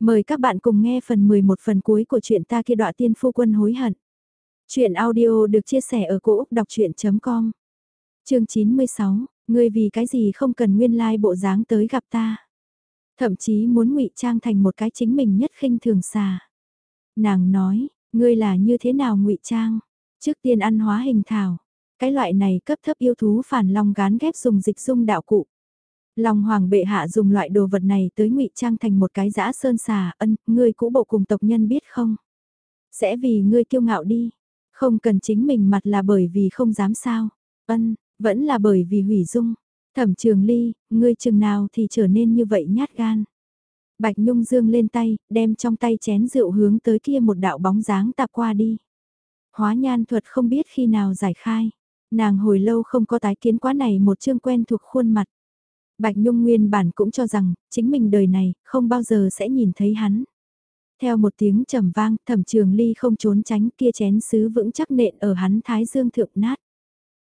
Mời các bạn cùng nghe phần 11 phần cuối của truyện ta kia đọa tiên phu quân hối hận. Chuyện audio được chia sẻ ở cỗ đọc chuyện.com Chương 96, ngươi vì cái gì không cần nguyên lai like bộ dáng tới gặp ta. Thậm chí muốn ngụy trang thành một cái chính mình nhất khinh thường xà. Nàng nói, ngươi là như thế nào ngụy trang? Trước tiên ăn hóa hình thảo. Cái loại này cấp thấp yêu thú phản long gán ghép dùng dịch dung đạo cụ. Long hoàng bệ hạ dùng loại đồ vật này tới ngụy trang thành một cái dã sơn xà, ân, ngươi cũ bộ cùng tộc nhân biết không? Sẽ vì ngươi kiêu ngạo đi, không cần chính mình mặt là bởi vì không dám sao, ân, vẫn là bởi vì hủy dung. Thẩm trường ly, ngươi chừng nào thì trở nên như vậy nhát gan. Bạch Nhung dương lên tay, đem trong tay chén rượu hướng tới kia một đạo bóng dáng tạp qua đi. Hóa nhan thuật không biết khi nào giải khai. Nàng hồi lâu không có tái kiến quá này một chương quen thuộc khuôn mặt. Bạch Nhung nguyên bản cũng cho rằng, chính mình đời này, không bao giờ sẽ nhìn thấy hắn. Theo một tiếng trầm vang, thẩm trường ly không trốn tránh kia chén sứ vững chắc nện ở hắn thái dương thượng nát.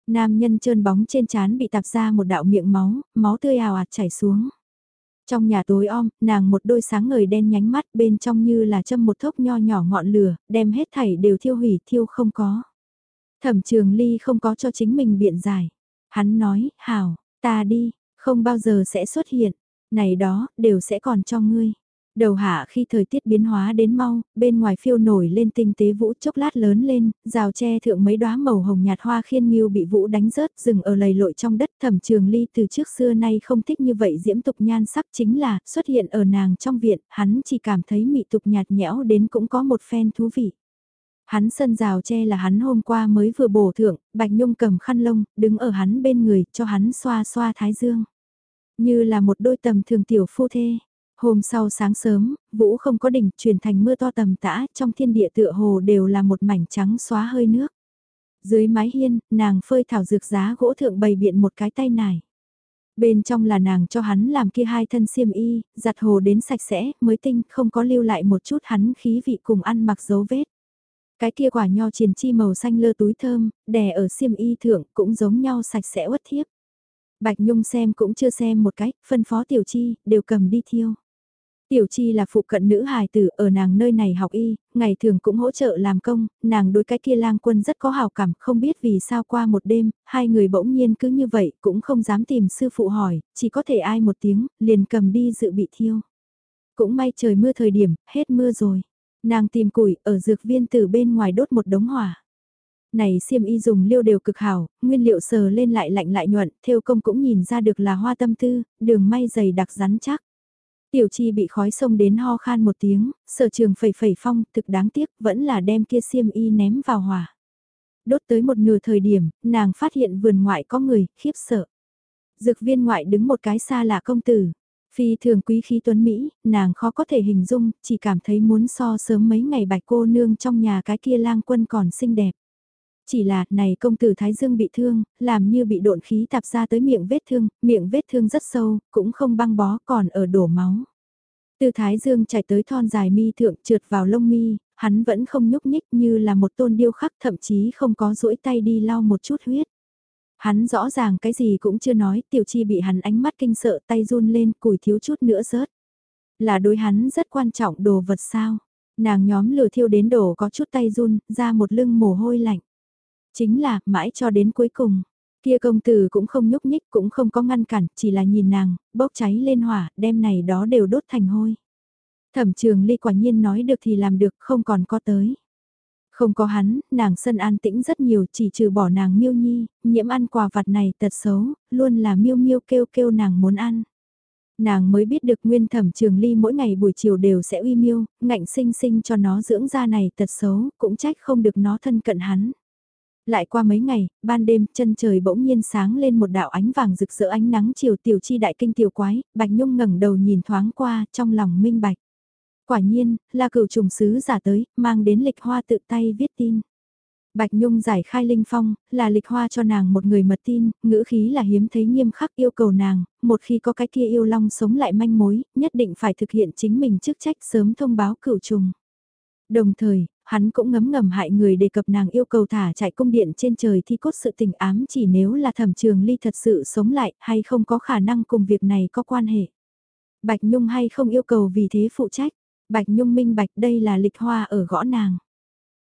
Nam nhân trơn bóng trên chán bị tạp ra một đạo miệng máu, máu tươi ào ạt chảy xuống. Trong nhà tối om, nàng một đôi sáng ngời đen nhánh mắt bên trong như là châm một thốc nho nhỏ ngọn lửa, đem hết thảy đều thiêu hủy thiêu không có. Thẩm trường ly không có cho chính mình biện giải. Hắn nói, hảo, ta đi, không bao giờ sẽ xuất hiện, này đó, đều sẽ còn cho ngươi. Đầu hạ khi thời tiết biến hóa đến mau, bên ngoài phiêu nổi lên tinh tế vũ chốc lát lớn lên, rào tre thượng mấy đóa màu hồng nhạt hoa khiên nghiêu bị vũ đánh rớt dừng ở lầy lội trong đất thẩm trường ly từ trước xưa nay không thích như vậy diễm tục nhan sắc chính là xuất hiện ở nàng trong viện, hắn chỉ cảm thấy mị tục nhạt nhẽo đến cũng có một phen thú vị. Hắn sân rào tre là hắn hôm qua mới vừa bổ thượng, Bạch Nhung cầm khăn lông, đứng ở hắn bên người, cho hắn xoa xoa thái dương. Như là một đôi tầm thường tiểu phu thê. Hôm sau sáng sớm, vũ không có đỉnh, chuyển thành mưa to tầm tã, trong thiên địa tựa hồ đều là một mảnh trắng xóa hơi nước. Dưới mái hiên, nàng phơi thảo dược giá gỗ thượng bày biện một cái tay nải. Bên trong là nàng cho hắn làm kia hai thân xiêm y, giặt hồ đến sạch sẽ, mới tinh, không có lưu lại một chút hắn khí vị cùng ăn mặc dấu vết. Cái kia quả nho triền chi màu xanh lơ túi thơm, đè ở xiêm y thượng cũng giống nhau sạch sẽ uất thiếp. Bạch Nhung xem cũng chưa xem một cách, phân phó Tiểu Chi, đều cầm đi thiêu. Tiểu Chi là phụ cận nữ hài tử ở nàng nơi này học y, ngày thường cũng hỗ trợ làm công, nàng đối cái kia lang quân rất có hào cảm, không biết vì sao qua một đêm, hai người bỗng nhiên cứ như vậy, cũng không dám tìm sư phụ hỏi, chỉ có thể ai một tiếng, liền cầm đi dự bị thiêu. Cũng may trời mưa thời điểm, hết mưa rồi. Nàng tìm củi ở dược viên từ bên ngoài đốt một đống hỏa. Này xiêm y dùng liêu đều cực hảo, nguyên liệu sờ lên lại lạnh lại nhuận, theo công cũng nhìn ra được là hoa tâm tư, đường may dày đặc rắn chắc. Tiểu chi bị khói sông đến ho khan một tiếng, sở trường phẩy phẩy phong, thực đáng tiếc, vẫn là đem kia xiêm y ném vào hỏa. Đốt tới một nửa thời điểm, nàng phát hiện vườn ngoại có người, khiếp sợ. Dược viên ngoại đứng một cái xa lạ công tử, Phi thường quý khí tuấn Mỹ, nàng khó có thể hình dung, chỉ cảm thấy muốn so sớm mấy ngày bạch cô nương trong nhà cái kia lang quân còn xinh đẹp. Chỉ là, này công tử Thái Dương bị thương, làm như bị độn khí tạp ra tới miệng vết thương, miệng vết thương rất sâu, cũng không băng bó còn ở đổ máu. Từ Thái Dương chạy tới thon dài mi thượng trượt vào lông mi, hắn vẫn không nhúc nhích như là một tôn điêu khắc thậm chí không có duỗi tay đi lau một chút huyết. Hắn rõ ràng cái gì cũng chưa nói, tiểu chi bị hắn ánh mắt kinh sợ tay run lên củi thiếu chút nữa rớt. Là đối hắn rất quan trọng đồ vật sao. Nàng nhóm lừa thiêu đến đổ có chút tay run, ra một lưng mồ hôi lạnh. Chính là, mãi cho đến cuối cùng. Kia công tử cũng không nhúc nhích, cũng không có ngăn cản, chỉ là nhìn nàng, bốc cháy lên hỏa, đem này đó đều đốt thành hôi. Thẩm trường ly quả nhiên nói được thì làm được, không còn có tới. Không có hắn, nàng sân an tĩnh rất nhiều chỉ trừ bỏ nàng miêu nhi, nhiễm ăn quà vặt này tật xấu, luôn là miêu miêu kêu kêu nàng muốn ăn. Nàng mới biết được nguyên thẩm trường ly mỗi ngày buổi chiều đều sẽ uy miêu, ngạnh sinh sinh cho nó dưỡng ra này tật xấu, cũng trách không được nó thân cận hắn. Lại qua mấy ngày, ban đêm chân trời bỗng nhiên sáng lên một đạo ánh vàng rực rỡ ánh nắng chiều tiểu chi đại kinh tiểu quái, Bạch Nhung ngẩng đầu nhìn thoáng qua trong lòng minh bạch. Quả nhiên, là cựu trùng sứ giả tới, mang đến lịch hoa tự tay viết tin. Bạch Nhung giải khai linh phong, là lịch hoa cho nàng một người mật tin, ngữ khí là hiếm thấy nghiêm khắc yêu cầu nàng, một khi có cái kia yêu long sống lại manh mối, nhất định phải thực hiện chính mình chức trách sớm thông báo cửu trùng. Đồng thời, hắn cũng ngấm ngầm hại người đề cập nàng yêu cầu thả chạy cung điện trên trời thi cốt sự tình ám chỉ nếu là thẩm trường ly thật sự sống lại hay không có khả năng cùng việc này có quan hệ. Bạch Nhung hay không yêu cầu vì thế phụ trách, Bạch Nhung minh bạch đây là lịch hoa ở gõ nàng.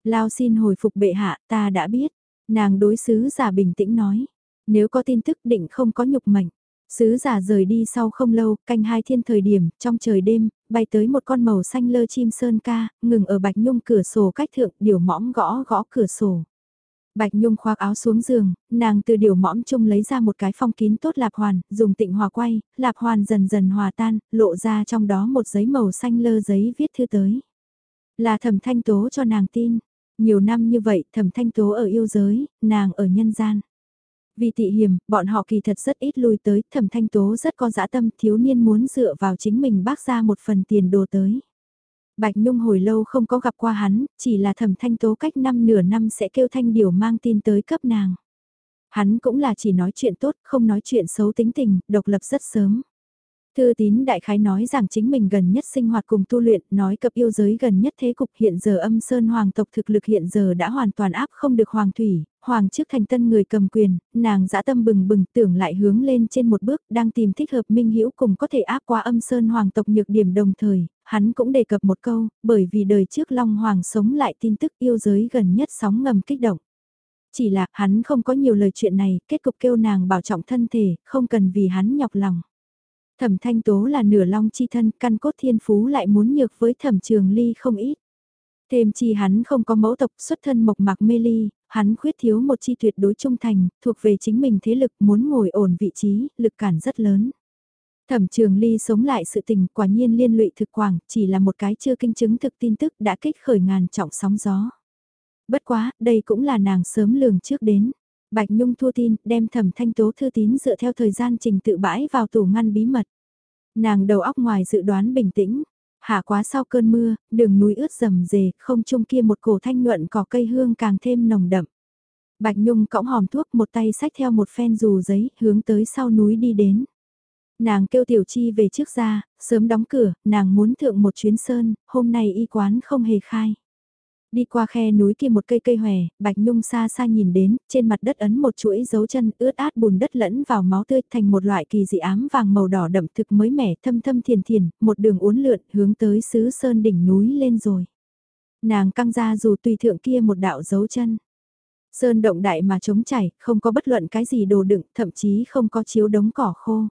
Lao xin hồi phục bệ hạ, ta đã biết. Nàng đối sứ giả bình tĩnh nói. Nếu có tin tức định không có nhục mệnh. Sứ giả rời đi sau không lâu, canh hai thiên thời điểm, trong trời đêm, bay tới một con màu xanh lơ chim sơn ca, ngừng ở bạch nhung cửa sổ cách thượng, điều mõm gõ gõ cửa sổ. Bạch Nhung khoác áo xuống giường, nàng từ điều mõm chung lấy ra một cái phong kín tốt lạp hoàn, dùng tịnh hòa quay, lạp hoàn dần dần hòa tan, lộ ra trong đó một giấy màu xanh lơ giấy viết thư tới. Là thẩm thanh tố cho nàng tin, nhiều năm như vậy thẩm thanh tố ở yêu giới, nàng ở nhân gian. Vì tị hiểm, bọn họ kỳ thật rất ít lui tới, thẩm thanh tố rất có dã tâm thiếu niên muốn dựa vào chính mình bác ra một phần tiền đồ tới. Bạch Nhung hồi lâu không có gặp qua hắn, chỉ là thẩm thanh tố cách năm nửa năm sẽ kêu thanh điều mang tin tới cấp nàng. Hắn cũng là chỉ nói chuyện tốt, không nói chuyện xấu tính tình, độc lập rất sớm. Thư tín đại khái nói rằng chính mình gần nhất sinh hoạt cùng tu luyện, nói cập yêu giới gần nhất thế cục hiện giờ âm sơn hoàng tộc thực lực hiện giờ đã hoàn toàn áp không được hoàng thủy, hoàng trước thành tân người cầm quyền, nàng dã tâm bừng bừng tưởng lại hướng lên trên một bước, đang tìm thích hợp minh hữu cùng có thể áp qua âm sơn hoàng tộc nhược điểm đồng thời, hắn cũng đề cập một câu, bởi vì đời trước Long Hoàng sống lại tin tức yêu giới gần nhất sóng ngầm kích động. Chỉ là hắn không có nhiều lời chuyện này, kết cục kêu nàng bảo trọng thân thể, không cần vì hắn nhọc lòng. Thẩm thanh tố là nửa long chi thân, căn cốt thiên phú lại muốn nhược với thẩm trường ly không ít. Thêm chi hắn không có mẫu tộc xuất thân mộc mạc mê ly, hắn khuyết thiếu một chi tuyệt đối trung thành, thuộc về chính mình thế lực muốn ngồi ổn vị trí, lực cản rất lớn. Thẩm trường ly sống lại sự tình quả nhiên liên lụy thực quảng, chỉ là một cái chưa kinh chứng thực tin tức đã kích khởi ngàn trọng sóng gió. Bất quá, đây cũng là nàng sớm lường trước đến. Bạch Nhung thua tin, đem thẩm thanh tố thư tín dựa theo thời gian trình tự bãi vào tủ ngăn bí mật. Nàng đầu óc ngoài dự đoán bình tĩnh, hạ quá sau cơn mưa, đường núi ướt rầm rề, không chung kia một cổ thanh nhuận cỏ cây hương càng thêm nồng đậm. Bạch Nhung cõng hòm thuốc một tay sách theo một phen dù giấy, hướng tới sau núi đi đến. Nàng kêu Tiểu Chi về trước ra, sớm đóng cửa, nàng muốn thượng một chuyến sơn, hôm nay y quán không hề khai. Đi qua khe núi kia một cây cây hòe, Bạch Nhung xa xa nhìn đến, trên mặt đất ấn một chuỗi dấu chân ướt át bùn đất lẫn vào máu tươi thành một loại kỳ dị ám vàng màu đỏ đậm thực mới mẻ thâm thâm thiền thiền, một đường uốn lượn hướng tới xứ sơn đỉnh núi lên rồi. Nàng căng ra dù tùy thượng kia một đạo dấu chân. Sơn động đại mà trống chảy, không có bất luận cái gì đồ đựng, thậm chí không có chiếu đống cỏ khô.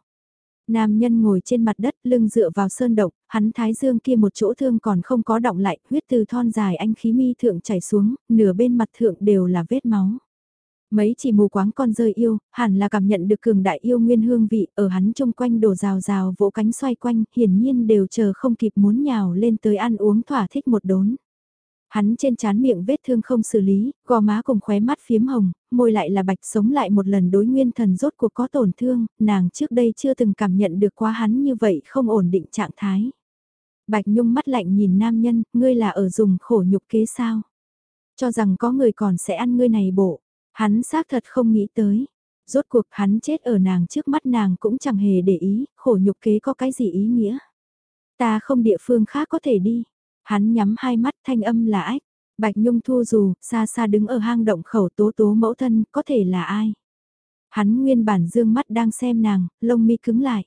Nam nhân ngồi trên mặt đất lưng dựa vào sơn động, hắn thái dương kia một chỗ thương còn không có động lại, huyết từ thon dài anh khí mi thượng chảy xuống, nửa bên mặt thượng đều là vết máu. Mấy chỉ mù quáng con rơi yêu, hẳn là cảm nhận được cường đại yêu nguyên hương vị, ở hắn chung quanh đổ rào rào vỗ cánh xoay quanh, hiển nhiên đều chờ không kịp muốn nhào lên tới ăn uống thỏa thích một đốn. Hắn trên trán miệng vết thương không xử lý, gò má cùng khóe mắt phiếm hồng, môi lại là bạch sống lại một lần đối nguyên thần rốt cuộc có tổn thương, nàng trước đây chưa từng cảm nhận được quá hắn như vậy không ổn định trạng thái. Bạch Nhung mắt lạnh nhìn nam nhân, ngươi là ở dùng khổ nhục kế sao? Cho rằng có người còn sẽ ăn ngươi này bộ, hắn xác thật không nghĩ tới. Rốt cuộc hắn chết ở nàng trước mắt nàng cũng chẳng hề để ý, khổ nhục kế có cái gì ý nghĩa. Ta không địa phương khác có thể đi, Hắn nhắm hai mắt thanh âm là ách. Bạch Nhung thu dù, xa xa đứng ở hang động khẩu tố tố mẫu thân, có thể là ai? Hắn nguyên bản dương mắt đang xem nàng, lông mi cứng lại.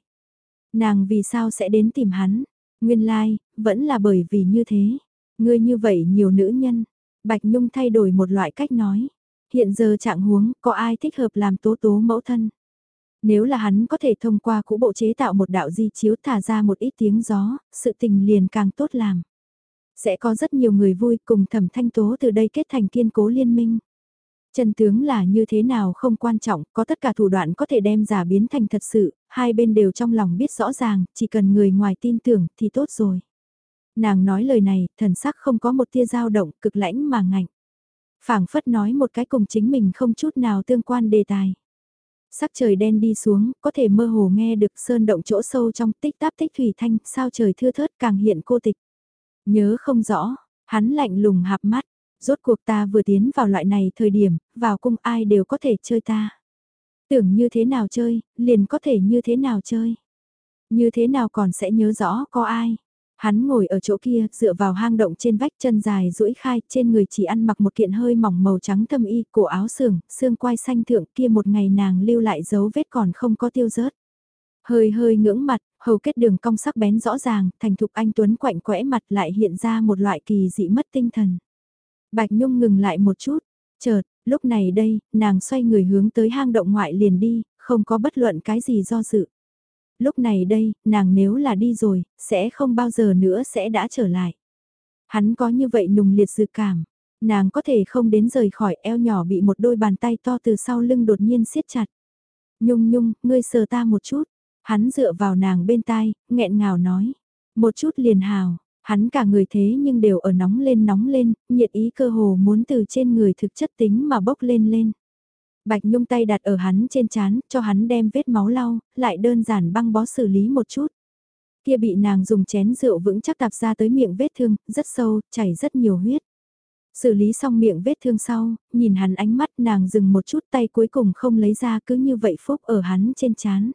Nàng vì sao sẽ đến tìm hắn? Nguyên lai, like, vẫn là bởi vì như thế. Ngươi như vậy nhiều nữ nhân. Bạch Nhung thay đổi một loại cách nói. Hiện giờ trạng huống, có ai thích hợp làm tố tố mẫu thân? Nếu là hắn có thể thông qua cũ bộ chế tạo một đạo di chiếu thả ra một ít tiếng gió, sự tình liền càng tốt làm. Sẽ có rất nhiều người vui cùng thẩm thanh tố từ đây kết thành kiên cố liên minh. Chân tướng là như thế nào không quan trọng, có tất cả thủ đoạn có thể đem giả biến thành thật sự, hai bên đều trong lòng biết rõ ràng, chỉ cần người ngoài tin tưởng thì tốt rồi. Nàng nói lời này, thần sắc không có một tia dao động, cực lãnh mà ngạnh. phảng phất nói một cái cùng chính mình không chút nào tương quan đề tài. Sắc trời đen đi xuống, có thể mơ hồ nghe được sơn động chỗ sâu trong tích táp tích thủy thanh, sao trời thưa thớt càng hiện cô tịch. Nhớ không rõ, hắn lạnh lùng hạp mắt, rốt cuộc ta vừa tiến vào loại này thời điểm, vào cung ai đều có thể chơi ta. Tưởng như thế nào chơi, liền có thể như thế nào chơi. Như thế nào còn sẽ nhớ rõ có ai. Hắn ngồi ở chỗ kia, dựa vào hang động trên vách chân dài duỗi khai, trên người chỉ ăn mặc một kiện hơi mỏng màu trắng thâm y, cổ áo sườn, xương quai xanh thượng kia một ngày nàng lưu lại dấu vết còn không có tiêu rớt. Hơi hơi ngưỡng mặt, Hầu kết đường cong sắc bén rõ ràng, thành thục anh Tuấn quạnh quẽ mặt lại hiện ra một loại kỳ dị mất tinh thần. Bạch Nhung ngừng lại một chút, chợt, lúc này đây, nàng xoay người hướng tới hang động ngoại liền đi, không có bất luận cái gì do dự. Lúc này đây, nàng nếu là đi rồi, sẽ không bao giờ nữa sẽ đã trở lại. Hắn có như vậy nùng liệt dự cảm, nàng có thể không đến rời khỏi eo nhỏ bị một đôi bàn tay to từ sau lưng đột nhiên siết chặt. Nhung nhung, ngươi sờ ta một chút, hắn dựa vào nàng bên tai, nghẹn ngào nói, một chút liền hào, hắn cả người thế nhưng đều ở nóng lên nóng lên, nhiệt ý cơ hồ muốn từ trên người thực chất tính mà bốc lên lên. Bạch Nhung tay đặt ở hắn trên chán, cho hắn đem vết máu lau, lại đơn giản băng bó xử lý một chút. Kia bị nàng dùng chén rượu vững chắc tạp ra tới miệng vết thương, rất sâu, chảy rất nhiều huyết. Xử lý xong miệng vết thương sau, nhìn hắn ánh mắt nàng dừng một chút tay cuối cùng không lấy ra cứ như vậy phúc ở hắn trên chán.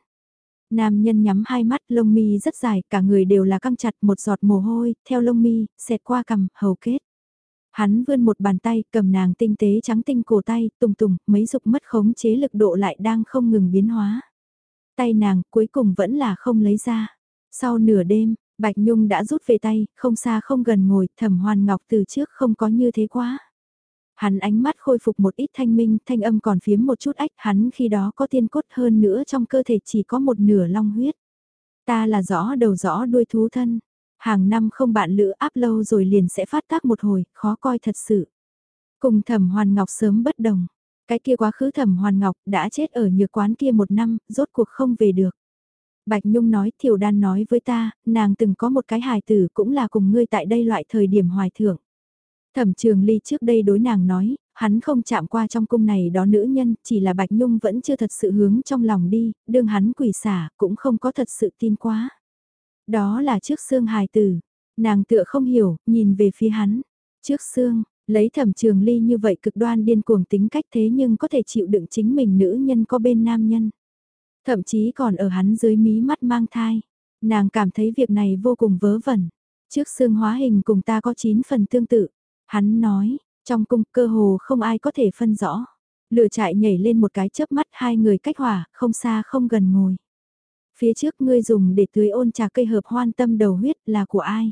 Nam nhân nhắm hai mắt lông mi rất dài, cả người đều là căng chặt một giọt mồ hôi, theo lông mi, xẹt qua cằm, hầu kết. Hắn vươn một bàn tay, cầm nàng tinh tế trắng tinh cổ tay, tùng tùng, mấy dục mất khống chế lực độ lại đang không ngừng biến hóa. Tay nàng cuối cùng vẫn là không lấy ra. Sau nửa đêm, Bạch Nhung đã rút về tay, không xa không gần ngồi, thẩm hoàn ngọc từ trước không có như thế quá. Hắn ánh mắt khôi phục một ít thanh minh, thanh âm còn phiếm một chút ách, hắn khi đó có tiên cốt hơn nữa trong cơ thể chỉ có một nửa long huyết. Ta là rõ đầu rõ đuôi thú thân, hàng năm không bạn lữ áp lâu rồi liền sẽ phát tác một hồi, khó coi thật sự. Cùng thẩm hoàn ngọc sớm bất đồng, cái kia quá khứ thẩm hoàn ngọc đã chết ở nhược quán kia một năm, rốt cuộc không về được. Bạch Nhung nói Thiều Đan nói với ta, nàng từng có một cái hài tử cũng là cùng ngươi tại đây loại thời điểm hoài thưởng. Thẩm trường ly trước đây đối nàng nói, hắn không chạm qua trong cung này đó nữ nhân, chỉ là Bạch Nhung vẫn chưa thật sự hướng trong lòng đi, đương hắn quỷ xả, cũng không có thật sự tin quá. Đó là trước xương hài tử, nàng tựa không hiểu, nhìn về phía hắn. Trước xương, lấy thẩm trường ly như vậy cực đoan điên cuồng tính cách thế nhưng có thể chịu đựng chính mình nữ nhân có bên nam nhân. Thậm chí còn ở hắn dưới mí mắt mang thai. Nàng cảm thấy việc này vô cùng vớ vẩn. Trước xương hóa hình cùng ta có 9 phần tương tự. Hắn nói, trong cung cơ hồ không ai có thể phân rõ. Lửa chạy nhảy lên một cái chớp mắt hai người cách hỏa, không xa không gần ngồi. Phía trước ngươi dùng để tưới ôn trà cây hợp hoan tâm đầu huyết là của ai?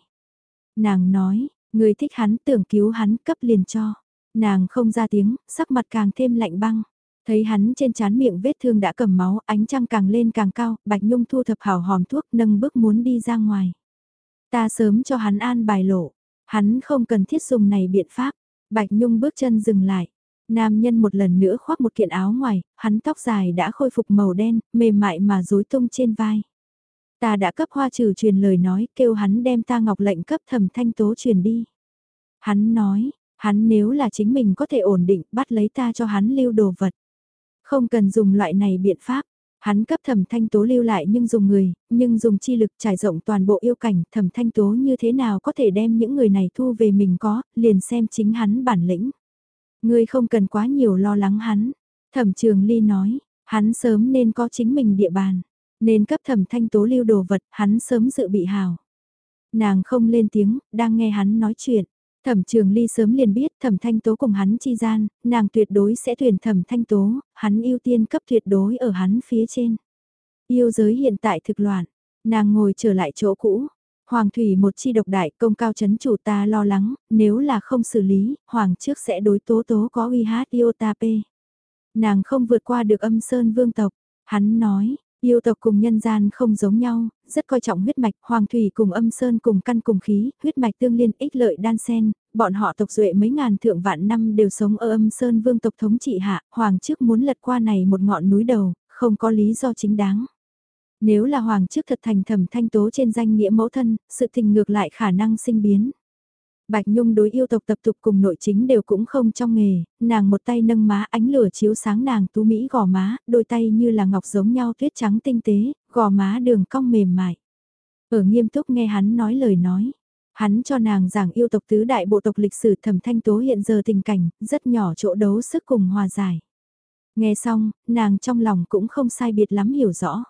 Nàng nói, người thích hắn tưởng cứu hắn cấp liền cho. Nàng không ra tiếng, sắc mặt càng thêm lạnh băng. Thấy hắn trên chán miệng vết thương đã cầm máu, ánh trăng càng lên càng cao, Bạch Nhung thu thập hảo hòm thuốc nâng bước muốn đi ra ngoài. Ta sớm cho hắn an bài lộ, hắn không cần thiết dùng này biện pháp. Bạch Nhung bước chân dừng lại. Nam nhân một lần nữa khoác một kiện áo ngoài, hắn tóc dài đã khôi phục màu đen, mềm mại mà rối tung trên vai. Ta đã cấp hoa trừ truyền lời nói, kêu hắn đem ta ngọc lệnh cấp thẩm thanh tố truyền đi. Hắn nói, hắn nếu là chính mình có thể ổn định, bắt lấy ta cho hắn lưu đồ vật. Không cần dùng loại này biện pháp. Hắn cấp thẩm thanh tố lưu lại nhưng dùng người, nhưng dùng chi lực trải rộng toàn bộ yêu cảnh, thẩm thanh tố như thế nào có thể đem những người này thu về mình có, liền xem chính hắn bản lĩnh. Ngươi không cần quá nhiều lo lắng hắn. Thẩm trường ly nói, hắn sớm nên có chính mình địa bàn, nên cấp thẩm thanh tố lưu đồ vật, hắn sớm dự bị hào. Nàng không lên tiếng, đang nghe hắn nói chuyện. Thẩm trường ly sớm liền biết thẩm thanh tố cùng hắn chi gian, nàng tuyệt đối sẽ tuyển thẩm thanh tố, hắn ưu tiên cấp tuyệt đối ở hắn phía trên. Yêu giới hiện tại thực loạn, nàng ngồi trở lại chỗ cũ. Hoàng thủy một chi độc đại công cao chấn chủ ta lo lắng, nếu là không xử lý, hoàng trước sẽ đối tố tố có uy hát yêu ta p. Nàng không vượt qua được âm sơn vương tộc, hắn nói, Yêu tộc cùng nhân gian không giống nhau, rất coi trọng huyết mạch, hoàng thủy cùng âm sơn cùng căn cùng khí, huyết mạch tương liên ích lợi đan sen, bọn họ tộc duệ mấy ngàn thượng vạn năm đều sống ở âm sơn vương tộc thống trị hạ, hoàng trước muốn lật qua này một ngọn núi đầu, không có lý do chính đáng. Nếu là hoàng trước thật thành thẩm thanh tố trên danh nghĩa mẫu thân, sự tình ngược lại khả năng sinh biến. Bạch Nhung đối yêu tộc tập tục cùng nội chính đều cũng không trong nghề, nàng một tay nâng má ánh lửa chiếu sáng nàng tú mỹ gò má, đôi tay như là ngọc giống nhau tuyết trắng tinh tế, gò má đường cong mềm mại. Ở nghiêm túc nghe hắn nói lời nói, hắn cho nàng giảng yêu tộc tứ đại bộ tộc lịch sử thẩm thanh tố hiện giờ tình cảnh, rất nhỏ chỗ đấu sức cùng hòa giải. Nghe xong, nàng trong lòng cũng không sai biệt lắm hiểu rõ.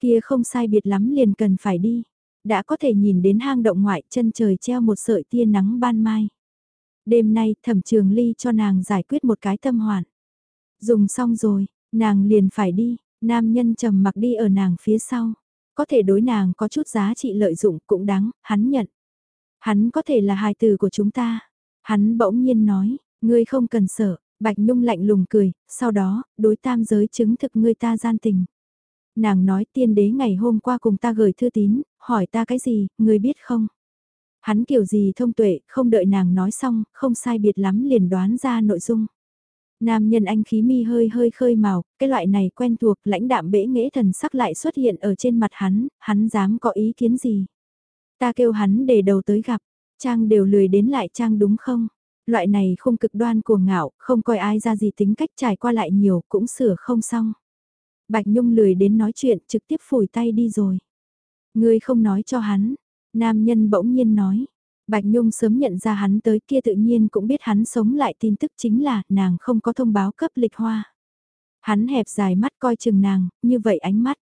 Kia không sai biệt lắm liền cần phải đi đã có thể nhìn đến hang động ngoại chân trời treo một sợi tia nắng ban mai. Đêm nay thẩm trường ly cho nàng giải quyết một cái tâm hoàn. Dùng xong rồi, nàng liền phải đi, nam nhân trầm mặc đi ở nàng phía sau. Có thể đối nàng có chút giá trị lợi dụng cũng đáng, hắn nhận. Hắn có thể là hài tử của chúng ta. Hắn bỗng nhiên nói, ngươi không cần sợ, Bạch Nhung lạnh lùng cười, sau đó, đối tam giới chứng thực ngươi ta gian tình. Nàng nói tiên đế ngày hôm qua cùng ta gửi thư tín, hỏi ta cái gì, người biết không? Hắn kiểu gì thông tuệ, không đợi nàng nói xong, không sai biệt lắm liền đoán ra nội dung. Nam nhân anh khí mi hơi hơi khơi màu, cái loại này quen thuộc lãnh đạm bể nghệ thần sắc lại xuất hiện ở trên mặt hắn, hắn dám có ý kiến gì. Ta kêu hắn để đầu tới gặp, Trang đều lười đến lại Trang đúng không? Loại này không cực đoan cuồng ngạo, không coi ai ra gì tính cách trải qua lại nhiều, cũng sửa không xong. Bạch Nhung lười đến nói chuyện, trực tiếp phủi tay đi rồi. Ngươi không nói cho hắn, nam nhân bỗng nhiên nói. Bạch Nhung sớm nhận ra hắn tới kia tự nhiên cũng biết hắn sống lại tin tức chính là nàng không có thông báo cấp lịch hoa. Hắn hẹp dài mắt coi chừng nàng, như vậy ánh mắt.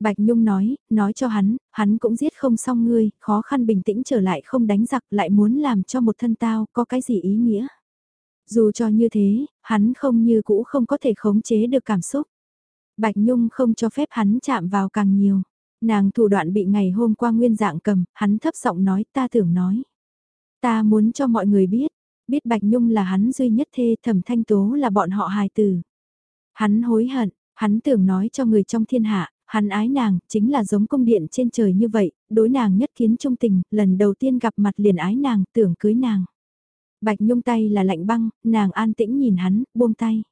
Bạch Nhung nói, nói cho hắn, hắn cũng giết không xong ngươi, khó khăn bình tĩnh trở lại không đánh giặc lại muốn làm cho một thân tao, có cái gì ý nghĩa. Dù cho như thế, hắn không như cũ không có thể khống chế được cảm xúc. Bạch Nhung không cho phép hắn chạm vào càng nhiều. Nàng thủ đoạn bị ngày hôm qua nguyên dạng cầm, hắn thấp giọng nói ta tưởng nói. Ta muốn cho mọi người biết, biết Bạch Nhung là hắn duy nhất thê thẩm thanh tố là bọn họ hài tử. Hắn hối hận, hắn tưởng nói cho người trong thiên hạ, hắn ái nàng, chính là giống cung điện trên trời như vậy, đối nàng nhất kiến trung tình, lần đầu tiên gặp mặt liền ái nàng, tưởng cưới nàng. Bạch Nhung tay là lạnh băng, nàng an tĩnh nhìn hắn, buông tay.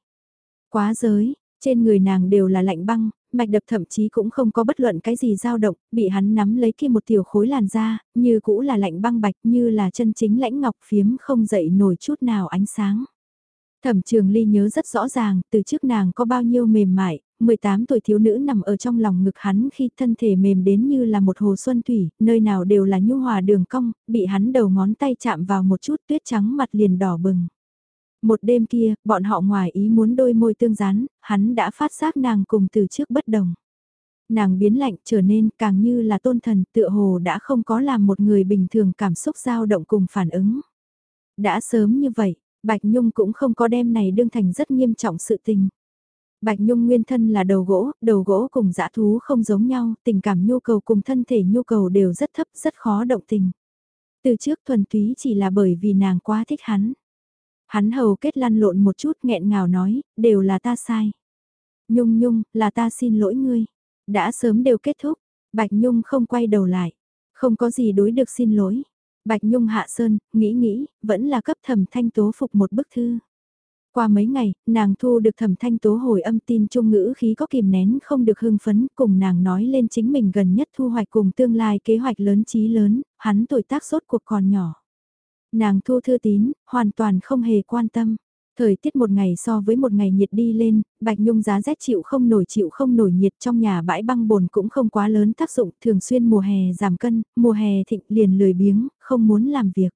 Quá giới, trên người nàng đều là lạnh băng, mạch đập thậm chí cũng không có bất luận cái gì dao động, bị hắn nắm lấy kia một tiểu khối làn da, như cũ là lạnh băng bạch như là chân chính lãnh ngọc phiếm không dậy nổi chút nào ánh sáng. Thẩm trường ly nhớ rất rõ ràng, từ trước nàng có bao nhiêu mềm mại, 18 tuổi thiếu nữ nằm ở trong lòng ngực hắn khi thân thể mềm đến như là một hồ xuân thủy, nơi nào đều là nhu hòa đường cong, bị hắn đầu ngón tay chạm vào một chút tuyết trắng mặt liền đỏ bừng. Một đêm kia, bọn họ ngoài ý muốn đôi môi tương rán, hắn đã phát giác nàng cùng từ trước bất đồng. Nàng biến lạnh trở nên càng như là tôn thần tựa hồ đã không có làm một người bình thường cảm xúc dao động cùng phản ứng. Đã sớm như vậy, Bạch Nhung cũng không có đem này đương thành rất nghiêm trọng sự tình. Bạch Nhung nguyên thân là đầu gỗ, đầu gỗ cùng dã thú không giống nhau, tình cảm nhu cầu cùng thân thể nhu cầu đều rất thấp, rất khó động tình. Từ trước thuần túy chỉ là bởi vì nàng quá thích hắn. Hắn hầu kết lăn lộn một chút nghẹn ngào nói, đều là ta sai. Nhung nhung, là ta xin lỗi ngươi. Đã sớm đều kết thúc, Bạch Nhung không quay đầu lại. Không có gì đối được xin lỗi. Bạch Nhung hạ sơn, nghĩ nghĩ, vẫn là cấp thẩm thanh tố phục một bức thư. Qua mấy ngày, nàng thu được thẩm thanh tố hồi âm tin trung ngữ khí có kìm nén không được hưng phấn cùng nàng nói lên chính mình gần nhất thu hoạch cùng tương lai kế hoạch lớn chí lớn, hắn tuổi tác sốt cuộc còn nhỏ. Nàng thu thư tín, hoàn toàn không hề quan tâm. Thời tiết một ngày so với một ngày nhiệt đi lên, Bạch Nhung giá rét chịu không nổi chịu không nổi nhiệt trong nhà bãi băng bồn cũng không quá lớn tác dụng, thường xuyên mùa hè giảm cân, mùa hè thịnh liền lười biếng, không muốn làm việc.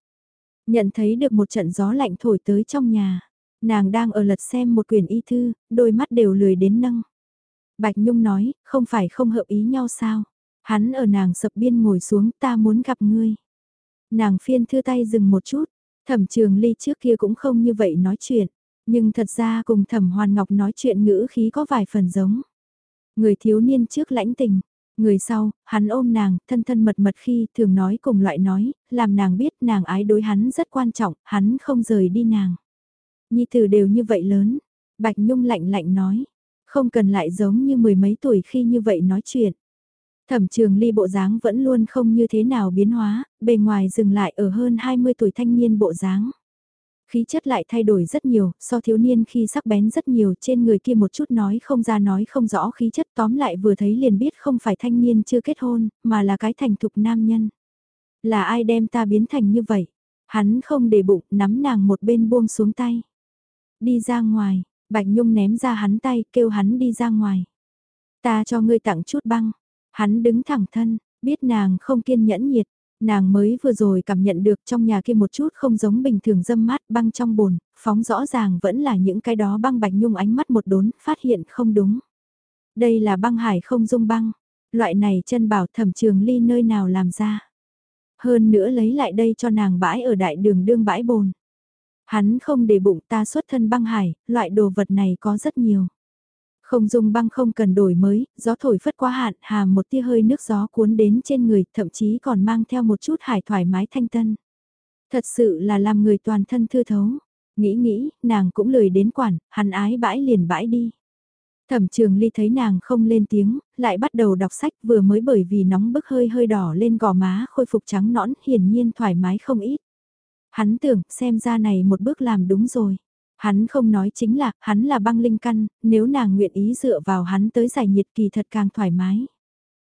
Nhận thấy được một trận gió lạnh thổi tới trong nhà, nàng đang ở lật xem một quyển y thư, đôi mắt đều lười đến nâng. Bạch Nhung nói, không phải không hợp ý nhau sao? Hắn ở nàng sập biên ngồi xuống ta muốn gặp ngươi. Nàng phiên thư tay dừng một chút, thẩm trường ly trước kia cũng không như vậy nói chuyện, nhưng thật ra cùng thẩm hoàn ngọc nói chuyện ngữ khí có vài phần giống. Người thiếu niên trước lãnh tình, người sau, hắn ôm nàng, thân thân mật mật khi thường nói cùng loại nói, làm nàng biết nàng ái đối hắn rất quan trọng, hắn không rời đi nàng. Nhi tử đều như vậy lớn, Bạch Nhung lạnh lạnh nói, không cần lại giống như mười mấy tuổi khi như vậy nói chuyện. Thẩm trường ly bộ dáng vẫn luôn không như thế nào biến hóa, bề ngoài dừng lại ở hơn 20 tuổi thanh niên bộ dáng. Khí chất lại thay đổi rất nhiều, so thiếu niên khi sắc bén rất nhiều trên người kia một chút nói không ra nói không rõ khí chất tóm lại vừa thấy liền biết không phải thanh niên chưa kết hôn, mà là cái thành thục nam nhân. Là ai đem ta biến thành như vậy? Hắn không để bụng, nắm nàng một bên buông xuống tay. Đi ra ngoài, Bạch Nhung ném ra hắn tay, kêu hắn đi ra ngoài. Ta cho ngươi tặng chút băng, Hắn đứng thẳng thân, biết nàng không kiên nhẫn nhiệt, nàng mới vừa rồi cảm nhận được trong nhà kia một chút không giống bình thường dâm mát băng trong bồn, phóng rõ ràng vẫn là những cái đó băng bạch nhung ánh mắt một đốn, phát hiện không đúng. Đây là băng hải không dung băng, loại này chân bảo thẩm trường ly nơi nào làm ra. Hơn nữa lấy lại đây cho nàng bãi ở đại đường đương bãi bồn. Hắn không để bụng ta xuất thân băng hải, loại đồ vật này có rất nhiều. Không dùng băng không cần đổi mới, gió thổi phất quá hạn, hà một tia hơi nước gió cuốn đến trên người, thậm chí còn mang theo một chút hải thoải mái thanh tân. Thật sự là làm người toàn thân thư thấu. Nghĩ nghĩ, nàng cũng lười đến quản, hắn ái bãi liền bãi đi. Thẩm trường ly thấy nàng không lên tiếng, lại bắt đầu đọc sách vừa mới bởi vì nóng bức hơi hơi đỏ lên gò má khôi phục trắng nõn hiển nhiên thoải mái không ít. Hắn tưởng xem ra này một bước làm đúng rồi. Hắn không nói chính là, hắn là băng linh căn, nếu nàng nguyện ý dựa vào hắn tới giải nhiệt kỳ thật càng thoải mái.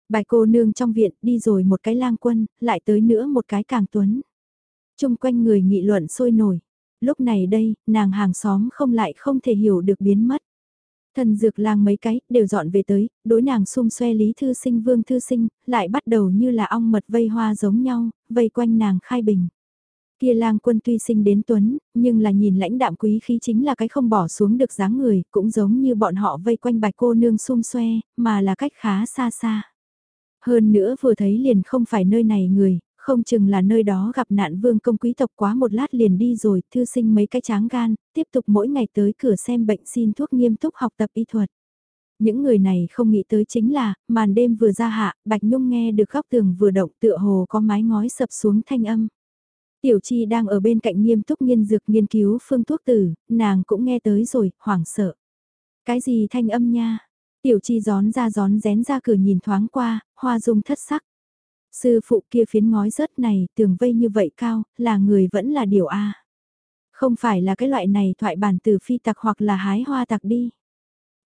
Bài cô nương trong viện đi rồi một cái lang quân, lại tới nữa một cái càng tuấn. Trung quanh người nghị luận sôi nổi. Lúc này đây, nàng hàng xóm không lại không thể hiểu được biến mất. Thần dược lang mấy cái, đều dọn về tới, đối nàng xung xoe lý thư sinh vương thư sinh, lại bắt đầu như là ong mật vây hoa giống nhau, vây quanh nàng khai bình. Kia lang quân tuy sinh đến tuấn, nhưng là nhìn lãnh đạm quý khí chính là cái không bỏ xuống được dáng người, cũng giống như bọn họ vây quanh bạch cô nương xung xoe, mà là cách khá xa xa. Hơn nữa vừa thấy liền không phải nơi này người, không chừng là nơi đó gặp nạn vương công quý tộc quá một lát liền đi rồi, thư sinh mấy cái tráng gan, tiếp tục mỗi ngày tới cửa xem bệnh xin thuốc nghiêm túc học tập y thuật. Những người này không nghĩ tới chính là, màn đêm vừa ra hạ, Bạch Nhung nghe được góc tường vừa động tựa hồ có mái ngói sập xuống thanh âm. Tiểu Chi đang ở bên cạnh nghiêm túc nghiên dược nghiên cứu phương thuốc tử, nàng cũng nghe tới rồi, hoảng sợ. Cái gì thanh âm nha? Tiểu Chi gión ra gión rén ra cửa nhìn thoáng qua, hoa dung thất sắc. Sư phụ kia phiến ngói rớt này, tường vây như vậy cao, là người vẫn là điều A. Không phải là cái loại này thoại bản từ phi tặc hoặc là hái hoa tặc đi.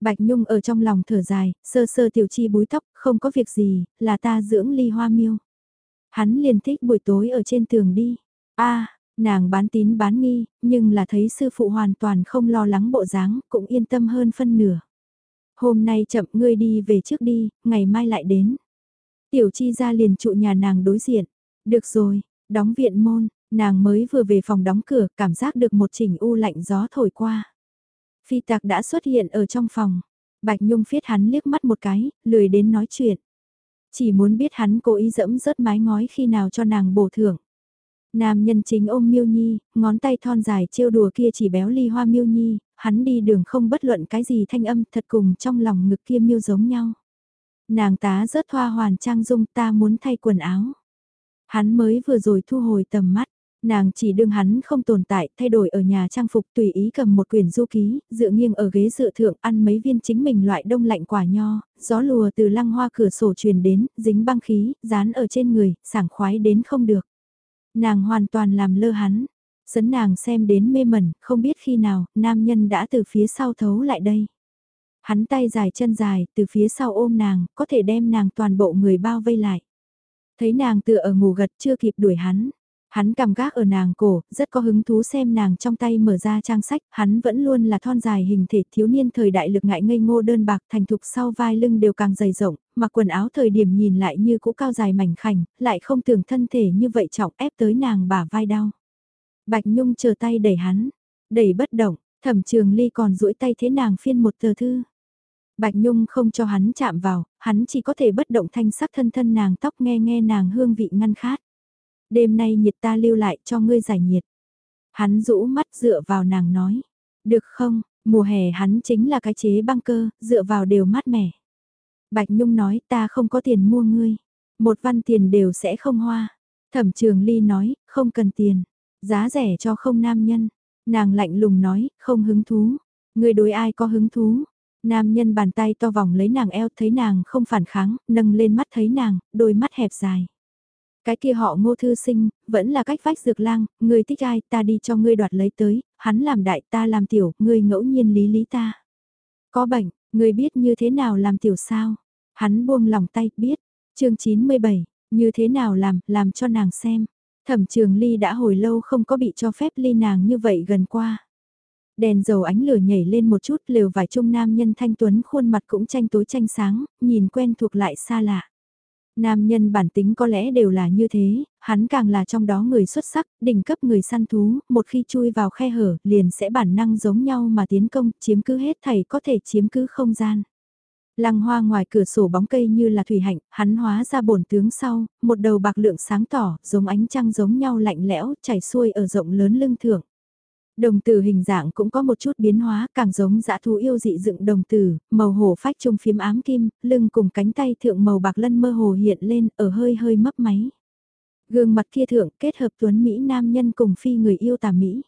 Bạch Nhung ở trong lòng thở dài, sơ sơ tiểu chi búi tóc, không có việc gì, là ta dưỡng ly hoa miêu. Hắn liền thích buổi tối ở trên tường đi a nàng bán tín bán nghi, nhưng là thấy sư phụ hoàn toàn không lo lắng bộ dáng, cũng yên tâm hơn phân nửa. Hôm nay chậm ngươi đi về trước đi, ngày mai lại đến. Tiểu chi ra liền trụ nhà nàng đối diện. Được rồi, đóng viện môn, nàng mới vừa về phòng đóng cửa, cảm giác được một chỉnh u lạnh gió thổi qua. Phi tạc đã xuất hiện ở trong phòng. Bạch Nhung phiết hắn liếc mắt một cái, lười đến nói chuyện. Chỉ muốn biết hắn cố ý dẫm rớt mái ngói khi nào cho nàng bổ thưởng. Nam nhân chính ôm Miêu Nhi, ngón tay thon dài trêu đùa kia chỉ béo ly hoa Miêu Nhi, hắn đi đường không bất luận cái gì thanh âm thật cùng trong lòng ngực kia Miêu giống nhau. Nàng tá rớt hoa hoàn trang dung ta muốn thay quần áo. Hắn mới vừa rồi thu hồi tầm mắt, nàng chỉ đương hắn không tồn tại, thay đổi ở nhà trang phục tùy ý cầm một quyển du ký, dựa nghiêng ở ghế dựa thượng ăn mấy viên chính mình loại đông lạnh quả nho, gió lùa từ lăng hoa cửa sổ truyền đến, dính băng khí, dán ở trên người, sảng khoái đến không được. Nàng hoàn toàn làm lơ hắn, dẫn nàng xem đến mê mẩn, không biết khi nào, nam nhân đã từ phía sau thấu lại đây. Hắn tay dài chân dài, từ phía sau ôm nàng, có thể đem nàng toàn bộ người bao vây lại. Thấy nàng tựa ở ngủ gật chưa kịp đuổi hắn. Hắn cầm gác ở nàng cổ, rất có hứng thú xem nàng trong tay mở ra trang sách, hắn vẫn luôn là thon dài hình thể thiếu niên thời đại lực ngại ngây ngô đơn bạc thành thục sau vai lưng đều càng dày rộng, mặc quần áo thời điểm nhìn lại như cũ cao dài mảnh khảnh, lại không tưởng thân thể như vậy trọng ép tới nàng bả vai đau. Bạch Nhung chờ tay đẩy hắn, đẩy bất động, thẩm trường ly còn duỗi tay thế nàng phiên một tờ thư. Bạch Nhung không cho hắn chạm vào, hắn chỉ có thể bất động thanh sắc thân thân nàng tóc nghe nghe nàng hương vị ngăn khát. Đêm nay nhiệt ta lưu lại cho ngươi giải nhiệt. Hắn rũ mắt dựa vào nàng nói. Được không, mùa hè hắn chính là cái chế băng cơ, dựa vào đều mát mẻ. Bạch Nhung nói ta không có tiền mua ngươi. Một văn tiền đều sẽ không hoa. Thẩm trường ly nói, không cần tiền. Giá rẻ cho không nam nhân. Nàng lạnh lùng nói, không hứng thú. Ngươi đối ai có hứng thú, Nam nhân bàn tay to vòng lấy nàng eo thấy nàng không phản kháng, nâng lên mắt thấy nàng, đôi mắt hẹp dài. Cái kia họ ngô thư sinh, vẫn là cách vách dược lang, người thích ai ta đi cho ngươi đoạt lấy tới, hắn làm đại ta làm tiểu, ngươi ngẫu nhiên lý lý ta. Có bệnh, ngươi biết như thế nào làm tiểu sao? Hắn buông lòng tay, biết. chương 97, như thế nào làm, làm cho nàng xem. Thẩm trường ly đã hồi lâu không có bị cho phép ly nàng như vậy gần qua. Đèn dầu ánh lửa nhảy lên một chút lều vải trung nam nhân thanh tuấn khuôn mặt cũng tranh tối tranh sáng, nhìn quen thuộc lại xa lạ. Nam nhân bản tính có lẽ đều là như thế, hắn càng là trong đó người xuất sắc, đỉnh cấp người săn thú, một khi chui vào khe hở, liền sẽ bản năng giống nhau mà tiến công, chiếm cứ hết thảy có thể chiếm cứ không gian. Lăng hoa ngoài cửa sổ bóng cây như là thủy hạnh, hắn hóa ra bổn tướng sau, một đầu bạc lượng sáng tỏ, giống ánh trăng giống nhau lạnh lẽo, chảy xuôi ở rộng lớn lưng thượng. Đồng tử hình dạng cũng có một chút biến hóa, càng giống dã thú yêu dị dựng đồng tử, màu hổ phách trung phiếm ám kim, lưng cùng cánh tay thượng màu bạc lân mơ hồ hiện lên, ở hơi hơi mấp máy. Gương mặt kia thượng kết hợp tuấn Mỹ nam nhân cùng phi người yêu tà Mỹ.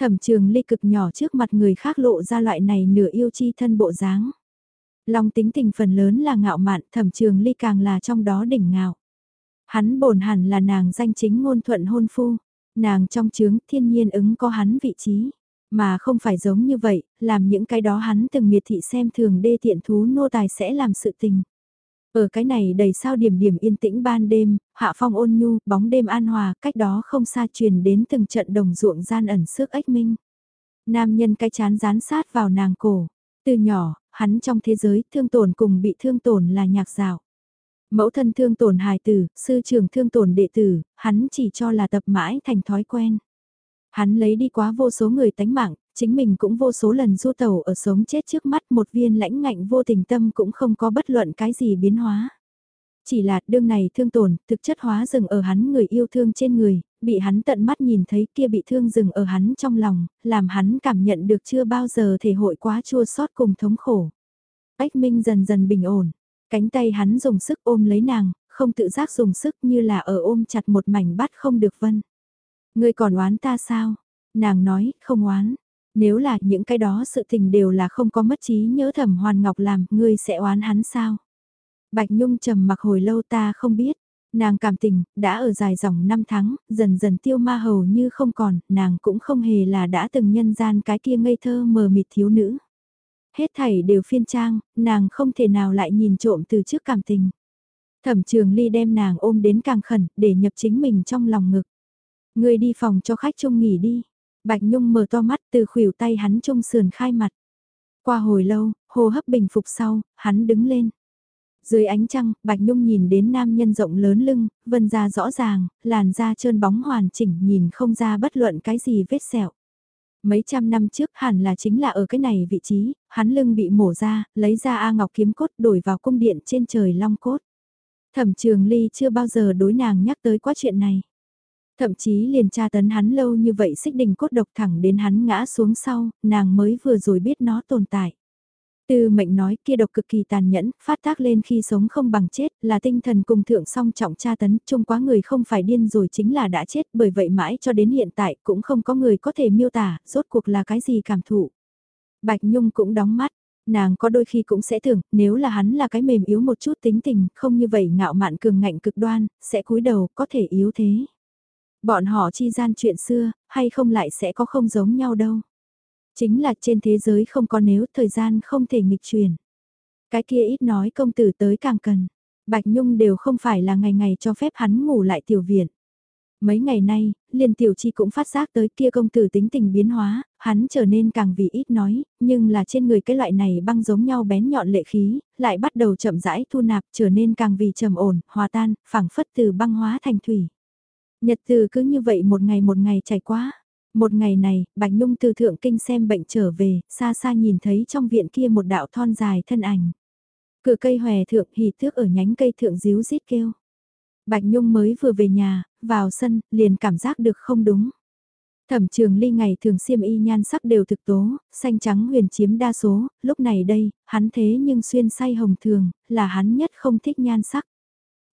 Thẩm trường ly cực nhỏ trước mặt người khác lộ ra loại này nửa yêu chi thân bộ dáng. Long tính tình phần lớn là ngạo mạn, thẩm trường ly càng là trong đó đỉnh ngạo. Hắn bổn hẳn là nàng danh chính ngôn thuận hôn phu, nàng trong chướng thiên nhiên ứng có hắn vị trí. Mà không phải giống như vậy, làm những cái đó hắn từng miệt thị xem thường đê tiện thú nô tài sẽ làm sự tình. Ở cái này đầy sao điểm điểm yên tĩnh ban đêm, hạ phong ôn nhu, bóng đêm an hòa, cách đó không xa truyền đến từng trận đồng ruộng gian ẩn sức ếch minh. Nam nhân cái chán dán sát vào nàng cổ. Từ nhỏ, hắn trong thế giới thương tổn cùng bị thương tổn là nhạc dạo. Mẫu thân thương tổn hài tử, sư trưởng thương tổn đệ tử, hắn chỉ cho là tập mãi thành thói quen. Hắn lấy đi quá vô số người tánh mạng, chính mình cũng vô số lần du tàu ở sống chết trước mắt một viên lãnh ngạnh vô tình tâm cũng không có bất luận cái gì biến hóa. Chỉ là đương này thương tổn, thực chất hóa dừng ở hắn người yêu thương trên người, bị hắn tận mắt nhìn thấy kia bị thương dừng ở hắn trong lòng, làm hắn cảm nhận được chưa bao giờ thể hội quá chua xót cùng thống khổ. Ách Minh dần dần bình ổn, cánh tay hắn dùng sức ôm lấy nàng, không tự giác dùng sức như là ở ôm chặt một mảnh bắt không được vân. Ngươi còn oán ta sao? Nàng nói, không oán. Nếu là những cái đó sự tình đều là không có mất trí nhớ thẩm hoàn ngọc làm, ngươi sẽ oán hắn sao? Bạch Nhung trầm mặc hồi lâu ta không biết. Nàng cảm tình, đã ở dài dòng năm tháng, dần dần tiêu ma hầu như không còn, nàng cũng không hề là đã từng nhân gian cái kia ngây thơ mờ mịt thiếu nữ. Hết thảy đều phiên trang, nàng không thể nào lại nhìn trộm từ trước cảm tình. Thẩm trường ly đem nàng ôm đến càng khẩn, để nhập chính mình trong lòng ngực. Người đi phòng cho khách trông nghỉ đi. Bạch Nhung mở to mắt từ khuỷu tay hắn trông sườn khai mặt. Qua hồi lâu, hô hấp bình phục sau, hắn đứng lên. Dưới ánh trăng, Bạch Nhung nhìn đến nam nhân rộng lớn lưng, vân da rõ ràng, làn da trơn bóng hoàn chỉnh nhìn không ra bất luận cái gì vết sẹo. Mấy trăm năm trước hẳn là chính là ở cái này vị trí, hắn lưng bị mổ ra, lấy ra A Ngọc kiếm cốt đổi vào cung điện trên trời long cốt. Thẩm trường ly chưa bao giờ đối nàng nhắc tới quá chuyện này. Thậm chí liền tra tấn hắn lâu như vậy xích đình cốt độc thẳng đến hắn ngã xuống sau, nàng mới vừa rồi biết nó tồn tại. Từ mệnh nói kia độc cực kỳ tàn nhẫn, phát tác lên khi sống không bằng chết, là tinh thần cùng thượng song trọng tra tấn, chung quá người không phải điên rồi chính là đã chết, bởi vậy mãi cho đến hiện tại cũng không có người có thể miêu tả, rốt cuộc là cái gì cảm thụ. Bạch Nhung cũng đóng mắt, nàng có đôi khi cũng sẽ tưởng, nếu là hắn là cái mềm yếu một chút tính tình, không như vậy ngạo mạn cường ngạnh cực đoan, sẽ cúi đầu, có thể yếu thế. Bọn họ chi gian chuyện xưa, hay không lại sẽ có không giống nhau đâu. Chính là trên thế giới không có nếu thời gian không thể nghịch truyền. Cái kia ít nói công tử tới càng cần. Bạch Nhung đều không phải là ngày ngày cho phép hắn ngủ lại tiểu viện. Mấy ngày nay, liền tiểu chi cũng phát giác tới kia công tử tính tình biến hóa, hắn trở nên càng vì ít nói, nhưng là trên người cái loại này băng giống nhau bén nhọn lệ khí, lại bắt đầu chậm rãi thu nạp trở nên càng vì trầm ổn, hòa tan, phảng phất từ băng hóa thành thủy. Nhật từ cứ như vậy một ngày một ngày trải qua. Một ngày này, Bạch Nhung từ thượng kinh xem bệnh trở về, xa xa nhìn thấy trong viện kia một đạo thon dài thân ảnh. Cửa cây hòe thượng hỉ thước ở nhánh cây thượng díu rít kêu. Bạch Nhung mới vừa về nhà, vào sân, liền cảm giác được không đúng. Thẩm trường ly ngày thường xiêm y nhan sắc đều thực tố, xanh trắng huyền chiếm đa số, lúc này đây, hắn thế nhưng xuyên say hồng thường, là hắn nhất không thích nhan sắc.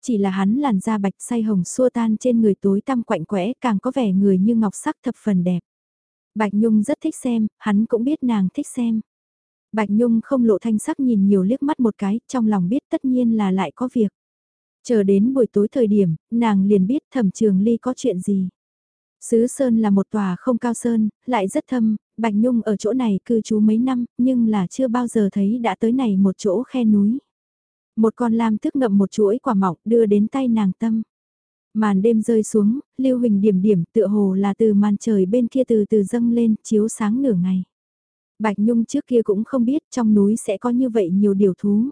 Chỉ là hắn làn da bạch say hồng xua tan trên người tối tăm quạnh quẽ càng có vẻ người như ngọc sắc thập phần đẹp. Bạch Nhung rất thích xem, hắn cũng biết nàng thích xem. Bạch Nhung không lộ thanh sắc nhìn nhiều liếc mắt một cái, trong lòng biết tất nhiên là lại có việc. Chờ đến buổi tối thời điểm, nàng liền biết thẩm trường ly có chuyện gì. Sứ Sơn là một tòa không cao sơn, lại rất thâm, Bạch Nhung ở chỗ này cư trú mấy năm, nhưng là chưa bao giờ thấy đã tới này một chỗ khe núi. Một con lam thức ngậm một chuỗi quả mọng đưa đến tay nàng tâm. Màn đêm rơi xuống, lưu huỳnh điểm điểm tựa hồ là từ màn trời bên kia từ từ dâng lên, chiếu sáng nửa ngày. Bạch Nhung trước kia cũng không biết trong núi sẽ có như vậy nhiều điều thú.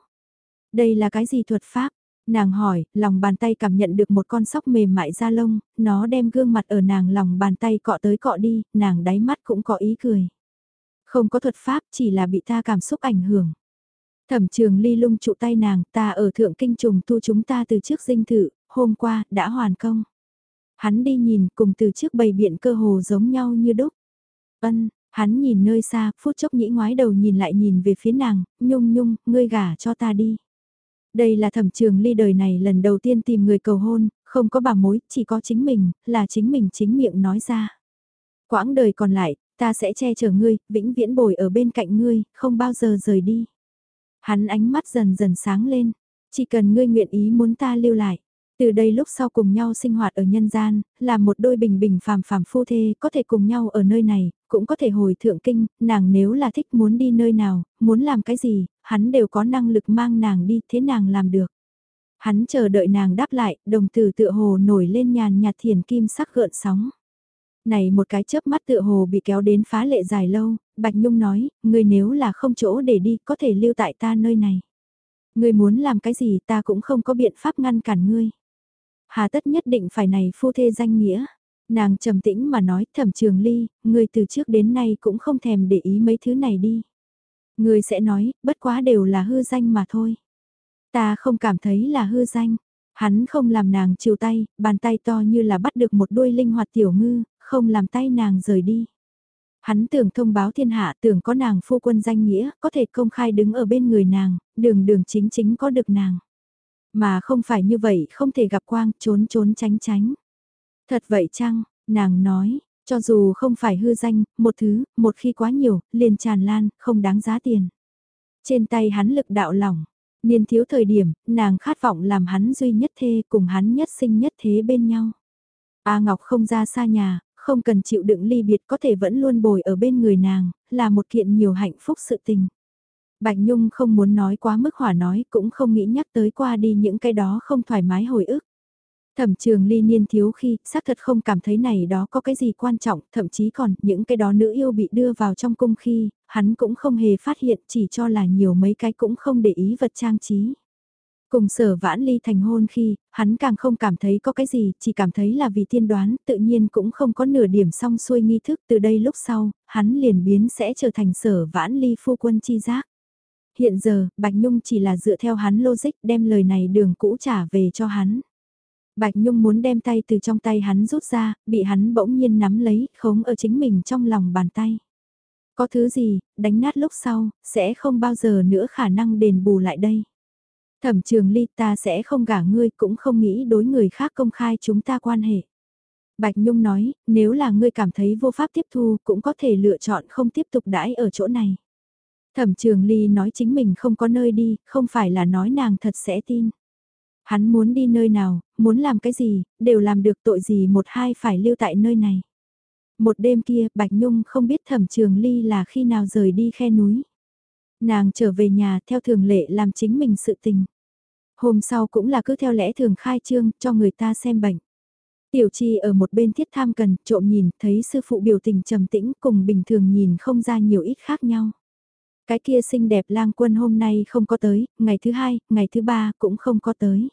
Đây là cái gì thuật pháp? Nàng hỏi, lòng bàn tay cảm nhận được một con sóc mềm mại da lông, nó đem gương mặt ở nàng lòng bàn tay cọ tới cọ đi, nàng đáy mắt cũng có ý cười. Không có thuật pháp chỉ là bị ta cảm xúc ảnh hưởng. Thẩm trường ly lung trụ tay nàng, ta ở thượng kinh trùng tu chúng ta từ trước dinh thự, hôm qua, đã hoàn công. Hắn đi nhìn cùng từ trước bầy biện cơ hồ giống nhau như đúc. Ân, hắn nhìn nơi xa, phút chốc nhĩ ngoái đầu nhìn lại nhìn về phía nàng, nhung nhung, ngươi gả cho ta đi. Đây là thẩm trường ly đời này lần đầu tiên tìm người cầu hôn, không có bà mối, chỉ có chính mình, là chính mình chính miệng nói ra. Quãng đời còn lại, ta sẽ che chở ngươi, vĩnh viễn bồi ở bên cạnh ngươi, không bao giờ rời đi. Hắn ánh mắt dần dần sáng lên, chỉ cần ngươi nguyện ý muốn ta lưu lại. Từ đây lúc sau cùng nhau sinh hoạt ở nhân gian, là một đôi bình bình phàm phàm phu thê, có thể cùng nhau ở nơi này, cũng có thể hồi thượng kinh, nàng nếu là thích muốn đi nơi nào, muốn làm cái gì, hắn đều có năng lực mang nàng đi, thế nàng làm được. Hắn chờ đợi nàng đáp lại, đồng tử tựa hồ nổi lên nhàn nhạt thiền kim sắc gợn sóng. Này một cái chớp mắt tựa hồ bị kéo đến phá lệ dài lâu, Bạch Nhung nói, ngươi nếu là không chỗ để đi, có thể lưu tại ta nơi này. Ngươi muốn làm cái gì ta cũng không có biện pháp ngăn cản ngươi. Hà tất nhất định phải này phu thê danh nghĩa. Nàng trầm tĩnh mà nói thẩm trường ly, ngươi từ trước đến nay cũng không thèm để ý mấy thứ này đi. Ngươi sẽ nói, bất quá đều là hư danh mà thôi. Ta không cảm thấy là hư danh. Hắn không làm nàng chiều tay, bàn tay to như là bắt được một đuôi linh hoạt tiểu ngư, không làm tay nàng rời đi. Hắn tưởng thông báo thiên hạ tưởng có nàng phu quân danh nghĩa, có thể công khai đứng ở bên người nàng, đường đường chính chính có được nàng. Mà không phải như vậy không thể gặp quang, trốn trốn tránh tránh. Thật vậy chăng, nàng nói, cho dù không phải hư danh, một thứ, một khi quá nhiều, liền tràn lan, không đáng giá tiền. Trên tay hắn lực đạo lỏng, niên thiếu thời điểm, nàng khát vọng làm hắn duy nhất thê cùng hắn nhất sinh nhất thế bên nhau. A Ngọc không ra xa nhà, không cần chịu đựng ly biệt có thể vẫn luôn bồi ở bên người nàng, là một kiện nhiều hạnh phúc sự tình. Bạch Nhung không muốn nói quá mức hỏa nói cũng không nghĩ nhắc tới qua đi những cái đó không thoải mái hồi ức. Thẩm trường ly niên thiếu khi, xác thật không cảm thấy này đó có cái gì quan trọng, thậm chí còn những cái đó nữ yêu bị đưa vào trong cung khi, hắn cũng không hề phát hiện chỉ cho là nhiều mấy cái cũng không để ý vật trang trí. Cùng sở vãn ly thành hôn khi, hắn càng không cảm thấy có cái gì, chỉ cảm thấy là vì tiên đoán, tự nhiên cũng không có nửa điểm song xuôi nghi thức từ đây lúc sau, hắn liền biến sẽ trở thành sở vãn ly phu quân chi giác. Hiện giờ, Bạch Nhung chỉ là dựa theo hắn logic đem lời này đường cũ trả về cho hắn. Bạch Nhung muốn đem tay từ trong tay hắn rút ra, bị hắn bỗng nhiên nắm lấy, khống ở chính mình trong lòng bàn tay. Có thứ gì, đánh nát lúc sau, sẽ không bao giờ nữa khả năng đền bù lại đây. Thẩm trường ly ta sẽ không gả ngươi cũng không nghĩ đối người khác công khai chúng ta quan hệ. Bạch Nhung nói, nếu là ngươi cảm thấy vô pháp tiếp thu cũng có thể lựa chọn không tiếp tục đãi ở chỗ này. Thẩm trường ly nói chính mình không có nơi đi, không phải là nói nàng thật sẽ tin. Hắn muốn đi nơi nào, muốn làm cái gì, đều làm được tội gì một hai phải lưu tại nơi này. Một đêm kia, Bạch Nhung không biết thẩm trường ly là khi nào rời đi khe núi. Nàng trở về nhà theo thường lệ làm chính mình sự tình. Hôm sau cũng là cứ theo lẽ thường khai trương cho người ta xem bệnh. Tiểu chi ở một bên thiết tham cần, trộm nhìn, thấy sư phụ biểu tình trầm tĩnh cùng bình thường nhìn không ra nhiều ít khác nhau. Cái kia xinh đẹp lang quân hôm nay không có tới, ngày thứ hai, ngày thứ ba cũng không có tới.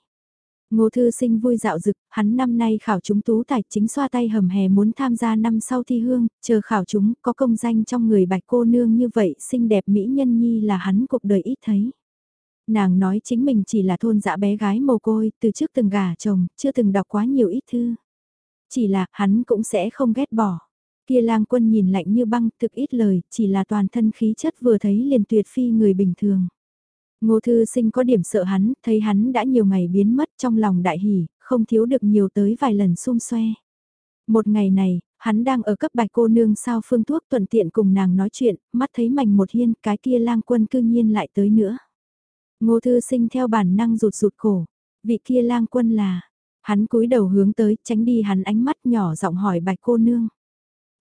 Ngô Thư Sinh vui dạo dực, hắn năm nay khảo chúng tú tài chính xoa tay hầm hè muốn tham gia năm sau thi hương, chờ khảo chúng có công danh trong người bạch cô nương như vậy xinh đẹp mỹ nhân nhi là hắn cuộc đời ít thấy. Nàng nói chính mình chỉ là thôn dã bé gái mồ côi, từ trước từng gả chồng, chưa từng đọc quá nhiều ít thư. Chỉ là hắn cũng sẽ không ghét bỏ. Kia lang quân nhìn lạnh như băng, thực ít lời, chỉ là toàn thân khí chất vừa thấy liền tuyệt phi người bình thường. Ngô Thư Sinh có điểm sợ hắn, thấy hắn đã nhiều ngày biến mất trong lòng đại hỉ, không thiếu được nhiều tới vài lần xung xoe. Một ngày này, hắn đang ở cấp bạch cô nương sao phương thuốc thuận tiện cùng nàng nói chuyện, mắt thấy mảnh một hiên, cái kia lang quân cư nhiên lại tới nữa. Ngô Thư Sinh theo bản năng rụt rụt cổ, vị kia lang quân là, hắn cúi đầu hướng tới, tránh đi hắn ánh mắt nhỏ giọng hỏi bạch cô nương.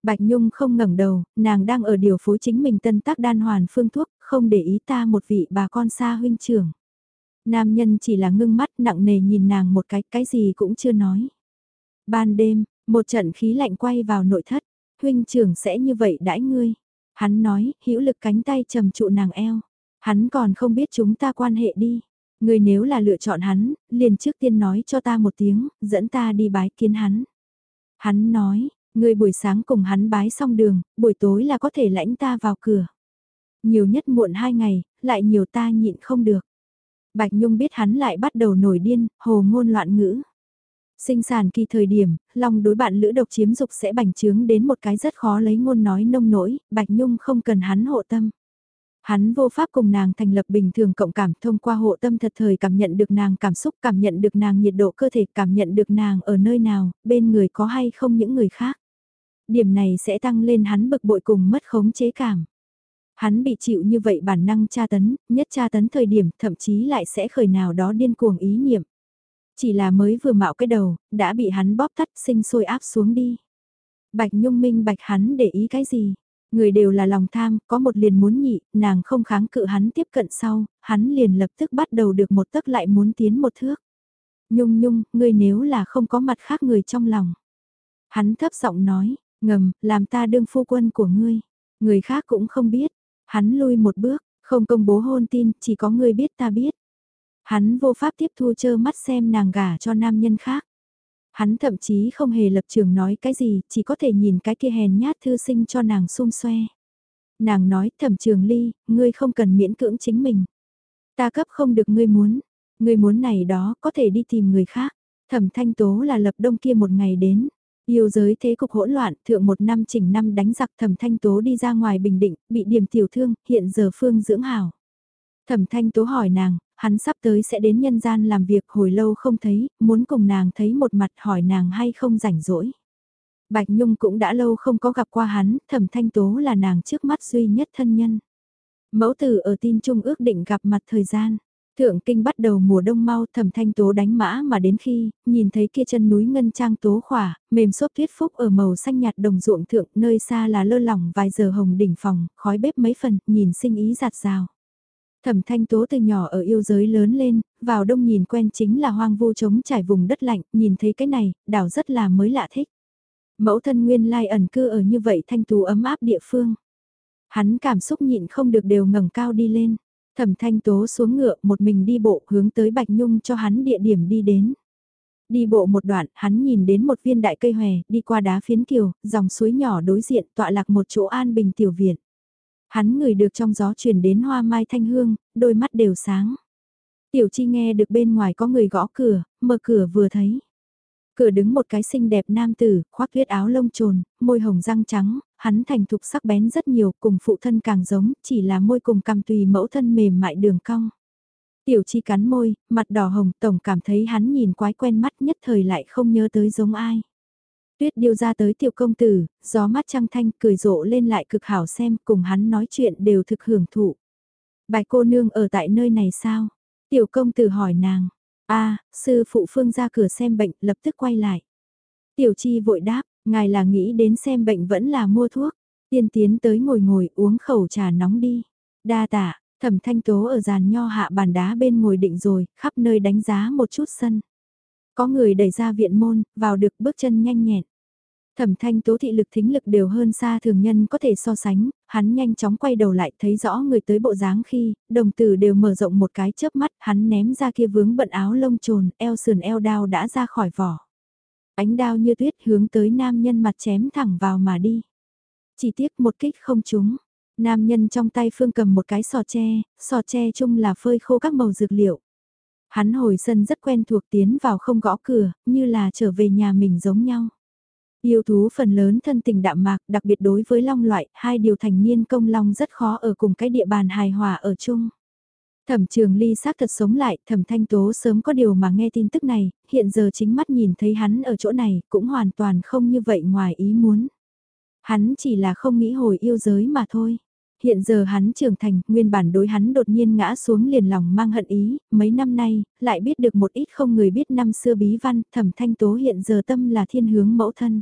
Bạch Nhung không ngẩng đầu, nàng đang ở điều phối chính mình tân tác đan hoàn phương thuốc, không để ý ta một vị bà con xa huynh trưởng. Nam nhân chỉ là ngưng mắt nặng nề nhìn nàng một cái, cái gì cũng chưa nói. Ban đêm, một trận khí lạnh quay vào nội thất, huynh trưởng sẽ như vậy đãi ngươi. Hắn nói, hữu lực cánh tay trầm trụ nàng eo. Hắn còn không biết chúng ta quan hệ đi. Ngươi nếu là lựa chọn hắn, liền trước tiên nói cho ta một tiếng, dẫn ta đi bái kiến hắn. Hắn nói, ngươi buổi sáng cùng hắn bái xong đường, buổi tối là có thể lãnh ta vào cửa. Nhiều nhất muộn hai ngày, lại nhiều ta nhịn không được. Bạch Nhung biết hắn lại bắt đầu nổi điên, hồ ngôn loạn ngữ. Sinh sản kỳ thời điểm, Long đối bạn lữ độc chiếm dục sẽ bành trướng đến một cái rất khó lấy ngôn nói nông nỗi, Bạch Nhung không cần hắn hộ tâm. Hắn vô pháp cùng nàng thành lập bình thường cộng cảm thông qua hộ tâm thật thời cảm nhận được nàng cảm xúc, cảm nhận được nàng nhiệt độ cơ thể, cảm nhận được nàng ở nơi nào, bên người có hay không những người khác. Điểm này sẽ tăng lên hắn bực bội cùng mất khống chế cảm. Hắn bị chịu như vậy bản năng tra tấn, nhất tra tấn thời điểm thậm chí lại sẽ khởi nào đó điên cuồng ý niệm. Chỉ là mới vừa mạo cái đầu, đã bị hắn bóp tắt sinh sôi áp xuống đi. Bạch Nhung minh bạch hắn để ý cái gì? Người đều là lòng tham, có một liền muốn nhị, nàng không kháng cự hắn tiếp cận sau, hắn liền lập tức bắt đầu được một tấc lại muốn tiến một thước. Nhung nhung, ngươi nếu là không có mặt khác người trong lòng. Hắn thấp giọng nói, ngầm, làm ta đương phu quân của ngươi. Người khác cũng không biết. Hắn lui một bước, không công bố hôn tin, chỉ có người biết ta biết. Hắn vô pháp tiếp thu chơ mắt xem nàng gả cho nam nhân khác. Hắn thậm chí không hề lập trường nói cái gì, chỉ có thể nhìn cái kia hèn nhát thư sinh cho nàng xung xoe. Nàng nói thẩm trường ly, ngươi không cần miễn cưỡng chính mình. Ta cấp không được ngươi muốn, ngươi muốn này đó có thể đi tìm người khác. Thẩm thanh tố là lập đông kia một ngày đến. Yêu giới thế cục hỗn loạn, thượng một năm chỉnh năm đánh giặc thẩm thanh tố đi ra ngoài bình định, bị điểm tiểu thương, hiện giờ phương dưỡng hảo. Thẩm thanh tố hỏi nàng, hắn sắp tới sẽ đến nhân gian làm việc hồi lâu không thấy, muốn cùng nàng thấy một mặt hỏi nàng hay không rảnh rỗi. Bạch Nhung cũng đã lâu không có gặp qua hắn, thẩm thanh tố là nàng trước mắt duy nhất thân nhân. Mẫu tử ở tin trung ước định gặp mặt thời gian. Thượng kinh bắt đầu mùa đông mau thẩm thanh tố đánh mã mà đến khi, nhìn thấy kia chân núi ngân trang tố khỏa, mềm xốp tuyết phúc ở màu xanh nhạt đồng ruộng thượng, nơi xa là lơ lỏng vài giờ hồng đỉnh phòng, khói bếp mấy phần, nhìn sinh ý giạt rào. Thẩm thanh tố từ nhỏ ở yêu giới lớn lên, vào đông nhìn quen chính là hoang vu trống trải vùng đất lạnh, nhìn thấy cái này, đảo rất là mới lạ thích. Mẫu thân nguyên lai ẩn cư ở như vậy thanh tú ấm áp địa phương. Hắn cảm xúc nhịn không được đều ngẩng cao đi lên. Thẩm thanh tố xuống ngựa một mình đi bộ hướng tới Bạch Nhung cho hắn địa điểm đi đến. Đi bộ một đoạn, hắn nhìn đến một viên đại cây hòe, đi qua đá phiến kiều, dòng suối nhỏ đối diện tọa lạc một chỗ an bình tiểu viện. Hắn ngửi được trong gió truyền đến hoa mai thanh hương, đôi mắt đều sáng. Tiểu chi nghe được bên ngoài có người gõ cửa, mở cửa vừa thấy. Cửa đứng một cái xinh đẹp nam tử, khoác huyết áo lông trồn, môi hồng răng trắng, hắn thành thục sắc bén rất nhiều, cùng phụ thân càng giống, chỉ là môi cùng cằm tùy mẫu thân mềm mại đường cong. Tiểu chi cắn môi, mặt đỏ hồng, tổng cảm thấy hắn nhìn quái quen mắt nhất thời lại không nhớ tới giống ai. Tuyết điêu ra tới tiểu công tử, gió mắt trăng thanh cười rộ lên lại cực hảo xem, cùng hắn nói chuyện đều thực hưởng thụ. Bài cô nương ở tại nơi này sao? Tiểu công tử hỏi nàng a sư phụ phương ra cửa xem bệnh, lập tức quay lại. Tiểu chi vội đáp, ngài là nghĩ đến xem bệnh vẫn là mua thuốc. Tiên tiến tới ngồi ngồi uống khẩu trà nóng đi. Đa tạ, thẩm thanh tố ở giàn nho hạ bàn đá bên ngồi định rồi, khắp nơi đánh giá một chút sân. Có người đẩy ra viện môn, vào được bước chân nhanh nhẹn. Thẩm thanh tố thị lực thính lực đều hơn xa thường nhân có thể so sánh, hắn nhanh chóng quay đầu lại thấy rõ người tới bộ dáng khi, đồng tử đều mở rộng một cái chớp mắt, hắn ném ra kia vướng bận áo lông trồn, eo sườn eo đao đã ra khỏi vỏ. Ánh đao như tuyết hướng tới nam nhân mặt chém thẳng vào mà đi. Chỉ tiếc một kích không trúng. Nam nhân trong tay phương cầm một cái sò tre, sò tre chung là phơi khô các màu dược liệu. Hắn hồi sân rất quen thuộc tiến vào không gõ cửa, như là trở về nhà mình giống nhau. Yêu thú phần lớn thân tình đạm mạc, đặc biệt đối với long loại, hai điều thành niên công long rất khó ở cùng cái địa bàn hài hòa ở chung. Thẩm trường ly xác thật sống lại, thẩm thanh tố sớm có điều mà nghe tin tức này, hiện giờ chính mắt nhìn thấy hắn ở chỗ này, cũng hoàn toàn không như vậy ngoài ý muốn. Hắn chỉ là không nghĩ hồi yêu giới mà thôi. Hiện giờ hắn trưởng thành, nguyên bản đối hắn đột nhiên ngã xuống liền lòng mang hận ý, mấy năm nay, lại biết được một ít không người biết năm xưa bí văn, thẩm thanh tố hiện giờ tâm là thiên hướng mẫu thân.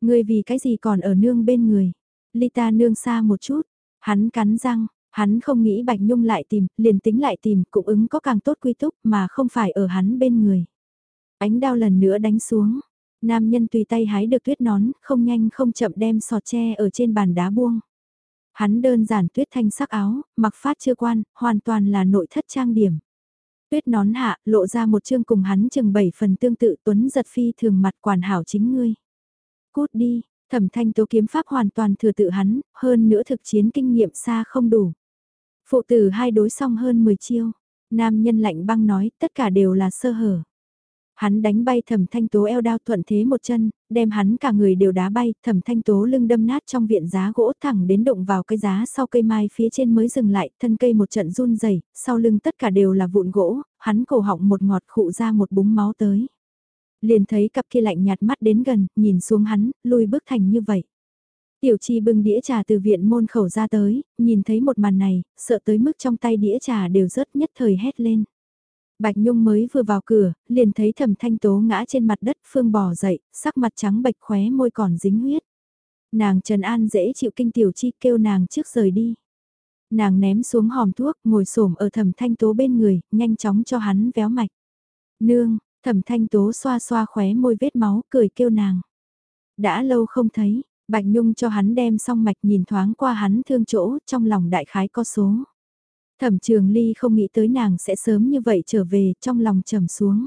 Ngươi vì cái gì còn ở nương bên người? Lita nương xa một chút, hắn cắn răng, hắn không nghĩ Bạch Nhung lại tìm, liền tính lại tìm, cũng ứng có càng tốt quy túc mà không phải ở hắn bên người. Ánh đao lần nữa đánh xuống, nam nhân tùy tay hái được tuyết nón, không nhanh không chậm đem sọt tre ở trên bàn đá buông. Hắn đơn giản tuyết thanh sắc áo, mặc phát chưa quan, hoàn toàn là nội thất trang điểm. Tuyết nón hạ, lộ ra một chương cùng hắn chừng bảy phần tương tự tuấn giật phi thường mặt quản hảo chính ngươi. Cút đi, thẩm thanh tố kiếm pháp hoàn toàn thừa tự hắn, hơn nữa thực chiến kinh nghiệm xa không đủ. Phụ tử hai đối song hơn 10 chiêu, nam nhân lạnh băng nói tất cả đều là sơ hở. Hắn đánh bay thẩm thanh tố eo đao thuận thế một chân, đem hắn cả người đều đá bay, thẩm thanh tố lưng đâm nát trong viện giá gỗ thẳng đến đụng vào cái giá sau cây mai phía trên mới dừng lại, thân cây một trận run rẩy sau lưng tất cả đều là vụn gỗ, hắn cổ họng một ngọt khụ ra một búng máu tới. Liền thấy cặp kia lạnh nhạt mắt đến gần, nhìn xuống hắn, lui bước thành như vậy. Tiểu chi bưng đĩa trà từ viện môn khẩu ra tới, nhìn thấy một màn này, sợ tới mức trong tay đĩa trà đều rớt nhất thời hét lên. Bạch Nhung mới vừa vào cửa, liền thấy thẩm thanh tố ngã trên mặt đất phương bò dậy, sắc mặt trắng bệch khóe môi còn dính huyết. Nàng Trần An dễ chịu kinh tiểu chi kêu nàng trước rời đi. Nàng ném xuống hòm thuốc, ngồi xổm ở thẩm thanh tố bên người, nhanh chóng cho hắn véo mạch. Nương, thẩm thanh tố xoa xoa khóe môi vết máu, cười kêu nàng. Đã lâu không thấy, Bạch Nhung cho hắn đem xong mạch nhìn thoáng qua hắn thương chỗ, trong lòng đại khái có số. Thẩm trường ly không nghĩ tới nàng sẽ sớm như vậy trở về, trong lòng trầm xuống.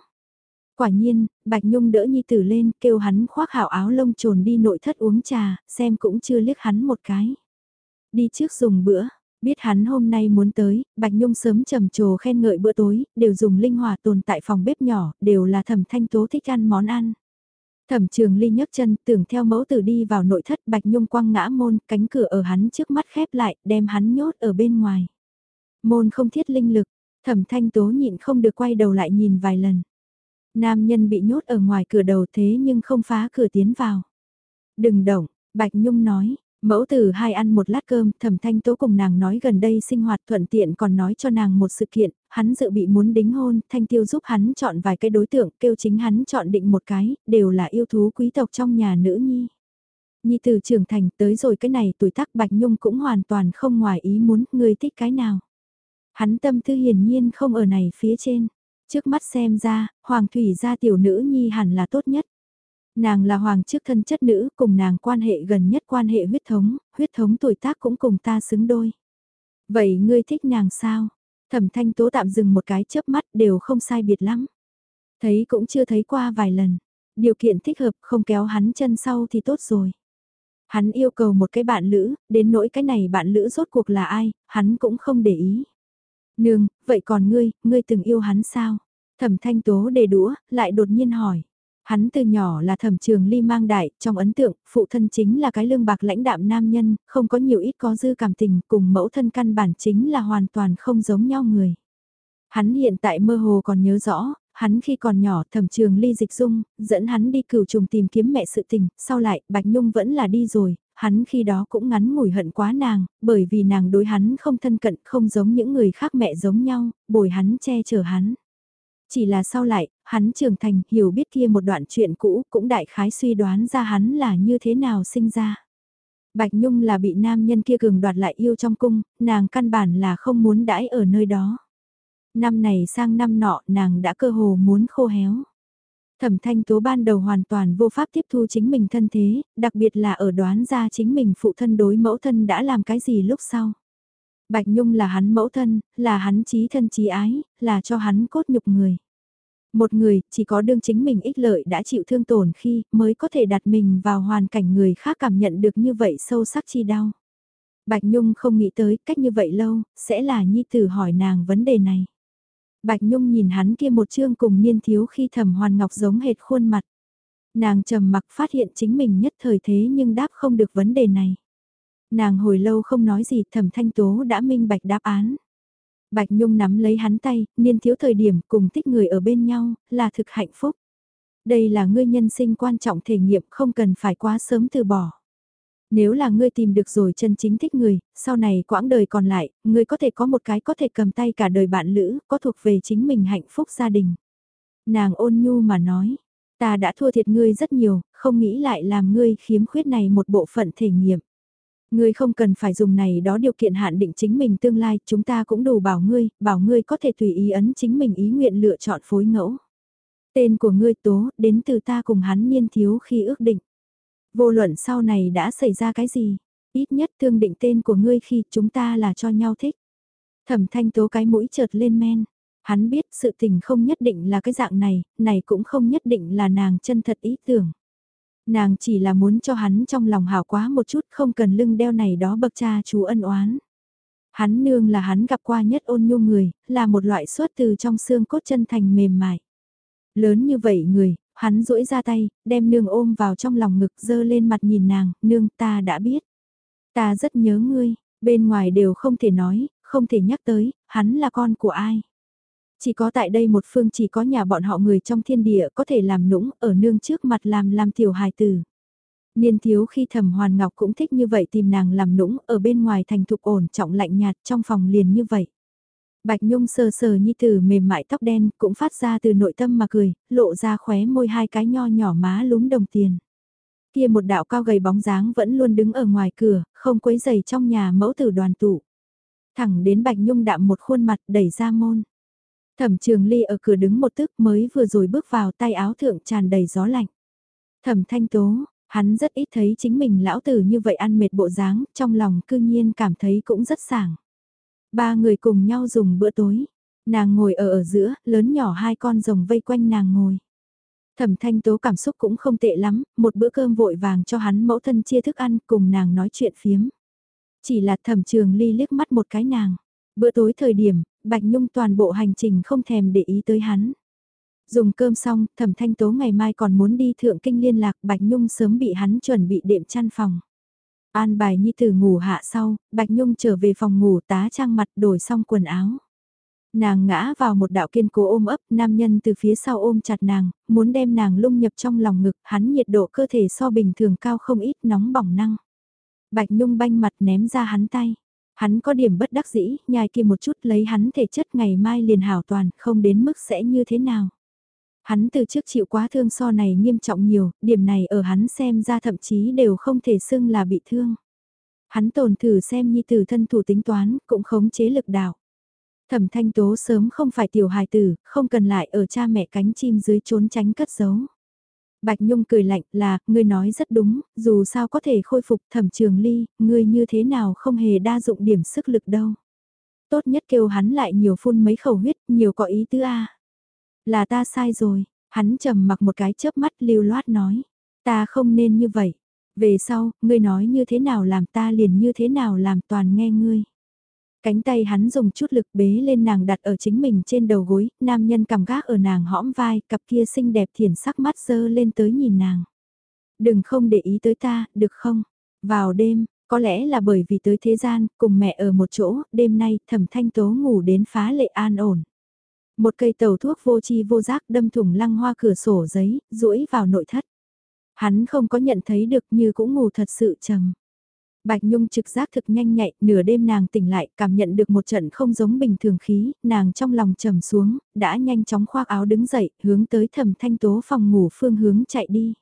Quả nhiên, Bạch Nhung đỡ Nhi Tử lên, kêu hắn khoác hảo áo lông trồn đi nội thất uống trà, xem cũng chưa liếc hắn một cái. Đi trước dùng bữa, biết hắn hôm nay muốn tới, Bạch Nhung sớm trầm trồ khen ngợi bữa tối, đều dùng linh hỏa tồn tại phòng bếp nhỏ, đều là thẩm thanh tố thích ăn món ăn. Thẩm trường ly nhấc chân tưởng theo mẫu tử đi vào nội thất Bạch Nhung quăng ngã môn, cánh cửa ở hắn trước mắt khép lại, đem hắn nhốt ở bên ngoài. Môn không thiết linh lực, thẩm thanh tố nhịn không được quay đầu lại nhìn vài lần. Nam nhân bị nhốt ở ngoài cửa đầu thế nhưng không phá cửa tiến vào. Đừng động, Bạch Nhung nói, mẫu tử hai ăn một lát cơm, thẩm thanh tố cùng nàng nói gần đây sinh hoạt thuận tiện còn nói cho nàng một sự kiện, hắn dự bị muốn đính hôn, thanh tiêu giúp hắn chọn vài cái đối tượng, kêu chính hắn chọn định một cái, đều là yêu thú quý tộc trong nhà nữ nhi. Nhi từ trưởng thành tới rồi cái này tuổi tác Bạch Nhung cũng hoàn toàn không ngoài ý muốn, người thích cái nào. Hắn tâm tư hiển nhiên không ở này phía trên. Trước mắt xem ra, Hoàng Thủy gia tiểu nữ nhi hẳn là tốt nhất. Nàng là hoàng trước thân chất nữ, cùng nàng quan hệ gần nhất quan hệ huyết thống, huyết thống tuổi tác cũng cùng ta xứng đôi. Vậy ngươi thích nàng sao? Thẩm thanh tố tạm dừng một cái chớp mắt đều không sai biệt lắm. Thấy cũng chưa thấy qua vài lần. Điều kiện thích hợp không kéo hắn chân sau thì tốt rồi. Hắn yêu cầu một cái bạn lữ, đến nỗi cái này bạn lữ rốt cuộc là ai, hắn cũng không để ý. Nương, vậy còn ngươi, ngươi từng yêu hắn sao? Thẩm thanh tố đề đũa, lại đột nhiên hỏi. Hắn từ nhỏ là thẩm trường ly mang đại, trong ấn tượng, phụ thân chính là cái lương bạc lãnh đạm nam nhân, không có nhiều ít có dư cảm tình, cùng mẫu thân căn bản chính là hoàn toàn không giống nhau người. Hắn hiện tại mơ hồ còn nhớ rõ, hắn khi còn nhỏ thẩm trường ly dịch dung, dẫn hắn đi cửu trùng tìm kiếm mẹ sự tình, sau lại Bạch Nhung vẫn là đi rồi, hắn khi đó cũng ngắn ngủi hận quá nàng, bởi vì nàng đối hắn không thân cận không giống những người khác mẹ giống nhau, bồi hắn che chở hắn. Chỉ là sau lại, hắn trưởng thành hiểu biết kia một đoạn chuyện cũ cũng đại khái suy đoán ra hắn là như thế nào sinh ra. Bạch Nhung là bị nam nhân kia cường đoạt lại yêu trong cung, nàng căn bản là không muốn đãi ở nơi đó. Năm này sang năm nọ nàng đã cơ hồ muốn khô héo. Thẩm thanh tố ban đầu hoàn toàn vô pháp tiếp thu chính mình thân thế, đặc biệt là ở đoán ra chính mình phụ thân đối mẫu thân đã làm cái gì lúc sau. Bạch Nhung là hắn mẫu thân, là hắn trí thân trí ái, là cho hắn cốt nhục người. Một người, chỉ có đương chính mình ích lợi đã chịu thương tổn khi mới có thể đặt mình vào hoàn cảnh người khác cảm nhận được như vậy sâu sắc chi đau. Bạch Nhung không nghĩ tới cách như vậy lâu, sẽ là Nhi Tử hỏi nàng vấn đề này. Bạch Nhung nhìn hắn kia một chương cùng niên thiếu khi thẩm hoàn ngọc giống hệt khuôn mặt. Nàng trầm mặc phát hiện chính mình nhất thời thế nhưng đáp không được vấn đề này. Nàng hồi lâu không nói gì thẩm thanh tố đã minh bạch đáp án. Bạch Nhung nắm lấy hắn tay, niên thiếu thời điểm cùng thích người ở bên nhau, là thực hạnh phúc. Đây là ngươi nhân sinh quan trọng thể nghiệm không cần phải quá sớm từ bỏ. Nếu là ngươi tìm được rồi chân chính thích người, sau này quãng đời còn lại, ngươi có thể có một cái có thể cầm tay cả đời bạn lữ, có thuộc về chính mình hạnh phúc gia đình. Nàng ôn nhu mà nói, ta đã thua thiệt ngươi rất nhiều, không nghĩ lại làm ngươi khiếm khuyết này một bộ phận thể nghiệm. Ngươi không cần phải dùng này đó điều kiện hạn định chính mình tương lai, chúng ta cũng đủ bảo ngươi, bảo ngươi có thể tùy ý ấn chính mình ý nguyện lựa chọn phối ngẫu. Tên của ngươi tố, đến từ ta cùng hắn niên thiếu khi ước định. Vô luận sau này đã xảy ra cái gì, ít nhất thương định tên của ngươi khi chúng ta là cho nhau thích. Thẩm thanh tố cái mũi chợt lên men. Hắn biết sự tình không nhất định là cái dạng này, này cũng không nhất định là nàng chân thật ý tưởng. Nàng chỉ là muốn cho hắn trong lòng hảo quá một chút không cần lưng đeo này đó bậc cha chú ân oán. Hắn nương là hắn gặp qua nhất ôn nhu người, là một loại xuất từ trong xương cốt chân thành mềm mại. Lớn như vậy người, hắn duỗi ra tay, đem nương ôm vào trong lòng ngực dơ lên mặt nhìn nàng, nương ta đã biết. Ta rất nhớ ngươi, bên ngoài đều không thể nói, không thể nhắc tới, hắn là con của ai. Chỉ có tại đây một phương chỉ có nhà bọn họ người trong thiên địa có thể làm nũng ở nương trước mặt làm làm tiểu hài tử. Niên thiếu khi thẩm hoàn ngọc cũng thích như vậy tìm nàng làm nũng ở bên ngoài thành thục ổn trọng lạnh nhạt trong phòng liền như vậy. Bạch Nhung sờ sờ như từ mềm mại tóc đen cũng phát ra từ nội tâm mà cười, lộ ra khóe môi hai cái nho nhỏ má lúm đồng tiền. Kia một đạo cao gầy bóng dáng vẫn luôn đứng ở ngoài cửa, không quấy giày trong nhà mẫu tử đoàn tụ. Thẳng đến Bạch Nhung đạm một khuôn mặt đẩy ra môn. Thẩm trường ly ở cửa đứng một tức mới vừa rồi bước vào tay áo thượng tràn đầy gió lạnh. Thẩm thanh tố, hắn rất ít thấy chính mình lão tử như vậy ăn mệt bộ dáng, trong lòng cư nhiên cảm thấy cũng rất sảng. Ba người cùng nhau dùng bữa tối. Nàng ngồi ở ở giữa, lớn nhỏ hai con rồng vây quanh nàng ngồi. Thẩm thanh tố cảm xúc cũng không tệ lắm, một bữa cơm vội vàng cho hắn mẫu thân chia thức ăn cùng nàng nói chuyện phiếm. Chỉ là thẩm trường ly liếc mắt một cái nàng. Bữa tối thời điểm, Bạch Nhung toàn bộ hành trình không thèm để ý tới hắn. Dùng cơm xong, thẩm thanh tố ngày mai còn muốn đi thượng kinh liên lạc Bạch Nhung sớm bị hắn chuẩn bị đệm chăn phòng. An bài nhi tử ngủ hạ sau, Bạch Nhung trở về phòng ngủ tá trang mặt đổi xong quần áo. Nàng ngã vào một đạo kiên cố ôm ấp, nam nhân từ phía sau ôm chặt nàng, muốn đem nàng lung nhập trong lòng ngực, hắn nhiệt độ cơ thể so bình thường cao không ít nóng bỏng năng. Bạch Nhung banh mặt ném ra hắn tay. Hắn có điểm bất đắc dĩ, nhai kia một chút lấy hắn thể chất ngày mai liền hảo toàn, không đến mức sẽ như thế nào. Hắn từ trước chịu quá thương so này nghiêm trọng nhiều, điểm này ở hắn xem ra thậm chí đều không thể xưng là bị thương. Hắn tồn thử xem như từ thân thủ tính toán, cũng khống chế lực đạo. Thẩm thanh tố sớm không phải tiểu hài tử, không cần lại ở cha mẹ cánh chim dưới trốn tránh cất giấu. Bạch Nhung cười lạnh là, ngươi nói rất đúng, dù sao có thể khôi phục thẩm trường ly, ngươi như thế nào không hề đa dụng điểm sức lực đâu. Tốt nhất kêu hắn lại nhiều phun mấy khẩu huyết, nhiều có ý tứ a. Là ta sai rồi, hắn trầm mặc một cái chớp mắt lưu loát nói. Ta không nên như vậy. Về sau, ngươi nói như thế nào làm ta liền như thế nào làm toàn nghe ngươi. Cánh tay hắn dùng chút lực bế lên nàng đặt ở chính mình trên đầu gối, nam nhân cầm gác ở nàng hõm vai, cặp kia xinh đẹp thiển sắc mắt dơ lên tới nhìn nàng. Đừng không để ý tới ta, được không? Vào đêm, có lẽ là bởi vì tới thế gian, cùng mẹ ở một chỗ, đêm nay thẩm thanh tố ngủ đến phá lệ an ổn. Một cây tàu thuốc vô chi vô giác đâm thủng lăng hoa cửa sổ giấy, rũi vào nội thất. Hắn không có nhận thấy được như cũng ngủ thật sự trầm. Bạch Nhung trực giác thực nhanh nhạy, nửa đêm nàng tỉnh lại, cảm nhận được một trận không giống bình thường khí, nàng trong lòng trầm xuống, đã nhanh chóng khoác áo đứng dậy, hướng tới thẩm thanh tố phòng ngủ phương hướng chạy đi.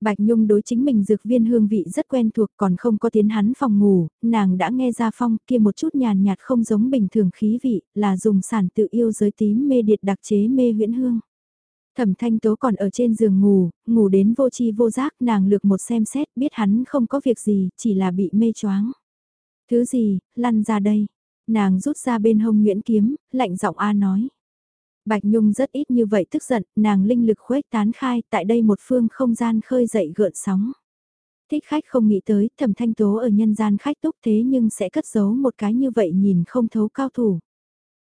Bạch Nhung đối chính mình dược viên hương vị rất quen thuộc còn không có tiến hắn phòng ngủ, nàng đã nghe ra phong kia một chút nhàn nhạt không giống bình thường khí vị, là dùng sản tự yêu giới tím mê điệt đặc chế mê huyễn hương. Thẩm thanh tố còn ở trên giường ngủ, ngủ đến vô chi vô giác nàng lược một xem xét biết hắn không có việc gì, chỉ là bị mê choáng. Thứ gì, lăn ra đây. Nàng rút ra bên hông Nguyễn Kiếm, lạnh giọng A nói. Bạch Nhung rất ít như vậy tức giận, nàng linh lực khuếch tán khai tại đây một phương không gian khơi dậy gợn sóng. Thích khách không nghĩ tới thẩm thanh tố ở nhân gian khách túc thế nhưng sẽ cất giấu một cái như vậy nhìn không thấu cao thủ.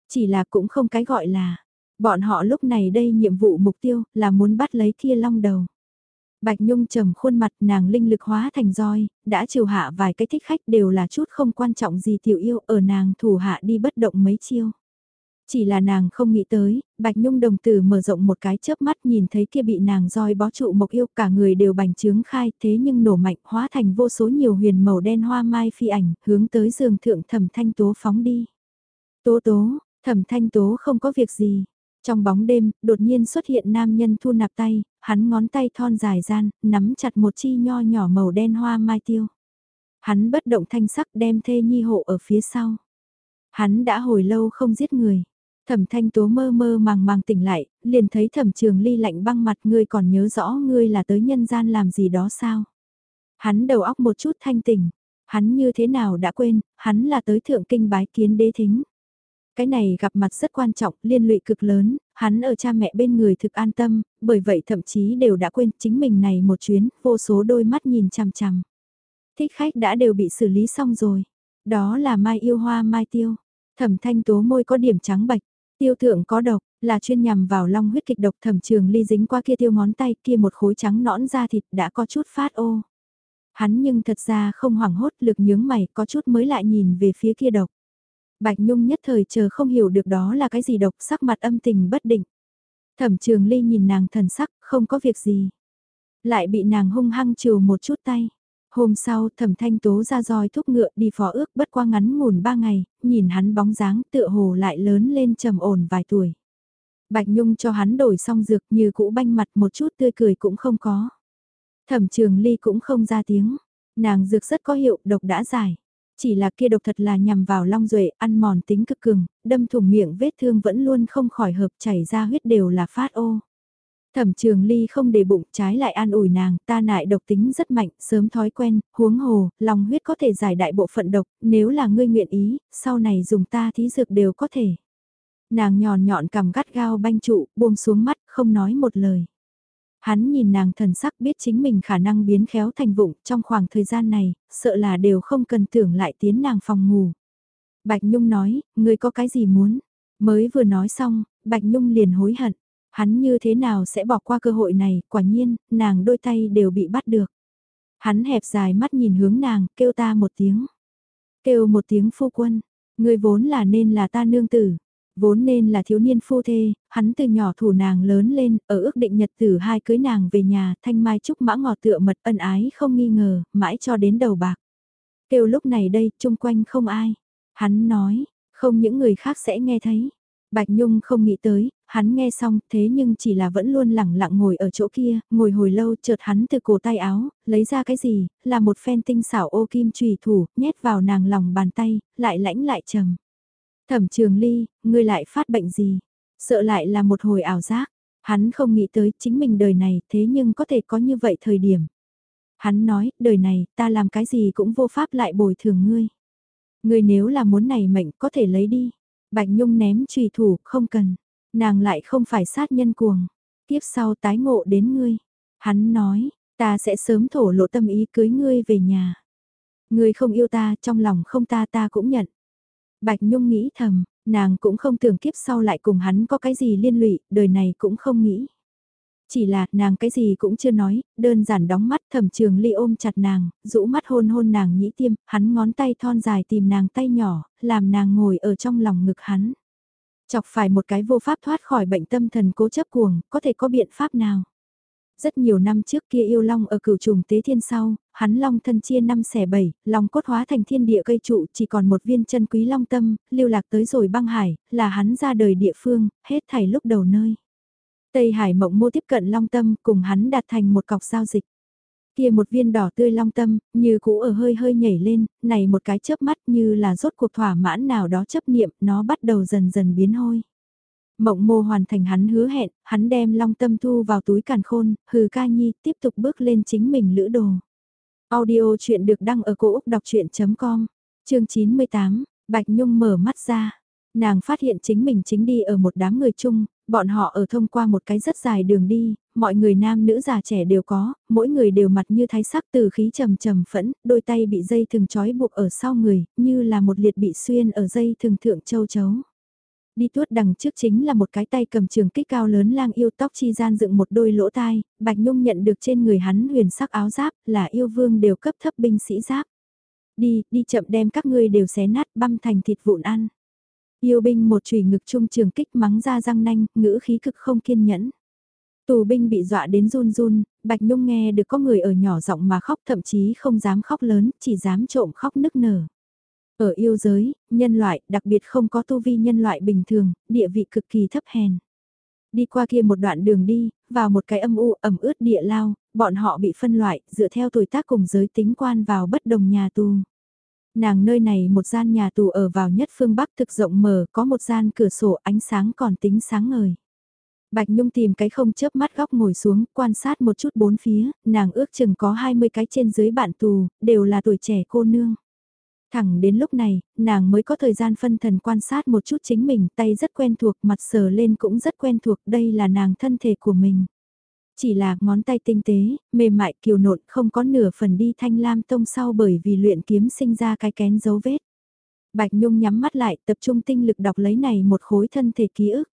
Chỉ là cũng không cái gọi là, bọn họ lúc này đây nhiệm vụ mục tiêu là muốn bắt lấy kia long đầu. Bạch Nhung trầm khuôn mặt nàng linh lực hóa thành roi, đã chiều hạ vài cái thích khách đều là chút không quan trọng gì tiểu yêu ở nàng thủ hạ đi bất động mấy chiêu. Chỉ là nàng không nghĩ tới, Bạch Nhung đồng tử mở rộng một cái chớp mắt nhìn thấy kia bị nàng roi bó trụ mộc yêu cả người đều bành trướng khai thế nhưng nổ mạnh hóa thành vô số nhiều huyền màu đen hoa mai phi ảnh hướng tới giường thượng thẩm thanh tố phóng đi. Tố tố, thẩm thanh tố không có việc gì. Trong bóng đêm, đột nhiên xuất hiện nam nhân thu nạp tay, hắn ngón tay thon dài gian, nắm chặt một chi nho nhỏ màu đen hoa mai tiêu. Hắn bất động thanh sắc đem thê nhi hộ ở phía sau. Hắn đã hồi lâu không giết người. Thẩm thanh tố mơ mơ màng màng tỉnh lại, liền thấy thẩm trường ly lạnh băng mặt ngươi còn nhớ rõ ngươi là tới nhân gian làm gì đó sao. Hắn đầu óc một chút thanh tỉnh, hắn như thế nào đã quên, hắn là tới thượng kinh bái kiến đế thính. Cái này gặp mặt rất quan trọng, liên lụy cực lớn, hắn ở cha mẹ bên người thực an tâm, bởi vậy thậm chí đều đã quên chính mình này một chuyến, vô số đôi mắt nhìn chằm chằm. Thích khách đã đều bị xử lý xong rồi. Đó là mai yêu hoa mai tiêu. Thẩm thanh tố môi có điểm trắng bạch, Tiêu thượng có độc, Là chuyên nhằm vào long huyết kịch độc thẩm trường ly dính qua kia tiêu ngón tay kia một khối trắng nõn da thịt đã có chút phát ô. Hắn nhưng thật ra không hoảng hốt lực nhướng mày có chút mới lại nhìn về phía kia độc. Bạch Nhung nhất thời chờ không hiểu được đó là cái gì độc sắc mặt âm tình bất định. Thẩm trường ly nhìn nàng thần sắc không có việc gì. Lại bị nàng hung hăng chiều một chút tay. Hôm sau thẩm thanh tố ra roi thúc ngựa đi phó ước bất qua ngắn ngủn ba ngày, nhìn hắn bóng dáng tựa hồ lại lớn lên trầm ổn vài tuổi. Bạch Nhung cho hắn đổi xong dược như cũ banh mặt một chút tươi cười cũng không có. Thẩm trường ly cũng không ra tiếng, nàng dược rất có hiệu độc đã giải. Chỉ là kia độc thật là nhằm vào long duệ ăn mòn tính cực cường, đâm thủng miệng vết thương vẫn luôn không khỏi hợp chảy ra huyết đều là phát ô. Thẩm trường ly không để bụng trái lại an ủi nàng, ta nại độc tính rất mạnh, sớm thói quen, huống hồ, lòng huyết có thể giải đại bộ phận độc, nếu là ngươi nguyện ý, sau này dùng ta thí dược đều có thể. Nàng nhòn nhọn cầm gắt gao banh trụ, buông xuống mắt, không nói một lời. Hắn nhìn nàng thần sắc biết chính mình khả năng biến khéo thành vụng trong khoảng thời gian này, sợ là đều không cần tưởng lại tiến nàng phòng ngủ. Bạch Nhung nói, ngươi có cái gì muốn? Mới vừa nói xong, Bạch Nhung liền hối hận. Hắn như thế nào sẽ bỏ qua cơ hội này, quả nhiên, nàng đôi tay đều bị bắt được. Hắn hẹp dài mắt nhìn hướng nàng, kêu ta một tiếng. Kêu một tiếng phu quân, người vốn là nên là ta nương tử. Vốn nên là thiếu niên phu thê, hắn từ nhỏ thủ nàng lớn lên, ở ước định nhật tử hai cưới nàng về nhà, thanh mai trúc mã ngọt tựa mật ân ái không nghi ngờ, mãi cho đến đầu bạc. Kêu lúc này đây, chung quanh không ai. Hắn nói, không những người khác sẽ nghe thấy. Bạch Nhung không nghĩ tới, hắn nghe xong thế nhưng chỉ là vẫn luôn lẳng lặng ngồi ở chỗ kia, ngồi hồi lâu chợt hắn từ cổ tay áo, lấy ra cái gì, là một phen tinh xảo ô kim trùy thủ, nhét vào nàng lòng bàn tay, lại lãnh lại trầm. Thẩm trường ly, ngươi lại phát bệnh gì? Sợ lại là một hồi ảo giác. Hắn không nghĩ tới chính mình đời này thế nhưng có thể có như vậy thời điểm. Hắn nói, đời này, ta làm cái gì cũng vô pháp lại bồi thường ngươi. Ngươi nếu là muốn này mệnh có thể lấy đi. Bạch Nhung ném trùy thủ, không cần. Nàng lại không phải sát nhân cuồng. Tiếp sau tái ngộ đến ngươi. Hắn nói, ta sẽ sớm thổ lộ tâm ý cưới ngươi về nhà. Ngươi không yêu ta, trong lòng không ta ta cũng nhận. Bạch Nhung nghĩ thầm, nàng cũng không tưởng kiếp sau lại cùng hắn có cái gì liên lụy, đời này cũng không nghĩ. Chỉ là, nàng cái gì cũng chưa nói, đơn giản đóng mắt thẩm trường ly ôm chặt nàng, rũ mắt hôn hôn nàng nhĩ tiêm, hắn ngón tay thon dài tìm nàng tay nhỏ, làm nàng ngồi ở trong lòng ngực hắn. Chọc phải một cái vô pháp thoát khỏi bệnh tâm thần cố chấp cuồng, có thể có biện pháp nào? Rất nhiều năm trước kia yêu long ở cửu trùng tế thiên sau, hắn long thân chia năm xẻ bảy, long cốt hóa thành thiên địa cây trụ chỉ còn một viên chân quý long tâm, lưu lạc tới rồi băng hải, là hắn ra đời địa phương, hết thảy lúc đầu nơi. Tây Hải mộng mô tiếp cận long tâm cùng hắn đạt thành một cọc giao dịch. Kia một viên đỏ tươi long tâm, như cũ ở hơi hơi nhảy lên, này một cái chớp mắt như là rốt cuộc thỏa mãn nào đó chấp niệm, nó bắt đầu dần dần biến hôi. Mộng mô hoàn thành hắn hứa hẹn, hắn đem long tâm thu vào túi càn khôn, hừ ca nhi tiếp tục bước lên chính mình lữ đồ. Audio chuyện được đăng ở cổ Úc đọc chuyện.com, chương 98, Bạch Nhung mở mắt ra. Nàng phát hiện chính mình chính đi ở một đám người chung, bọn họ ở thông qua một cái rất dài đường đi, mọi người nam nữ già trẻ đều có, mỗi người đều mặt như thái sắc từ khí trầm trầm phẫn, đôi tay bị dây thừng trói buộc ở sau người, như là một liệt bị xuyên ở dây thừng thượng châu chấu. Đi tuốt đằng trước chính là một cái tay cầm trường kích cao lớn lang yêu tóc chi gian dựng một đôi lỗ tai, Bạch Nhung nhận được trên người hắn huyền sắc áo giáp là yêu vương đều cấp thấp binh sĩ giáp. Đi, đi chậm đem các ngươi đều xé nát băm thành thịt vụn ăn. Yêu binh một chùy ngực trung trường kích mắng ra răng nanh, ngữ khí cực không kiên nhẫn. Tù binh bị dọa đến run run, Bạch Nhung nghe được có người ở nhỏ giọng mà khóc thậm chí không dám khóc lớn, chỉ dám trộm khóc nức nở. Ở yêu giới, nhân loại, đặc biệt không có tu vi nhân loại bình thường, địa vị cực kỳ thấp hèn. Đi qua kia một đoạn đường đi, vào một cái âm u ẩm ướt địa lao, bọn họ bị phân loại, dựa theo tuổi tác cùng giới tính quan vào bất đồng nhà tù. Nàng nơi này một gian nhà tù ở vào nhất phương Bắc thực rộng mở, có một gian cửa sổ ánh sáng còn tính sáng ngời. Bạch Nhung tìm cái không chớp mắt góc ngồi xuống, quan sát một chút bốn phía, nàng ước chừng có 20 cái trên dưới bạn tù, đều là tuổi trẻ cô nương. Thẳng đến lúc này, nàng mới có thời gian phân thần quan sát một chút chính mình, tay rất quen thuộc, mặt sờ lên cũng rất quen thuộc, đây là nàng thân thể của mình. Chỉ là ngón tay tinh tế, mềm mại kiều nộn không có nửa phần đi thanh lam tông sau bởi vì luyện kiếm sinh ra cái kén dấu vết. Bạch Nhung nhắm mắt lại tập trung tinh lực đọc lấy này một khối thân thể ký ức.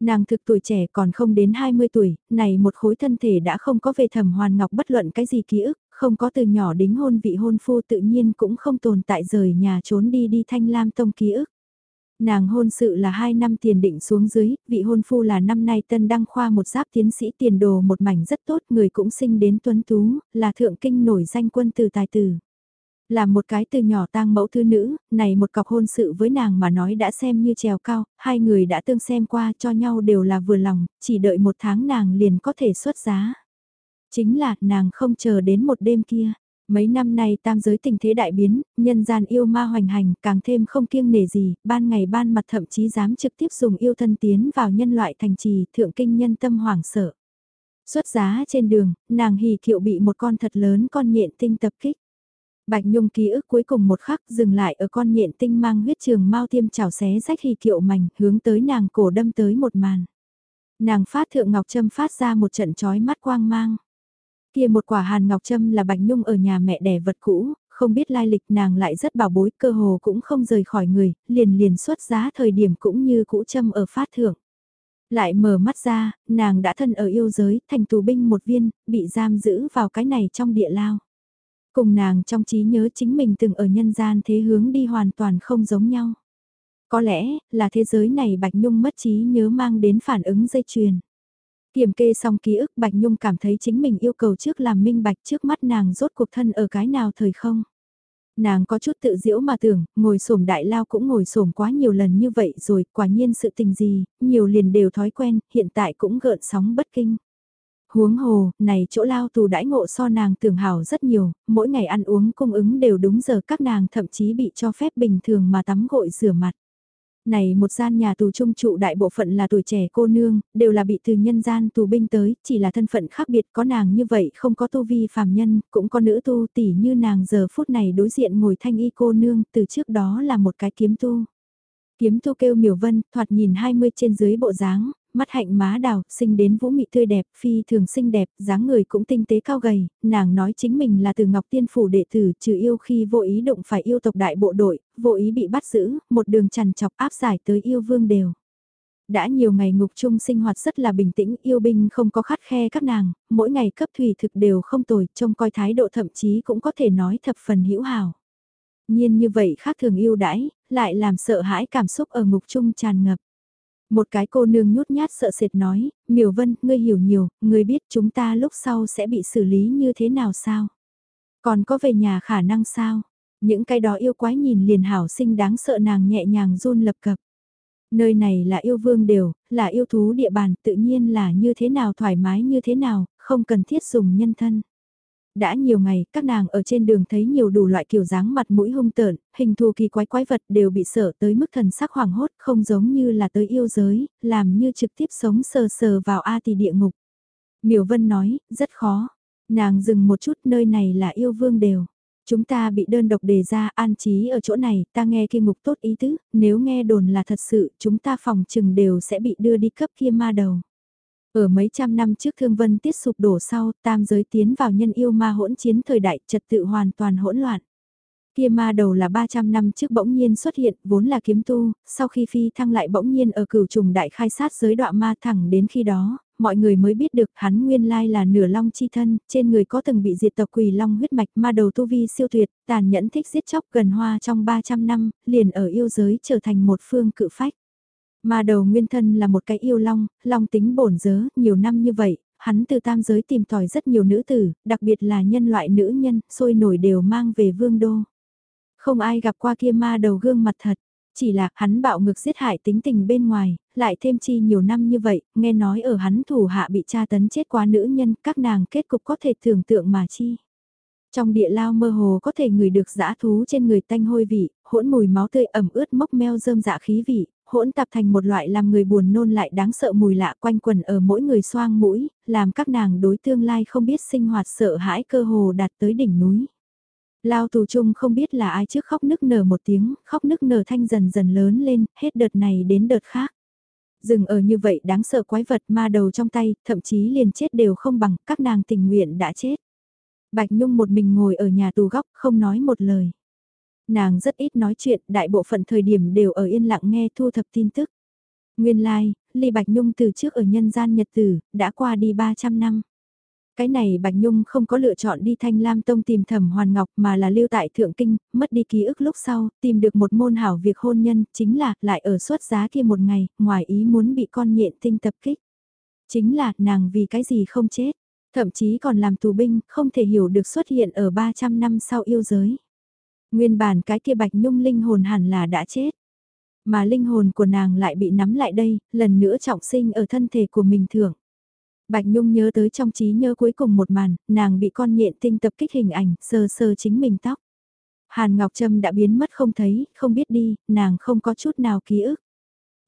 Nàng thực tuổi trẻ còn không đến 20 tuổi, này một khối thân thể đã không có về thẩm hoàn ngọc bất luận cái gì ký ức, không có từ nhỏ đính hôn vị hôn phu tự nhiên cũng không tồn tại rời nhà trốn đi đi thanh lam tông ký ức. Nàng hôn sự là 2 năm tiền định xuống dưới, vị hôn phu là năm nay tân đăng khoa một giáp tiến sĩ tiền đồ một mảnh rất tốt, người cũng sinh đến tuấn tú, là thượng kinh nổi danh quân từ tài tử. Là một cái từ nhỏ tang mẫu thư nữ, này một cọc hôn sự với nàng mà nói đã xem như trèo cao, hai người đã tương xem qua cho nhau đều là vừa lòng, chỉ đợi một tháng nàng liền có thể xuất giá. Chính là nàng không chờ đến một đêm kia. Mấy năm nay tam giới tình thế đại biến, nhân gian yêu ma hoành hành, càng thêm không kiêng nể gì, ban ngày ban mặt thậm chí dám trực tiếp dùng yêu thân tiến vào nhân loại thành trì, thượng kinh nhân tâm hoảng sợ. Xuất giá trên đường, nàng hì kiệu bị một con thật lớn con nhện tinh tập kích. Bạch Nhung ký ức cuối cùng một khắc dừng lại ở con nhện tinh mang huyết trường mau tiêm chảo xé rách hì kiệu mảnh hướng tới nàng cổ đâm tới một màn. Nàng phát thượng ngọc châm phát ra một trận chói mắt quang mang. Kia một quả hàn ngọc trâm là Bạch Nhung ở nhà mẹ đẻ vật cũ, không biết lai lịch nàng lại rất bảo bối cơ hồ cũng không rời khỏi người, liền liền xuất giá thời điểm cũng như cũ châm ở phát thưởng Lại mở mắt ra, nàng đã thân ở yêu giới, thành tù binh một viên, bị giam giữ vào cái này trong địa lao. Cùng nàng trong trí nhớ chính mình từng ở nhân gian thế hướng đi hoàn toàn không giống nhau. Có lẽ là thế giới này Bạch Nhung mất trí nhớ mang đến phản ứng dây chuyền. Kiểm kê xong ký ức Bạch Nhung cảm thấy chính mình yêu cầu trước làm minh bạch trước mắt nàng rốt cuộc thân ở cái nào thời không. Nàng có chút tự diễu mà tưởng, ngồi sổm đại lao cũng ngồi sổm quá nhiều lần như vậy rồi, quả nhiên sự tình gì, nhiều liền đều thói quen, hiện tại cũng gợn sóng bất kinh. Huống hồ, này chỗ lao tù đãi ngộ so nàng tưởng hảo rất nhiều, mỗi ngày ăn uống cung ứng đều đúng giờ các nàng thậm chí bị cho phép bình thường mà tắm gội rửa mặt. Này một gian nhà tù trung trụ đại bộ phận là tuổi trẻ cô nương, đều là bị từ nhân gian tù binh tới, chỉ là thân phận khác biệt có nàng như vậy không có tu vi phàm nhân, cũng có nữ tu tỷ như nàng giờ phút này đối diện ngồi thanh y cô nương, từ trước đó là một cái kiếm tu. Kiếm tu kêu miểu vân, thoạt nhìn 20 trên dưới bộ dáng, mắt hạnh má đào, sinh đến vũ mị tươi đẹp, phi thường xinh đẹp, dáng người cũng tinh tế cao gầy, nàng nói chính mình là từ Ngọc Tiên Phủ đệ tử, trừ yêu khi vô ý động phải yêu tộc đại bộ đội, vô ý bị bắt giữ, một đường chằn chọc áp giải tới yêu vương đều. Đã nhiều ngày ngục chung sinh hoạt rất là bình tĩnh, yêu binh không có khát khe các nàng, mỗi ngày cấp thủy thực đều không tồi, trông coi thái độ thậm chí cũng có thể nói thập phần hữu hảo. Nhiên như vậy khác thường yêu đãi, lại làm sợ hãi cảm xúc ở ngục chung tràn ngập. Một cái cô nương nhút nhát sợ sệt nói, Miểu Vân, ngươi hiểu nhiều, ngươi biết chúng ta lúc sau sẽ bị xử lý như thế nào sao? Còn có về nhà khả năng sao? Những cái đó yêu quái nhìn liền hảo sinh đáng sợ nàng nhẹ nhàng run lập cập. Nơi này là yêu vương đều, là yêu thú địa bàn tự nhiên là như thế nào thoải mái như thế nào, không cần thiết dùng nhân thân. Đã nhiều ngày, các nàng ở trên đường thấy nhiều đủ loại kiểu dáng mặt mũi hung tợn, hình thù kỳ quái quái vật đều bị sợ tới mức thần sắc hoảng hốt, không giống như là tới yêu giới, làm như trực tiếp sống sờ sờ vào A tỷ địa ngục. Miểu Vân nói, rất khó. Nàng dừng một chút nơi này là yêu vương đều. Chúng ta bị đơn độc đề ra an trí ở chỗ này, ta nghe kia ngục tốt ý tứ, nếu nghe đồn là thật sự, chúng ta phòng trừng đều sẽ bị đưa đi cấp kia ma đầu. Ở mấy trăm năm trước thương vân tiết sụp đổ sau, tam giới tiến vào nhân yêu ma hỗn chiến thời đại trật tự hoàn toàn hỗn loạn. Kia ma đầu là 300 năm trước bỗng nhiên xuất hiện, vốn là kiếm tu, sau khi phi thăng lại bỗng nhiên ở cửu trùng đại khai sát giới đọa ma thẳng đến khi đó, mọi người mới biết được hắn nguyên lai là nửa long chi thân, trên người có từng bị diệt tộc quỳ long huyết mạch ma đầu tu vi siêu tuyệt, tàn nhẫn thích giết chóc gần hoa trong 300 năm, liền ở yêu giới trở thành một phương cự phách. Mà đầu nguyên thân là một cái yêu long, long tính bổn dớ, nhiều năm như vậy, hắn từ tam giới tìm tòi rất nhiều nữ tử, đặc biệt là nhân loại nữ nhân, sôi nổi đều mang về vương đô. Không ai gặp qua kia ma đầu gương mặt thật, chỉ là hắn bạo ngược giết hại tính tình bên ngoài, lại thêm chi nhiều năm như vậy, nghe nói ở hắn thủ hạ bị tra tấn chết quá nữ nhân, các nàng kết cục có thể tưởng tượng mà chi. Trong địa lao mơ hồ có thể ngửi được dã thú trên người tanh hôi vị, hỗn mùi máu tươi ẩm ướt mốc meo rơm dạ khí vị, hỗn tạp thành một loại làm người buồn nôn lại đáng sợ mùi lạ quanh quần ở mỗi người xoang mũi, làm các nàng đối tương lai không biết sinh hoạt sợ hãi cơ hồ đạt tới đỉnh núi. Lao tù chung không biết là ai trước khóc nức nở một tiếng, khóc nức nở thanh dần dần lớn lên, hết đợt này đến đợt khác. Dừng ở như vậy đáng sợ quái vật ma đầu trong tay, thậm chí liền chết đều không bằng, các nàng tình nguyện đã chết. Bạch Nhung một mình ngồi ở nhà tù góc, không nói một lời. Nàng rất ít nói chuyện, đại bộ phận thời điểm đều ở yên lặng nghe thu thập tin tức. Nguyên lai, like, Ly Bạch Nhung từ trước ở nhân gian nhật tử, đã qua đi 300 năm. Cái này Bạch Nhung không có lựa chọn đi Thanh Lam Tông tìm thẩm Hoàn Ngọc mà là lưu tại Thượng Kinh, mất đi ký ức lúc sau, tìm được một môn hảo việc hôn nhân, chính là lại ở suất giá kia một ngày, ngoài ý muốn bị con nhện tinh tập kích. Chính là nàng vì cái gì không chết, thậm chí còn làm tù binh, không thể hiểu được xuất hiện ở 300 năm sau yêu giới. Nguyên bản cái kia Bạch Nhung linh hồn hẳn là đã chết. Mà linh hồn của nàng lại bị nắm lại đây, lần nữa trọng sinh ở thân thể của mình thưởng. Bạch Nhung nhớ tới trong trí nhớ cuối cùng một màn, nàng bị con nhện tinh tập kích hình ảnh, sờ sờ chính mình tóc. Hàn Ngọc Trâm đã biến mất không thấy, không biết đi, nàng không có chút nào ký ức.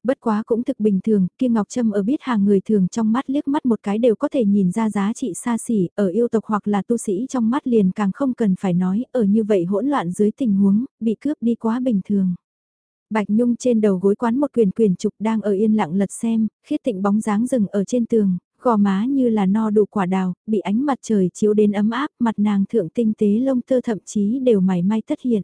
Bất quá cũng thực bình thường, kia Ngọc Trâm ở biết hàng người thường trong mắt liếc mắt một cái đều có thể nhìn ra giá trị xa xỉ, ở yêu tộc hoặc là tu sĩ trong mắt liền càng không cần phải nói, ở như vậy hỗn loạn dưới tình huống, bị cướp đi quá bình thường. Bạch Nhung trên đầu gối quán một quyền quyền trục đang ở yên lặng lật xem, khiết tịnh bóng dáng rừng ở trên tường, gò má như là no đủ quả đào, bị ánh mặt trời chiếu đến ấm áp, mặt nàng thượng tinh tế lông tơ thậm chí đều mảy may tất hiện.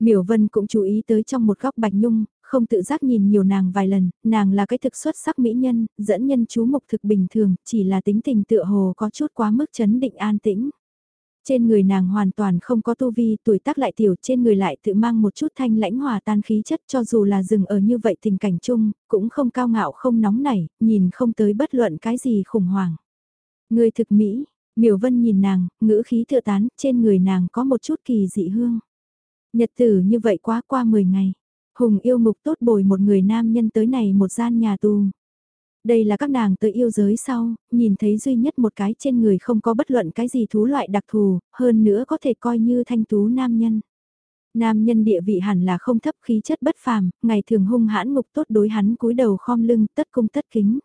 Miểu Vân cũng chú ý tới trong một góc Bạch Nhung, không tự giác nhìn nhiều nàng vài lần, nàng là cái thực xuất sắc mỹ nhân, dẫn nhân chú mục thực bình thường, chỉ là tính tình tựa hồ có chút quá mức chấn định an tĩnh. Trên người nàng hoàn toàn không có tu vi, tuổi tác lại tiểu, trên người lại tự mang một chút thanh lãnh hòa tan khí chất cho dù là dừng ở như vậy tình cảnh chung, cũng không cao ngạo không nóng nảy, nhìn không tới bất luận cái gì khủng hoảng. Người thực mỹ, miểu vân nhìn nàng, ngữ khí tựa tán, trên người nàng có một chút kỳ dị hương. Nhật tử như vậy quá qua 10 ngày. Hùng yêu mục tốt bồi một người nam nhân tới này một gian nhà tù. Đây là các nàng tự yêu giới sau, nhìn thấy duy nhất một cái trên người không có bất luận cái gì thú loại đặc thù, hơn nữa có thể coi như thanh tú nam nhân. Nam nhân địa vị hẳn là không thấp khí chất bất phàm, ngày thường hung hãn ngục tốt đối hắn cúi đầu khom lưng tất cung tất kính.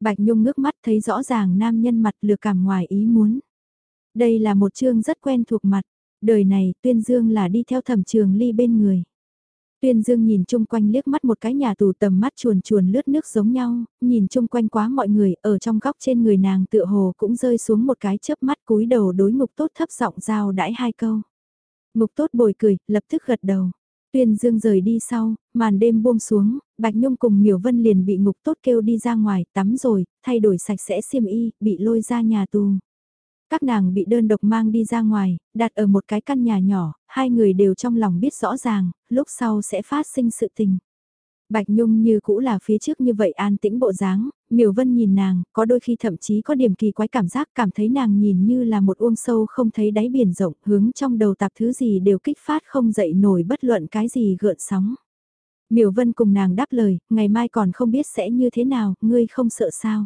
Bạch Nhung ngước mắt thấy rõ ràng nam nhân mặt lừa cảm ngoài ý muốn. Đây là một chương rất quen thuộc mặt, đời này tuyên dương là đi theo thẩm trường ly bên người. Tuyên Dương nhìn chung quanh liếc mắt một cái nhà tù tầm mắt chuồn chuồn lướt nước giống nhau, nhìn chung quanh quá mọi người, ở trong góc trên người nàng tựa hồ cũng rơi xuống một cái chớp mắt cúi đầu đối ngục tốt thấp giọng giao đãi hai câu. Ngục tốt bồi cười, lập tức gật đầu. Tuyên Dương rời đi sau, màn đêm buông xuống, Bạch Nhung cùng Miểu Vân liền bị ngục tốt kêu đi ra ngoài, tắm rồi, thay đổi sạch sẽ xiêm y, bị lôi ra nhà tù. Các nàng bị đơn độc mang đi ra ngoài, đặt ở một cái căn nhà nhỏ, hai người đều trong lòng biết rõ ràng, lúc sau sẽ phát sinh sự tình. Bạch Nhung như cũ là phía trước như vậy an tĩnh bộ dáng, Miểu Vân nhìn nàng, có đôi khi thậm chí có điểm kỳ quái cảm giác cảm thấy nàng nhìn như là một uông sâu không thấy đáy biển rộng, hướng trong đầu tạp thứ gì đều kích phát không dậy nổi bất luận cái gì gợn sóng. Miểu Vân cùng nàng đáp lời, ngày mai còn không biết sẽ như thế nào, ngươi không sợ sao.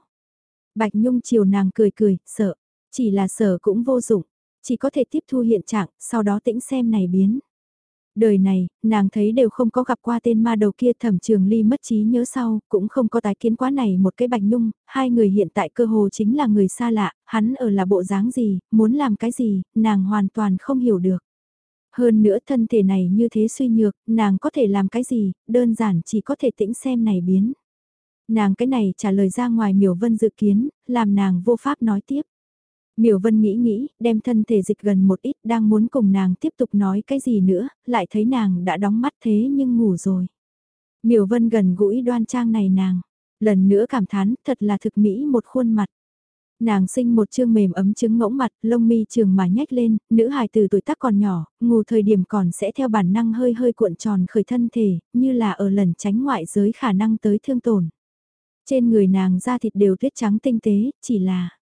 Bạch Nhung chiều nàng cười cười, sợ. Chỉ là sở cũng vô dụng, chỉ có thể tiếp thu hiện trạng, sau đó tĩnh xem này biến. Đời này, nàng thấy đều không có gặp qua tên ma đầu kia thẩm trường ly mất trí nhớ sau, cũng không có tái kiến quá này một cái bạch nhung, hai người hiện tại cơ hồ chính là người xa lạ, hắn ở là bộ dáng gì, muốn làm cái gì, nàng hoàn toàn không hiểu được. Hơn nữa thân thể này như thế suy nhược, nàng có thể làm cái gì, đơn giản chỉ có thể tĩnh xem này biến. Nàng cái này trả lời ra ngoài miểu vân dự kiến, làm nàng vô pháp nói tiếp. Miểu Vân nghĩ nghĩ, đem thân thể dịch gần một ít đang muốn cùng nàng tiếp tục nói cái gì nữa, lại thấy nàng đã đóng mắt thế nhưng ngủ rồi. Miểu Vân gần gũi đoan trang này nàng, lần nữa cảm thán thật là thực mỹ một khuôn mặt. Nàng sinh một chương mềm ấm trứng ngỗng mặt, lông mi trường mà nhách lên, nữ hài từ tuổi tác còn nhỏ, ngủ thời điểm còn sẽ theo bản năng hơi hơi cuộn tròn khởi thân thể, như là ở lần tránh ngoại giới khả năng tới thương tổn. Trên người nàng da thịt đều tuyết trắng tinh tế, chỉ là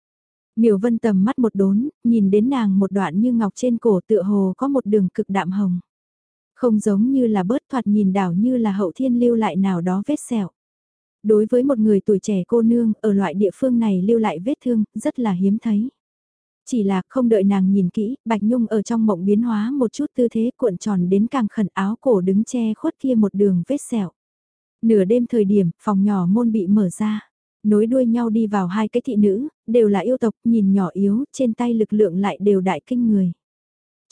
Miểu vân tầm mắt một đốn, nhìn đến nàng một đoạn như ngọc trên cổ tựa hồ có một đường cực đạm hồng. Không giống như là bớt thoạt nhìn đảo như là hậu thiên lưu lại nào đó vết sẹo. Đối với một người tuổi trẻ cô nương ở loại địa phương này lưu lại vết thương, rất là hiếm thấy. Chỉ là không đợi nàng nhìn kỹ, Bạch Nhung ở trong mộng biến hóa một chút tư thế cuộn tròn đến càng khẩn áo cổ đứng che khuất kia một đường vết sẹo. Nửa đêm thời điểm, phòng nhỏ môn bị mở ra nối đuôi nhau đi vào hai cái thị nữ, đều là yêu tộc, nhìn nhỏ yếu, trên tay lực lượng lại đều đại kinh người.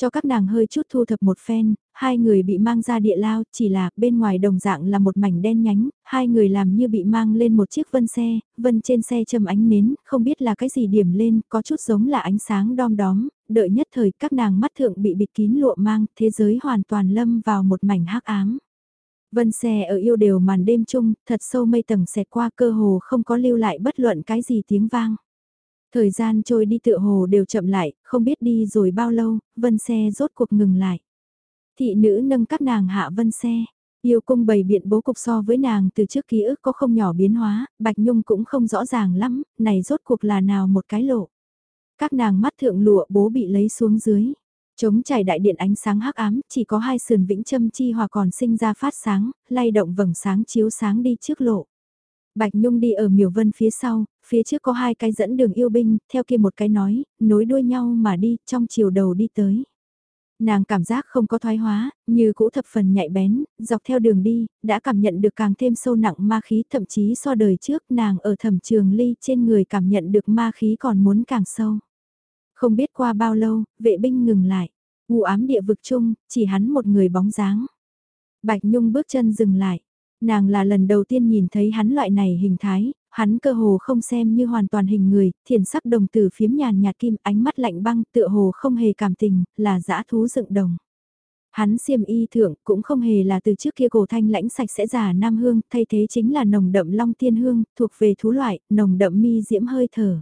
Cho các nàng hơi chút thu thập một phen, hai người bị mang ra địa lao, chỉ là bên ngoài đồng dạng là một mảnh đen nhánh, hai người làm như bị mang lên một chiếc vân xe, vân trên xe châm ánh nến, không biết là cái gì điểm lên, có chút giống là ánh sáng đom đóm, đợi nhất thời các nàng mắt thượng bị bịt kín lụa mang, thế giới hoàn toàn lâm vào một mảnh hắc ám. Vân xe ở yêu đều màn đêm chung, thật sâu mây tầng xẹt qua cơ hồ không có lưu lại bất luận cái gì tiếng vang. Thời gian trôi đi tựa hồ đều chậm lại, không biết đi rồi bao lâu, vân xe rốt cuộc ngừng lại. Thị nữ nâng các nàng hạ vân xe, yêu cung bày biện bố cục so với nàng từ trước ký ức có không nhỏ biến hóa, Bạch Nhung cũng không rõ ràng lắm, này rốt cuộc là nào một cái lộ. Các nàng mắt thượng lụa bố bị lấy xuống dưới. Chống trải đại điện ánh sáng hắc ám, chỉ có hai sườn vĩnh châm chi hòa còn sinh ra phát sáng, lay động vầng sáng chiếu sáng đi trước lộ. Bạch Nhung đi ở miểu vân phía sau, phía trước có hai cái dẫn đường yêu binh, theo kia một cái nói, nối đuôi nhau mà đi, trong chiều đầu đi tới. Nàng cảm giác không có thoái hóa, như cũ thập phần nhạy bén, dọc theo đường đi, đã cảm nhận được càng thêm sâu nặng ma khí thậm chí so đời trước nàng ở thẩm trường ly trên người cảm nhận được ma khí còn muốn càng sâu. Không biết qua bao lâu, vệ binh ngừng lại, u ám địa vực chung, chỉ hắn một người bóng dáng. Bạch Nhung bước chân dừng lại, nàng là lần đầu tiên nhìn thấy hắn loại này hình thái, hắn cơ hồ không xem như hoàn toàn hình người, thiền sắc đồng tử phiếm nhàn nhạt kim ánh mắt lạnh băng tựa hồ không hề cảm tình, là dã thú dựng đồng. Hắn xiêm y thượng cũng không hề là từ trước kia cổ thanh lãnh sạch sẽ giả nam hương, thay thế chính là nồng đậm long tiên hương, thuộc về thú loại, nồng đậm mi diễm hơi thở.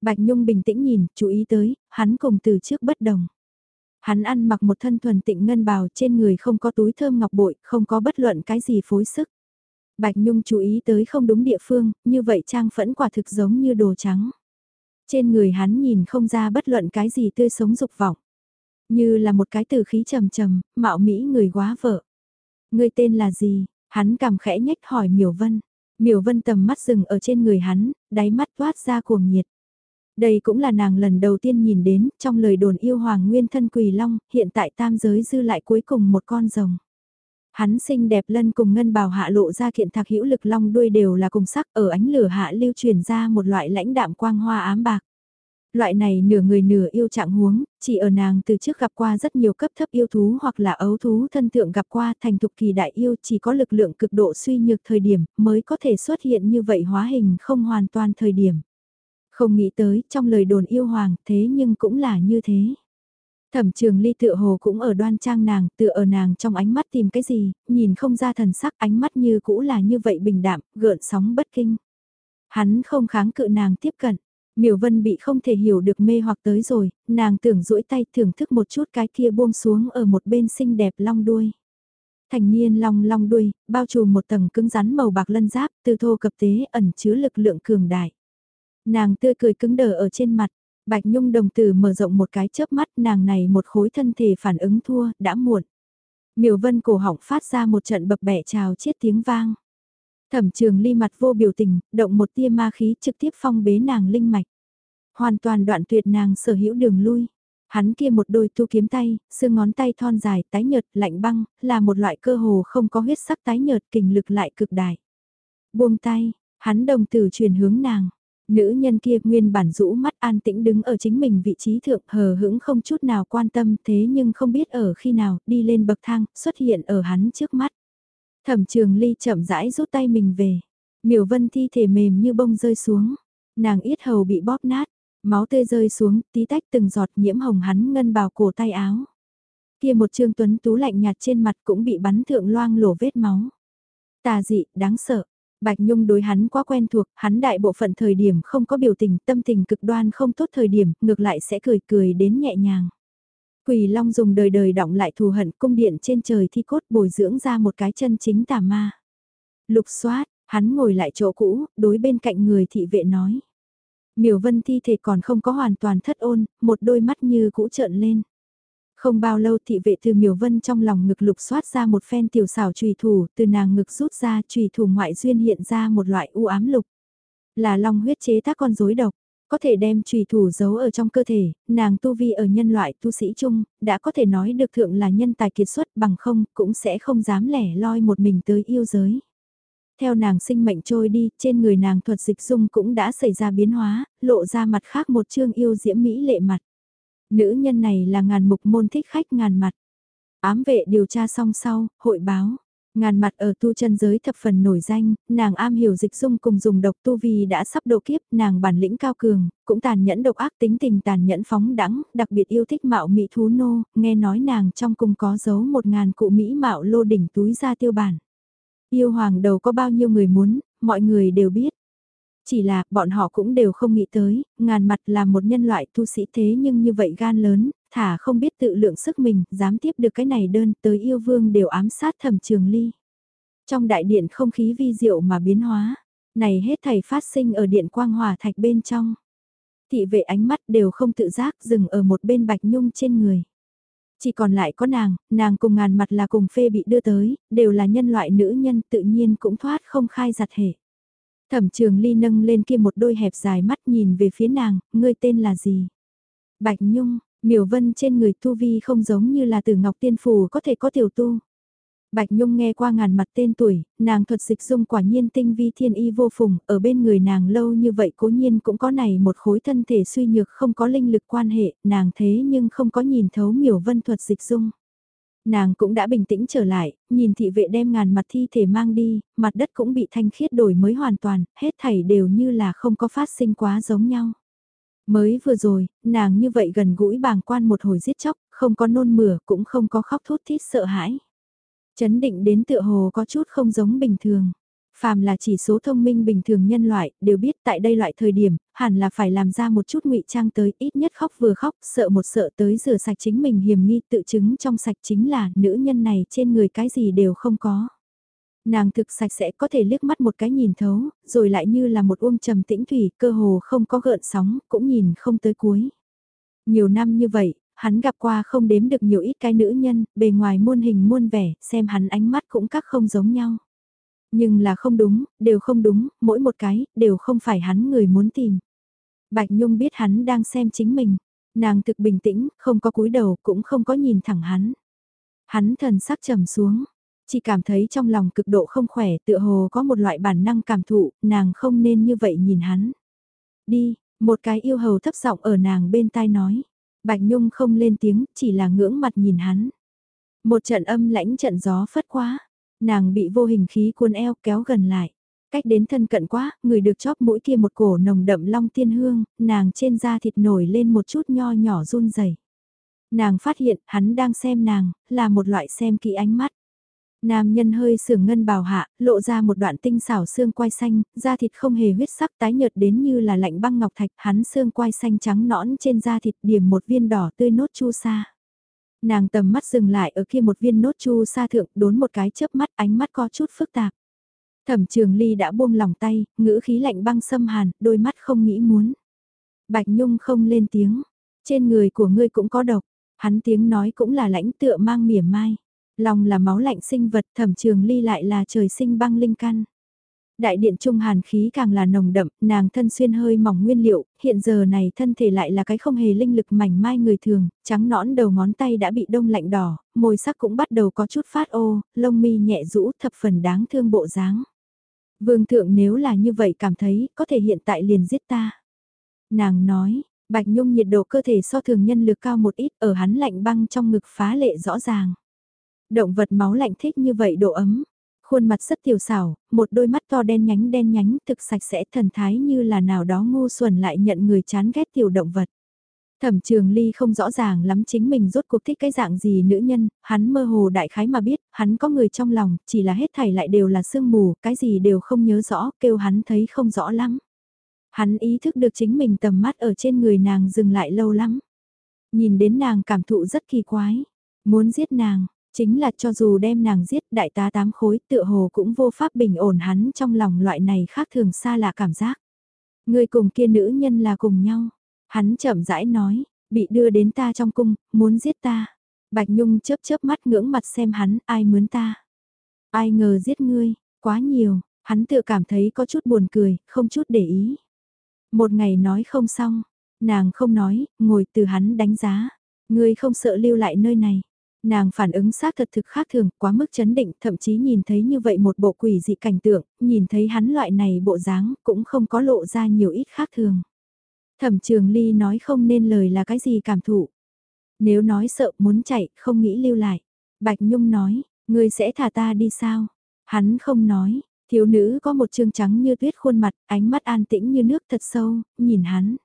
Bạch Nhung bình tĩnh nhìn, chú ý tới, hắn cùng từ trước bất đồng. Hắn ăn mặc một thân thuần tịnh ngân bào trên người không có túi thơm ngọc bội, không có bất luận cái gì phối sức. Bạch Nhung chú ý tới không đúng địa phương, như vậy trang phẫn quả thực giống như đồ trắng. Trên người hắn nhìn không ra bất luận cái gì tươi sống dục vọng. Như là một cái từ khí trầm trầm, mạo mỹ người quá vợ. Người tên là gì? Hắn cầm khẽ nhách hỏi Miểu Vân. Miểu Vân tầm mắt dừng ở trên người hắn, đáy mắt toát ra cuồng nhiệt. Đây cũng là nàng lần đầu tiên nhìn đến, trong lời đồn yêu hoàng nguyên thân quỳ long, hiện tại tam giới dư lại cuối cùng một con rồng. Hắn xinh đẹp lân cùng ngân bào hạ lộ ra kiện thạc hữu lực long đuôi đều là cùng sắc ở ánh lửa hạ lưu truyền ra một loại lãnh đạm quang hoa ám bạc. Loại này nửa người nửa yêu trạng huống, chỉ ở nàng từ trước gặp qua rất nhiều cấp thấp yêu thú hoặc là ấu thú thân thượng gặp qua thành thục kỳ đại yêu chỉ có lực lượng cực độ suy nhược thời điểm mới có thể xuất hiện như vậy hóa hình không hoàn toàn thời điểm. Không nghĩ tới trong lời đồn yêu hoàng thế nhưng cũng là như thế. Thẩm trường ly tựa hồ cũng ở đoan trang nàng, tựa ở nàng trong ánh mắt tìm cái gì, nhìn không ra thần sắc ánh mắt như cũ là như vậy bình đạm, gợn sóng bất kinh. Hắn không kháng cự nàng tiếp cận, miểu vân bị không thể hiểu được mê hoặc tới rồi, nàng tưởng duỗi tay thưởng thức một chút cái kia buông xuống ở một bên xinh đẹp long đuôi. Thành niên long long đuôi, bao trùm một tầng cứng rắn màu bạc lân giáp, từ thô cập tế ẩn chứa lực lượng cường đại. Nàng tươi cười cứng đờ ở trên mặt, Bạch Nhung đồng tử mở rộng một cái chớp mắt nàng này một khối thân thể phản ứng thua, đã muộn. Miểu vân cổ họng phát ra một trận bập bẹ trào chiết tiếng vang. Thẩm trường ly mặt vô biểu tình, động một tia ma khí trực tiếp phong bế nàng linh mạch. Hoàn toàn đoạn tuyệt nàng sở hữu đường lui. Hắn kia một đôi tu kiếm tay, xương ngón tay thon dài, tái nhợt, lạnh băng, là một loại cơ hồ không có huyết sắc tái nhợt, kình lực lại cực đại. Buông tay, hắn đồng tử truyền hướng nàng. Nữ nhân kia nguyên bản rũ mắt an tĩnh đứng ở chính mình vị trí thượng hờ hững không chút nào quan tâm thế nhưng không biết ở khi nào đi lên bậc thang xuất hiện ở hắn trước mắt. Thẩm trường ly chậm rãi rút tay mình về. Miểu vân thi thể mềm như bông rơi xuống. Nàng yết hầu bị bóp nát. Máu tươi rơi xuống tí tách từng giọt nhiễm hồng hắn ngân bào cổ tay áo. Kia một trương tuấn tú lạnh nhạt trên mặt cũng bị bắn thượng loang lổ vết máu. Tà dị, đáng sợ. Bạch Nhung đối hắn quá quen thuộc, hắn đại bộ phận thời điểm không có biểu tình, tâm tình cực đoan không tốt thời điểm, ngược lại sẽ cười cười đến nhẹ nhàng. Quỳ Long dùng đời đời động lại thù hận cung điện trên trời thi cốt bồi dưỡng ra một cái chân chính tà ma. Lục xoát, hắn ngồi lại chỗ cũ, đối bên cạnh người thị vệ nói. Miểu vân thi thể còn không có hoàn toàn thất ôn, một đôi mắt như cũ trợn lên. Không bao lâu thị vệ từ miểu vân trong lòng ngực lục xoát ra một phen tiểu xảo trùy thủ, từ nàng ngực rút ra trùy thủ ngoại duyên hiện ra một loại u ám lục. Là long huyết chế tác con rối độc, có thể đem trùy thủ giấu ở trong cơ thể, nàng tu vi ở nhân loại tu sĩ chung, đã có thể nói được thượng là nhân tài kiệt xuất bằng không, cũng sẽ không dám lẻ loi một mình tới yêu giới. Theo nàng sinh mệnh trôi đi, trên người nàng thuật dịch dung cũng đã xảy ra biến hóa, lộ ra mặt khác một chương yêu diễm mỹ lệ mặt. Nữ nhân này là ngàn mục môn thích khách ngàn mặt. Ám vệ điều tra xong sau, hội báo. Ngàn mặt ở tu chân giới thập phần nổi danh, nàng am hiểu dịch dung cùng dùng độc tu vì đã sắp độ kiếp, nàng bản lĩnh cao cường, cũng tàn nhẫn độc ác tính tình tàn nhẫn phóng đẳng, đặc biệt yêu thích mạo mỹ thú nô, nghe nói nàng trong cung có giấu một ngàn cụ mỹ mạo lô đỉnh túi ra tiêu bản. Yêu hoàng đầu có bao nhiêu người muốn, mọi người đều biết. Chỉ là, bọn họ cũng đều không nghĩ tới, ngàn mặt là một nhân loại tu sĩ thế nhưng như vậy gan lớn, thả không biết tự lượng sức mình, dám tiếp được cái này đơn tới yêu vương đều ám sát thẩm trường ly. Trong đại điện không khí vi diệu mà biến hóa, này hết thảy phát sinh ở điện quang hòa thạch bên trong. Thị vệ ánh mắt đều không tự giác dừng ở một bên bạch nhung trên người. Chỉ còn lại có nàng, nàng cùng ngàn mặt là cùng phê bị đưa tới, đều là nhân loại nữ nhân tự nhiên cũng thoát không khai giặt hệ. Thẩm trường ly nâng lên kia một đôi hẹp dài mắt nhìn về phía nàng, ngươi tên là gì? Bạch Nhung, miểu vân trên người tu vi không giống như là từ ngọc tiên phù có thể có tiểu tu. Bạch Nhung nghe qua ngàn mặt tên tuổi, nàng thuật dịch dung quả nhiên tinh vi thiên y vô phùng, ở bên người nàng lâu như vậy cố nhiên cũng có này một khối thân thể suy nhược không có linh lực quan hệ, nàng thế nhưng không có nhìn thấu miểu vân thuật dịch dung. Nàng cũng đã bình tĩnh trở lại, nhìn thị vệ đem ngàn mặt thi thể mang đi, mặt đất cũng bị thanh khiết đổi mới hoàn toàn, hết thảy đều như là không có phát sinh quá giống nhau. Mới vừa rồi, nàng như vậy gần gũi bàng quan một hồi giết chóc, không có nôn mửa cũng không có khóc thút thít sợ hãi. Chấn định đến tựa hồ có chút không giống bình thường. Phàm là chỉ số thông minh bình thường nhân loại, đều biết tại đây loại thời điểm, hẳn là phải làm ra một chút ngụy trang tới, ít nhất khóc vừa khóc, sợ một sợ tới rửa sạch chính mình hiểm nghi tự chứng trong sạch chính là nữ nhân này trên người cái gì đều không có. Nàng thực sạch sẽ có thể liếc mắt một cái nhìn thấu, rồi lại như là một uông trầm tĩnh thủy, cơ hồ không có gợn sóng, cũng nhìn không tới cuối. Nhiều năm như vậy, hắn gặp qua không đếm được nhiều ít cái nữ nhân, bề ngoài muôn hình muôn vẻ, xem hắn ánh mắt cũng các không giống nhau. Nhưng là không đúng, đều không đúng, mỗi một cái, đều không phải hắn người muốn tìm. Bạch Nhung biết hắn đang xem chính mình, nàng thực bình tĩnh, không có cúi đầu, cũng không có nhìn thẳng hắn. Hắn thần sắc trầm xuống, chỉ cảm thấy trong lòng cực độ không khỏe, tựa hồ có một loại bản năng cảm thụ, nàng không nên như vậy nhìn hắn. Đi, một cái yêu hầu thấp giọng ở nàng bên tai nói. Bạch Nhung không lên tiếng, chỉ là ngưỡng mặt nhìn hắn. Một trận âm lãnh trận gió phất quá, nàng bị vô hình khí cuốn eo kéo gần lại. Cách đến thân cận quá, người được chóp mũi kia một cổ nồng đậm long tiên hương, nàng trên da thịt nổi lên một chút nho nhỏ run rẩy. Nàng phát hiện hắn đang xem nàng, là một loại xem kỹ ánh mắt. Nam nhân hơi sưởng ngân bào hạ, lộ ra một đoạn tinh xảo xương quai xanh, da thịt không hề huyết sắc tái nhợt đến như là lạnh băng ngọc thạch, hắn xương quai xanh trắng nõn trên da thịt điểm một viên đỏ tươi nốt chu sa. Nàng tầm mắt dừng lại ở kia một viên nốt chu sa thượng đốn một cái chớp mắt ánh mắt có chút phức tạp. Thẩm trường ly đã buông lòng tay, ngữ khí lạnh băng xâm hàn, đôi mắt không nghĩ muốn. Bạch Nhung không lên tiếng, trên người của ngươi cũng có độc, hắn tiếng nói cũng là lãnh tựa mang mỉa mai. Lòng là máu lạnh sinh vật thẩm trường ly lại là trời sinh băng linh căn. Đại điện trung hàn khí càng là nồng đậm, nàng thân xuyên hơi mỏng nguyên liệu, hiện giờ này thân thể lại là cái không hề linh lực mảnh mai người thường, trắng nõn đầu ngón tay đã bị đông lạnh đỏ, môi sắc cũng bắt đầu có chút phát ô, lông mi nhẹ rũ thập phần đáng thương bộ dáng. Vương thượng nếu là như vậy cảm thấy, có thể hiện tại liền giết ta. Nàng nói, Bạch Nhung nhiệt độ cơ thể so thường nhân lực cao một ít ở hắn lạnh băng trong ngực phá lệ rõ ràng. Động vật máu lạnh thích như vậy độ ấm. Khuôn mặt rất tiểu xảo, một đôi mắt to đen nhánh đen nhánh thực sạch sẽ thần thái như là nào đó ngu xuẩn lại nhận người chán ghét tiểu động vật. Thẩm trường ly không rõ ràng lắm chính mình rốt cuộc thích cái dạng gì nữ nhân, hắn mơ hồ đại khái mà biết, hắn có người trong lòng, chỉ là hết thảy lại đều là sương mù, cái gì đều không nhớ rõ, kêu hắn thấy không rõ lắm. Hắn ý thức được chính mình tầm mắt ở trên người nàng dừng lại lâu lắm. Nhìn đến nàng cảm thụ rất kỳ quái, muốn giết nàng, Chính là cho dù đem nàng giết đại tá tám khối tựa hồ cũng vô pháp bình ổn hắn trong lòng loại này khác thường xa lạ cảm giác. Người cùng kia nữ nhân là cùng nhau. Hắn chậm rãi nói, bị đưa đến ta trong cung, muốn giết ta. Bạch Nhung chớp chớp mắt ngưỡng mặt xem hắn, ai mướn ta. Ai ngờ giết ngươi, quá nhiều, hắn tự cảm thấy có chút buồn cười, không chút để ý. Một ngày nói không xong, nàng không nói, ngồi từ hắn đánh giá. Ngươi không sợ lưu lại nơi này. Nàng phản ứng xác thật thực khác thường, quá mức chấn định, thậm chí nhìn thấy như vậy một bộ quỷ dị cảnh tượng, nhìn thấy hắn loại này bộ dáng, cũng không có lộ ra nhiều ít khác thường. Thẩm trường ly nói không nên lời là cái gì cảm thụ. Nếu nói sợ muốn chạy, không nghĩ lưu lại. Bạch Nhung nói, ngươi sẽ thả ta đi sao? Hắn không nói, thiếu nữ có một trương trắng như tuyết khuôn mặt, ánh mắt an tĩnh như nước thật sâu, nhìn hắn.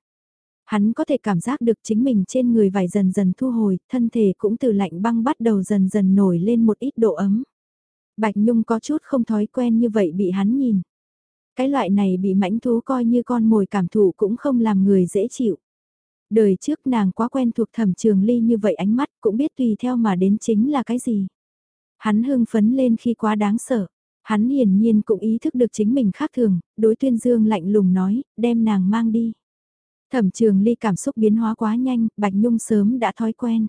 Hắn có thể cảm giác được chính mình trên người vải dần dần thu hồi, thân thể cũng từ lạnh băng bắt đầu dần dần nổi lên một ít độ ấm. Bạch Nhung có chút không thói quen như vậy bị hắn nhìn. Cái loại này bị mãnh thú coi như con mồi cảm thụ cũng không làm người dễ chịu. Đời trước nàng quá quen thuộc thẩm trường ly như vậy ánh mắt cũng biết tùy theo mà đến chính là cái gì. Hắn hưng phấn lên khi quá đáng sợ. Hắn hiển nhiên cũng ý thức được chính mình khác thường, đối tuyên dương lạnh lùng nói, đem nàng mang đi. Thẩm trường ly cảm xúc biến hóa quá nhanh, Bạch Nhung sớm đã thói quen.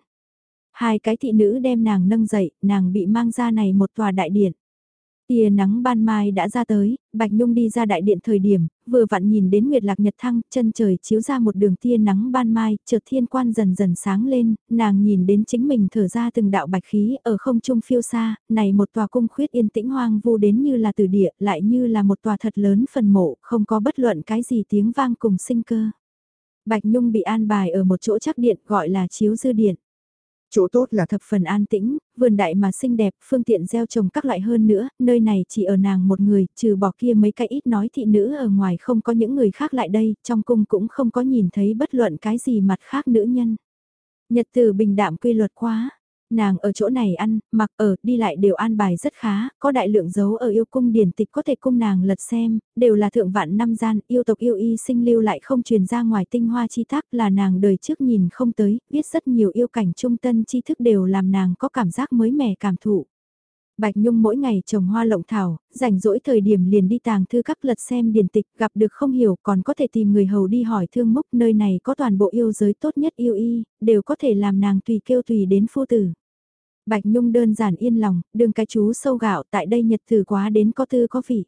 Hai cái thị nữ đem nàng nâng dậy, nàng bị mang ra này một tòa đại điện. Tia nắng ban mai đã ra tới, Bạch Nhung đi ra đại điện thời điểm, vừa vặn nhìn đến Nguyệt Lạc Nhật Thăng, chân trời chiếu ra một đường tia nắng ban mai, chợt thiên quan dần dần sáng lên, nàng nhìn đến chính mình thở ra từng đạo bạch khí ở không trung phiêu xa, này một tòa cung khuyết yên tĩnh hoang vu đến như là từ địa, lại như là một tòa thật lớn phần mộ, không có bất luận cái gì tiếng vang cùng sinh cơ. Bạch Nhung bị an bài ở một chỗ chắc điện gọi là chiếu dư điện. Chỗ tốt là thập phần an tĩnh, vườn đại mà xinh đẹp, phương tiện gieo trồng các loại hơn nữa, nơi này chỉ ở nàng một người, trừ bỏ kia mấy cái ít nói thị nữ ở ngoài không có những người khác lại đây, trong cung cũng không có nhìn thấy bất luận cái gì mặt khác nữ nhân. Nhật từ bình đạm quy luật quá, nàng ở chỗ này ăn, mặc ở, đi lại đều an bài rất khá, có đại lượng dấu ở yêu cung điển tịch có thể cung nàng lật xem, đều là thượng vạn năm gian, yêu tộc yêu y sinh lưu lại không truyền ra ngoài tinh hoa chi tác là nàng đời trước nhìn không tới, biết rất nhiều yêu cảnh trung tân chi thức đều làm nàng có cảm giác mới mẻ cảm thụ. Bạch Nhung mỗi ngày trồng hoa lộng thảo, rảnh rỗi thời điểm liền đi tàng thư các lật xem điển tịch, gặp được không hiểu còn có thể tìm người hầu đi hỏi thương mốc nơi này có toàn bộ yêu giới tốt nhất yêu y, đều có thể làm nàng tùy kêu tùy đến phu tử. Bạch Nhung đơn giản yên lòng, đừng cái chú sâu gạo tại đây nhật từ quá đến có tư có vị.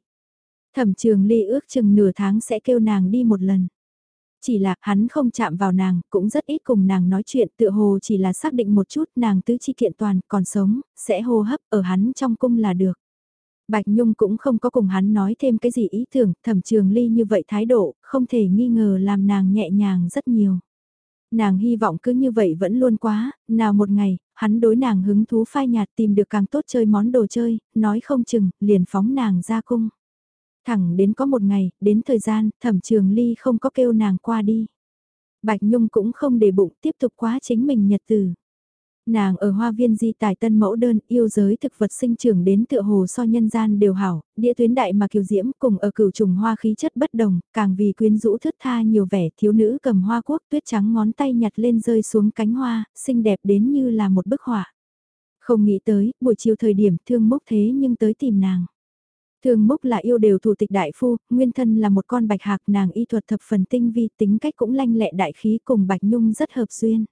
Thẩm trường ly ước chừng nửa tháng sẽ kêu nàng đi một lần. Chỉ là hắn không chạm vào nàng, cũng rất ít cùng nàng nói chuyện tựa hồ chỉ là xác định một chút nàng tứ chi kiện toàn còn sống, sẽ hô hấp ở hắn trong cung là được. Bạch Nhung cũng không có cùng hắn nói thêm cái gì ý tưởng, thẩm trường ly như vậy thái độ, không thể nghi ngờ làm nàng nhẹ nhàng rất nhiều. Nàng hy vọng cứ như vậy vẫn luôn quá, nào một ngày, hắn đối nàng hứng thú phai nhạt tìm được càng tốt chơi món đồ chơi, nói không chừng, liền phóng nàng ra cung. Thẳng đến có một ngày, đến thời gian, thẩm trường ly không có kêu nàng qua đi. Bạch Nhung cũng không để bụng tiếp tục quá chính mình nhật từ. Nàng ở hoa viên di tài tân mẫu đơn yêu giới thực vật sinh trưởng đến tựa hồ so nhân gian đều hảo, địa tuyến đại mà kiều diễm cùng ở cửu trùng hoa khí chất bất đồng, càng vì quyến rũ thướt tha nhiều vẻ thiếu nữ cầm hoa quốc tuyết trắng ngón tay nhặt lên rơi xuống cánh hoa, xinh đẹp đến như là một bức họa. Không nghĩ tới, buổi chiều thời điểm thương mốc thế nhưng tới tìm nàng. Thương mốc là yêu đều thủ tịch đại phu, nguyên thân là một con bạch hạc nàng y thuật thập phần tinh vi tính cách cũng lanh lẹ đại khí cùng bạch nhung rất hợp duyên.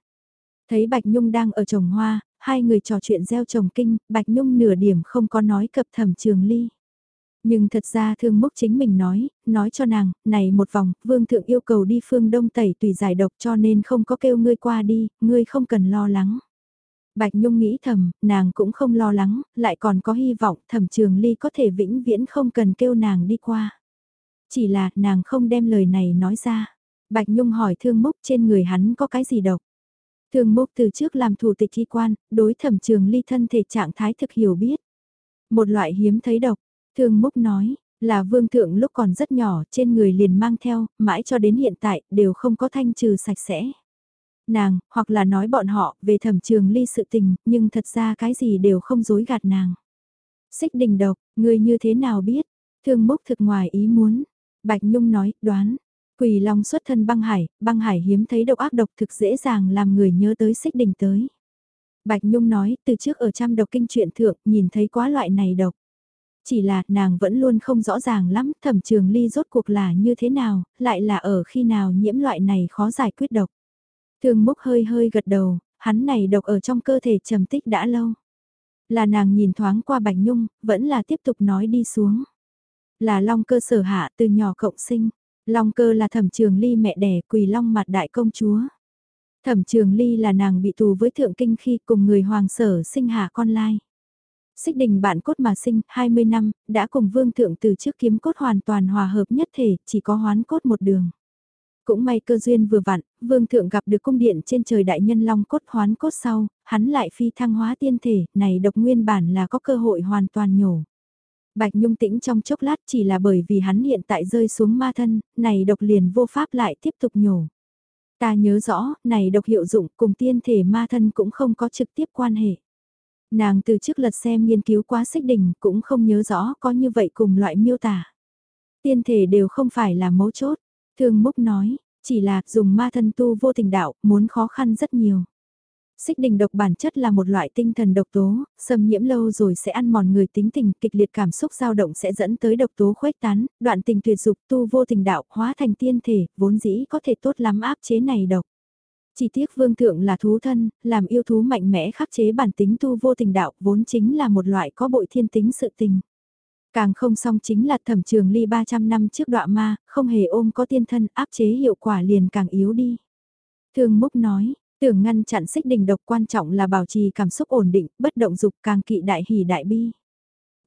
Thấy Bạch Nhung đang ở trồng hoa, hai người trò chuyện gieo trồng kinh, Bạch Nhung nửa điểm không có nói cập thẩm trường ly. Nhưng thật ra thương mốc chính mình nói, nói cho nàng, này một vòng, vương thượng yêu cầu đi phương đông tẩy tùy giải độc cho nên không có kêu ngươi qua đi, ngươi không cần lo lắng. Bạch Nhung nghĩ thầm, nàng cũng không lo lắng, lại còn có hy vọng thẩm trường ly có thể vĩnh viễn không cần kêu nàng đi qua. Chỉ là nàng không đem lời này nói ra. Bạch Nhung hỏi thương mốc trên người hắn có cái gì độc. Thương mốc từ trước làm thủ tịch thi quan, đối thẩm trường ly thân thể trạng thái thực hiểu biết. Một loại hiếm thấy độc, thương mốc nói, là vương thượng lúc còn rất nhỏ trên người liền mang theo, mãi cho đến hiện tại đều không có thanh trừ sạch sẽ. Nàng, hoặc là nói bọn họ về thẩm trường ly sự tình, nhưng thật ra cái gì đều không dối gạt nàng. Xích đình độc, người như thế nào biết? Thương mốc thực ngoài ý muốn. Bạch Nhung nói, đoán, Quỳ Long xuất thân băng hải, băng hải hiếm thấy độc ác độc thực dễ dàng làm người nhớ tới xích đỉnh tới. Bạch Nhung nói, từ trước ở trăm độc kinh truyện thượng, nhìn thấy quá loại này độc. Chỉ là, nàng vẫn luôn không rõ ràng lắm, thẩm trường ly rốt cuộc là như thế nào, lại là ở khi nào nhiễm loại này khó giải quyết độc. Thương múc hơi hơi gật đầu, hắn này độc ở trong cơ thể trầm tích đã lâu. Là nàng nhìn thoáng qua Bạch Nhung, vẫn là tiếp tục nói đi xuống. Là long cơ sở hạ từ nhỏ cộng sinh, Long cơ là thẩm trường ly mẹ đẻ quỳ long mặt đại công chúa. Thẩm trường ly là nàng bị tù với thượng kinh khi cùng người hoàng sở sinh hạ con lai. Xích đình bạn cốt mà sinh 20 năm, đã cùng vương thượng từ trước kiếm cốt hoàn toàn hòa hợp nhất thể, chỉ có hoán cốt một đường. Cũng may cơ duyên vừa vặn, vương thượng gặp được cung điện trên trời đại nhân long cốt hoán cốt sau, hắn lại phi thăng hóa tiên thể, này độc nguyên bản là có cơ hội hoàn toàn nhổ. Bạch Nhung tĩnh trong chốc lát chỉ là bởi vì hắn hiện tại rơi xuống ma thân, này độc liền vô pháp lại tiếp tục nhổ. Ta nhớ rõ, này độc hiệu dụng cùng tiên thể ma thân cũng không có trực tiếp quan hệ. Nàng từ trước lật xem nghiên cứu quá xích đỉnh cũng không nhớ rõ có như vậy cùng loại miêu tả. Tiên thể đều không phải là mấu chốt. thường Múc nói, chỉ là dùng ma thân tu vô tình đạo muốn khó khăn rất nhiều. Xích đình độc bản chất là một loại tinh thần độc tố, xâm nhiễm lâu rồi sẽ ăn mòn người tính tình, kịch liệt cảm xúc dao động sẽ dẫn tới độc tố khuếch tán, đoạn tình tuyệt dục tu vô tình đạo hóa thành tiên thể, vốn dĩ có thể tốt lắm áp chế này độc. Chỉ tiếc vương thượng là thú thân, làm yêu thú mạnh mẽ khắc chế bản tính tu vô tình đạo vốn chính là một loại có bội thiên tính sự tình. Càng không song chính là thẩm trường ly 300 năm trước đọa ma, không hề ôm có tiên thân áp chế hiệu quả liền càng yếu đi. Thương Múc nói, tưởng ngăn chặn xích đình độc quan trọng là bảo trì cảm xúc ổn định, bất động dục càng kỵ đại hỉ đại bi.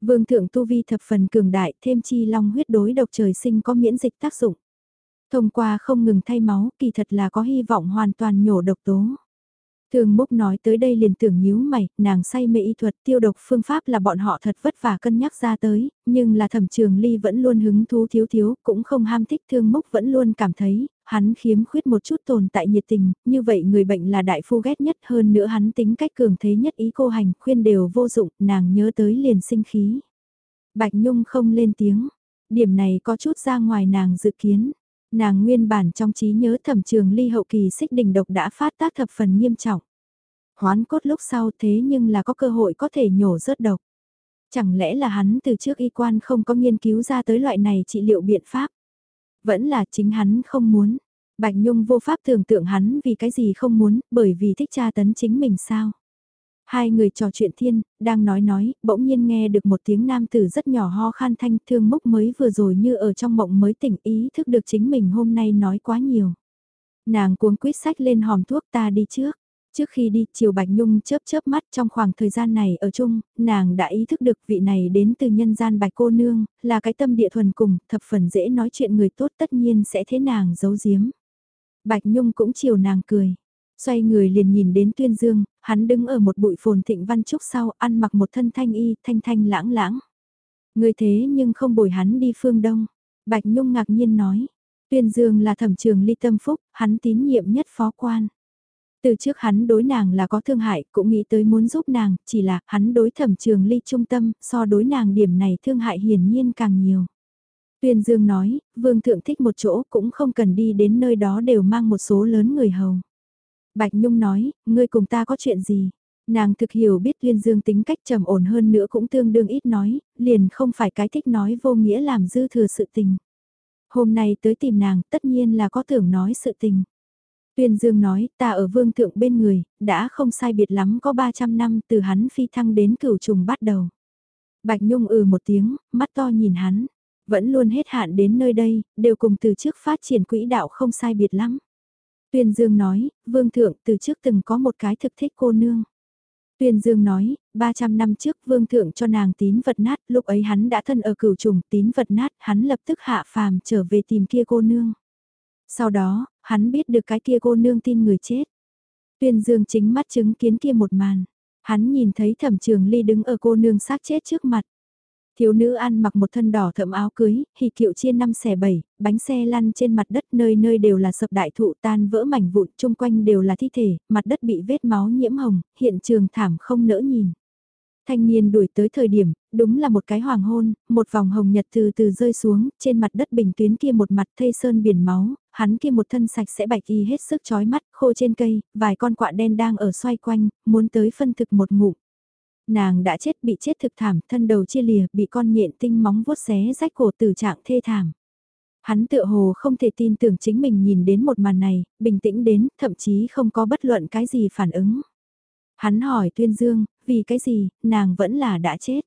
Vương thượng tu vi thập phần cường đại thêm chi long huyết đối độc trời sinh có miễn dịch tác dụng. Thông qua không ngừng thay máu kỳ thật là có hy vọng hoàn toàn nhổ độc tố. Thường múc nói tới đây liền tưởng nhíu mày, nàng say mê y thuật tiêu độc phương pháp là bọn họ thật vất vả cân nhắc ra tới, nhưng là thẩm trường ly vẫn luôn hứng thú thiếu thiếu, cũng không ham thích thương múc vẫn luôn cảm thấy, hắn khiếm khuyết một chút tồn tại nhiệt tình, như vậy người bệnh là đại phu ghét nhất hơn nữa hắn tính cách cường thế nhất ý cô hành, khuyên đều vô dụng, nàng nhớ tới liền sinh khí. Bạch Nhung không lên tiếng, điểm này có chút ra ngoài nàng dự kiến. Nàng nguyên bản trong trí nhớ thẩm trường ly hậu kỳ xích đình độc đã phát tác thập phần nghiêm trọng. Hoán cốt lúc sau thế nhưng là có cơ hội có thể nhổ rớt độc. Chẳng lẽ là hắn từ trước y quan không có nghiên cứu ra tới loại này trị liệu biện pháp? Vẫn là chính hắn không muốn. Bạch Nhung vô pháp tưởng tượng hắn vì cái gì không muốn, bởi vì thích tra tấn chính mình sao. Hai người trò chuyện thiên, đang nói nói, bỗng nhiên nghe được một tiếng nam tử rất nhỏ ho khan thanh thương mốc mới vừa rồi như ở trong mộng mới tỉnh ý thức được chính mình hôm nay nói quá nhiều. Nàng cuống quýt sách lên hòm thuốc ta đi trước. Trước khi đi, Triều Bạch Nhung chớp chớp mắt trong khoảng thời gian này ở chung, nàng đã ý thức được vị này đến từ nhân gian Bạch cô nương, là cái tâm địa thuần cùng, thập phần dễ nói chuyện người tốt tất nhiên sẽ thế nàng giấu giếm. Bạch Nhung cũng chiều nàng cười. Xoay người liền nhìn đến Tuyên Dương, hắn đứng ở một bụi phồn thịnh văn trúc sau ăn mặc một thân thanh y, thanh thanh lãng lãng. Người thế nhưng không bồi hắn đi phương đông. Bạch Nhung ngạc nhiên nói. Tuyên Dương là thẩm trường ly tâm phúc, hắn tín nhiệm nhất phó quan. Từ trước hắn đối nàng là có thương hại, cũng nghĩ tới muốn giúp nàng, chỉ là hắn đối thẩm trường ly trung tâm, so đối nàng điểm này thương hại hiển nhiên càng nhiều. Tuyên Dương nói, vương thượng thích một chỗ cũng không cần đi đến nơi đó đều mang một số lớn người hầu. Bạch Nhung nói, ngươi cùng ta có chuyện gì? Nàng thực hiểu biết Tuyên Dương tính cách trầm ổn hơn nữa cũng tương đương ít nói, liền không phải cái thích nói vô nghĩa làm dư thừa sự tình. Hôm nay tới tìm nàng tất nhiên là có tưởng nói sự tình. Tuyên Dương nói, ta ở vương thượng bên người, đã không sai biệt lắm có 300 năm từ hắn phi thăng đến cửu trùng bắt đầu. Bạch Nhung ừ một tiếng, mắt to nhìn hắn, vẫn luôn hết hạn đến nơi đây, đều cùng từ trước phát triển quỹ đạo không sai biệt lắm. Tuyên Dương nói, vương thượng từ trước từng có một cái thực thích cô nương. Tuyên Dương nói, 300 năm trước vương thượng cho nàng tín vật nát, lúc ấy hắn đã thân ở cửu trùng tín vật nát, hắn lập tức hạ phàm trở về tìm kia cô nương. Sau đó, hắn biết được cái kia cô nương tin người chết. Tuyên Dương chính mắt chứng kiến kia một màn. Hắn nhìn thấy thẩm trường ly đứng ở cô nương xác chết trước mặt. Thiếu nữ ăn mặc một thân đỏ thẫm áo cưới, hì kiệu chia năm xẻ bảy, bánh xe lăn trên mặt đất nơi nơi đều là sập đại thụ tan vỡ mảnh vụn, chung quanh đều là thi thể, mặt đất bị vết máu nhiễm hồng, hiện trường thảm không nỡ nhìn. Thanh niên đuổi tới thời điểm, đúng là một cái hoàng hôn, một vòng hồng nhật từ từ rơi xuống, trên mặt đất bình tuyến kia một mặt thây sơn biển máu, hắn kia một thân sạch sẽ bạch y hết sức chói mắt, khô trên cây, vài con quạ đen đang ở xoay quanh, muốn tới phân thực một ngụm. Nàng đã chết bị chết thực thảm, thân đầu chia lìa, bị con nhện tinh móng vuốt xé rách cổ tử trạng thê thảm. Hắn tựa hồ không thể tin tưởng chính mình nhìn đến một màn này, bình tĩnh đến, thậm chí không có bất luận cái gì phản ứng. Hắn hỏi Tuyên Dương, vì cái gì, nàng vẫn là đã chết.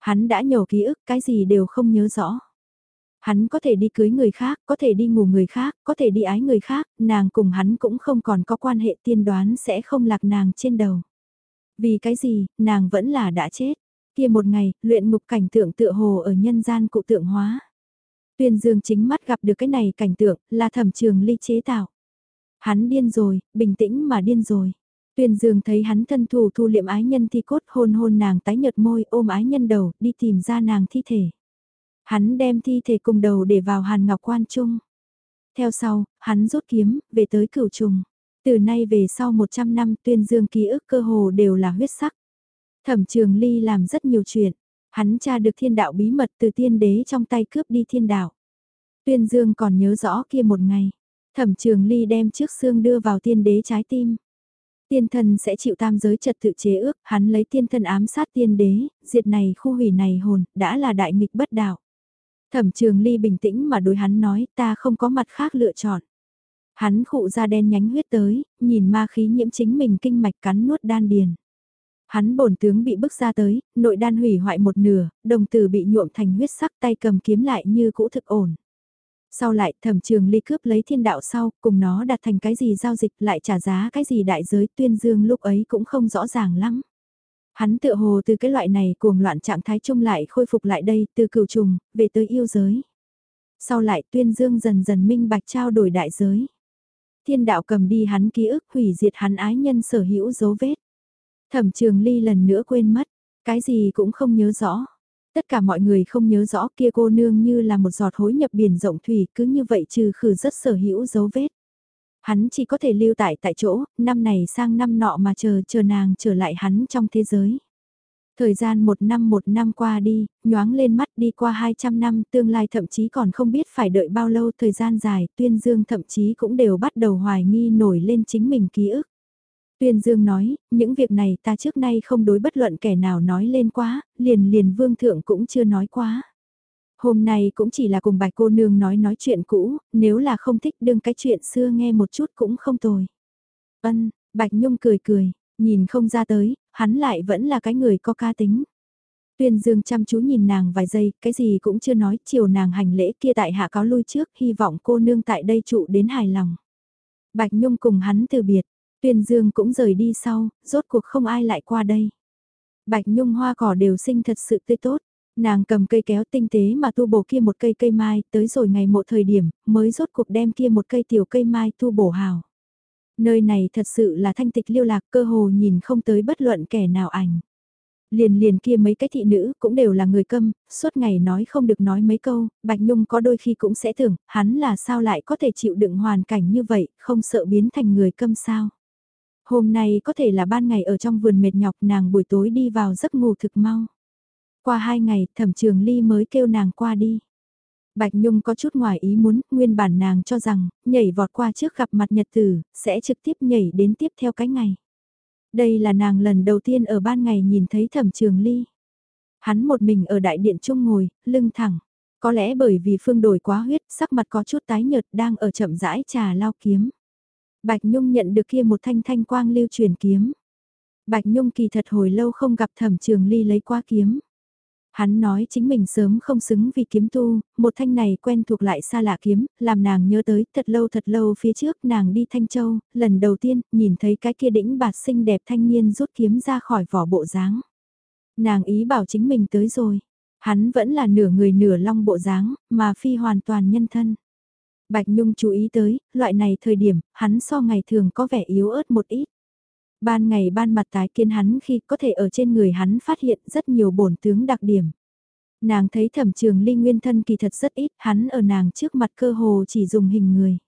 Hắn đã nhổ ký ức, cái gì đều không nhớ rõ. Hắn có thể đi cưới người khác, có thể đi ngủ người khác, có thể đi ái người khác, nàng cùng hắn cũng không còn có quan hệ tiên đoán sẽ không lạc nàng trên đầu. Vì cái gì, nàng vẫn là đã chết. Kia một ngày, luyện ngục cảnh tượng tựa hồ ở nhân gian cụ tượng hóa. Tuyên Dương chính mắt gặp được cái này cảnh tượng, là thẩm trường ly chế tạo. Hắn điên rồi, bình tĩnh mà điên rồi. Tuyên Dương thấy hắn thân thủ thu liệm ái nhân thi cốt hôn hôn nàng tái nhợt môi ôm ái nhân đầu đi tìm ra nàng thi thể. Hắn đem thi thể cùng đầu để vào hàn ngọc quan trung. Theo sau, hắn rút kiếm, về tới cửu trùng. Từ nay về sau 100 năm tuyên dương ký ức cơ hồ đều là huyết sắc. Thẩm trường ly làm rất nhiều chuyện, hắn tra được thiên đạo bí mật từ tiên đế trong tay cướp đi thiên đạo. Tuyên Dương còn nhớ rõ kia một ngày, thẩm trường ly đem trước xương đưa vào tiên đế trái tim. Tiên thân sẽ chịu tam giới trật tự chế ước, hắn lấy tiên thân ám sát tiên đế, diệt này khu hủy này hồn, đã là đại nghịch bất đạo. Thẩm trường ly bình tĩnh mà đối hắn nói ta không có mặt khác lựa chọn. Hắn khụ ra đen nhánh huyết tới, nhìn ma khí nhiễm chính mình kinh mạch cắn nuốt đan điền. Hắn bổn tướng bị bức ra tới, nội đan hủy hoại một nửa, đồng tử bị nhuộm thành huyết sắc tay cầm kiếm lại như cũ thực ổn. Sau lại thẩm trường ly cướp lấy thiên đạo sau, cùng nó đặt thành cái gì giao dịch lại trả giá cái gì đại giới tuyên dương lúc ấy cũng không rõ ràng lắm. Hắn tựa hồ từ cái loại này cuồng loạn trạng thái chung lại khôi phục lại đây từ cửu trùng, về tới yêu giới. Sau lại tuyên dương dần dần minh bạch trao đổi đại giới. Thiên đạo cầm đi hắn ký ức hủy diệt hắn ái nhân sở hữu dấu vết. Thẩm trường ly lần nữa quên mất, cái gì cũng không nhớ rõ. Tất cả mọi người không nhớ rõ kia cô nương như là một giọt hối nhập biển rộng thủy cứ như vậy trừ khử rất sở hữu dấu vết. Hắn chỉ có thể lưu tại tại chỗ, năm này sang năm nọ mà chờ chờ nàng trở lại hắn trong thế giới. Thời gian một năm một năm qua đi, nhoáng lên mắt đi qua 200 năm tương lai thậm chí còn không biết phải đợi bao lâu thời gian dài, tuyên dương thậm chí cũng đều bắt đầu hoài nghi nổi lên chính mình ký ức. Tuyên Dương nói, những việc này ta trước nay không đối bất luận kẻ nào nói lên quá, liền liền vương thượng cũng chưa nói quá. Hôm nay cũng chỉ là cùng bạch cô nương nói nói chuyện cũ, nếu là không thích đương cái chuyện xưa nghe một chút cũng không tồi. Ân, bạch nhung cười cười, nhìn không ra tới, hắn lại vẫn là cái người có ca tính. Tuyên Dương chăm chú nhìn nàng vài giây, cái gì cũng chưa nói, chiều nàng hành lễ kia tại hạ cáo lui trước, hy vọng cô nương tại đây trụ đến hài lòng. Bạch Nhung cùng hắn từ biệt, Tuyên Dương cũng rời đi sau, rốt cuộc không ai lại qua đây. Bạch nhung hoa cỏ đều sinh thật sự tươi tốt. Nàng cầm cây kéo tinh tế mà tu bổ kia một cây cây mai, tới rồi ngày một thời điểm, mới rốt cuộc đem kia một cây tiểu cây mai tu bổ hào. Nơi này thật sự là thanh tịch liêu lạc cơ hồ nhìn không tới bất luận kẻ nào ảnh. Liền liền kia mấy cái thị nữ cũng đều là người câm, suốt ngày nói không được nói mấy câu, Bạch Nhung có đôi khi cũng sẽ tưởng, hắn là sao lại có thể chịu đựng hoàn cảnh như vậy, không sợ biến thành người câm sao. Hôm nay có thể là ban ngày ở trong vườn mệt nhọc nàng buổi tối đi vào giấc ngủ thực mau. Qua hai ngày, thẩm trường ly mới kêu nàng qua đi. Bạch Nhung có chút ngoài ý muốn, nguyên bản nàng cho rằng, nhảy vọt qua trước gặp mặt nhật tử, sẽ trực tiếp nhảy đến tiếp theo cái ngày. Đây là nàng lần đầu tiên ở ban ngày nhìn thấy thẩm trường ly. Hắn một mình ở đại điện trung ngồi, lưng thẳng. Có lẽ bởi vì phương đổi quá huyết, sắc mặt có chút tái nhợt đang ở chậm rãi trà lao kiếm. Bạch Nhung nhận được kia một thanh thanh quang lưu truyền kiếm. Bạch Nhung kỳ thật hồi lâu không gặp thẩm trường ly lấy qua kiếm. Hắn nói chính mình sớm không xứng vì kiếm tu, một thanh này quen thuộc lại xa lạ kiếm, làm nàng nhớ tới thật lâu thật lâu phía trước nàng đi Thanh Châu, lần đầu tiên nhìn thấy cái kia đĩnh bạt xinh đẹp thanh niên rút kiếm ra khỏi vỏ bộ dáng. Nàng ý bảo chính mình tới rồi, hắn vẫn là nửa người nửa long bộ dáng, mà phi hoàn toàn nhân thân. Bạch Nhung chú ý tới, loại này thời điểm, hắn so ngày thường có vẻ yếu ớt một ít. Ban ngày ban mặt tái kiến hắn khi có thể ở trên người hắn phát hiện rất nhiều bổn tướng đặc điểm. Nàng thấy thẩm trường ly nguyên thân kỳ thật rất ít, hắn ở nàng trước mặt cơ hồ chỉ dùng hình người.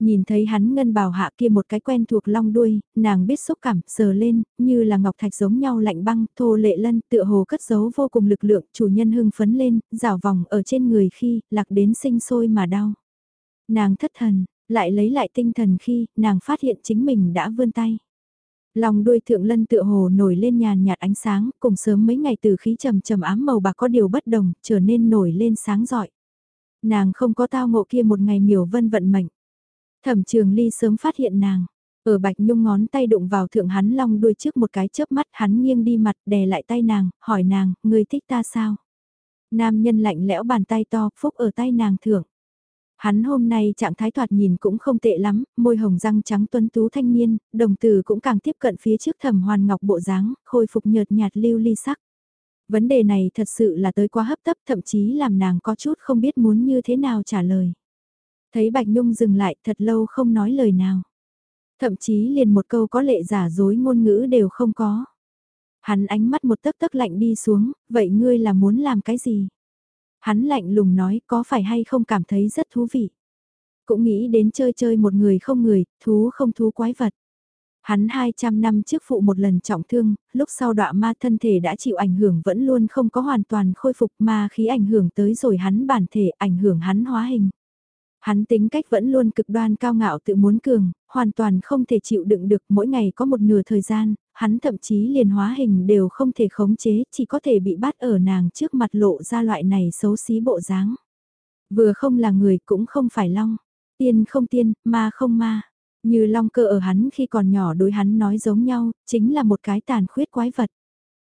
Nhìn thấy hắn ngân bào hạ kia một cái quen thuộc long đuôi, nàng biết xúc cảm, sờ lên, như là ngọc thạch giống nhau lạnh băng, thô lệ lân, tựa hồ cất giấu vô cùng lực lượng, chủ nhân hưng phấn lên, rào vòng ở trên người khi, lạc đến sinh sôi mà đau. Nàng thất thần, lại lấy lại tinh thần khi nàng phát hiện chính mình đã vươn tay. Lòng đuôi thượng lân tựa hồ nổi lên nhàn nhạt ánh sáng, cùng sớm mấy ngày từ khí trầm trầm ám màu bạc có điều bất đồng, trở nên nổi lên sáng rọi. Nàng không có tao ngộ kia một ngày miểu vân vận mệnh. Thẩm trường ly sớm phát hiện nàng. Ở bạch nhung ngón tay đụng vào thượng hắn long đuôi trước một cái chớp mắt hắn nghiêng đi mặt đè lại tay nàng, hỏi nàng, người thích ta sao? Nam nhân lạnh lẽo bàn tay to, phúc ở tay nàng thượng. Hắn hôm nay trạng thái thoạt nhìn cũng không tệ lắm, môi hồng răng trắng tuấn tú thanh niên, đồng từ cũng càng tiếp cận phía trước thẩm hoàn ngọc bộ dáng, khôi phục nhợt nhạt lưu ly sắc. Vấn đề này thật sự là tới quá hấp tấp thậm chí làm nàng có chút không biết muốn như thế nào trả lời. Thấy Bạch Nhung dừng lại thật lâu không nói lời nào. Thậm chí liền một câu có lệ giả dối ngôn ngữ đều không có. Hắn ánh mắt một tấc tấc lạnh đi xuống, vậy ngươi là muốn làm cái gì? Hắn lạnh lùng nói có phải hay không cảm thấy rất thú vị. Cũng nghĩ đến chơi chơi một người không người, thú không thú quái vật. Hắn 200 năm trước phụ một lần trọng thương, lúc sau đọa ma thân thể đã chịu ảnh hưởng vẫn luôn không có hoàn toàn khôi phục ma khí ảnh hưởng tới rồi hắn bản thể ảnh hưởng hắn hóa hình. Hắn tính cách vẫn luôn cực đoan cao ngạo tự muốn cường, hoàn toàn không thể chịu đựng được mỗi ngày có một nửa thời gian, hắn thậm chí liền hóa hình đều không thể khống chế, chỉ có thể bị bắt ở nàng trước mặt lộ ra loại này xấu xí bộ dáng. Vừa không là người cũng không phải long, tiên không tiên, ma không ma. Như long cơ ở hắn khi còn nhỏ đối hắn nói giống nhau, chính là một cái tàn khuyết quái vật.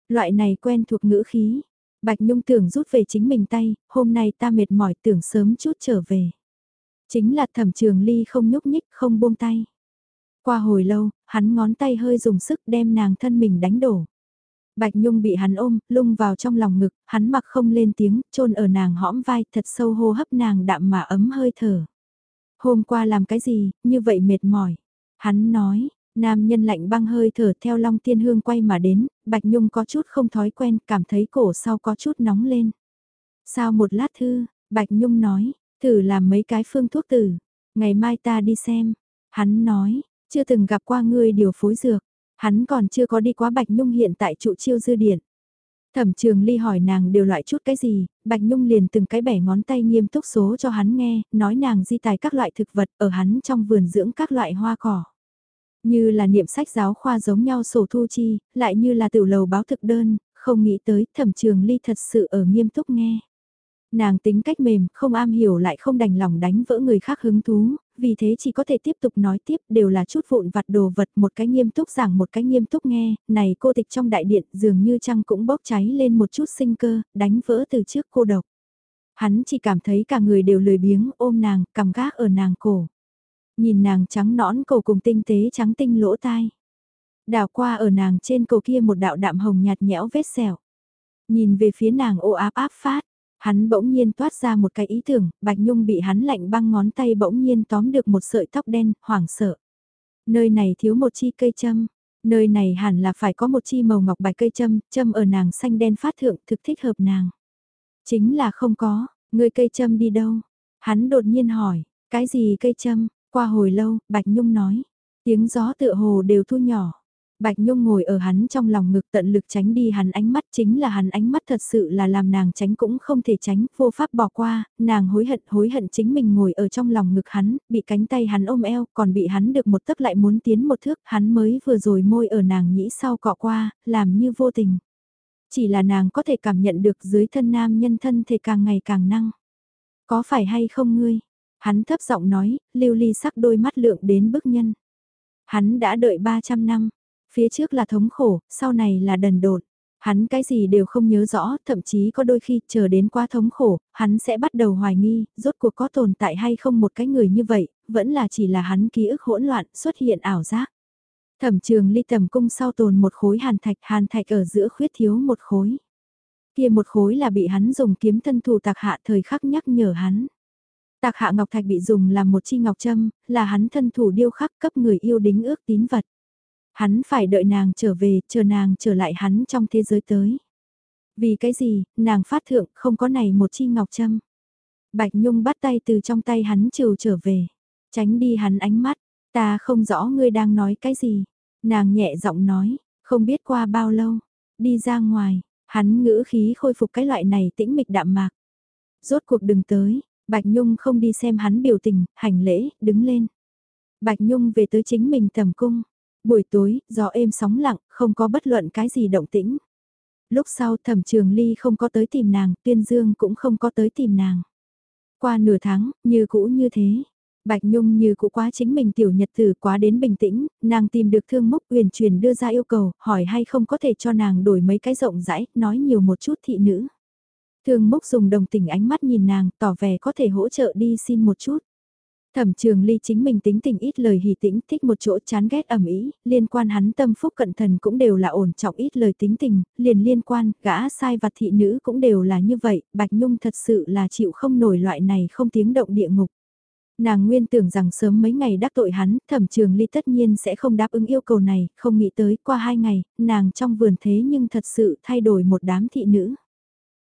Loại này quen thuộc ngữ khí. Bạch Nhung tưởng rút về chính mình tay, hôm nay ta mệt mỏi tưởng sớm chút trở về. Chính là thẩm trường ly không nhúc nhích, không buông tay. Qua hồi lâu, hắn ngón tay hơi dùng sức đem nàng thân mình đánh đổ. Bạch Nhung bị hắn ôm, lung vào trong lòng ngực, hắn mặc không lên tiếng, trôn ở nàng hõm vai thật sâu hô hấp nàng đạm mà ấm hơi thở. Hôm qua làm cái gì, như vậy mệt mỏi. Hắn nói, nam nhân lạnh băng hơi thở theo long tiên hương quay mà đến, Bạch Nhung có chút không thói quen, cảm thấy cổ sau có chút nóng lên. Sao một lát thư, Bạch Nhung nói, thử làm mấy cái phương thuốc tử, ngày mai ta đi xem. Hắn nói, chưa từng gặp qua ngươi điều phối dược, hắn còn chưa có đi quá Bạch Nhung hiện tại trụ chiêu dư điện. Thẩm trường ly hỏi nàng đều loại chút cái gì, Bạch Nhung liền từng cái bẻ ngón tay nghiêm túc số cho hắn nghe, nói nàng di tài các loại thực vật ở hắn trong vườn dưỡng các loại hoa cỏ. Như là niệm sách giáo khoa giống nhau sổ thu chi, lại như là tiểu lầu báo thực đơn, không nghĩ tới thẩm trường ly thật sự ở nghiêm túc nghe. Nàng tính cách mềm, không am hiểu lại không đành lòng đánh vỡ người khác hứng thú, vì thế chỉ có thể tiếp tục nói tiếp đều là chút vụn vặt đồ vật một cái nghiêm túc giảng một cái nghiêm túc nghe, này cô tịch trong đại điện dường như trăng cũng bốc cháy lên một chút sinh cơ, đánh vỡ từ trước cô độc. Hắn chỉ cảm thấy cả người đều lười biếng ôm nàng, cầm gác ở nàng cổ. Nhìn nàng trắng nõn cổ cùng tinh tế trắng tinh lỗ tai. Đào qua ở nàng trên cổ kia một đạo đạm hồng nhạt nhẽo vết sẹo. Nhìn về phía nàng ô áp áp phát, Hắn bỗng nhiên toát ra một cái ý tưởng, Bạch Nhung bị hắn lạnh băng ngón tay bỗng nhiên tóm được một sợi tóc đen, hoảng sợ. Nơi này thiếu một chi cây châm, nơi này hẳn là phải có một chi màu ngọc bạch cây châm, châm ở nàng xanh đen phát thượng thực thích hợp nàng. Chính là không có, người cây châm đi đâu? Hắn đột nhiên hỏi, cái gì cây châm? Qua hồi lâu, Bạch Nhung nói, tiếng gió tựa hồ đều thu nhỏ. Bạch Nhung ngồi ở hắn trong lòng ngực tận lực tránh đi hắn ánh mắt chính là hắn ánh mắt thật sự là làm nàng tránh cũng không thể tránh, vô pháp bỏ qua, nàng hối hận hối hận chính mình ngồi ở trong lòng ngực hắn, bị cánh tay hắn ôm eo, còn bị hắn được một tấc lại muốn tiến một thước, hắn mới vừa rồi môi ở nàng nhĩ sau cọ qua, làm như vô tình. Chỉ là nàng có thể cảm nhận được dưới thân nam nhân thân thể càng ngày càng năng. Có phải hay không ngươi? Hắn thấp giọng nói, lưu ly sắc đôi mắt lượng đến bức nhân. Hắn đã đợi 300 năm, Phía trước là thống khổ, sau này là đần đột. Hắn cái gì đều không nhớ rõ, thậm chí có đôi khi chờ đến quá thống khổ, hắn sẽ bắt đầu hoài nghi, rốt cuộc có tồn tại hay không một cái người như vậy, vẫn là chỉ là hắn ký ức hỗn loạn, xuất hiện ảo giác. Thẩm trường ly tầm cung sau tồn một khối hàn thạch, hàn thạch ở giữa khuyết thiếu một khối. Kia một khối là bị hắn dùng kiếm thân thủ tạc hạ thời khắc nhắc nhở hắn. Tạc hạ ngọc thạch bị dùng làm một chi ngọc châm, là hắn thân thủ điêu khắc cấp người yêu đính ước tín vật. Hắn phải đợi nàng trở về, chờ nàng trở lại hắn trong thế giới tới. Vì cái gì, nàng phát thượng không có này một chi ngọc châm. Bạch Nhung bắt tay từ trong tay hắn trừ trở về. Tránh đi hắn ánh mắt, ta không rõ ngươi đang nói cái gì. Nàng nhẹ giọng nói, không biết qua bao lâu. Đi ra ngoài, hắn ngữ khí khôi phục cái loại này tĩnh mịch đạm mạc. Rốt cuộc đừng tới, Bạch Nhung không đi xem hắn biểu tình, hành lễ, đứng lên. Bạch Nhung về tới chính mình tầm cung. Buổi tối, gió êm sóng lặng, không có bất luận cái gì động tĩnh. Lúc sau thẩm trường ly không có tới tìm nàng, tuyên dương cũng không có tới tìm nàng. Qua nửa tháng, như cũ như thế. Bạch Nhung như cũ quá chính mình tiểu nhật tử quá đến bình tĩnh, nàng tìm được thương mốc uyển truyền đưa ra yêu cầu, hỏi hay không có thể cho nàng đổi mấy cái rộng rãi, nói nhiều một chút thị nữ. Thương mốc dùng đồng tình ánh mắt nhìn nàng, tỏ vẻ có thể hỗ trợ đi xin một chút. Thẩm trường ly chính mình tính tình ít lời hỉ tĩnh thích một chỗ chán ghét ẩm ý, liên quan hắn tâm phúc cận thần cũng đều là ổn trọng ít lời tính tình, liền liên quan, gã sai vặt thị nữ cũng đều là như vậy, Bạch Nhung thật sự là chịu không nổi loại này không tiếng động địa ngục. Nàng nguyên tưởng rằng sớm mấy ngày đắc tội hắn, thẩm trường ly tất nhiên sẽ không đáp ứng yêu cầu này, không nghĩ tới qua hai ngày, nàng trong vườn thế nhưng thật sự thay đổi một đám thị nữ.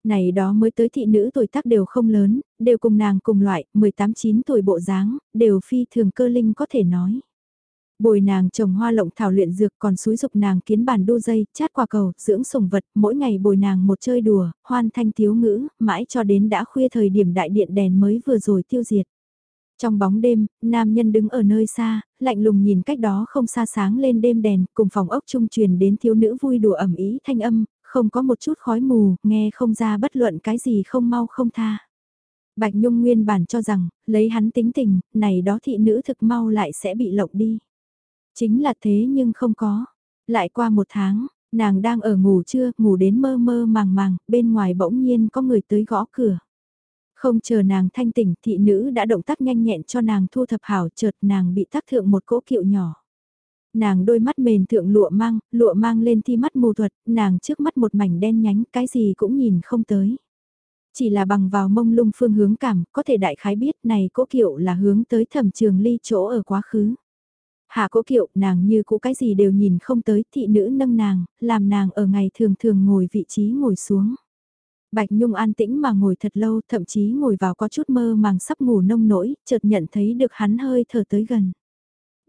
Này đó mới tới thị nữ tuổi tác đều không lớn, đều cùng nàng cùng loại, 18-9 tuổi bộ dáng, đều phi thường cơ linh có thể nói. Bồi nàng trồng hoa lộng thảo luyện dược còn xúi dục nàng kiến bàn đu dây, chát qua cầu, dưỡng sủng vật, mỗi ngày bồi nàng một chơi đùa, hoan thanh tiếu ngữ, mãi cho đến đã khuya thời điểm đại điện đèn mới vừa rồi tiêu diệt. Trong bóng đêm, nam nhân đứng ở nơi xa, lạnh lùng nhìn cách đó không xa sáng lên đêm đèn, cùng phòng ốc trung truyền đến thiếu nữ vui đùa ẩm ý thanh âm, không có một chút khói mù, nghe không ra bất luận cái gì không mau không tha. Bạch Nhung nguyên bản cho rằng, lấy hắn tính tình, này đó thị nữ thực mau lại sẽ bị lộng đi. Chính là thế nhưng không có. Lại qua một tháng, nàng đang ở ngủ trưa, ngủ đến mơ mơ màng màng, bên ngoài bỗng nhiên có người tới gõ cửa. Không chờ nàng thanh tỉnh, thị nữ đã động tác nhanh nhẹn cho nàng thu thập hảo chợt nàng bị tác thượng một cỗ kiệu nhỏ. Nàng đôi mắt mền thượng lụa mang, lụa mang lên thi mắt mù thuật, nàng trước mắt một mảnh đen nhánh, cái gì cũng nhìn không tới. Chỉ là bằng vào mông lung phương hướng cảm, có thể đại khái biết này cố kiệu là hướng tới thẩm trường ly chỗ ở quá khứ. Hạ cố kiệu, nàng như cũ cái gì đều nhìn không tới, thị nữ nâng nàng, làm nàng ở ngày thường thường ngồi vị trí ngồi xuống. Bạch Nhung an tĩnh mà ngồi thật lâu, thậm chí ngồi vào có chút mơ màng sắp ngủ nông nỗi, chợt nhận thấy được hắn hơi thở tới gần.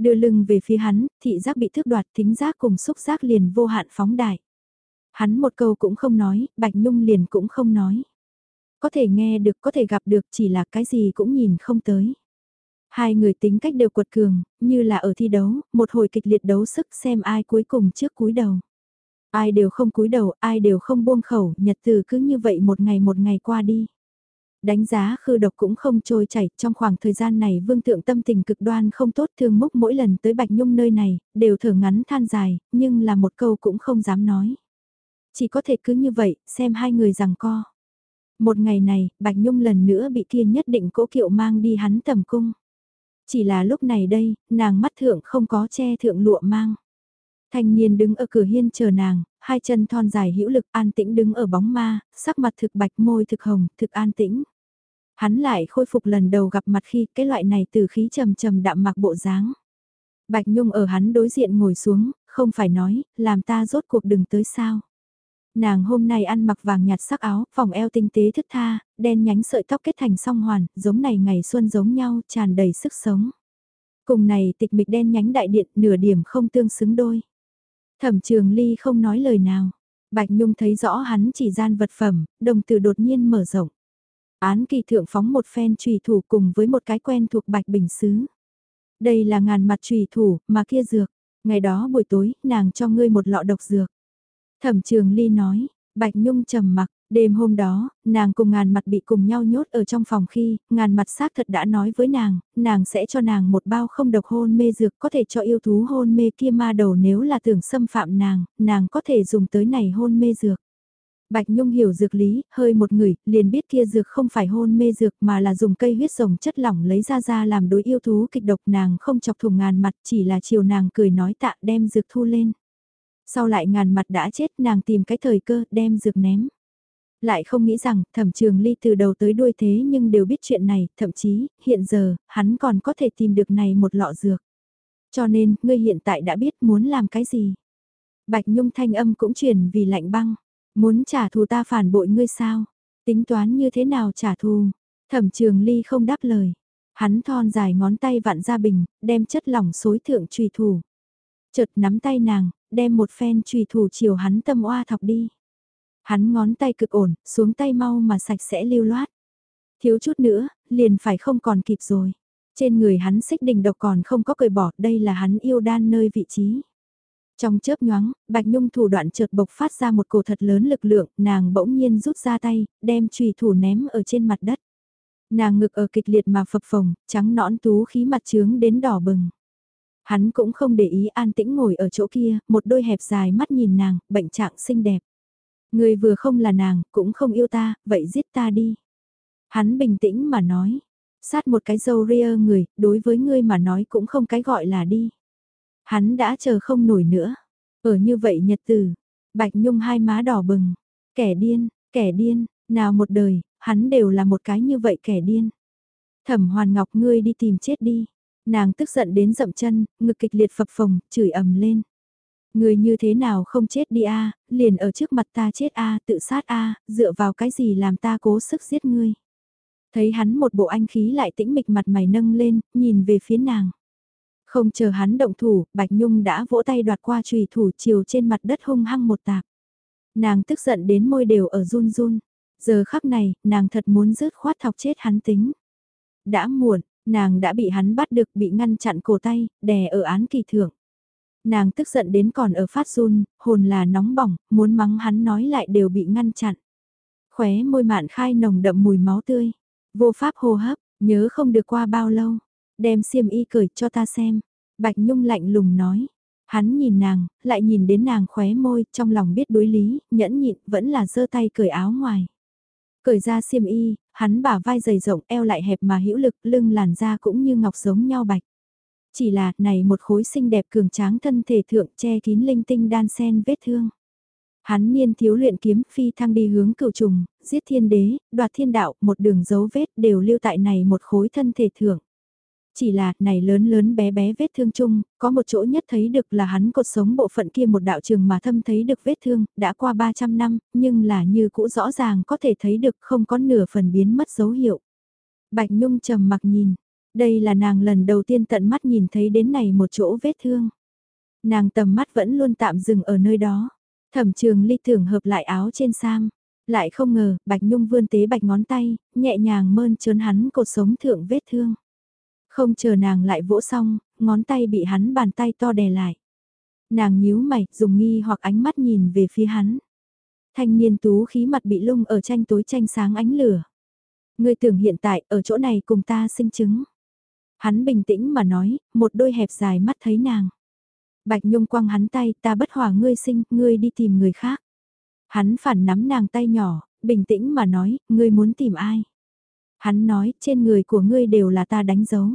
Đưa lưng về phía hắn, thị giác bị thước đoạt thính giác cùng xúc giác liền vô hạn phóng đại. Hắn một câu cũng không nói, Bạch Nhung liền cũng không nói. Có thể nghe được, có thể gặp được chỉ là cái gì cũng nhìn không tới. Hai người tính cách đều quật cường, như là ở thi đấu, một hồi kịch liệt đấu sức xem ai cuối cùng trước cúi đầu. Ai đều không cúi đầu, ai đều không buông khẩu, nhật từ cứ như vậy một ngày một ngày qua đi. Đánh giá khư độc cũng không trôi chảy, trong khoảng thời gian này vương thượng tâm tình cực đoan không tốt thương múc mỗi lần tới Bạch Nhung nơi này, đều thở ngắn than dài, nhưng là một câu cũng không dám nói. Chỉ có thể cứ như vậy, xem hai người rằng co. Một ngày này, Bạch Nhung lần nữa bị kia nhất định cố kiệu mang đi hắn tầm cung. Chỉ là lúc này đây, nàng mắt thượng không có che thượng lụa mang. Thanh niên đứng ở cửa hiên chờ nàng, hai chân thon dài hữu lực an tĩnh đứng ở bóng ma, sắc mặt thực bạch môi thực hồng, thực an tĩnh. Hắn lại khôi phục lần đầu gặp mặt khi cái loại này từ khí trầm trầm đạm mặc bộ dáng. Bạch Nhung ở hắn đối diện ngồi xuống, không phải nói, làm ta rốt cuộc đừng tới sao. Nàng hôm nay ăn mặc vàng nhạt sắc áo, vòng eo tinh tế thức tha, đen nhánh sợi tóc kết thành song hoàn, giống này ngày xuân giống nhau, tràn đầy sức sống. Cùng này tịch mịch đen nhánh đại điện nửa điểm không tương xứng đôi. Thẩm trường ly không nói lời nào. Bạch Nhung thấy rõ hắn chỉ gian vật phẩm, đồng từ đột nhiên mở rộng. Án kỳ thượng phóng một phen trùy thủ cùng với một cái quen thuộc bạch bình xứ. Đây là ngàn mặt trùy thủ, mà kia dược. Ngày đó buổi tối, nàng cho ngươi một lọ độc dược. Thẩm trường ly nói, Bạch Nhung trầm mặc, đêm hôm đó, nàng cùng ngàn mặt bị cùng nhau nhốt ở trong phòng khi, ngàn mặt xác thật đã nói với nàng, nàng sẽ cho nàng một bao không độc hôn mê dược có thể cho yêu thú hôn mê kia ma đầu nếu là tưởng xâm phạm nàng, nàng có thể dùng tới này hôn mê dược. Bạch Nhung hiểu dược lý, hơi một người, liền biết kia dược không phải hôn mê dược mà là dùng cây huyết rồng chất lỏng lấy ra ra làm đối yêu thú kịch độc nàng không chọc thủng ngàn mặt chỉ là chiều nàng cười nói tạ đem dược thu lên. Sau lại ngàn mặt đã chết nàng tìm cái thời cơ đem dược ném. Lại không nghĩ rằng thẩm trường ly từ đầu tới đuôi thế nhưng đều biết chuyện này, thậm chí, hiện giờ, hắn còn có thể tìm được này một lọ dược. Cho nên, ngươi hiện tại đã biết muốn làm cái gì. Bạch Nhung thanh âm cũng truyền vì lạnh băng. Muốn trả thù ta phản bội ngươi sao? Tính toán như thế nào trả thù? Thẩm trường ly không đáp lời. Hắn thon dài ngón tay vặn ra bình, đem chất lỏng xối thượng trùy thủ. Chợt nắm tay nàng, đem một phen trùy thủ chiều hắn tâm oa thọc đi. Hắn ngón tay cực ổn, xuống tay mau mà sạch sẽ lưu loát. Thiếu chút nữa, liền phải không còn kịp rồi. Trên người hắn xích đình độc còn không có cởi bỏ, đây là hắn yêu đan nơi vị trí. Trong chớp nhoáng, Bạch Nhung thủ đoạn chợt bộc phát ra một cổ thật lớn lực lượng, nàng bỗng nhiên rút ra tay, đem trùy thủ ném ở trên mặt đất. Nàng ngực ở kịch liệt mà phập phồng, trắng nõn tú khí mặt trướng đến đỏ bừng. Hắn cũng không để ý an tĩnh ngồi ở chỗ kia, một đôi hẹp dài mắt nhìn nàng, bệnh trạng xinh đẹp. Người vừa không là nàng, cũng không yêu ta, vậy giết ta đi. Hắn bình tĩnh mà nói, sát một cái dâu ria người, đối với ngươi mà nói cũng không cái gọi là đi. Hắn đã chờ không nổi nữa. Ở như vậy nhật tử, Bạch Nhung hai má đỏ bừng. Kẻ điên, kẻ điên, nào một đời, hắn đều là một cái như vậy kẻ điên. Thẩm Hoàn Ngọc ngươi đi tìm chết đi. Nàng tức giận đến dậm chân, ngực kịch liệt phập phồng, chửi ầm lên. Người như thế nào không chết đi a liền ở trước mặt ta chết a tự sát a dựa vào cái gì làm ta cố sức giết ngươi. Thấy hắn một bộ anh khí lại tĩnh mịch mặt mày nâng lên, nhìn về phía nàng. Không chờ hắn động thủ, Bạch Nhung đã vỗ tay đoạt qua trùy thủ chiều trên mặt đất hung hăng một tạp. Nàng tức giận đến môi đều ở run run. Giờ khắc này, nàng thật muốn rớt khoát thọc chết hắn tính. Đã muộn, nàng đã bị hắn bắt được bị ngăn chặn cổ tay, đè ở án kỳ thưởng. Nàng tức giận đến còn ở phát run, hồn là nóng bỏng, muốn mắng hắn nói lại đều bị ngăn chặn. Khóe môi mạn khai nồng đậm mùi máu tươi. Vô pháp hô hấp, nhớ không được qua bao lâu. Đem xiêm y cởi cho ta xem. Bạch Nhung lạnh lùng nói. Hắn nhìn nàng, lại nhìn đến nàng khóe môi, trong lòng biết đối lý, nhẫn nhịn, vẫn là giơ tay cởi áo ngoài. Cởi ra xiêm y, hắn bả vai dày rộng eo lại hẹp mà hữu lực, lưng làn da cũng như ngọc giống nhau bạch. Chỉ là, này một khối xinh đẹp cường tráng thân thể thượng che kín linh tinh đan sen vết thương. Hắn niên thiếu luyện kiếm phi thăng đi hướng cửu trùng, giết thiên đế, đoạt thiên đạo, một đường dấu vết đều lưu tại này một khối thân thể thượng. Chỉ là, này lớn lớn bé bé vết thương chung, có một chỗ nhất thấy được là hắn cột sống bộ phận kia một đạo trường mà thâm thấy được vết thương, đã qua 300 năm, nhưng là như cũ rõ ràng có thể thấy được không có nửa phần biến mất dấu hiệu. Bạch Nhung trầm mặc nhìn, đây là nàng lần đầu tiên tận mắt nhìn thấy đến này một chỗ vết thương. Nàng tầm mắt vẫn luôn tạm dừng ở nơi đó. Thẩm trường ly tưởng hợp lại áo trên sam. Lại không ngờ, Bạch Nhung vươn tế bạch ngón tay, nhẹ nhàng mơn trớn hắn cột sống thượng vết thương. Không chờ nàng lại vỗ xong, ngón tay bị hắn bàn tay to đè lại. Nàng nhíu mày, dùng nghi hoặc ánh mắt nhìn về phía hắn. Thanh niên tú khí mặt bị lung ở tranh tối tranh sáng ánh lửa. Ngươi tưởng hiện tại ở chỗ này cùng ta sinh chứng. Hắn bình tĩnh mà nói, một đôi hẹp dài mắt thấy nàng. Bạch Nhung quăng hắn tay, ta bất hòa ngươi sinh, ngươi đi tìm người khác. Hắn phản nắm nàng tay nhỏ, bình tĩnh mà nói, ngươi muốn tìm ai? Hắn nói, trên người của ngươi đều là ta đánh dấu.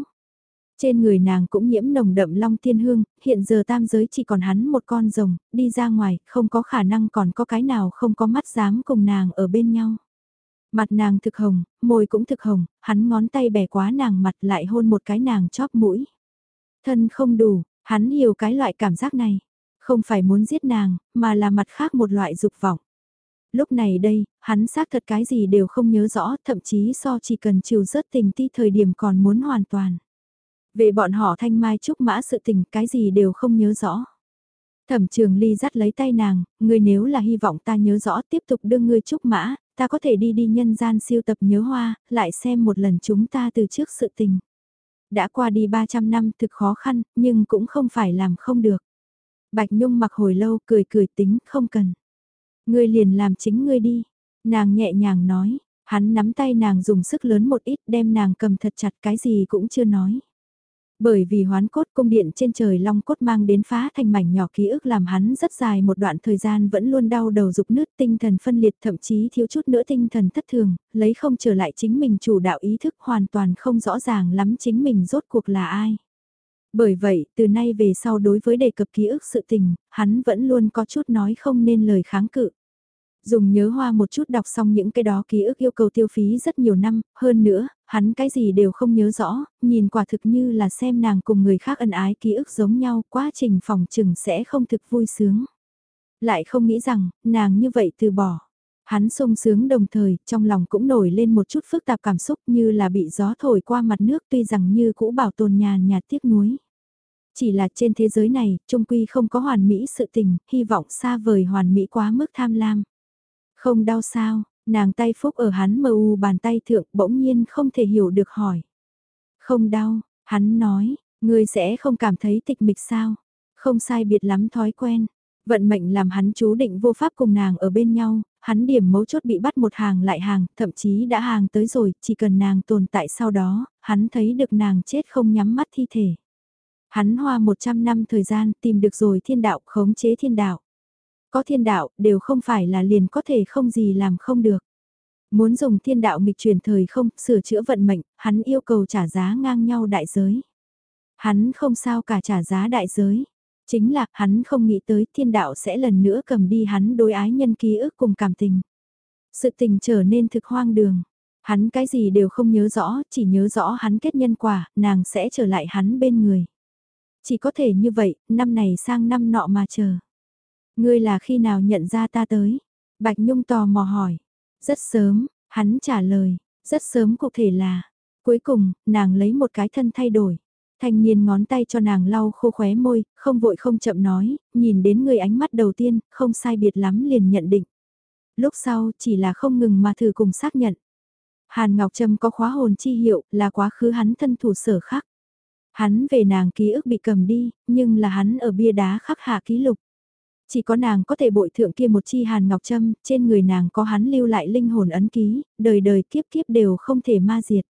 Trên người nàng cũng nhiễm nồng đậm long tiên hương, hiện giờ tam giới chỉ còn hắn một con rồng, đi ra ngoài, không có khả năng còn có cái nào không có mắt dám cùng nàng ở bên nhau. Mặt nàng thực hồng, môi cũng thực hồng, hắn ngón tay bẻ quá nàng mặt lại hôn một cái nàng chóp mũi. Thân không đủ, hắn hiểu cái loại cảm giác này. Không phải muốn giết nàng, mà là mặt khác một loại dục vọng. Lúc này đây, hắn xác thật cái gì đều không nhớ rõ, thậm chí so chỉ cần chiều rớt tình ti thời điểm còn muốn hoàn toàn. Về bọn họ thanh mai trúc mã sự tình cái gì đều không nhớ rõ. Thẩm trường ly dắt lấy tay nàng, ngươi nếu là hy vọng ta nhớ rõ tiếp tục đưa ngươi trúc mã, ta có thể đi đi nhân gian siêu tập nhớ hoa, lại xem một lần chúng ta từ trước sự tình. Đã qua đi 300 năm thực khó khăn, nhưng cũng không phải làm không được. Bạch Nhung mặc hồi lâu cười cười tính không cần. Ngươi liền làm chính ngươi đi. Nàng nhẹ nhàng nói, hắn nắm tay nàng dùng sức lớn một ít đem nàng cầm thật chặt cái gì cũng chưa nói. Bởi vì hoán cốt cung điện trên trời long cốt mang đến phá thành mảnh nhỏ ký ức làm hắn rất dài một đoạn thời gian vẫn luôn đau đầu dục nứt tinh thần phân liệt thậm chí thiếu chút nữa tinh thần thất thường, lấy không trở lại chính mình chủ đạo ý thức hoàn toàn không rõ ràng lắm chính mình rốt cuộc là ai. Bởi vậy, từ nay về sau đối với đề cập ký ức sự tình, hắn vẫn luôn có chút nói không nên lời kháng cự. Dùng nhớ hoa một chút đọc xong những cái đó ký ức yêu cầu tiêu phí rất nhiều năm, hơn nữa, hắn cái gì đều không nhớ rõ, nhìn quả thực như là xem nàng cùng người khác ân ái ký ức giống nhau, quá trình phòng trừng sẽ không thực vui sướng. Lại không nghĩ rằng, nàng như vậy từ bỏ. Hắn sung sướng đồng thời, trong lòng cũng nổi lên một chút phức tạp cảm xúc như là bị gió thổi qua mặt nước tuy rằng như cũ bảo tồn nhàn nhạt tiếc nuối. Chỉ là trên thế giới này, trung quy không có hoàn mỹ sự tình, hy vọng xa vời hoàn mỹ quá mức tham lam. Không đau sao, nàng tay phúc ở hắn mờ u bàn tay thượng bỗng nhiên không thể hiểu được hỏi. Không đau, hắn nói, ngươi sẽ không cảm thấy tịch mịch sao, không sai biệt lắm thói quen. Vận mệnh làm hắn chú định vô pháp cùng nàng ở bên nhau, hắn điểm mấu chốt bị bắt một hàng lại hàng, thậm chí đã hàng tới rồi, chỉ cần nàng tồn tại sau đó, hắn thấy được nàng chết không nhắm mắt thi thể. Hắn hoa 100 năm thời gian tìm được rồi thiên đạo khống chế thiên đạo. Có thiên đạo đều không phải là liền có thể không gì làm không được. Muốn dùng thiên đạo nghịch truyền thời không sửa chữa vận mệnh, hắn yêu cầu trả giá ngang nhau đại giới. Hắn không sao cả trả giá đại giới. Chính là hắn không nghĩ tới thiên đạo sẽ lần nữa cầm đi hắn đối ái nhân ký ức cùng cảm tình. Sự tình trở nên thực hoang đường. Hắn cái gì đều không nhớ rõ, chỉ nhớ rõ hắn kết nhân quả, nàng sẽ trở lại hắn bên người. Chỉ có thể như vậy, năm này sang năm nọ mà chờ. Ngươi là khi nào nhận ra ta tới? Bạch Nhung tò mò hỏi. Rất sớm, hắn trả lời, rất sớm cụ thể là. Cuối cùng, nàng lấy một cái thân thay đổi. Thanh niên ngón tay cho nàng lau khô khóe môi, không vội không chậm nói, nhìn đến người ánh mắt đầu tiên, không sai biệt lắm liền nhận định. Lúc sau chỉ là không ngừng mà thử cùng xác nhận. Hàn Ngọc Trâm có khóa hồn chi hiệu là quá khứ hắn thân thủ sở khắc. Hắn về nàng ký ức bị cầm đi, nhưng là hắn ở bia đá khắc hạ ký lục. Chỉ có nàng có thể bội thượng kia một chi hàn ngọc trâm, trên người nàng có hắn lưu lại linh hồn ấn ký, đời đời kiếp kiếp đều không thể ma diệt.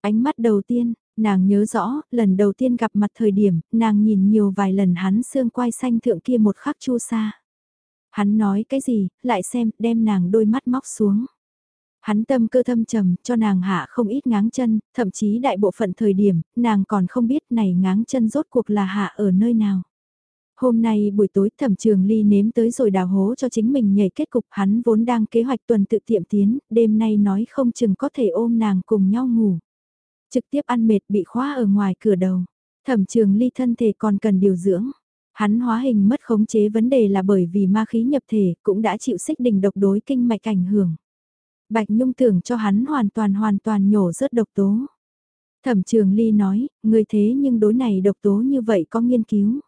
Ánh mắt đầu tiên, nàng nhớ rõ, lần đầu tiên gặp mặt thời điểm, nàng nhìn nhiều vài lần hắn xương quai xanh thượng kia một khắc chu sa. Hắn nói cái gì, lại xem, đem nàng đôi mắt móc xuống. Hắn tâm cơ thâm trầm, cho nàng hạ không ít ngáng chân, thậm chí đại bộ phận thời điểm, nàng còn không biết này ngáng chân rốt cuộc là hạ ở nơi nào. Hôm nay buổi tối thẩm trường ly nếm tới rồi đào hố cho chính mình nhảy kết cục hắn vốn đang kế hoạch tuần tự tiệm tiến, đêm nay nói không chừng có thể ôm nàng cùng nhau ngủ. Trực tiếp ăn mệt bị khóa ở ngoài cửa đầu. Thẩm trường ly thân thể còn cần điều dưỡng. Hắn hóa hình mất khống chế vấn đề là bởi vì ma khí nhập thể cũng đã chịu xích đình độc đối kinh mạch ảnh hưởng. Bạch Nhung tưởng cho hắn hoàn toàn hoàn toàn nhổ rớt độc tố. Thẩm trường ly nói, người thế nhưng đối này độc tố như vậy có nghiên cứu.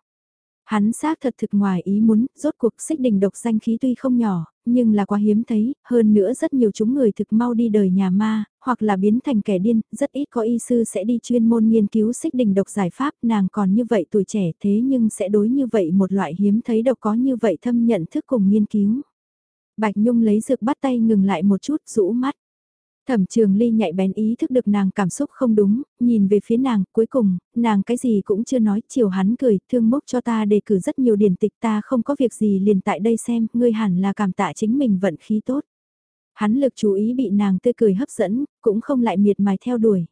Hắn xác thật thực ngoài ý muốn, rốt cuộc xích đình độc danh khí tuy không nhỏ, nhưng là quá hiếm thấy, hơn nữa rất nhiều chúng người thực mau đi đời nhà ma, hoặc là biến thành kẻ điên, rất ít có y sư sẽ đi chuyên môn nghiên cứu xích đình độc giải pháp, nàng còn như vậy tuổi trẻ thế nhưng sẽ đối như vậy một loại hiếm thấy độc có như vậy thâm nhận thức cùng nghiên cứu. Bạch Nhung lấy dược bắt tay ngừng lại một chút, rũ mắt. Thẩm trường ly nhạy bén ý thức được nàng cảm xúc không đúng, nhìn về phía nàng, cuối cùng, nàng cái gì cũng chưa nói, chiều hắn cười, thương mốc cho ta đề cử rất nhiều điển tịch ta không có việc gì liền tại đây xem, ngươi hẳn là cảm tạ chính mình vận khí tốt. Hắn lực chú ý bị nàng tươi cười hấp dẫn, cũng không lại miệt mài theo đuổi.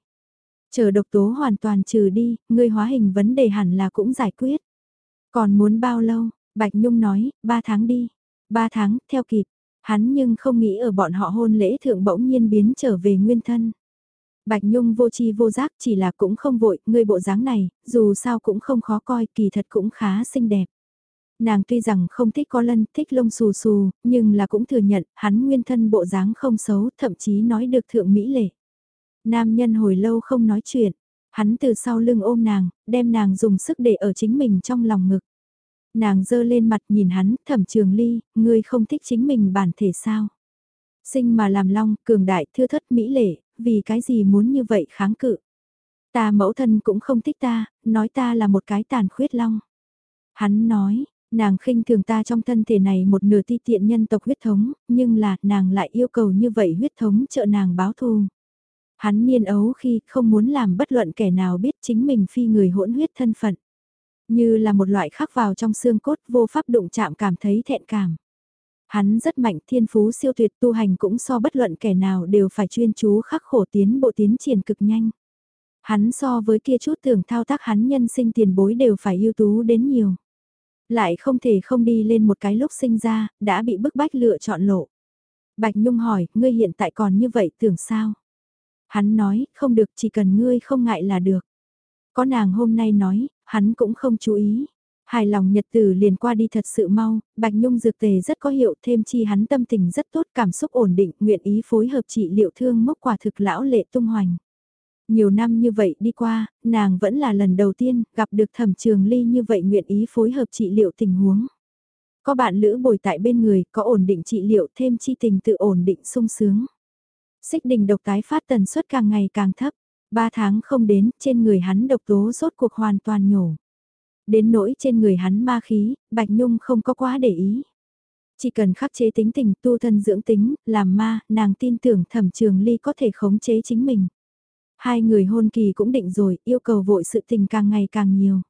Chờ độc tố hoàn toàn trừ đi, ngươi hóa hình vấn đề hẳn là cũng giải quyết. Còn muốn bao lâu? Bạch Nhung nói, ba tháng đi. Ba tháng, theo kịp. Hắn nhưng không nghĩ ở bọn họ hôn lễ thượng bỗng nhiên biến trở về nguyên thân. Bạch Nhung vô chi vô giác chỉ là cũng không vội, người bộ dáng này, dù sao cũng không khó coi, kỳ thật cũng khá xinh đẹp. Nàng tuy rằng không thích có lân, thích lông xù xù, nhưng là cũng thừa nhận, hắn nguyên thân bộ dáng không xấu, thậm chí nói được thượng mỹ lệ. Nam nhân hồi lâu không nói chuyện, hắn từ sau lưng ôm nàng, đem nàng dùng sức để ở chính mình trong lòng ngực. Nàng dơ lên mặt nhìn hắn, thẩm trường ly, ngươi không thích chính mình bản thể sao? Sinh mà làm long, cường đại, thưa thất mỹ lệ, vì cái gì muốn như vậy kháng cự? Ta mẫu thân cũng không thích ta, nói ta là một cái tàn khuyết long. Hắn nói, nàng khinh thường ta trong thân thể này một nửa ti tiện nhân tộc huyết thống, nhưng là nàng lại yêu cầu như vậy huyết thống trợ nàng báo thù. Hắn niên ấu khi không muốn làm bất luận kẻ nào biết chính mình phi người hỗn huyết thân phận. Như là một loại khắc vào trong xương cốt vô pháp đụng chạm cảm thấy thẹn cảm. Hắn rất mạnh thiên phú siêu tuyệt tu hành cũng so bất luận kẻ nào đều phải chuyên chú khắc khổ tiến bộ tiến triển cực nhanh. Hắn so với kia chút tưởng thao tác hắn nhân sinh tiền bối đều phải ưu tú đến nhiều. Lại không thể không đi lên một cái lúc sinh ra, đã bị bức bách lựa chọn lộ. Bạch Nhung hỏi, ngươi hiện tại còn như vậy tưởng sao? Hắn nói, không được chỉ cần ngươi không ngại là được. Có nàng hôm nay nói, hắn cũng không chú ý. Hài lòng nhật tử liền qua đi thật sự mau, Bạch Nhung dược tề rất có hiệu thêm chi hắn tâm tình rất tốt cảm xúc ổn định, nguyện ý phối hợp trị liệu thương mốc quả thực lão lệ tung hoành. Nhiều năm như vậy đi qua, nàng vẫn là lần đầu tiên gặp được thẩm trường ly như vậy nguyện ý phối hợp trị liệu tình huống. Có bạn lữ bồi tại bên người, có ổn định trị liệu thêm chi tình tự ổn định sung sướng. Xích đình độc tái phát tần suất càng ngày càng thấp. Ba tháng không đến, trên người hắn độc tố rốt cuộc hoàn toàn nhổ. Đến nỗi trên người hắn ma khí, Bạch Nhung không có quá để ý. Chỉ cần khắc chế tính tình tu thân dưỡng tính, làm ma, nàng tin tưởng thẩm trường ly có thể khống chế chính mình. Hai người hôn kỳ cũng định rồi, yêu cầu vội sự tình càng ngày càng nhiều.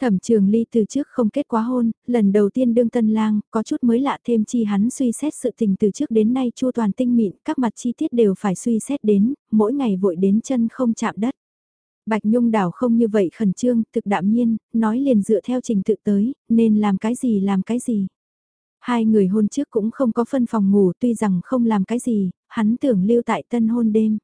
Thẩm trường ly từ trước không kết quá hôn, lần đầu tiên đương tân lang, có chút mới lạ thêm chi hắn suy xét sự tình từ trước đến nay chu toàn tinh mịn, các mặt chi tiết đều phải suy xét đến, mỗi ngày vội đến chân không chạm đất. Bạch Nhung đảo không như vậy khẩn trương, thực đạm nhiên, nói liền dựa theo trình tự tới, nên làm cái gì làm cái gì. Hai người hôn trước cũng không có phân phòng ngủ tuy rằng không làm cái gì, hắn tưởng lưu tại tân hôn đêm.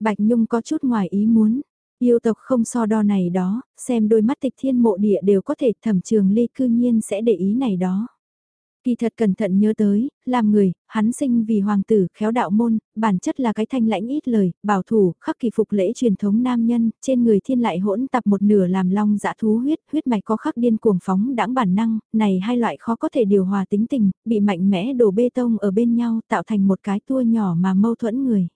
Bạch Nhung có chút ngoài ý muốn, Yêu tộc không so đo này đó, xem đôi mắt tịch thiên mộ địa đều có thể thẩm trường ly cư nhiên sẽ để ý này đó. Kỳ thật cẩn thận nhớ tới, làm người, hắn sinh vì hoàng tử, khéo đạo môn, bản chất là cái thanh lãnh ít lời, bảo thủ, khắc kỳ phục lễ truyền thống nam nhân, trên người thiên lại hỗn tập một nửa làm long dã thú huyết, huyết mạch có khắc điên cuồng phóng đãng bản năng, này hai loại khó có thể điều hòa tính tình, bị mạnh mẽ đổ bê tông ở bên nhau tạo thành một cái tua nhỏ mà mâu thuẫn người.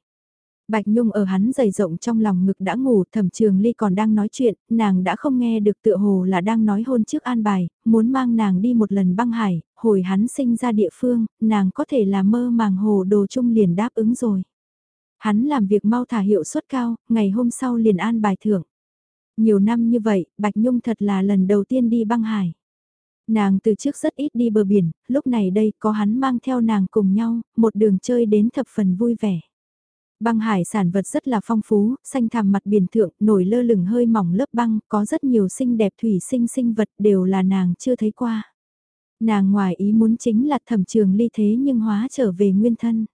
Bạch Nhung ở hắn dày rộng trong lòng ngực đã ngủ, thẩm trường ly còn đang nói chuyện, nàng đã không nghe được tựa hồ là đang nói hôn trước an bài, muốn mang nàng đi một lần băng hải, hồi hắn sinh ra địa phương, nàng có thể là mơ màng hồ đồ chung liền đáp ứng rồi. Hắn làm việc mau thả hiệu suất cao, ngày hôm sau liền an bài thưởng. Nhiều năm như vậy, Bạch Nhung thật là lần đầu tiên đi băng hải. Nàng từ trước rất ít đi bờ biển, lúc này đây có hắn mang theo nàng cùng nhau, một đường chơi đến thập phần vui vẻ. Băng hải sản vật rất là phong phú, xanh thẳm mặt biển thượng, nổi lơ lửng hơi mỏng lớp băng, có rất nhiều xinh đẹp thủy sinh sinh vật đều là nàng chưa thấy qua. Nàng ngoài ý muốn chính là thẩm trường ly thế nhưng hóa trở về nguyên thân.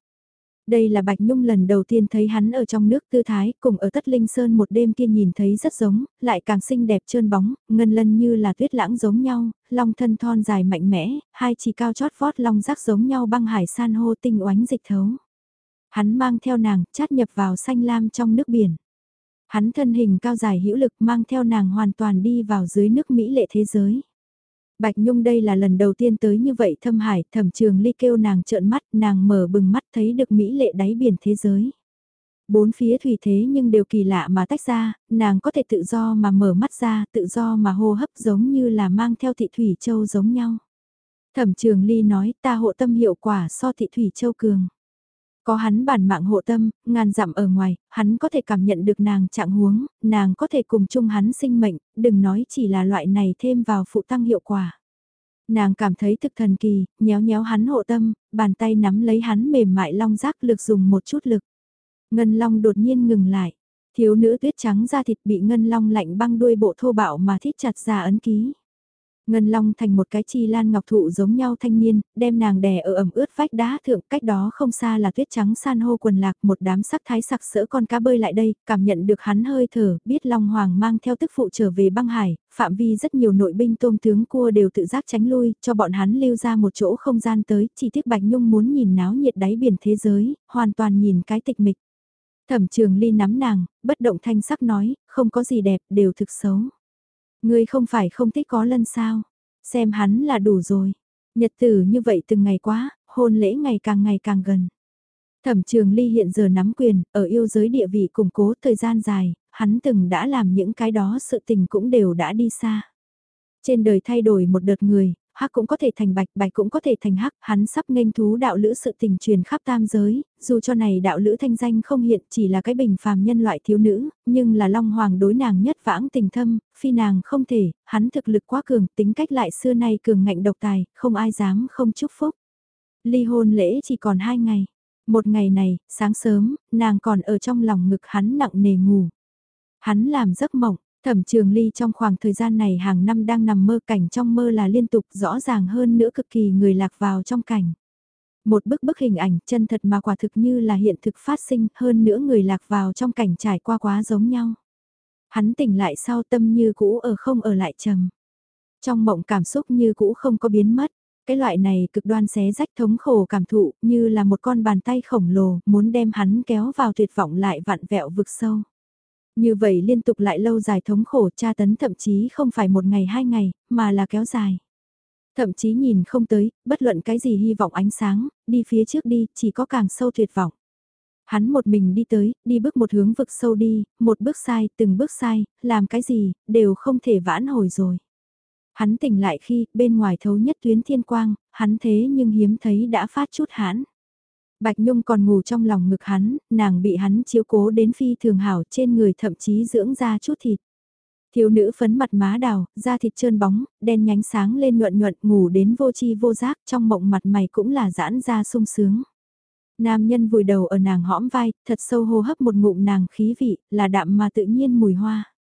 Đây là Bạch Nhung lần đầu tiên thấy hắn ở trong nước tư thái, cùng ở Tất Linh Sơn một đêm kia nhìn thấy rất giống, lại càng xinh đẹp trơn bóng, ngân lân như là tuyết lãng giống nhau, long thân thon dài mạnh mẽ, hai chỉ cao chót vót long rác giống nhau băng hải san hô tinh oánh dịch thấu. Hắn mang theo nàng, chát nhập vào xanh lam trong nước biển. Hắn thân hình cao dài hữu lực mang theo nàng hoàn toàn đi vào dưới nước Mỹ lệ thế giới. Bạch Nhung đây là lần đầu tiên tới như vậy thâm hải, thẩm trường ly kêu nàng trợn mắt, nàng mở bừng mắt thấy được Mỹ lệ đáy biển thế giới. Bốn phía thủy thế nhưng đều kỳ lạ mà tách ra, nàng có thể tự do mà mở mắt ra, tự do mà hô hấp giống như là mang theo thị thủy châu giống nhau. Thẩm trường ly nói ta hộ tâm hiệu quả so thị thủy châu cường. Có hắn bản mạng hộ tâm, ngàn dặm ở ngoài, hắn có thể cảm nhận được nàng trạng huống, nàng có thể cùng chung hắn sinh mệnh, đừng nói chỉ là loại này thêm vào phụ tăng hiệu quả. Nàng cảm thấy thực thần kỳ, nhéo nhéo hắn hộ tâm, bàn tay nắm lấy hắn mềm mại long giác lực dùng một chút lực. Ngân long đột nhiên ngừng lại, thiếu nữ tuyết trắng da thịt bị ngân long lạnh băng đuôi bộ thô bạo mà thít chặt ra ấn ký. Ngân Long thành một cái chi lan ngọc thụ giống nhau thanh niên, đem nàng đè ở ẩm ướt vách đá thượng, cách đó không xa là tuyết trắng san hô quần lạc, một đám sắc thái sặc sỡ con cá bơi lại đây, cảm nhận được hắn hơi thở, biết Long Hoàng mang theo tức phụ trở về băng hải, phạm vi rất nhiều nội binh tôm tướng cua đều tự giác tránh lui, cho bọn hắn lưu ra một chỗ không gian tới, chỉ tiếc Bạch Nhung muốn nhìn náo nhiệt đáy biển thế giới, hoàn toàn nhìn cái tịch mịch. Thẩm trường ly nắm nàng, bất động thanh sắc nói, không có gì đẹp, đều thực xấu. Ngươi không phải không thích có lân sao, xem hắn là đủ rồi. Nhật tử như vậy từng ngày quá, hôn lễ ngày càng ngày càng gần. Thẩm trường ly hiện giờ nắm quyền, ở yêu giới địa vị củng cố thời gian dài, hắn từng đã làm những cái đó sự tình cũng đều đã đi xa. Trên đời thay đổi một đợt người, hắc cũng có thể thành bạch, bạch cũng có thể thành hắc, hắn sắp nghênh thú đạo lữ sự tình truyền khắp tam giới, dù cho này đạo lữ thanh danh không hiện chỉ là cái bình phàm nhân loại thiếu nữ, nhưng là Long Hoàng đối nàng nhất vãng tình thâm, phi nàng không thể, hắn thực lực quá cường, tính cách lại xưa nay cường ngạnh độc tài, không ai dám không chúc phúc. Ly hôn lễ chỉ còn hai ngày. Một ngày này, sáng sớm, nàng còn ở trong lòng ngực hắn nặng nề ngủ. Hắn làm giấc mộng, Thẩm Trường Ly trong khoảng thời gian này hàng năm đang nằm mơ cảnh trong mơ là liên tục rõ ràng hơn nữa cực kỳ người lạc vào trong cảnh. Một bức bức hình ảnh chân thật mà quả thực như là hiện thực phát sinh hơn nữa người lạc vào trong cảnh trải qua quá giống nhau. Hắn tỉnh lại sau tâm như cũ ở không ở lại trầm. Trong mộng cảm xúc như cũ không có biến mất. Cái loại này cực đoan xé rách thống khổ cảm thụ như là một con bàn tay khổng lồ muốn đem hắn kéo vào tuyệt vọng lại vặn vẹo vực sâu. Như vậy liên tục lại lâu dài thống khổ tra tấn thậm chí không phải một ngày hai ngày, mà là kéo dài. Thậm chí nhìn không tới, bất luận cái gì hy vọng ánh sáng, đi phía trước đi, chỉ có càng sâu tuyệt vọng. Hắn một mình đi tới, đi bước một hướng vực sâu đi, một bước sai, từng bước sai, làm cái gì, đều không thể vãn hồi rồi. Hắn tỉnh lại khi, bên ngoài thấu nhất tuyến thiên quang, hắn thế nhưng hiếm thấy đã phát chút hãn. Bạch Nhung còn ngủ trong lòng ngực hắn, nàng bị hắn chiếu cố đến phi thường hảo trên người thậm chí dưỡng ra chút thịt. Thiếu nữ phấn mặt má đào, da thịt trơn bóng, đen nhánh sáng lên nhuận nhuận ngủ đến vô chi vô giác trong mộng mặt mày cũng là giãn ra sung sướng. Nam nhân vùi đầu ở nàng hõm vai, thật sâu hô hấp một ngụm nàng khí vị, là đạm mà tự nhiên mùi hoa.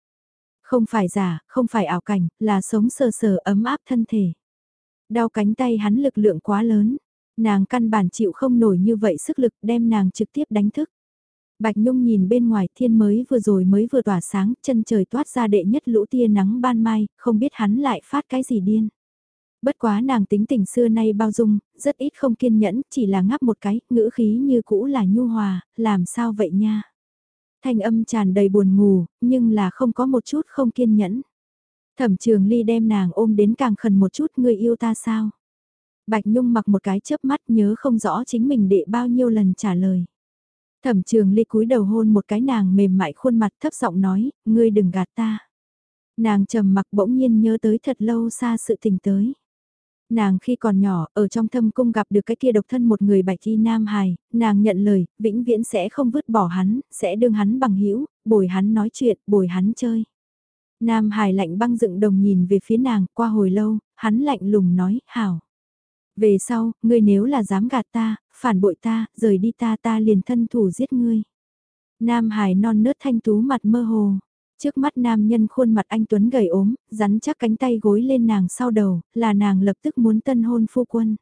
Không phải giả, không phải ảo cảnh, là sống sờ sờ ấm áp thân thể. Đau cánh tay hắn lực lượng quá lớn, Nàng căn bản chịu không nổi như vậy sức lực đem nàng trực tiếp đánh thức. Bạch Nhung nhìn bên ngoài thiên mới vừa rồi mới vừa tỏa sáng, chân trời toát ra đệ nhất lũ tia nắng ban mai, không biết hắn lại phát cái gì điên. Bất quá nàng tính tình xưa nay bao dung, rất ít không kiên nhẫn, chỉ là ngắp một cái, ngữ khí như cũ là nhu hòa, làm sao vậy nha. Thanh âm tràn đầy buồn ngủ, nhưng là không có một chút không kiên nhẫn. Thẩm trường ly đem nàng ôm đến càng khẩn một chút người yêu ta sao. Bạch Nhung mặc một cái chớp mắt nhớ không rõ chính mình đệ bao nhiêu lần trả lời. Thẩm trường ly cúi đầu hôn một cái nàng mềm mại khuôn mặt thấp giọng nói, ngươi đừng gạt ta. Nàng trầm mặc bỗng nhiên nhớ tới thật lâu xa sự tình tới. Nàng khi còn nhỏ, ở trong thâm cung gặp được cái kia độc thân một người bạch y nam hài, nàng nhận lời, vĩnh viễn sẽ không vứt bỏ hắn, sẽ đương hắn bằng hữu bồi hắn nói chuyện, bồi hắn chơi. Nam hài lạnh băng dựng đồng nhìn về phía nàng, qua hồi lâu, hắn lạnh lùng nói, hảo. Về sau, ngươi nếu là dám gạt ta, phản bội ta, rời đi ta ta liền thân thủ giết ngươi. Nam hài non nớt thanh tú mặt mơ hồ, Trước mắt nam nhân khuôn mặt anh Tuấn gầy ốm, rắn chắc cánh tay gối lên nàng sau đầu, là nàng lập tức muốn tân hôn phu quân.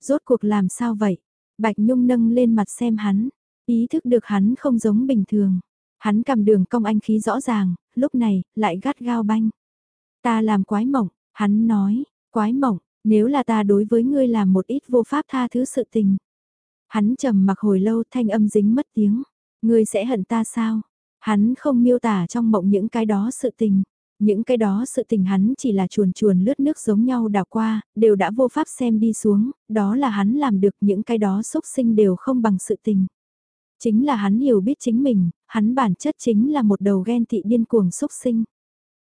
Rốt cuộc làm sao vậy? Bạch Nhung nâng lên mặt xem hắn, ý thức được hắn không giống bình thường. Hắn cầm đường cong anh khí rõ ràng, lúc này, lại gắt gao banh. Ta làm quái mộng, hắn nói, quái mộng, nếu là ta đối với ngươi làm một ít vô pháp tha thứ sự tình. Hắn trầm mặc hồi lâu thanh âm dính mất tiếng, ngươi sẽ hận ta sao? Hắn không miêu tả trong mộng những cái đó sự tình. Những cái đó sự tình hắn chỉ là chuồn chuồn lướt nước giống nhau đào qua, đều đã vô pháp xem đi xuống, đó là hắn làm được những cái đó xúc sinh đều không bằng sự tình. Chính là hắn hiểu biết chính mình, hắn bản chất chính là một đầu ghen tị điên cuồng xúc sinh.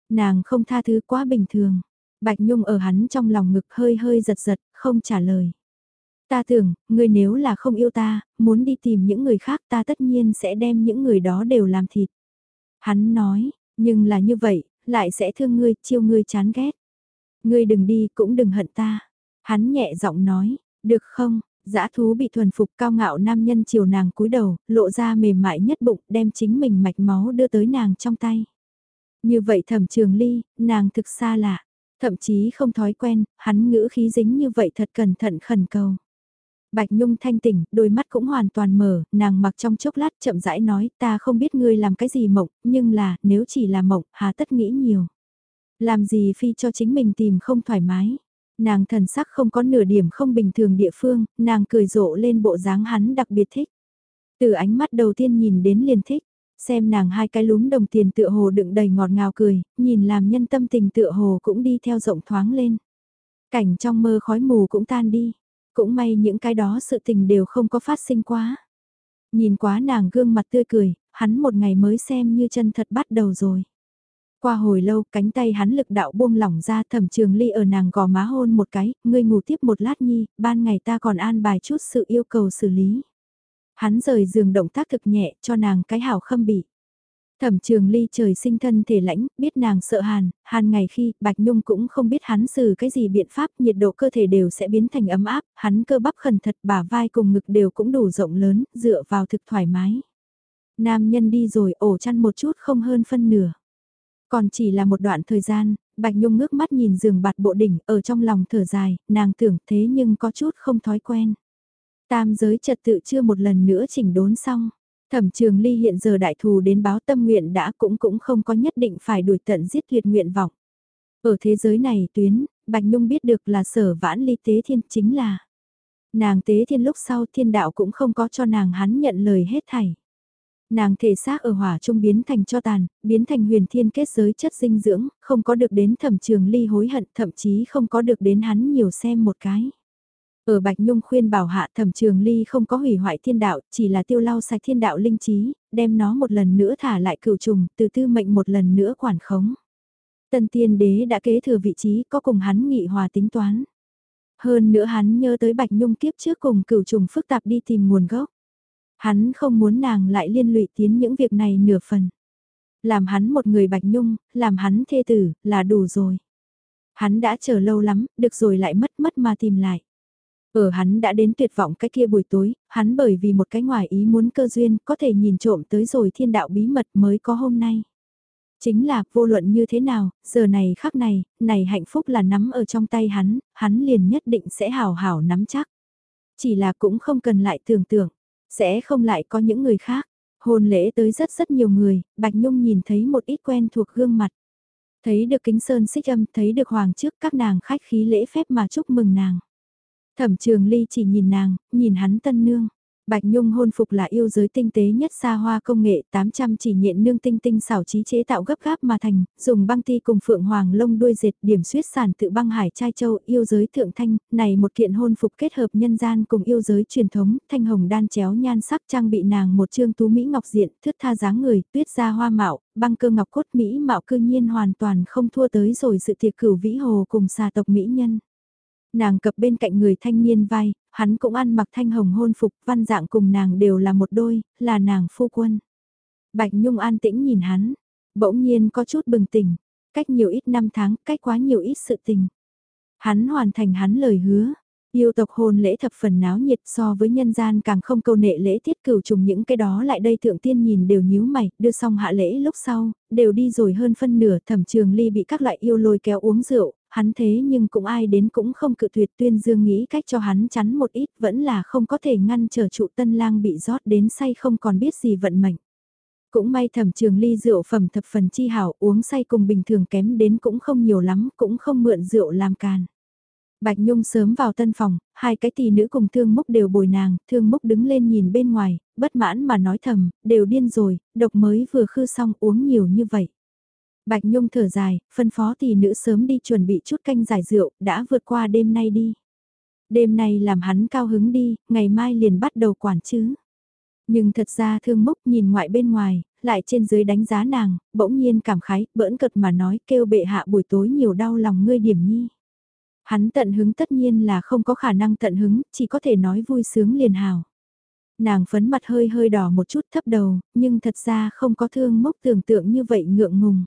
Nàng không tha thứ quá bình thường. Bạch Nhung ở hắn trong lòng ngực hơi hơi giật giật, không trả lời. Ta tưởng, ngươi nếu là không yêu ta, muốn đi tìm những người khác ta tất nhiên sẽ đem những người đó đều làm thịt. Hắn nói, nhưng là như vậy, lại sẽ thương ngươi, chiêu ngươi chán ghét. Ngươi đừng đi, cũng đừng hận ta. Hắn nhẹ giọng nói, được không? Dã thú bị thuần phục cao ngạo nam nhân chiều nàng cúi đầu, lộ ra mềm mại nhất bụng, đem chính mình mạch máu đưa tới nàng trong tay. Như vậy thẩm trường ly, nàng thực xa lạ, thậm chí không thói quen, hắn ngữ khí dính như vậy thật cẩn thận khẩn cầu. Bạch Nhung thanh tỉnh, đôi mắt cũng hoàn toàn mở, nàng mặc trong chốc lát chậm rãi nói ta không biết ngươi làm cái gì mộng, nhưng là, nếu chỉ là mộng, hà tất nghĩ nhiều. Làm gì phi cho chính mình tìm không thoải mái. Nàng thần sắc không có nửa điểm không bình thường địa phương, nàng cười rộ lên bộ dáng hắn đặc biệt thích. Từ ánh mắt đầu tiên nhìn đến liền thích, xem nàng hai cái lúm đồng tiền tựa hồ đựng đầy ngọt ngào cười, nhìn làm nhân tâm tình tựa hồ cũng đi theo rộng thoáng lên. Cảnh trong mơ khói mù cũng tan đi cũng may những cái đó sự tình đều không có phát sinh quá. Nhìn quá nàng gương mặt tươi cười, hắn một ngày mới xem như chân thật bắt đầu rồi. Qua hồi lâu, cánh tay hắn lực đạo buông lỏng ra thẩm trường ly ở nàng gò má hôn một cái, ngươi ngủ tiếp một lát nhi, ban ngày ta còn an bài chút sự yêu cầu xử lý. Hắn rời giường động tác thực nhẹ cho nàng cái hảo khâm bị. Thẩm trường ly trời sinh thân thể lãnh, biết nàng sợ hàn, hàn ngày khi, Bạch Nhung cũng không biết hắn xử cái gì biện pháp, nhiệt độ cơ thể đều sẽ biến thành ấm áp, hắn cơ bắp khẩn thật bả vai cùng ngực đều cũng đủ rộng lớn, dựa vào thực thoải mái. Nam nhân đi rồi ổ chăn một chút không hơn phân nửa. Còn chỉ là một đoạn thời gian, Bạch Nhung ngước mắt nhìn giường bạt bộ đỉnh ở trong lòng thở dài, nàng tưởng thế nhưng có chút không thói quen. Tam giới trật tự chưa một lần nữa chỉnh đốn xong. Thẩm trường ly hiện giờ đại thù đến báo tâm nguyện đã cũng cũng không có nhất định phải đuổi tận giết tuyệt nguyện vọng. Ở thế giới này tuyến, Bạch Nhung biết được là sở vãn ly tế thiên chính là. Nàng tế thiên lúc sau thiên đạo cũng không có cho nàng hắn nhận lời hết thảy. Nàng thể xác ở hỏa trung biến thành cho tàn, biến thành huyền thiên kết giới chất dinh dưỡng, không có được đến thẩm trường ly hối hận thậm chí không có được đến hắn nhiều xem một cái. Ở Bạch Nhung khuyên bảo hạ thẩm trường ly không có hủy hoại thiên đạo, chỉ là tiêu lau sạch thiên đạo linh trí, đem nó một lần nữa thả lại cửu trùng, từ tư mệnh một lần nữa quản khống. Tân tiên đế đã kế thừa vị trí có cùng hắn nghị hòa tính toán. Hơn nữa hắn nhớ tới Bạch Nhung kiếp trước cùng cửu trùng phức tạp đi tìm nguồn gốc. Hắn không muốn nàng lại liên lụy tiến những việc này nửa phần. Làm hắn một người Bạch Nhung, làm hắn thê tử, là đủ rồi. Hắn đã chờ lâu lắm, được rồi lại mất mất mà tìm lại. Ở hắn đã đến tuyệt vọng cái kia buổi tối, hắn bởi vì một cái ngoài ý muốn cơ duyên có thể nhìn trộm tới rồi thiên đạo bí mật mới có hôm nay. Chính là vô luận như thế nào, giờ này khắc này, này hạnh phúc là nắm ở trong tay hắn, hắn liền nhất định sẽ hào hảo nắm chắc. Chỉ là cũng không cần lại tưởng tượng, sẽ không lại có những người khác. Hôn lễ tới rất rất nhiều người, Bạch Nhung nhìn thấy một ít quen thuộc gương mặt. Thấy được kính sơn xích âm, thấy được hoàng trước các nàng khách khí lễ phép mà chúc mừng nàng. Thẩm trường ly chỉ nhìn nàng, nhìn hắn tân nương. Bạch Nhung hôn phục là yêu giới tinh tế nhất xa hoa công nghệ 800 chỉ nhện nương tinh tinh xảo trí chế tạo gấp gáp mà thành, dùng băng ti cùng phượng hoàng lông đuôi dệt điểm suyết sản tự băng hải trai châu yêu giới thượng thanh, này một kiện hôn phục kết hợp nhân gian cùng yêu giới truyền thống, thanh hồng đan chéo nhan sắc trang bị nàng một trương tú mỹ ngọc diện, thướt tha dáng người, tuyết ra hoa mạo, băng cơ ngọc cốt mỹ mạo cư nhiên hoàn toàn không thua tới rồi sự thiệt cửu vĩ hồ cùng xà tộc mỹ nhân. Nàng cập bên cạnh người thanh niên vai, hắn cũng ăn mặc thanh hồng hôn phục, văn dạng cùng nàng đều là một đôi, là nàng phu quân. Bạch Nhung an tĩnh nhìn hắn, bỗng nhiên có chút bừng tỉnh, cách nhiều ít năm tháng, cách quá nhiều ít sự tình. Hắn hoàn thành hắn lời hứa, Yêu tộc hôn lễ thập phần náo nhiệt so với nhân gian càng không câu nệ lễ tiết cửu trùng những cái đó lại đây thượng tiên nhìn đều nhíu mày, đưa xong hạ lễ lúc sau, đều đi rồi hơn phân nửa thẩm trường ly bị các loại yêu lôi kéo uống rượu, hắn thế nhưng cũng ai đến cũng không cự tuyệt tuyên dương nghĩ cách cho hắn chắn một ít vẫn là không có thể ngăn trở trụ tân lang bị rót đến say không còn biết gì vận mệnh. Cũng may thẩm trường ly rượu phẩm thập phần chi hảo uống say cùng bình thường kém đến cũng không nhiều lắm cũng không mượn rượu làm càn. Bạch Nhung sớm vào tân phòng, hai cái tỷ nữ cùng thương múc đều bồi nàng, thương múc đứng lên nhìn bên ngoài, bất mãn mà nói thầm, đều điên rồi, độc mới vừa khư xong uống nhiều như vậy. Bạch Nhung thở dài, phân phó tỷ nữ sớm đi chuẩn bị chút canh giải rượu, đã vượt qua đêm nay đi. Đêm nay làm hắn cao hứng đi, ngày mai liền bắt đầu quản chứ. Nhưng thật ra thương mốc nhìn ngoại bên ngoài, lại trên dưới đánh giá nàng, bỗng nhiên cảm khái, bỡn cật mà nói kêu bệ hạ buổi tối nhiều đau lòng ngươi điểm nhi. Hắn tận hứng tất nhiên là không có khả năng tận hứng, chỉ có thể nói vui sướng liền hào. Nàng phấn mặt hơi hơi đỏ một chút thấp đầu, nhưng thật ra không có thương mốc tưởng tượng như vậy ngượng ngùng.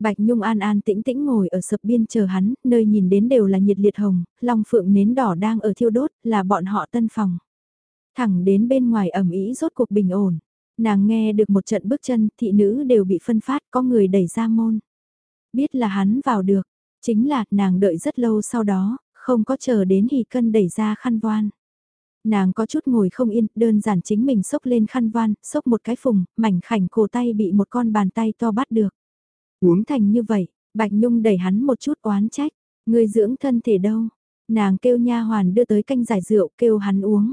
Bạch Nhung an an tĩnh tĩnh ngồi ở sập biên chờ hắn, nơi nhìn đến đều là nhiệt liệt hồng, long phượng nến đỏ đang ở thiêu đốt, là bọn họ tân phòng. Thẳng đến bên ngoài ẩm ý rốt cuộc bình ổn, nàng nghe được một trận bước chân, thị nữ đều bị phân phát, có người đẩy ra môn. Biết là hắn vào được, Chính là, nàng đợi rất lâu sau đó, không có chờ đến hì cân đẩy ra khăn voan. Nàng có chút ngồi không yên, đơn giản chính mình sốc lên khăn voan, sốc một cái phùng, mảnh khảnh cổ tay bị một con bàn tay to bắt được. Uống thành như vậy, Bạch Nhung đẩy hắn một chút oán trách, người dưỡng thân thể đâu. Nàng kêu nha hoàn đưa tới canh giải rượu kêu hắn uống.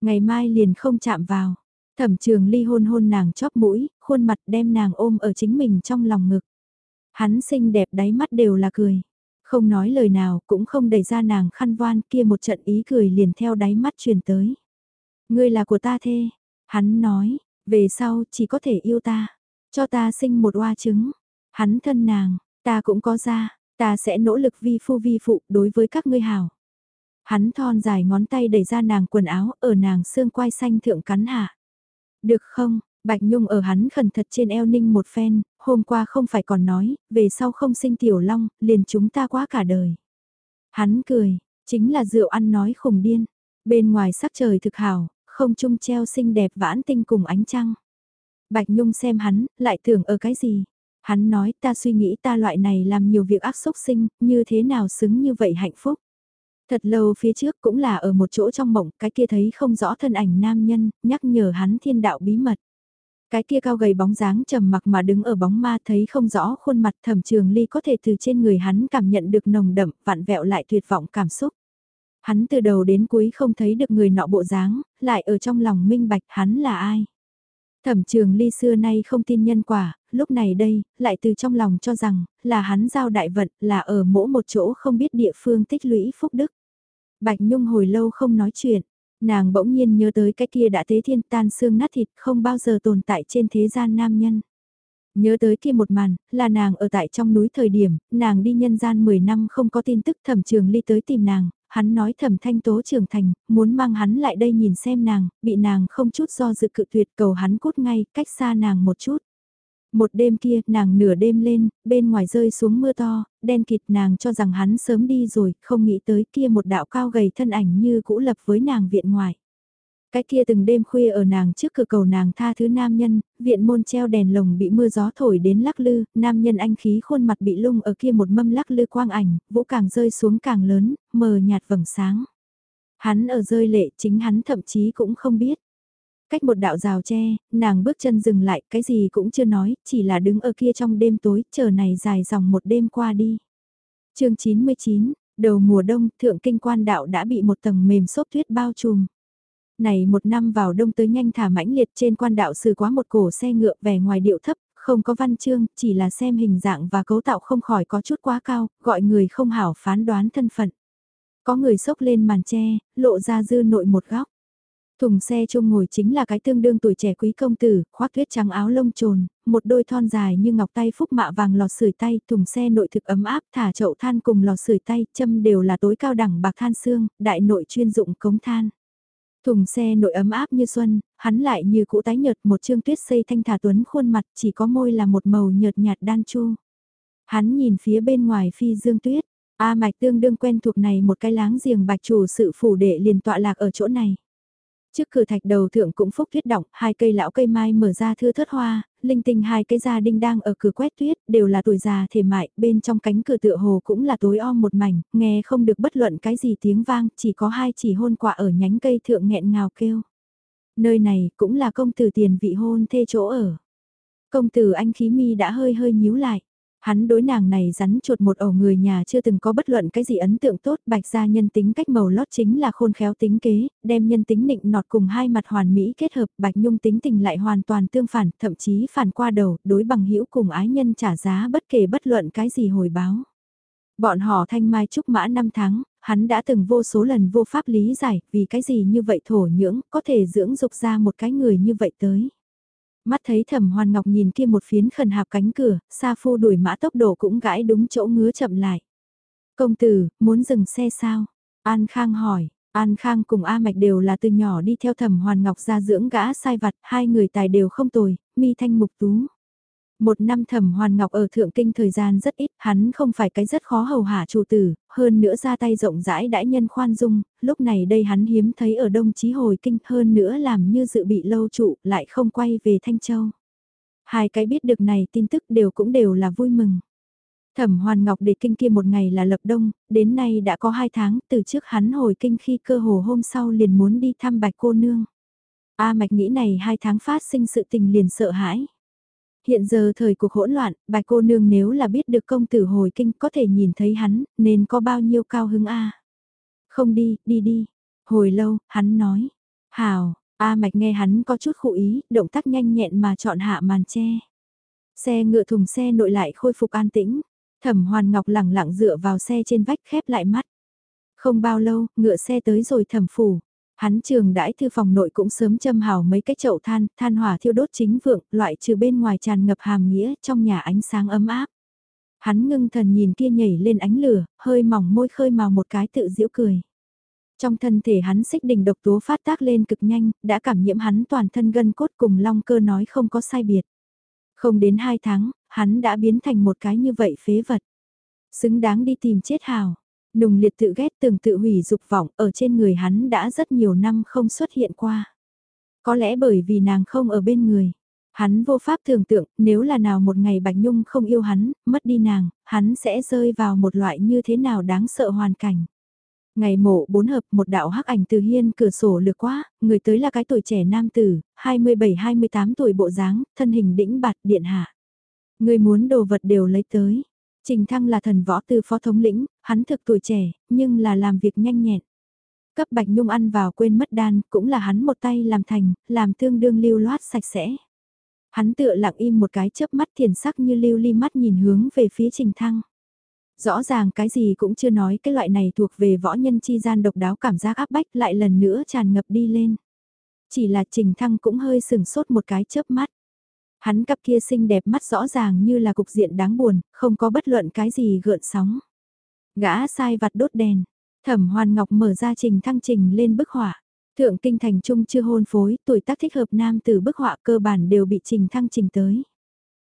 Ngày mai liền không chạm vào. Thẩm trường ly hôn hôn nàng chóp mũi, khuôn mặt đem nàng ôm ở chính mình trong lòng ngực. Hắn xinh đẹp đáy mắt đều là cười. Không nói lời nào cũng không đẩy ra nàng khăn voan kia một trận ý cười liền theo đáy mắt truyền tới. Ngươi là của ta thê. Hắn nói, về sau chỉ có thể yêu ta. Cho ta sinh một oa trứng. Hắn thân nàng, ta cũng có ra. Ta sẽ nỗ lực vi phu vi phụ đối với các ngươi hảo. Hắn thon dài ngón tay đẩy ra nàng quần áo ở nàng xương quai xanh thượng cắn hạ. Được không, Bạch Nhung ở hắn khẩn thật trên eo ninh một phen, hôm qua không phải còn nói, về sau không sinh tiểu long, liền chúng ta quá cả đời. Hắn cười, chính là rượu ăn nói khùng điên. Bên ngoài sắc trời thực hảo, không trung treo xinh đẹp vãn tinh cùng ánh trăng. Bạch Nhung xem hắn, lại tưởng ở cái gì? Hắn nói ta suy nghĩ ta loại này làm nhiều việc ác xúc sinh, như thế nào xứng như vậy hạnh phúc. Thật lâu phía trước cũng là ở một chỗ trong mộng, cái kia thấy không rõ thân ảnh nam nhân, nhắc nhở hắn thiên đạo bí mật. Cái kia cao gầy bóng dáng trầm mặc mà đứng ở bóng ma thấy không rõ khuôn mặt thẩm trường ly có thể từ trên người hắn cảm nhận được nồng đậm, vạn vẹo lại tuyệt vọng cảm xúc. Hắn từ đầu đến cuối không thấy được người nọ bộ dáng, lại ở trong lòng minh bạch hắn là ai. Thẩm trường ly xưa nay không tin nhân quả, lúc này đây, lại từ trong lòng cho rằng, là hắn giao đại vận, là ở mỗi một chỗ không biết địa phương tích lũy phúc đức. Bạch Nhung hồi lâu không nói chuyện, Nàng bỗng nhiên nhớ tới cái kia đã thế thiên tan xương nát thịt không bao giờ tồn tại trên thế gian nam nhân. Nhớ tới kia một màn, là nàng ở tại trong núi thời điểm, nàng đi nhân gian 10 năm không có tin tức thẩm trường ly tới tìm nàng, hắn nói thẩm thanh tố trưởng thành, muốn mang hắn lại đây nhìn xem nàng, bị nàng không chút do dự cự tuyệt cầu hắn cút ngay, cách xa nàng một chút. Một đêm kia, nàng nửa đêm lên, bên ngoài rơi xuống mưa to, đen kịt nàng cho rằng hắn sớm đi rồi, không nghĩ tới kia một đạo cao gầy thân ảnh như cũ lập với nàng viện ngoài. Cái kia từng đêm khuya ở nàng trước cửa cầu nàng tha thứ nam nhân, viện môn treo đèn lồng bị mưa gió thổi đến lắc lư, nam nhân anh khí khuôn mặt bị lung ở kia một mâm lắc lư quang ảnh, vũ càng rơi xuống càng lớn, mờ nhạt vầng sáng. Hắn ở rơi lệ chính hắn thậm chí cũng không biết. Cách một đạo rào tre, nàng bước chân dừng lại, cái gì cũng chưa nói, chỉ là đứng ở kia trong đêm tối, chờ này dài dòng một đêm qua đi. chương 99, đầu mùa đông, thượng kinh quan đạo đã bị một tầng mềm xốp tuyết bao trùm. Này một năm vào đông tới nhanh thả mãnh liệt trên quan đạo xử quá một cổ xe ngựa vẻ ngoài điệu thấp, không có văn chương, chỉ là xem hình dạng và cấu tạo không khỏi có chút quá cao, gọi người không hảo phán đoán thân phận. Có người sốc lên màn tre, lộ ra dư nội một góc. Thùng xe chung ngồi chính là cái tương đương tuổi trẻ quý công tử, khoác tuyết trắng áo lông trồn, một đôi thon dài như ngọc tay phúc mạ vàng lò sưởi tay, thùng xe nội thực ấm áp, thả chậu than cùng lò sưởi tay, châm đều là tối cao đẳng bạc than xương, đại nội chuyên dụng cống than. Thùng xe nội ấm áp như xuân, hắn lại như cũ tái nhợt một trương tuyết xây thanh thả tuấn khuôn mặt chỉ có môi là một màu nhợt nhạt đan chu. Hắn nhìn phía bên ngoài phi dương tuyết, A mạch tương đương quen thuộc này một cái láng giềng bạch chủ sự phủ đệ liền tọa lạc ở chỗ này. Trước cửa thạch đầu thượng cũng phúc tuyết động, hai cây lão cây mai mở ra thưa thớt hoa, linh tinh hai cái gia đinh đang ở cửa quét tuyết, đều là tuổi già thể mại, bên trong cánh cửa tựa hồ cũng là tối om một mảnh, nghe không được bất luận cái gì tiếng vang, chỉ có hai chỉ hôn quả ở nhánh cây thượng nghẹn ngào kêu. Nơi này cũng là công tử tiền vị hôn thê chỗ ở. Công tử anh khí mi đã hơi hơi nhíu lại. Hắn đối nàng này rắn chuột một ổ người nhà chưa từng có bất luận cái gì ấn tượng tốt, bạch gia nhân tính cách màu lót chính là khôn khéo tính kế, đem nhân tính nịnh nọt cùng hai mặt hoàn mỹ kết hợp, bạch nhung tính tình lại hoàn toàn tương phản, thậm chí phản qua đầu, đối bằng hữu cùng ái nhân trả giá bất kể bất luận cái gì hồi báo. Bọn họ thanh mai trúc mã năm tháng, hắn đã từng vô số lần vô pháp lý giải, vì cái gì như vậy thổ nhưỡng, có thể dưỡng dục ra một cái người như vậy tới. Mắt thấy thẩm hoàn ngọc nhìn kia một phiến khẩn hạp cánh cửa, sa phu đuổi mã tốc độ cũng gãi đúng chỗ ngứa chậm lại. Công tử, muốn dừng xe sao? An Khang hỏi, An Khang cùng A Mạch đều là từ nhỏ đi theo thẩm hoàn ngọc ra dưỡng gã sai vặt, hai người tài đều không tồi, mi thanh mục tú. Một năm thẩm hoàn ngọc ở thượng kinh thời gian rất ít, hắn không phải cái rất khó hầu hạ chủ tử, hơn nữa ra tay rộng rãi đãi nhân khoan dung, lúc này đây hắn hiếm thấy ở đông chí hồi kinh hơn nữa làm như dự bị lâu trụ lại không quay về Thanh Châu. Hai cái biết được này tin tức đều cũng đều là vui mừng. Thẩm Hoàn Ngọc để kinh kia một ngày là lập đông, đến nay đã có hai tháng, từ trước hắn hồi kinh khi cơ hồ hôm sau liền muốn đi thăm bạch cô nương. A Mạch nghĩ này hai tháng phát sinh sự tình liền sợ hãi. Hiện giờ thời cuộc hỗn loạn, bạch cô nương nếu là biết được công tử hồi kinh có thể nhìn thấy hắn, nên có bao nhiêu cao hứng a Không đi, đi đi. Hồi lâu, hắn nói. Hào, A mạch nghe hắn có chút khụ ý, động tác nhanh nhẹn mà chọn hạ màn che. Xe ngựa thùng xe nội lại khôi phục an tĩnh. Thẩm hoàn ngọc lẳng lặng dựa vào xe trên vách khép lại mắt. Không bao lâu, ngựa xe tới rồi thẩm phủ. Hắn trường đãi thư phòng nội cũng sớm châm hào mấy cái chậu than, than hỏa thiêu đốt chính vượng, loại trừ bên ngoài tràn ngập hàm nghĩa trong nhà ánh sáng ấm áp. Hắn ngưng thần nhìn kia nhảy lên ánh lửa, hơi mỏng môi khơi màu một cái tự giễu cười. Trong thân thể hắn xích đỉnh độc tố phát tác lên cực nhanh, đã cảm nhiễm hắn toàn thân gân cốt cùng long cơ nói không có sai biệt. Không đến hai tháng, hắn đã biến thành một cái như vậy phế vật. Xứng đáng đi tìm chết hào. Nùng liệt tự ghét từng tự hủy dục vọng ở trên người hắn đã rất nhiều năm không xuất hiện qua. Có lẽ bởi vì nàng không ở bên người. Hắn vô pháp tưởng tượng nếu là nào một ngày Bạch Nhung không yêu hắn, mất đi nàng, hắn sẽ rơi vào một loại như thế nào đáng sợ hoàn cảnh. Ngày mộ bốn hợp một đạo hắc ảnh từ hiên cửa sổ lược quá, người tới là cái tuổi trẻ nam tử, 27-28 tuổi bộ dáng, thân hình đĩnh bạt điện hạ. Người muốn đồ vật đều lấy tới. Trình Thăng là thần võ tư phó thống lĩnh, hắn thực tuổi trẻ, nhưng là làm việc nhanh nhẹn. Cấp Bạch Nhung ăn vào quên mất đan, cũng là hắn một tay làm thành, làm tương đương lưu loát sạch sẽ. Hắn tựa lặng im một cái chớp mắt thiền sắc như lưu ly mắt nhìn hướng về phía Trình Thăng. Rõ ràng cái gì cũng chưa nói cái loại này thuộc về võ nhân chi gian độc đáo cảm giác áp bách lại lần nữa tràn ngập đi lên. Chỉ là Trình Thăng cũng hơi sừng sốt một cái chớp mắt. Hắn cặp kia xinh đẹp mắt rõ ràng như là cục diện đáng buồn, không có bất luận cái gì gợn sóng. Gã sai vặt đốt đèn, thẩm hoàn ngọc mở ra trình thăng trình lên bức họa. Thượng kinh thành trung chưa hôn phối, tuổi tác thích hợp nam từ bức họa cơ bản đều bị trình thăng trình tới.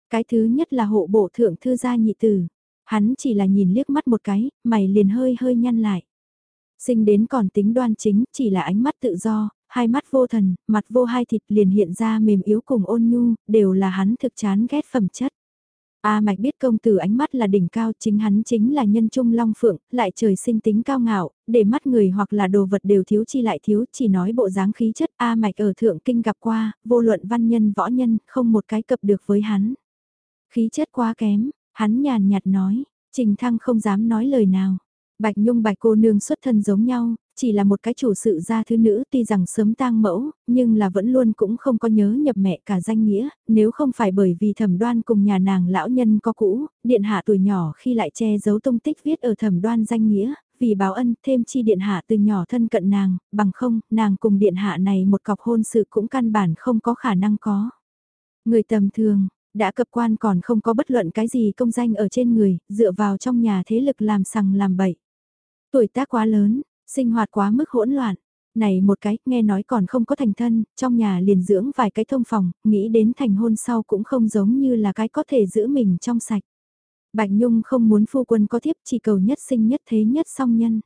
Cái thứ nhất là hộ bộ thượng thư gia nhị tử. Hắn chỉ là nhìn liếc mắt một cái, mày liền hơi hơi nhăn lại. Sinh đến còn tính đoan chính, chỉ là ánh mắt tự do, hai mắt vô thần, mặt vô hai thịt liền hiện ra mềm yếu cùng ôn nhu, đều là hắn thực chán ghét phẩm chất. A Mạch biết công tử ánh mắt là đỉnh cao, chính hắn chính là nhân trung long phượng, lại trời sinh tính cao ngạo, để mắt người hoặc là đồ vật đều thiếu chi lại thiếu, chỉ nói bộ dáng khí chất A Mạch ở thượng kinh gặp qua, vô luận văn nhân võ nhân, không một cái cập được với hắn. Khí chất quá kém, hắn nhàn nhạt nói, Trình Thăng không dám nói lời nào. Bạch Nhung Bạch cô nương xuất thân giống nhau, chỉ là một cái chủ sự gia thứ nữ tuy rằng sớm tang mẫu, nhưng là vẫn luôn cũng không có nhớ nhập mẹ cả danh nghĩa, nếu không phải bởi vì thẩm đoan cùng nhà nàng lão nhân có cũ, điện hạ tuổi nhỏ khi lại che giấu tung tích viết ở thẩm đoan danh nghĩa, vì báo ân thêm chi điện hạ từ nhỏ thân cận nàng, bằng không, nàng cùng điện hạ này một cọc hôn sự cũng căn bản không có khả năng có. Người tầm thường, đã cập quan còn không có bất luận cái gì công danh ở trên người, dựa vào trong nhà thế lực làm sằng làm bậy. Tuổi tác quá lớn, sinh hoạt quá mức hỗn loạn. Này một cái, nghe nói còn không có thành thân, trong nhà liền dưỡng vài cái thông phòng, nghĩ đến thành hôn sau cũng không giống như là cái có thể giữ mình trong sạch. Bạch Nhung không muốn phu quân có thiếp chỉ cầu nhất sinh nhất thế nhất song nhân.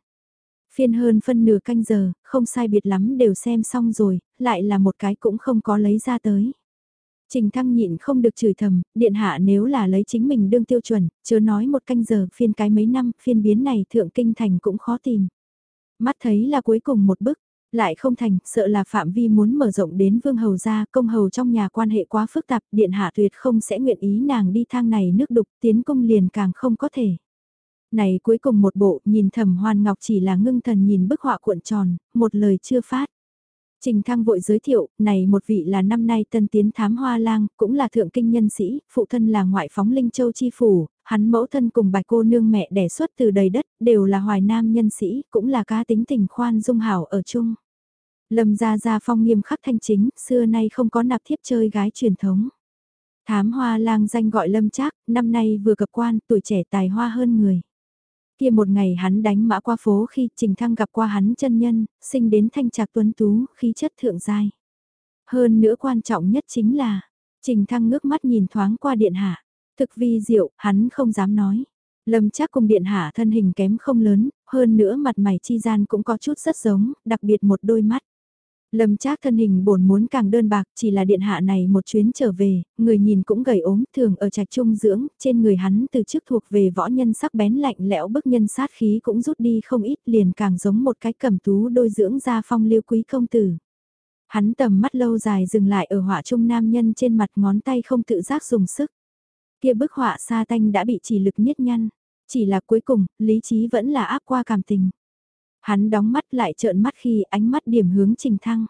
Phiên hơn phân nửa canh giờ, không sai biệt lắm đều xem xong rồi, lại là một cái cũng không có lấy ra tới. Trình thăng nhịn không được chửi thầm, điện hạ nếu là lấy chính mình đương tiêu chuẩn, chớ nói một canh giờ phiên cái mấy năm, phiên biến này thượng kinh thành cũng khó tìm. Mắt thấy là cuối cùng một bức, lại không thành, sợ là phạm vi muốn mở rộng đến vương hầu gia, công hầu trong nhà quan hệ quá phức tạp, điện hạ tuyệt không sẽ nguyện ý nàng đi thang này nước đục, tiến công liền càng không có thể. Này cuối cùng một bộ, nhìn thẩm hoàn ngọc chỉ là ngưng thần nhìn bức họa cuộn tròn, một lời chưa phát. Trình Thăng vội giới thiệu, này một vị là năm nay tân tiến thám hoa lang, cũng là thượng kinh nhân sĩ, phụ thân là ngoại phóng Linh Châu Chi Phủ, hắn mẫu thân cùng bạch cô nương mẹ đẻ xuất từ đầy đất, đều là hoài nam nhân sĩ, cũng là ca tính tình khoan dung hảo ở chung. Lâm gia gia phong nghiêm khắc thanh chính, xưa nay không có nạp thiếp chơi gái truyền thống. Thám hoa lang danh gọi lâm trác, năm nay vừa cập quan, tuổi trẻ tài hoa hơn người. Kia một ngày hắn đánh mã qua phố khi Trình Thăng gặp qua hắn chân nhân, sinh đến thanh trạc tuấn tú, khí chất thượng giai. Hơn nữa quan trọng nhất chính là, Trình Thăng ngước mắt nhìn thoáng qua điện hạ. Thực vi diệu, hắn không dám nói. Lâm chắc cùng điện hạ thân hình kém không lớn, hơn nữa mặt mày chi gian cũng có chút rất giống, đặc biệt một đôi mắt. Lâm Trác thân hình bổn muốn càng đơn bạc, chỉ là điện hạ này một chuyến trở về, người nhìn cũng gầy ốm, thường ở trạch trung dưỡng, trên người hắn từ trước thuộc về võ nhân sắc bén lạnh lẽo bức nhân sát khí cũng rút đi không ít, liền càng giống một cái cầm tú đôi dưỡng ra phong lưu quý công tử. Hắn tầm mắt lâu dài dừng lại ở họa trung nam nhân trên mặt ngón tay không tự giác dùng sức. Kia bức họa sa tanh đã bị chỉ lực nhất nhăn, chỉ là cuối cùng, lý trí vẫn là áp qua cảm tình. Hắn đóng mắt lại trợn mắt khi ánh mắt điểm hướng Trình Thăng.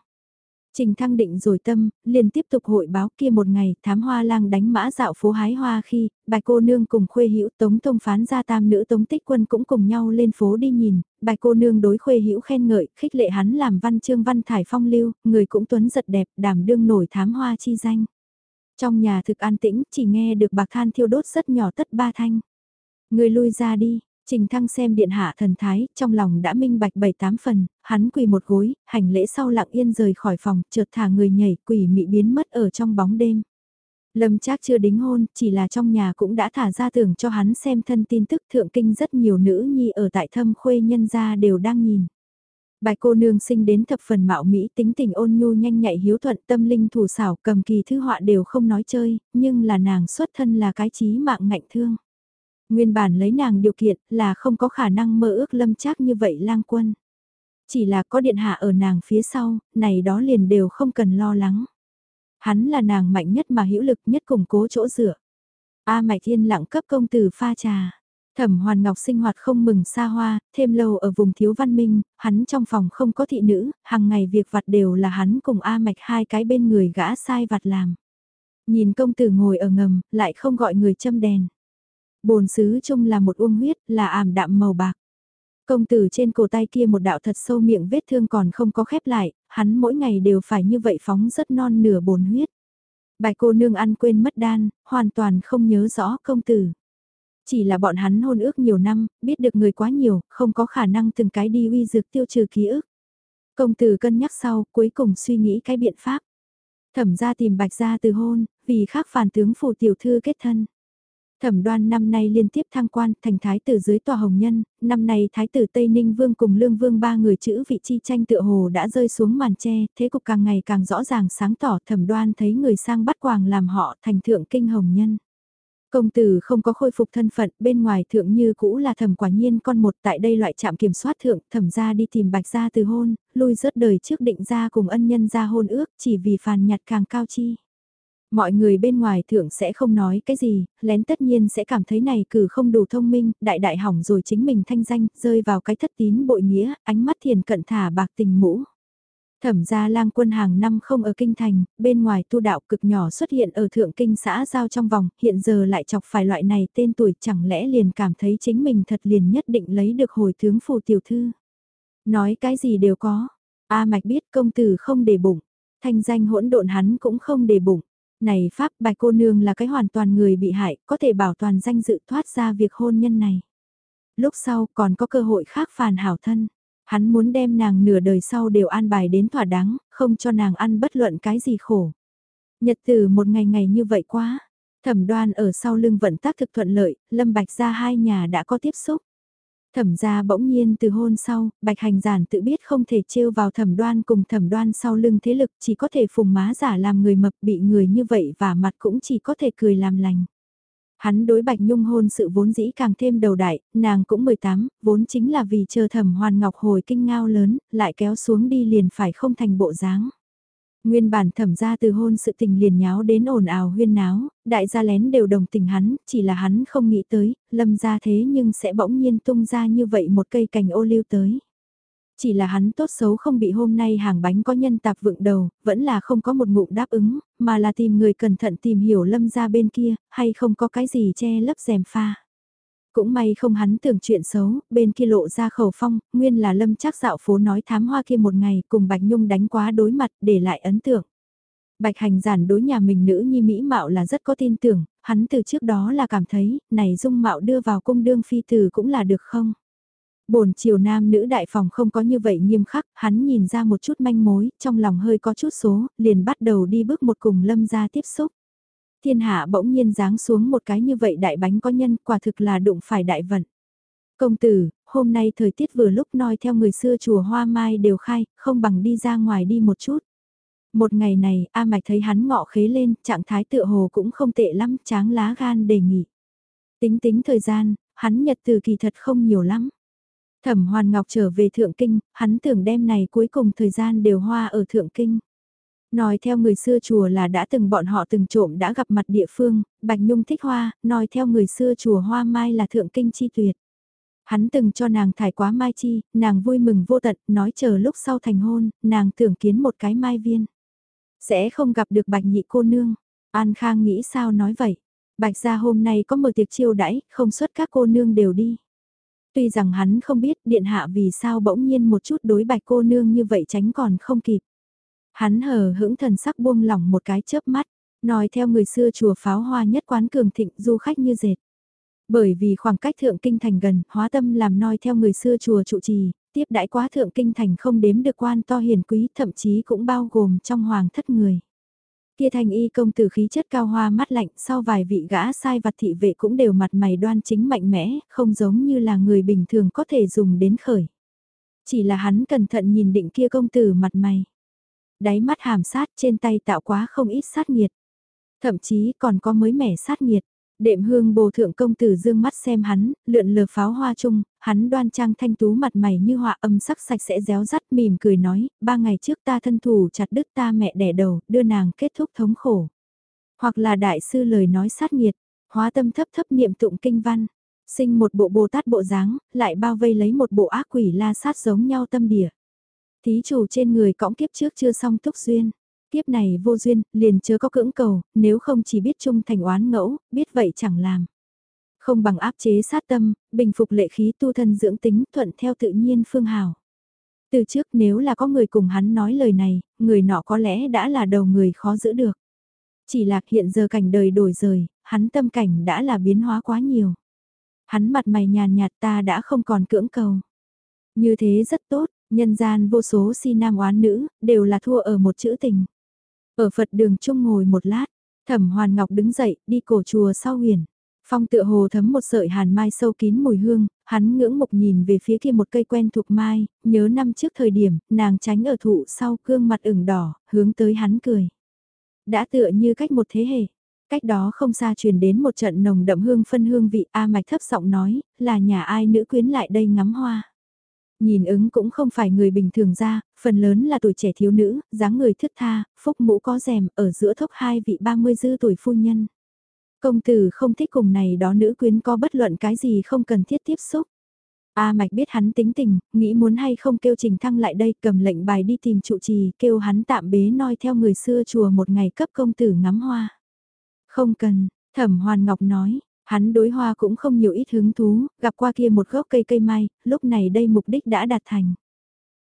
Trình Thăng định rồi tâm, liền tiếp tục hội báo kia một ngày, thám hoa lang đánh mã dạo phố hái hoa khi, bài cô nương cùng khuê hữu tống thông phán gia tam nữ tống tích quân cũng cùng nhau lên phố đi nhìn, bài cô nương đối khuê hữu khen ngợi, khích lệ hắn làm văn chương văn thải phong lưu, người cũng tuấn giật đẹp, đảm đương nổi thám hoa chi danh. Trong nhà thực an tĩnh, chỉ nghe được bạc than thiêu đốt rất nhỏ tất ba thanh. Người lui ra đi, Trình Thăng xem điện hạ thần thái, trong lòng đã minh bạch bảy tám phần, hắn quỳ một gối, hành lễ sau lặng yên rời khỏi phòng, chợt thả người nhảy, quỷ mị biến mất ở trong bóng đêm. Lâm Trác chưa đính hôn, chỉ là trong nhà cũng đã thả ra tưởng cho hắn xem thân tin tức thượng kinh rất nhiều nữ nhi ở tại thâm khuê nhân gia đều đang nhìn. Bài cô nương sinh đến thập phần mạo mỹ tính tình ôn nhu nhanh nhạy hiếu thuận tâm linh thủ xảo cầm kỳ thư họa đều không nói chơi, nhưng là nàng xuất thân là cái trí mạng ngạnh thương. Nguyên bản lấy nàng điều kiện là không có khả năng mơ ước lâm chắc như vậy lang quân. Chỉ là có điện hạ ở nàng phía sau, này đó liền đều không cần lo lắng. Hắn là nàng mạnh nhất mà hữu lực nhất củng cố chỗ dựa. A Mạch Thiên lặng cấp công tử pha trà. Thẩm Hoàn Ngọc sinh hoạt không mừng xa hoa, thêm lâu ở vùng thiếu văn minh, hắn trong phòng không có thị nữ, hàng ngày việc vặt đều là hắn cùng A Mạch hai cái bên người gã sai vặt làm. Nhìn công tử ngồi ở ngầm, lại không gọi người châm đèn. Bồn xứ chung là một uông huyết, là ảm đạm màu bạc. Công tử trên cổ tay kia một đạo thật sâu miệng vết thương còn không có khép lại, hắn mỗi ngày đều phải như vậy phóng rất non nửa bồn huyết. Bài cô nương ăn quên mất đan, hoàn toàn không nhớ rõ công tử. Chỉ là bọn hắn hôn ước nhiều năm, biết được người quá nhiều, không có khả năng từng cái đi uy dược tiêu trừ ký ức. Công tử cân nhắc sau, cuối cùng suy nghĩ cái biện pháp. Thẩm ra tìm bạch ra từ hôn, vì khác phản tướng phủ tiểu thư kết thân. Thẩm đoan năm nay liên tiếp thăng quan thành thái tử dưới tòa hồng nhân, năm nay thái tử Tây Ninh Vương cùng Lương Vương ba người chữ vị chi tranh tựa hồ đã rơi xuống màn tre, thế cục càng ngày càng rõ ràng sáng tỏ thẩm đoan thấy người sang bắt quàng làm họ thành thượng kinh hồng nhân. Công tử không có khôi phục thân phận, bên ngoài thượng như cũ là thẩm quả nhiên con một tại đây loại trạm kiểm soát thượng, thẩm ra đi tìm bạch gia từ hôn, lui rớt đời trước định ra cùng ân nhân ra hôn ước chỉ vì phàn nhặt càng cao chi. Mọi người bên ngoài thượng sẽ không nói cái gì, lén tất nhiên sẽ cảm thấy này cử không đủ thông minh, đại đại hỏng rồi chính mình thanh danh, rơi vào cái thất tín bội nghĩa, ánh mắt thiền cận thả bạc tình mũ. Thẩm gia lang quân hàng năm không ở kinh thành, bên ngoài tu đạo cực nhỏ xuất hiện ở thượng kinh xã giao trong vòng, hiện giờ lại chọc phải loại này tên tuổi chẳng lẽ liền cảm thấy chính mình thật liền nhất định lấy được hồi tướng phù tiểu thư. Nói cái gì đều có, A mạch biết công tử không để bụng, thanh danh hỗn độn hắn cũng không để bụng. Này Pháp bài cô nương là cái hoàn toàn người bị hại, có thể bảo toàn danh dự thoát ra việc hôn nhân này. Lúc sau còn có cơ hội khác phàn hảo thân. Hắn muốn đem nàng nửa đời sau đều an bài đến thỏa đáng, không cho nàng ăn bất luận cái gì khổ. Nhật từ một ngày ngày như vậy quá. Thẩm đoan ở sau lưng vận tác thực thuận lợi, Lâm Bạch ra hai nhà đã có tiếp xúc. Thẩm ra bỗng nhiên từ hôn sau, bạch hành giản tự biết không thể trêu vào thẩm đoan cùng thẩm đoan sau lưng thế lực chỉ có thể phùng má giả làm người mập bị người như vậy và mặt cũng chỉ có thể cười làm lành. Hắn đối Bạch Nhung hôn sự vốn dĩ càng thêm đầu đại, nàng cũng 18, vốn chính là vì chờ thẩm hoàn ngọc hồi kinh ngao lớn, lại kéo xuống đi liền phải không thành bộ dáng. Nguyên bản thẩm ra từ hôn sự tình liền nháo đến ồn ào huyên náo, đại gia lén đều đồng tình hắn, chỉ là hắn không nghĩ tới, lâm ra thế nhưng sẽ bỗng nhiên tung ra như vậy một cây cành ô liu tới. Chỉ là hắn tốt xấu không bị hôm nay hàng bánh có nhân tạp vựng đầu, vẫn là không có một ngụm đáp ứng, mà là tìm người cẩn thận tìm hiểu lâm ra bên kia, hay không có cái gì che lấp rèm pha. Cũng may không hắn tưởng chuyện xấu, bên kia lộ ra khẩu phong, nguyên là lâm chắc dạo phố nói thám hoa kia một ngày cùng Bạch Nhung đánh quá đối mặt để lại ấn tượng. Bạch hành giản đối nhà mình nữ nhi Mỹ Mạo là rất có tin tưởng, hắn từ trước đó là cảm thấy, này dung mạo đưa vào cung đương phi tử cũng là được không? bồn chiều nam nữ đại phòng không có như vậy nghiêm khắc, hắn nhìn ra một chút manh mối, trong lòng hơi có chút số, liền bắt đầu đi bước một cùng lâm ra tiếp xúc. Thiên hạ bỗng nhiên giáng xuống một cái như vậy đại bánh có nhân, quả thực là đụng phải đại vận. Công tử, hôm nay thời tiết vừa lúc nói theo người xưa chùa hoa mai đều khai, không bằng đi ra ngoài đi một chút. Một ngày này, A Mạch thấy hắn ngọ khế lên, trạng thái tựa hồ cũng không tệ lắm, tráng lá gan đề nghị. Tính tính thời gian, hắn nhật từ kỳ thật không nhiều lắm. Thẩm Hoàn Ngọc trở về Thượng Kinh, hắn tưởng đêm này cuối cùng thời gian đều hoa ở Thượng Kinh. Nói theo người xưa chùa là đã từng bọn họ từng trộm đã gặp mặt địa phương, Bạch Nhung thích hoa, nói theo người xưa chùa hoa mai là Thượng Kinh chi tuyệt. Hắn từng cho nàng thải quá mai chi, nàng vui mừng vô tận, nói chờ lúc sau thành hôn, nàng tưởng kiến một cái mai viên. Sẽ không gặp được Bạch nhị cô nương. An Khang nghĩ sao nói vậy. Bạch gia hôm nay có mở tiệc chiêu đãi, không xuất các cô nương đều đi. Tuy rằng hắn không biết điện hạ vì sao bỗng nhiên một chút đối bạch cô nương như vậy tránh còn không kịp. Hắn hờ hững thần sắc buông lỏng một cái chớp mắt, nói theo người xưa chùa pháo hoa nhất quán cường thịnh du khách như dệt. Bởi vì khoảng cách thượng kinh thành gần, hóa tâm làm nói theo người xưa chùa trụ trì, tiếp đãi quá thượng kinh thành không đếm được quan to hiền quý, thậm chí cũng bao gồm trong hoàng thất người. Kia thành y công tử khí chất cao hoa mắt lạnh sau vài vị gã sai vặt thị vệ cũng đều mặt mày đoan chính mạnh mẽ, không giống như là người bình thường có thể dùng đến khởi. Chỉ là hắn cẩn thận nhìn định kia công tử mặt mày. Đáy mắt hàm sát trên tay tạo quá không ít sát nhiệt. Thậm chí còn có mới mẻ sát nhiệt. Đệm hương bồ thượng công tử dương mắt xem hắn, lượn lờ pháo hoa chung, hắn đoan trang thanh tú mặt mày như họa âm sắc sạch sẽ réo rắt mỉm cười nói, ba ngày trước ta thân thủ chặt đứt ta mẹ đẻ đầu, đưa nàng kết thúc thống khổ. Hoặc là đại sư lời nói sát nghiệt, hóa tâm thấp thấp niệm tụng kinh văn, sinh một bộ bồ tát bộ dáng, lại bao vây lấy một bộ ác quỷ la sát giống nhau tâm địa. Thí chủ trên người cõng kiếp trước chưa xong túc duyên Kiếp này vô duyên, liền chớ có cưỡng cầu, nếu không chỉ biết trung thành oán ngẫu, biết vậy chẳng làm. Không bằng áp chế sát tâm, bình phục lệ khí tu thân dưỡng tính thuận theo tự nhiên phương hào. Từ trước nếu là có người cùng hắn nói lời này, người nọ có lẽ đã là đầu người khó giữ được. Chỉ là hiện giờ cảnh đời đổi rời, hắn tâm cảnh đã là biến hóa quá nhiều. Hắn mặt mày nhàn nhạt ta đã không còn cưỡng cầu. Như thế rất tốt, nhân gian vô số si nam oán nữ, đều là thua ở một chữ tình. Ở Phật đường chung ngồi một lát, thẩm hoàn ngọc đứng dậy, đi cổ chùa sau huyền. Phong tựa hồ thấm một sợi hàn mai sâu kín mùi hương, hắn ngưỡng mục nhìn về phía kia một cây quen thuộc mai, nhớ năm trước thời điểm, nàng tránh ở thụ sau cương mặt ửng đỏ, hướng tới hắn cười. Đã tựa như cách một thế hệ, Cách đó không xa truyền đến một trận nồng đậm hương phân hương vị A Mạch thấp giọng nói, là nhà ai nữ quyến lại đây ngắm hoa. Nhìn ứng cũng không phải người bình thường ra, phần lớn là tuổi trẻ thiếu nữ, dáng người thức tha, phúc mũ có rèm, ở giữa thốc hai vị 30 dư tuổi phu nhân. Công tử không thích cùng này đó nữ quyến có bất luận cái gì không cần thiết tiếp xúc. A Mạch biết hắn tính tình, nghĩ muốn hay không kêu Trình Thăng lại đây cầm lệnh bài đi tìm trụ trì, kêu hắn tạm bế noi theo người xưa chùa một ngày cấp công tử ngắm hoa. Không cần, Thẩm Hoàn Ngọc nói, hắn đối hoa cũng không nhiều ít hứng thú, gặp qua kia một gốc cây cây mai, lúc này đây mục đích đã đạt thành.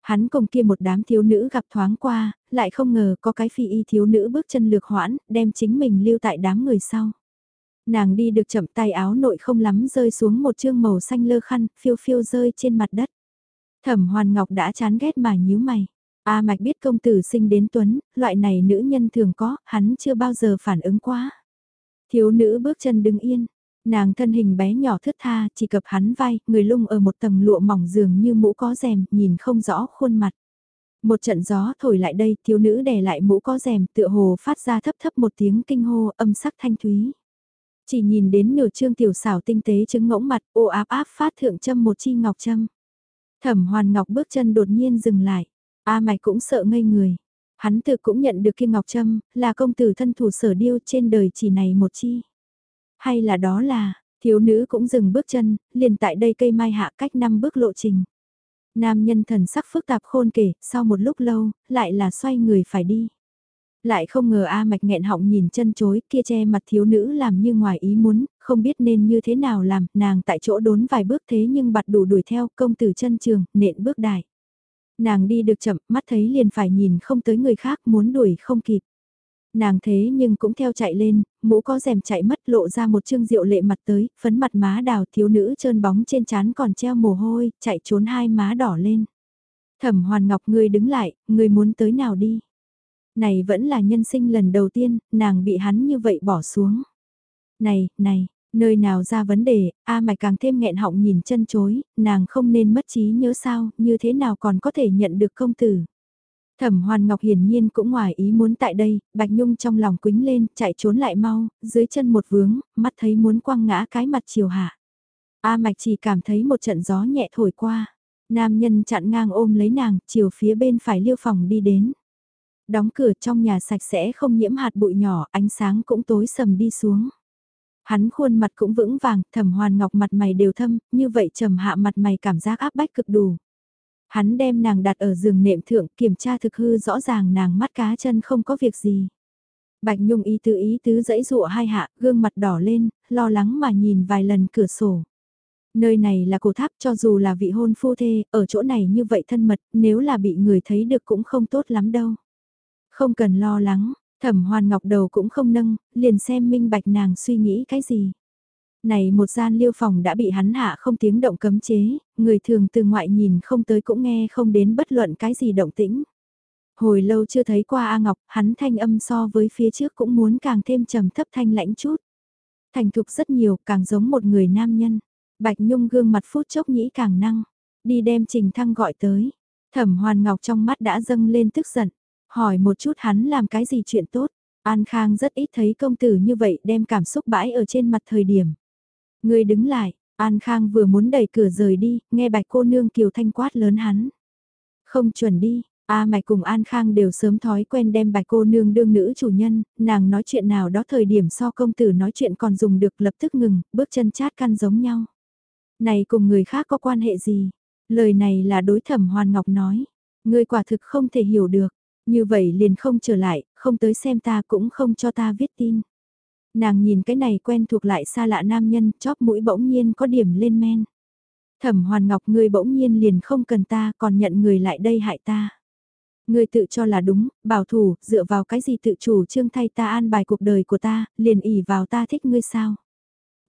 Hắn cùng kia một đám thiếu nữ gặp thoáng qua, lại không ngờ có cái phi y thiếu nữ bước chân lược hoãn, đem chính mình lưu tại đám người sau. Nàng đi được chậm tay áo nội không lắm rơi xuống một chương màu xanh lơ khăn, phiêu phiêu rơi trên mặt đất. Thẩm Hoàn Ngọc đã chán ghét mà nhíu mày. A Mạch biết công tử sinh đến Tuấn, loại này nữ nhân thường có, hắn chưa bao giờ phản ứng quá. Thiếu nữ bước chân đứng yên, nàng thân hình bé nhỏ thướt tha, chỉ cập hắn vai, người lung ở một tầng lụa mỏng dường như mũ có rèm, nhìn không rõ khuôn mặt. Một trận gió thổi lại đây, thiếu nữ đè lại mũ có rèm, tựa hồ phát ra thấp thấp một tiếng kinh hô, âm sắc thanh thúy. Chỉ nhìn đến nửa trương tiểu xảo tinh tế chứng ngỗng mặt, ô áp áp phát thượng châm một chi ngọc châm. Thẩm hoàn ngọc bước chân đột nhiên dừng lại. A mày cũng sợ ngây người. Hắn tự cũng nhận được kia ngọc trâm, là công tử thân thủ sở điêu trên đời chỉ này một chi. Hay là đó là, thiếu nữ cũng dừng bước chân, liền tại đây cây mai hạ cách năm bước lộ trình. Nam nhân thần sắc phức tạp khôn kể, sau một lúc lâu, lại là xoay người phải đi. Lại không ngờ A mạch nghẹn họng nhìn chân chối kia che mặt thiếu nữ làm như ngoài ý muốn, không biết nên như thế nào làm, nàng tại chỗ đốn vài bước thế nhưng bặt đủ đuổi theo công tử chân trường, nện bước đại. Nàng đi được chậm, mắt thấy liền phải nhìn không tới người khác muốn đuổi không kịp. Nàng thế nhưng cũng theo chạy lên, mũ có rèm chạy mất lộ ra một chương rượu lệ mặt tới, phấn mặt má đào thiếu nữ trơn bóng trên trán còn treo mồ hôi, chạy trốn hai má đỏ lên. Thẩm hoàn ngọc người đứng lại, người muốn tới nào đi. Này vẫn là nhân sinh lần đầu tiên, nàng bị hắn như vậy bỏ xuống. Này, này, nơi nào ra vấn đề, A mạch càng thêm nghẹn họng nhìn chân chối, nàng không nên mất trí nhớ sao, như thế nào còn có thể nhận được công tử. Thẩm Hoàn Ngọc hiển nhiên cũng ngoài ý muốn tại đây, Bạch Nhung trong lòng quính lên, chạy trốn lại mau, dưới chân một vướng, mắt thấy muốn quăng ngã cái mặt chiều hạ. A Mạch chỉ cảm thấy một trận gió nhẹ thổi qua. Nam nhân chặn ngang ôm lấy nàng, chiều phía bên phải liêu phòng đi đến. Đóng cửa trong nhà sạch sẽ không nhiễm hạt bụi nhỏ, ánh sáng cũng tối sầm đi xuống. Hắn khuôn mặt cũng vững vàng, thẩm hoàn ngọc mặt mày đều thâm, như vậy trầm hạ mặt mày cảm giác áp bách cực đủ. Hắn đem nàng đặt ở giường nệm thượng kiểm tra thực hư rõ ràng nàng mắt cá chân không có việc gì. Bạch Nhung ý tứ ý tứ dẫy dụa hai hạ, gương mặt đỏ lên, lo lắng mà nhìn vài lần cửa sổ. Nơi này là cổ tháp cho dù là vị hôn phu thê, ở chỗ này như vậy thân mật, nếu là bị người thấy được cũng không tốt lắm đâu. Không cần lo lắng, thẩm hoàn ngọc đầu cũng không nâng, liền xem minh bạch nàng suy nghĩ cái gì. Này một gian liêu phòng đã bị hắn hạ không tiếng động cấm chế, người thường từ ngoại nhìn không tới cũng nghe không đến bất luận cái gì động tĩnh. Hồi lâu chưa thấy qua A Ngọc, hắn thanh âm so với phía trước cũng muốn càng thêm trầm thấp thanh lãnh chút. Thành thục rất nhiều, càng giống một người nam nhân. Bạch Nhung gương mặt phút chốc nhĩ càng năng. Đi đem Trình Thăng gọi tới. Thẩm Hoàn Ngọc trong mắt đã dâng lên tức giận. Hỏi một chút hắn làm cái gì chuyện tốt. An Khang rất ít thấy công tử như vậy đem cảm xúc bãi ở trên mặt thời điểm. Người đứng lại, An Khang vừa muốn đẩy cửa rời đi, nghe bạch cô nương kiều thanh quát lớn hắn. Không chuẩn đi, A Mạch cùng An Khang đều sớm thói quen đem bạch cô nương đương nữ chủ nhân, nàng nói chuyện nào đó thời điểm so công tử nói chuyện còn dùng được lập tức ngừng, bước chân chát căn giống nhau. Này cùng người khác có quan hệ gì? Lời này là đối thẩm Hoàn Ngọc nói. Người quả thực không thể hiểu được. Như vậy liền không trở lại, không tới xem ta cũng không cho ta viết tin. Nàng nhìn cái này quen thuộc lại xa lạ nam nhân, chóp mũi bỗng nhiên có điểm lên men. Thẩm Hoàn Ngọc người bỗng nhiên liền không cần ta còn nhận người lại đây hại ta. Người tự cho là đúng, bảo thủ, dựa vào cái gì tự chủ trương thay ta an bài cuộc đời của ta, liền ỉ vào ta thích ngươi sao.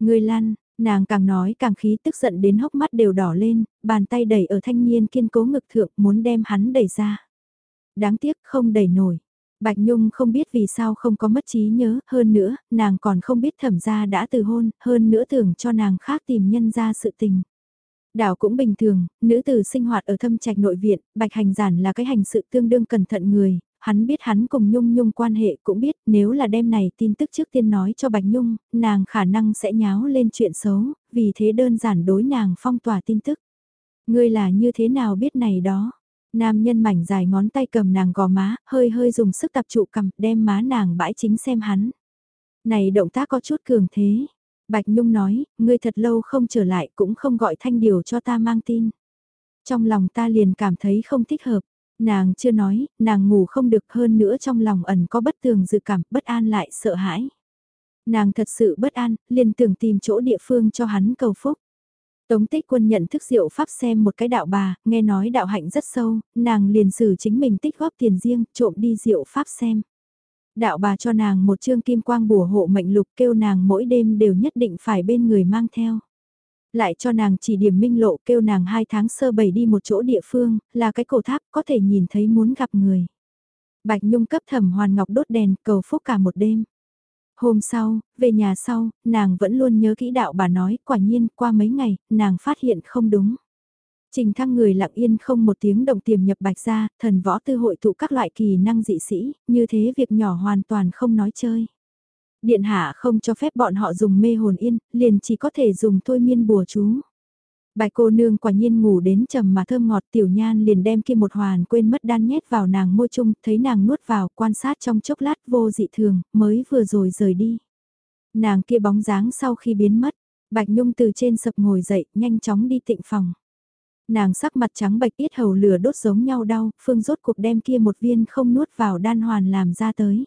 Ngươi lăn, nàng càng nói càng khí tức giận đến hốc mắt đều đỏ lên, bàn tay đẩy ở thanh niên kiên cố ngực thượng muốn đem hắn đẩy ra. Đáng tiếc không đẩy nổi. Bạch Nhung không biết vì sao không có mất trí nhớ, hơn nữa, nàng còn không biết thẩm gia đã từ hôn, hơn nữa tưởng cho nàng khác tìm nhân ra sự tình. Đảo cũng bình thường, nữ tử sinh hoạt ở thâm trạch nội viện, Bạch Hành Giản là cái hành sự tương đương cẩn thận người, hắn biết hắn cùng Nhung Nhung quan hệ cũng biết nếu là đêm này tin tức trước tiên nói cho Bạch Nhung, nàng khả năng sẽ nháo lên chuyện xấu, vì thế đơn giản đối nàng phong tỏa tin tức. Ngươi là như thế nào biết này đó? Nam nhân mảnh dài ngón tay cầm nàng gò má, hơi hơi dùng sức tập trụ cầm, đem má nàng bãi chính xem hắn. Này động tác có chút cường thế. Bạch Nhung nói, ngươi thật lâu không trở lại cũng không gọi thanh điều cho ta mang tin. Trong lòng ta liền cảm thấy không thích hợp. Nàng chưa nói, nàng ngủ không được hơn nữa trong lòng ẩn có bất tường dự cảm, bất an lại sợ hãi. Nàng thật sự bất an, liền tưởng tìm chỗ địa phương cho hắn cầu phúc. Tống tích quân nhận thức diệu pháp xem một cái đạo bà, nghe nói đạo hạnh rất sâu, nàng liền xử chính mình tích góp tiền riêng, trộm đi diệu pháp xem. Đạo bà cho nàng một chương kim quang bùa hộ mệnh lục kêu nàng mỗi đêm đều nhất định phải bên người mang theo. Lại cho nàng chỉ điểm minh lộ kêu nàng hai tháng sơ bảy đi một chỗ địa phương, là cái cổ tháp có thể nhìn thấy muốn gặp người. Bạch Nhung cấp thẩm hoàn ngọc đốt đèn cầu phúc cả một đêm. Hôm sau, về nhà sau, nàng vẫn luôn nhớ kỹ đạo bà nói, quả nhiên qua mấy ngày, nàng phát hiện không đúng. Trình thăng người lặng yên không một tiếng động tiềm nhập bạch ra, thần võ tư hội tụ các loại kỳ năng dị sĩ, như thế việc nhỏ hoàn toàn không nói chơi. Điện hạ không cho phép bọn họ dùng mê hồn yên, liền chỉ có thể dùng thôi miên bùa chú. Bài cô nương quả nhiên ngủ đến trầm mà thơm ngọt tiểu nhan liền đem kia một hoàn quên mất đan nhét vào nàng môi chung, thấy nàng nuốt vào, quan sát trong chốc lát vô dị thường, mới vừa rồi rời đi. Nàng kia bóng dáng sau khi biến mất, Bạch Nhung từ trên sập ngồi dậy, nhanh chóng đi tịnh phòng. Nàng sắc mặt trắng bạch ít hầu lửa đốt giống nhau đau, phương rốt cuộc đem kia một viên không nuốt vào đan hoàn làm ra tới.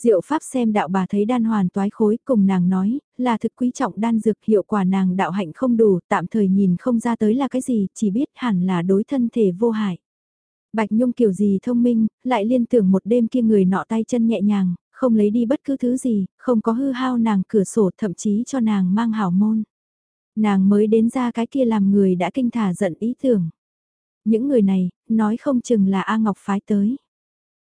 Diệu Pháp xem đạo bà thấy đan hoàn toái khối cùng nàng nói, là thực quý trọng đan dược hiệu quả nàng đạo hạnh không đủ, tạm thời nhìn không ra tới là cái gì, chỉ biết hẳn là đối thân thể vô hại. Bạch Nhung kiểu gì thông minh, lại liên tưởng một đêm kia người nọ tay chân nhẹ nhàng, không lấy đi bất cứ thứ gì, không có hư hao nàng cửa sổ thậm chí cho nàng mang hảo môn. Nàng mới đến ra cái kia làm người đã kinh thả giận ý tưởng. Những người này, nói không chừng là A Ngọc phái tới.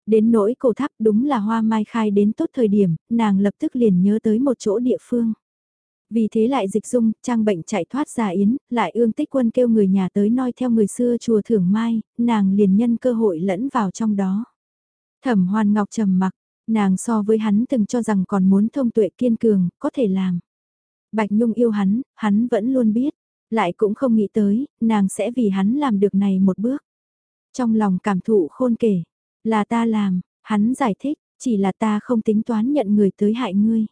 Đến nỗi cổ tháp đúng là hoa mai khai đến tốt thời điểm, nàng lập tức liền nhớ tới một chỗ địa phương. Vì thế lại dịch dung, trang bệnh chạy thoát ra yến, lại ương tích quân kêu người nhà tới noi theo người xưa chùa thưởng mai, nàng liền nhân cơ hội lẫn vào trong đó. Thẩm hoàn ngọc trầm mặc, nàng so với hắn từng cho rằng còn muốn thông tuệ kiên cường, có thể làm. Bạch Nhung yêu hắn, hắn vẫn luôn biết, lại cũng không nghĩ tới, nàng sẽ vì hắn làm được này một bước. Trong lòng cảm thụ khôn kể, là ta làm, hắn giải thích, chỉ là ta không tính toán nhận người tới hại ngươi.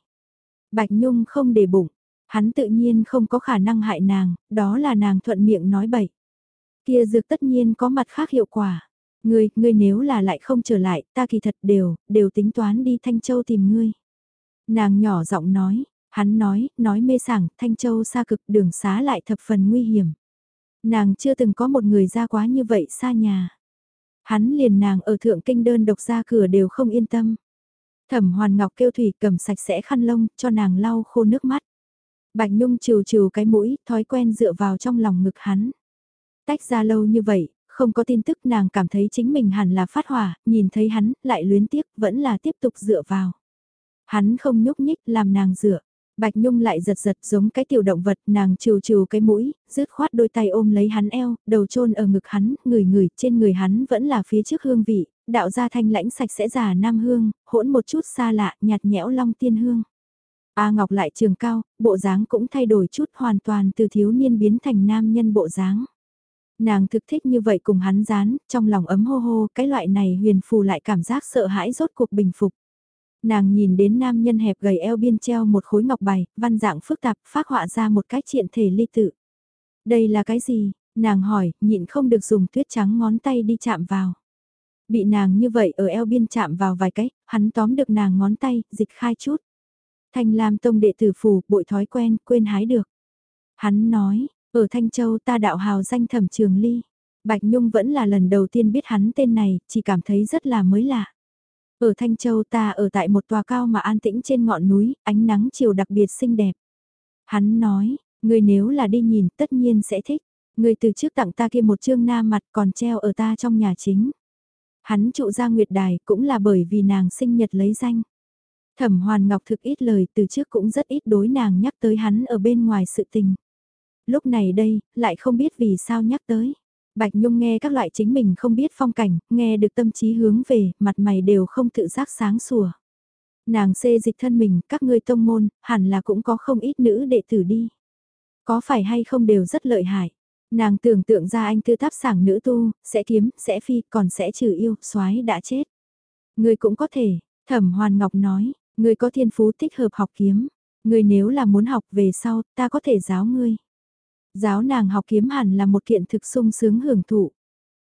Bạch Nhung không để bụng, hắn tự nhiên không có khả năng hại nàng, đó là nàng thuận miệng nói bậy. Kia dược tất nhiên có mặt khác hiệu quả. Ngươi, ngươi nếu là lại không trở lại, ta kỳ thật đều, đều tính toán đi Thanh Châu tìm ngươi. Nàng nhỏ giọng nói, hắn nói, nói mê sảng, Thanh Châu xa cực đường xá lại thập phần nguy hiểm. Nàng chưa từng có một người ra quá như vậy xa nhà. Hắn liền nàng ở thượng kinh đơn độc ra cửa đều không yên tâm. Thẩm Hoàn Ngọc kêu Thủy cầm sạch sẽ khăn lông cho nàng lau khô nước mắt. Bạch Nhung trừ trừ cái mũi, thói quen dựa vào trong lòng ngực hắn. Tách ra lâu như vậy, không có tin tức nàng cảm thấy chính mình hẳn là phát hỏa, nhìn thấy hắn, lại luyến tiếc, vẫn là tiếp tục dựa vào. Hắn không nhúc nhích, làm nàng dựa. Bạch Nhung lại giật giật giống cái tiểu động vật, nàng trừ trừ cái mũi, rứt khoát đôi tay ôm lấy hắn eo, đầu chôn ở ngực hắn, người người trên người hắn vẫn là phía trước hương vị, đạo ra thanh lãnh sạch sẽ già nam hương, hỗn một chút xa lạ, nhạt nhẽo long tiên hương. A Ngọc lại trường cao, bộ dáng cũng thay đổi chút hoàn toàn từ thiếu niên biến thành nam nhân bộ dáng. Nàng thực thích như vậy cùng hắn dán, trong lòng ấm hô hô, cái loại này huyền phù lại cảm giác sợ hãi rốt cuộc bình phục. Nàng nhìn đến nam nhân hẹp gầy eo biên treo một khối ngọc bài, văn dạng phức tạp, phát họa ra một cái triện thể ly tự. Đây là cái gì? Nàng hỏi, nhịn không được dùng tuyết trắng ngón tay đi chạm vào. Bị nàng như vậy ở eo biên chạm vào vài cái, hắn tóm được nàng ngón tay, dịch khai chút. Thanh Lam Tông đệ tử phù, bội thói quen, quên hái được. Hắn nói, ở Thanh Châu ta đạo hào danh thẩm trường ly. Bạch Nhung vẫn là lần đầu tiên biết hắn tên này, chỉ cảm thấy rất là mới lạ. Ở Thanh Châu ta ở tại một tòa cao mà an tĩnh trên ngọn núi, ánh nắng chiều đặc biệt xinh đẹp. Hắn nói, người nếu là đi nhìn tất nhiên sẽ thích. Người từ trước tặng ta kia một chương na mặt còn treo ở ta trong nhà chính. Hắn trụ ra nguyệt đài cũng là bởi vì nàng sinh nhật lấy danh. Thẩm Hoàn Ngọc thực ít lời từ trước cũng rất ít đối nàng nhắc tới hắn ở bên ngoài sự tình. Lúc này đây, lại không biết vì sao nhắc tới. Bạch Nhung nghe các loại chính mình không biết phong cảnh, nghe được tâm trí hướng về, mặt mày đều không tự giác sáng sủa. Nàng xê dịch thân mình, các ngươi tông môn, hẳn là cũng có không ít nữ đệ tử đi. Có phải hay không đều rất lợi hại. Nàng tưởng tượng ra anh tư tháp sảng nữ tu, sẽ kiếm, sẽ phi, còn sẽ trừ yêu, soái đã chết. Người cũng có thể, thẩm hoàn ngọc nói, người có thiên phú thích hợp học kiếm. Người nếu là muốn học về sau, ta có thể giáo ngươi. Giáo nàng học kiếm hẳn là một kiện thực sung sướng hưởng thụ.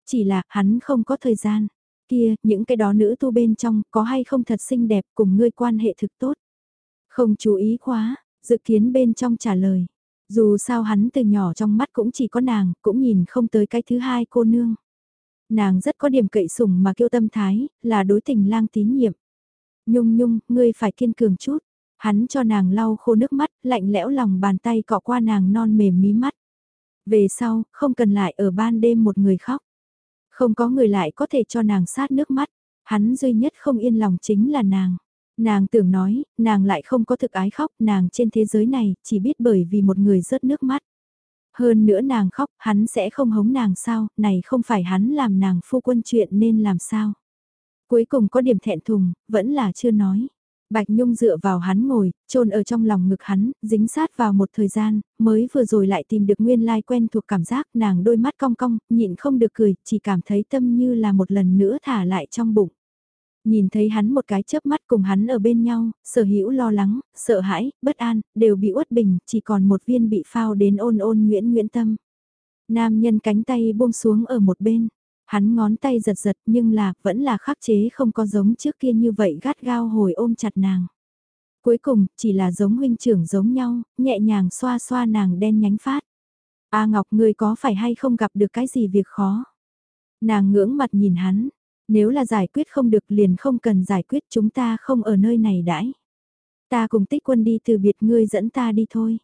Chỉ là hắn không có thời gian. Kia, những cái đó nữ tu bên trong có hay không thật xinh đẹp cùng ngươi quan hệ thực tốt. Không chú ý quá, dự kiến bên trong trả lời. Dù sao hắn từ nhỏ trong mắt cũng chỉ có nàng, cũng nhìn không tới cái thứ hai cô nương. Nàng rất có điểm cậy sủng mà kêu tâm thái, là đối tình lang tín nhiệm. Nhung nhung, ngươi phải kiên cường chút. Hắn cho nàng lau khô nước mắt, lạnh lẽo lòng bàn tay cọ qua nàng non mềm mí mắt. Về sau, không cần lại ở ban đêm một người khóc. Không có người lại có thể cho nàng sát nước mắt. Hắn duy nhất không yên lòng chính là nàng. Nàng tưởng nói, nàng lại không có thực ái khóc, nàng trên thế giới này chỉ biết bởi vì một người rớt nước mắt. Hơn nữa nàng khóc, hắn sẽ không hống nàng sao, này không phải hắn làm nàng phu quân chuyện nên làm sao. Cuối cùng có điểm thẹn thùng, vẫn là chưa nói. Bạch Nhung dựa vào hắn ngồi, trôn ở trong lòng ngực hắn, dính sát vào một thời gian, mới vừa rồi lại tìm được nguyên lai quen thuộc cảm giác nàng đôi mắt cong cong, nhịn không được cười, chỉ cảm thấy tâm như là một lần nữa thả lại trong bụng. Nhìn thấy hắn một cái chớp mắt cùng hắn ở bên nhau, sở hữu lo lắng, sợ hãi, bất an, đều bị uất bình, chỉ còn một viên bị phao đến ôn ôn nguyễn nguyễn tâm. Nam nhân cánh tay buông xuống ở một bên, hắn ngón tay giật giật nhưng là vẫn là khắc chế không có giống trước kia như vậy gắt gao hồi ôm chặt nàng. Cuối cùng, chỉ là giống huynh trưởng giống nhau, nhẹ nhàng xoa xoa nàng đen nhánh phát. A Ngọc ngươi có phải hay không gặp được cái gì việc khó? Nàng ngưỡng mặt nhìn hắn, nếu là giải quyết không được liền không cần giải quyết chúng ta không ở nơi này đãi. Ta cùng tích quân đi từ biệt ngươi dẫn ta đi thôi.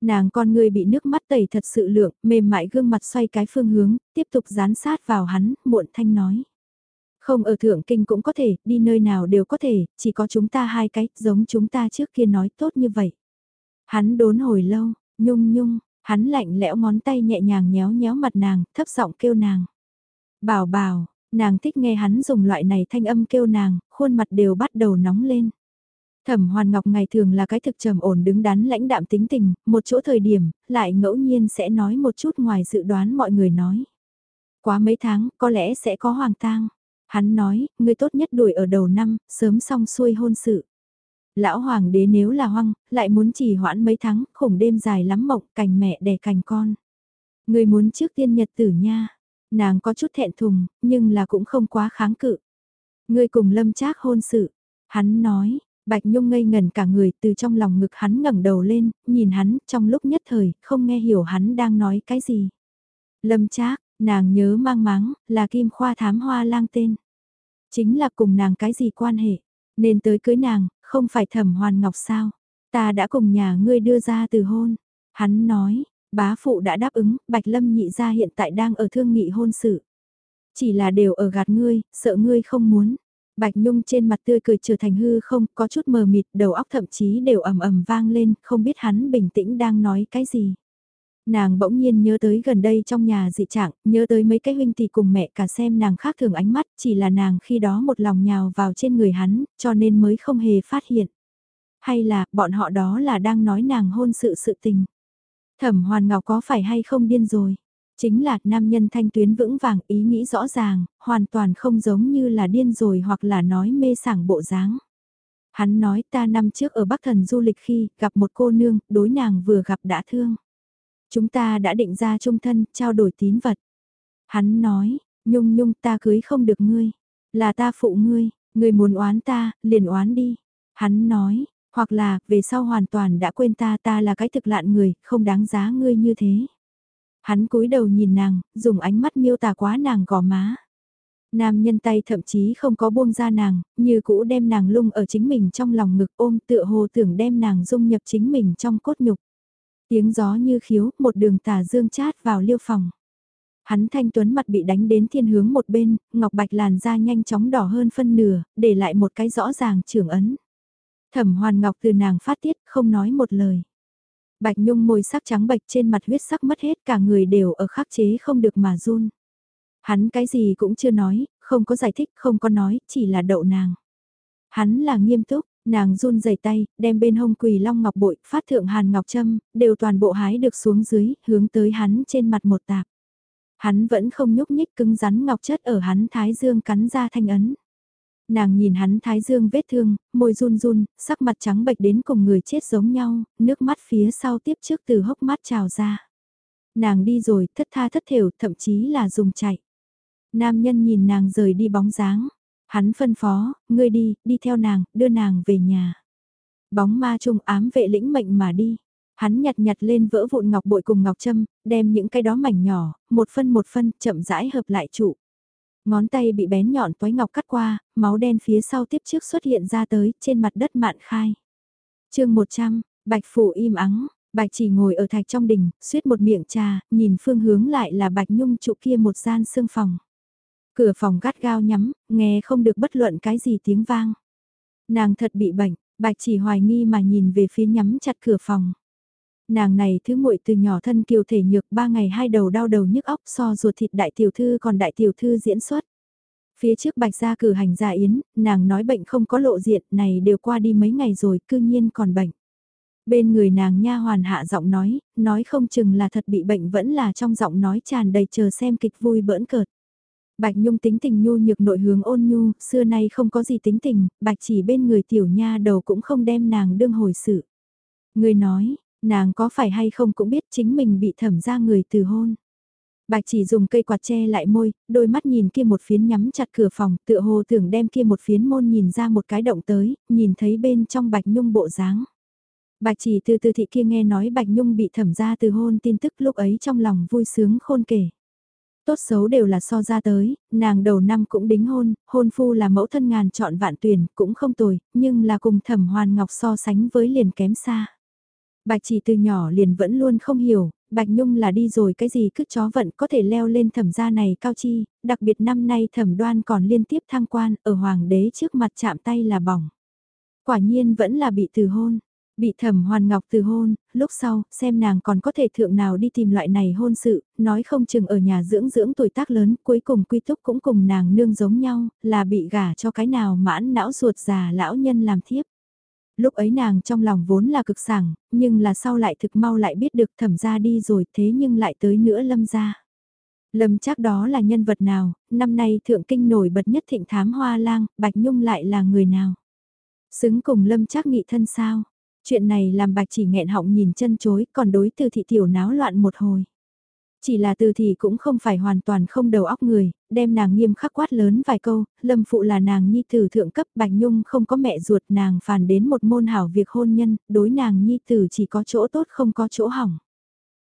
Nàng con người bị nước mắt tẩy thật sự lượng, mềm mại gương mặt xoay cái phương hướng, tiếp tục dán sát vào hắn, muộn thanh nói. Không ở thượng kinh cũng có thể, đi nơi nào đều có thể, chỉ có chúng ta hai cái, giống chúng ta trước kia nói tốt như vậy. Hắn đốn hồi lâu, nhung nhung, hắn lạnh lẽo ngón tay nhẹ nhàng nhéo nhéo mặt nàng, thấp giọng kêu nàng. Bảo bảo, nàng thích nghe hắn dùng loại này thanh âm kêu nàng, khuôn mặt đều bắt đầu nóng lên. Thẩm Hoàn Ngọc ngày thường là cái thực trầm ổn đứng đắn lãnh đạm tính tình, một chỗ thời điểm, lại ngẫu nhiên sẽ nói một chút ngoài dự đoán mọi người nói. Quá mấy tháng, có lẽ sẽ có hoàng tang. Hắn nói, người tốt nhất đuổi ở đầu năm, sớm xong xuôi hôn sự. Lão hoàng đế nếu là hoang, lại muốn chỉ hoãn mấy tháng, khủng đêm dài lắm mộng, cành mẹ đẻ cành con. Người muốn trước tiên nhật tử nha. Nàng có chút thẹn thùng, nhưng là cũng không quá kháng cự. Người cùng lâm trác hôn sự. Hắn nói, Bạch Nhung ngây ngần cả người từ trong lòng ngực hắn ngẩng đầu lên, nhìn hắn trong lúc nhất thời, không nghe hiểu hắn đang nói cái gì. Lâm Trác, nàng nhớ mang máng, là kim khoa thám hoa lang tên. Chính là cùng nàng cái gì quan hệ, nên tới cưới nàng, không phải thẩm hoàn ngọc sao. Ta đã cùng nhà ngươi đưa ra từ hôn. Hắn nói, bá phụ đã đáp ứng, Bạch Lâm nhị gia hiện tại đang ở thương nghị hôn sự. Chỉ là đều ở gạt ngươi, sợ ngươi không muốn. Bạch Nhung trên mặt tươi cười trở thành hư không, có chút mờ mịt, đầu óc thậm chí đều ầm ầm vang lên, không biết hắn bình tĩnh đang nói cái gì. Nàng bỗng nhiên nhớ tới gần đây trong nhà dị trạng, nhớ tới mấy cái huynh tỷ cùng mẹ cả xem nàng khác thường ánh mắt, chỉ là nàng khi đó một lòng nhào vào trên người hắn, cho nên mới không hề phát hiện. Hay là, bọn họ đó là đang nói nàng hôn sự sự tình. Thẩm Hoàn Ngọc có phải hay không điên rồi? Chính là nam nhân thanh tuyến vững vàng ý nghĩ rõ ràng, hoàn toàn không giống như là điên rồi hoặc là nói mê sảng bộ dáng. Hắn nói ta năm trước ở Bắc Thần du lịch khi gặp một cô nương, đối nàng vừa gặp đã thương. Chúng ta đã định ra chung thân, trao đổi tín vật. Hắn nói, nhung nhung ta cưới không được ngươi, là ta phụ ngươi, ngươi muốn oán ta, liền oán đi. Hắn nói, hoặc là, về sau hoàn toàn đã quên ta ta là cái thực lạn người, không đáng giá ngươi như thế. Hắn cúi đầu nhìn nàng, dùng ánh mắt miêu tả quá nàng gò má. Nam nhân tay thậm chí không có buông ra nàng, như cũ đem nàng lung ở chính mình trong lòng ngực ôm tựa hồ tưởng đem nàng dung nhập chính mình trong cốt nhục. Tiếng gió như khiếu, một đường tà dương chát vào liêu phòng. Hắn thanh tuấn mặt bị đánh đến thiên hướng một bên, ngọc bạch làn da nhanh chóng đỏ hơn phân nửa, để lại một cái rõ ràng trưởng ấn. Thẩm hoàn ngọc từ nàng phát tiết, không nói một lời. Bạch Nhung môi sắc trắng bạch trên mặt huyết sắc mất hết cả người đều ở khắc chế không được mà run. Hắn cái gì cũng chưa nói, không có giải thích, không có nói, chỉ là đậu nàng. Hắn là nghiêm túc, nàng run rẩy tay, đem bên hông quỳ long ngọc bội, phát thượng hàn ngọc châm, đều toàn bộ hái được xuống dưới, hướng tới hắn trên mặt một tạp. Hắn vẫn không nhúc nhích cứng rắn ngọc chất ở hắn thái dương cắn ra thanh ấn. Nàng nhìn hắn thái dương vết thương, môi run run, sắc mặt trắng bệch đến cùng người chết giống nhau, nước mắt phía sau tiếp trước từ hốc mắt trào ra. Nàng đi rồi, thất tha thất thểu, thậm chí là dùng chạy. Nam nhân nhìn nàng rời đi bóng dáng. Hắn phân phó, ngươi đi, đi theo nàng, đưa nàng về nhà. Bóng ma trung ám vệ lĩnh mệnh mà đi. Hắn nhặt nhặt lên vỡ vụn ngọc bội cùng ngọc châm, đem những cái đó mảnh nhỏ, một phân một phân, chậm rãi hợp lại trụ. Ngón tay bị bén nhọn toái ngọc cắt qua, máu đen phía sau tiếp trước xuất hiện ra tới, trên mặt đất mạn khai. chương 100, Bạch Phủ im ắng, Bạch chỉ ngồi ở thạch trong đình, suýt một miệng trà, nhìn phương hướng lại là Bạch Nhung trụ kia một gian sương phòng. Cửa phòng gắt gao nhắm, nghe không được bất luận cái gì tiếng vang. Nàng thật bị bệnh, Bạch chỉ hoài nghi mà nhìn về phía nhắm chặt cửa phòng. Nàng này thứ muội từ nhỏ thân kiều thể nhược ba ngày hai đầu đau đầu nhức óc so ruột thịt đại tiểu thư còn đại tiểu thư diễn xuất. Phía trước bạch gia cử hành gia yến, nàng nói bệnh không có lộ diện này đều qua đi mấy ngày rồi cư nhiên còn bệnh. Bên người nàng nha hoàn hạ giọng nói, nói không chừng là thật bị bệnh vẫn là trong giọng nói tràn đầy chờ xem kịch vui bỡn cợt. Bạch Nhung tính tình nhu nhược nội hướng ôn nhu, xưa nay không có gì tính tình, bạch chỉ bên người tiểu nha đầu cũng không đem nàng đương hồi sự. Người nói, nàng có phải hay không cũng biết chính mình bị thẩm ra người từ hôn. Bạch chỉ dùng cây quạt che lại môi, đôi mắt nhìn kia một phiến nhắm chặt cửa phòng, tựa hồ tưởng đem kia một phiến môn nhìn ra một cái động tới, nhìn thấy bên trong Bạch Nhung bộ dáng. Bạch chỉ từ từ thị kia nghe nói Bạch Nhung bị thẩm ra từ hôn tin tức lúc ấy trong lòng vui sướng khôn kể. Tốt xấu đều là so ra tới, nàng đầu năm cũng đính hôn, hôn phu là mẫu thân ngàn chọn vạn tuyển, cũng không tồi, nhưng là cùng thẩm hoàn ngọc so sánh với liền kém xa. Bạch chỉ từ nhỏ liền vẫn luôn không hiểu, Bạch Nhung là đi rồi cái gì cứ chó vận có thể leo lên thẩm gia này cao chi, đặc biệt năm nay thẩm đoan còn liên tiếp thăng quan, ở hoàng đế trước mặt chạm tay là bỏng. Quả nhiên vẫn là bị từ hôn. Bị thẩm hoàn ngọc từ hôn, lúc sau, xem nàng còn có thể thượng nào đi tìm loại này hôn sự, nói không chừng ở nhà dưỡng dưỡng tuổi tác lớn, cuối cùng quy túc cũng cùng nàng nương giống nhau, là bị gả cho cái nào mãn não ruột già lão nhân làm thiếp. Lúc ấy nàng trong lòng vốn là cực sảng, nhưng là sau lại thực mau lại biết được thẩm ra đi rồi thế nhưng lại tới nữa lâm ra. Lâm chắc đó là nhân vật nào, năm nay thượng kinh nổi bật nhất thịnh thám hoa lang, Bạch Nhung lại là người nào. Xứng cùng lâm chắc nghị thân sao, Chuyện này làm bạch chỉ nghẹn họng nhìn chân chối, còn đối từ thị tiểu náo loạn một hồi. Chỉ là từ thì cũng không phải hoàn toàn không đầu óc người, đem nàng nghiêm khắc quát lớn vài câu, lâm phụ là nàng nhi tử thượng cấp bạch nhung không có mẹ ruột nàng phản đến một môn hảo việc hôn nhân, đối nàng nhi tử chỉ có chỗ tốt không có chỗ hỏng.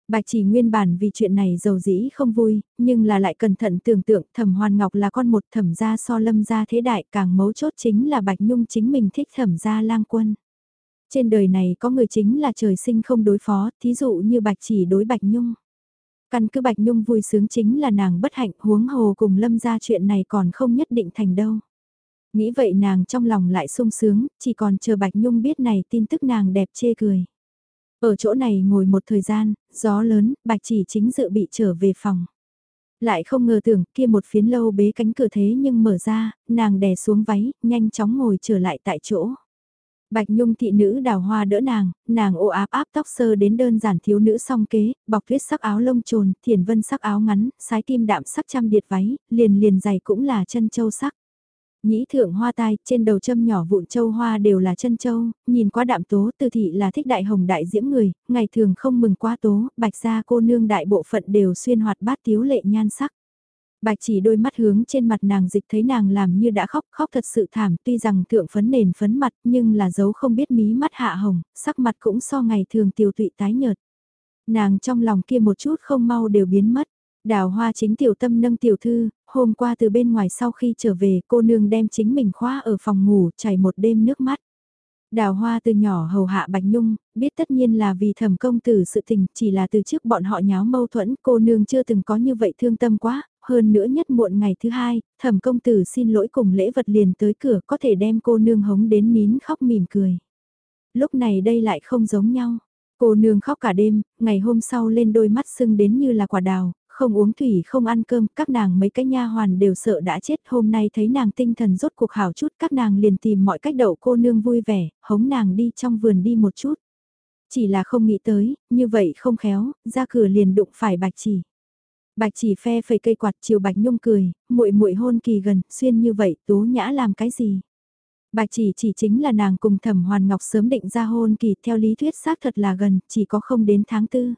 Bạch chỉ nguyên bản vì chuyện này giàu dĩ không vui, nhưng là lại cẩn thận tưởng tượng thẩm hoàn ngọc là con một thẩm gia so lâm gia thế đại càng mấu chốt chính là bạch nhung chính mình thích thẩm gia lang quân. Trên đời này có người chính là trời sinh không đối phó, thí dụ như Bạch chỉ đối Bạch Nhung. Căn cứ Bạch Nhung vui sướng chính là nàng bất hạnh huống hồ cùng lâm ra chuyện này còn không nhất định thành đâu. Nghĩ vậy nàng trong lòng lại sung sướng, chỉ còn chờ Bạch Nhung biết này tin tức nàng đẹp chê cười. Ở chỗ này ngồi một thời gian, gió lớn, Bạch chỉ chính dự bị trở về phòng. Lại không ngờ tưởng kia một phiến lâu bế cánh cửa thế nhưng mở ra, nàng đè xuống váy, nhanh chóng ngồi trở lại tại chỗ. Bạch Nhung thị nữ đào hoa đỡ nàng, nàng ô áp áp tóc sơ đến đơn giản thiếu nữ song kế, bọc tuyết sắc áo lông trồn, thiền vân sắc áo ngắn, sái kim đạm sắc trăm điệt váy, liền liền giày cũng là chân châu sắc. Nhĩ thượng hoa tai, trên đầu châm nhỏ vụn châu hoa đều là chân châu, nhìn quá đạm tố từ thị là thích đại hồng đại diễm người, ngày thường không mừng quá tố, bạch gia cô nương đại bộ phận đều xuyên hoạt bát tiếu lệ nhan sắc. Bạch chỉ đôi mắt hướng trên mặt nàng dịch thấy nàng làm như đã khóc, khóc thật sự thảm, tuy rằng thượng phấn nền phấn mặt nhưng là dấu không biết mí mắt hạ hồng, sắc mặt cũng so ngày thường tiêu tụy tái nhợt. Nàng trong lòng kia một chút không mau đều biến mất. Đào hoa chính tiểu tâm nâng tiểu thư, hôm qua từ bên ngoài sau khi trở về cô nương đem chính mình khóa ở phòng ngủ chảy một đêm nước mắt. Đào hoa từ nhỏ hầu hạ Bạch Nhung, biết tất nhiên là vì thẩm công tử sự tình, chỉ là từ trước bọn họ nháo mâu thuẫn, cô nương chưa từng có như vậy thương tâm quá, hơn nữa nhất muộn ngày thứ hai, thẩm công tử xin lỗi cùng lễ vật liền tới cửa có thể đem cô nương hống đến nín khóc mỉm cười. Lúc này đây lại không giống nhau. Cô nương khóc cả đêm, ngày hôm sau lên đôi mắt sưng đến như là quả đào, không uống thủy không ăn cơm, các nàng mấy cái nha hoàn đều sợ đã chết, hôm nay thấy nàng tinh thần rốt cuộc hảo chút, các nàng liền tìm mọi cách đậu cô nương vui vẻ, hống nàng đi trong vườn đi một chút. Chỉ là không nghĩ tới, như vậy không khéo, ra cửa liền đụng phải bạch chỉ. Bạch chỉ phe phẩy cây quạt chiều bạch nhung cười, muội muội hôn kỳ gần, xuyên như vậy, tố nhã làm cái gì? Bạch chỉ chỉ chính là nàng cùng thẩm hoàn ngọc sớm định ra hôn kỳ theo lý thuyết xác thật là gần, chỉ có không đến tháng tư.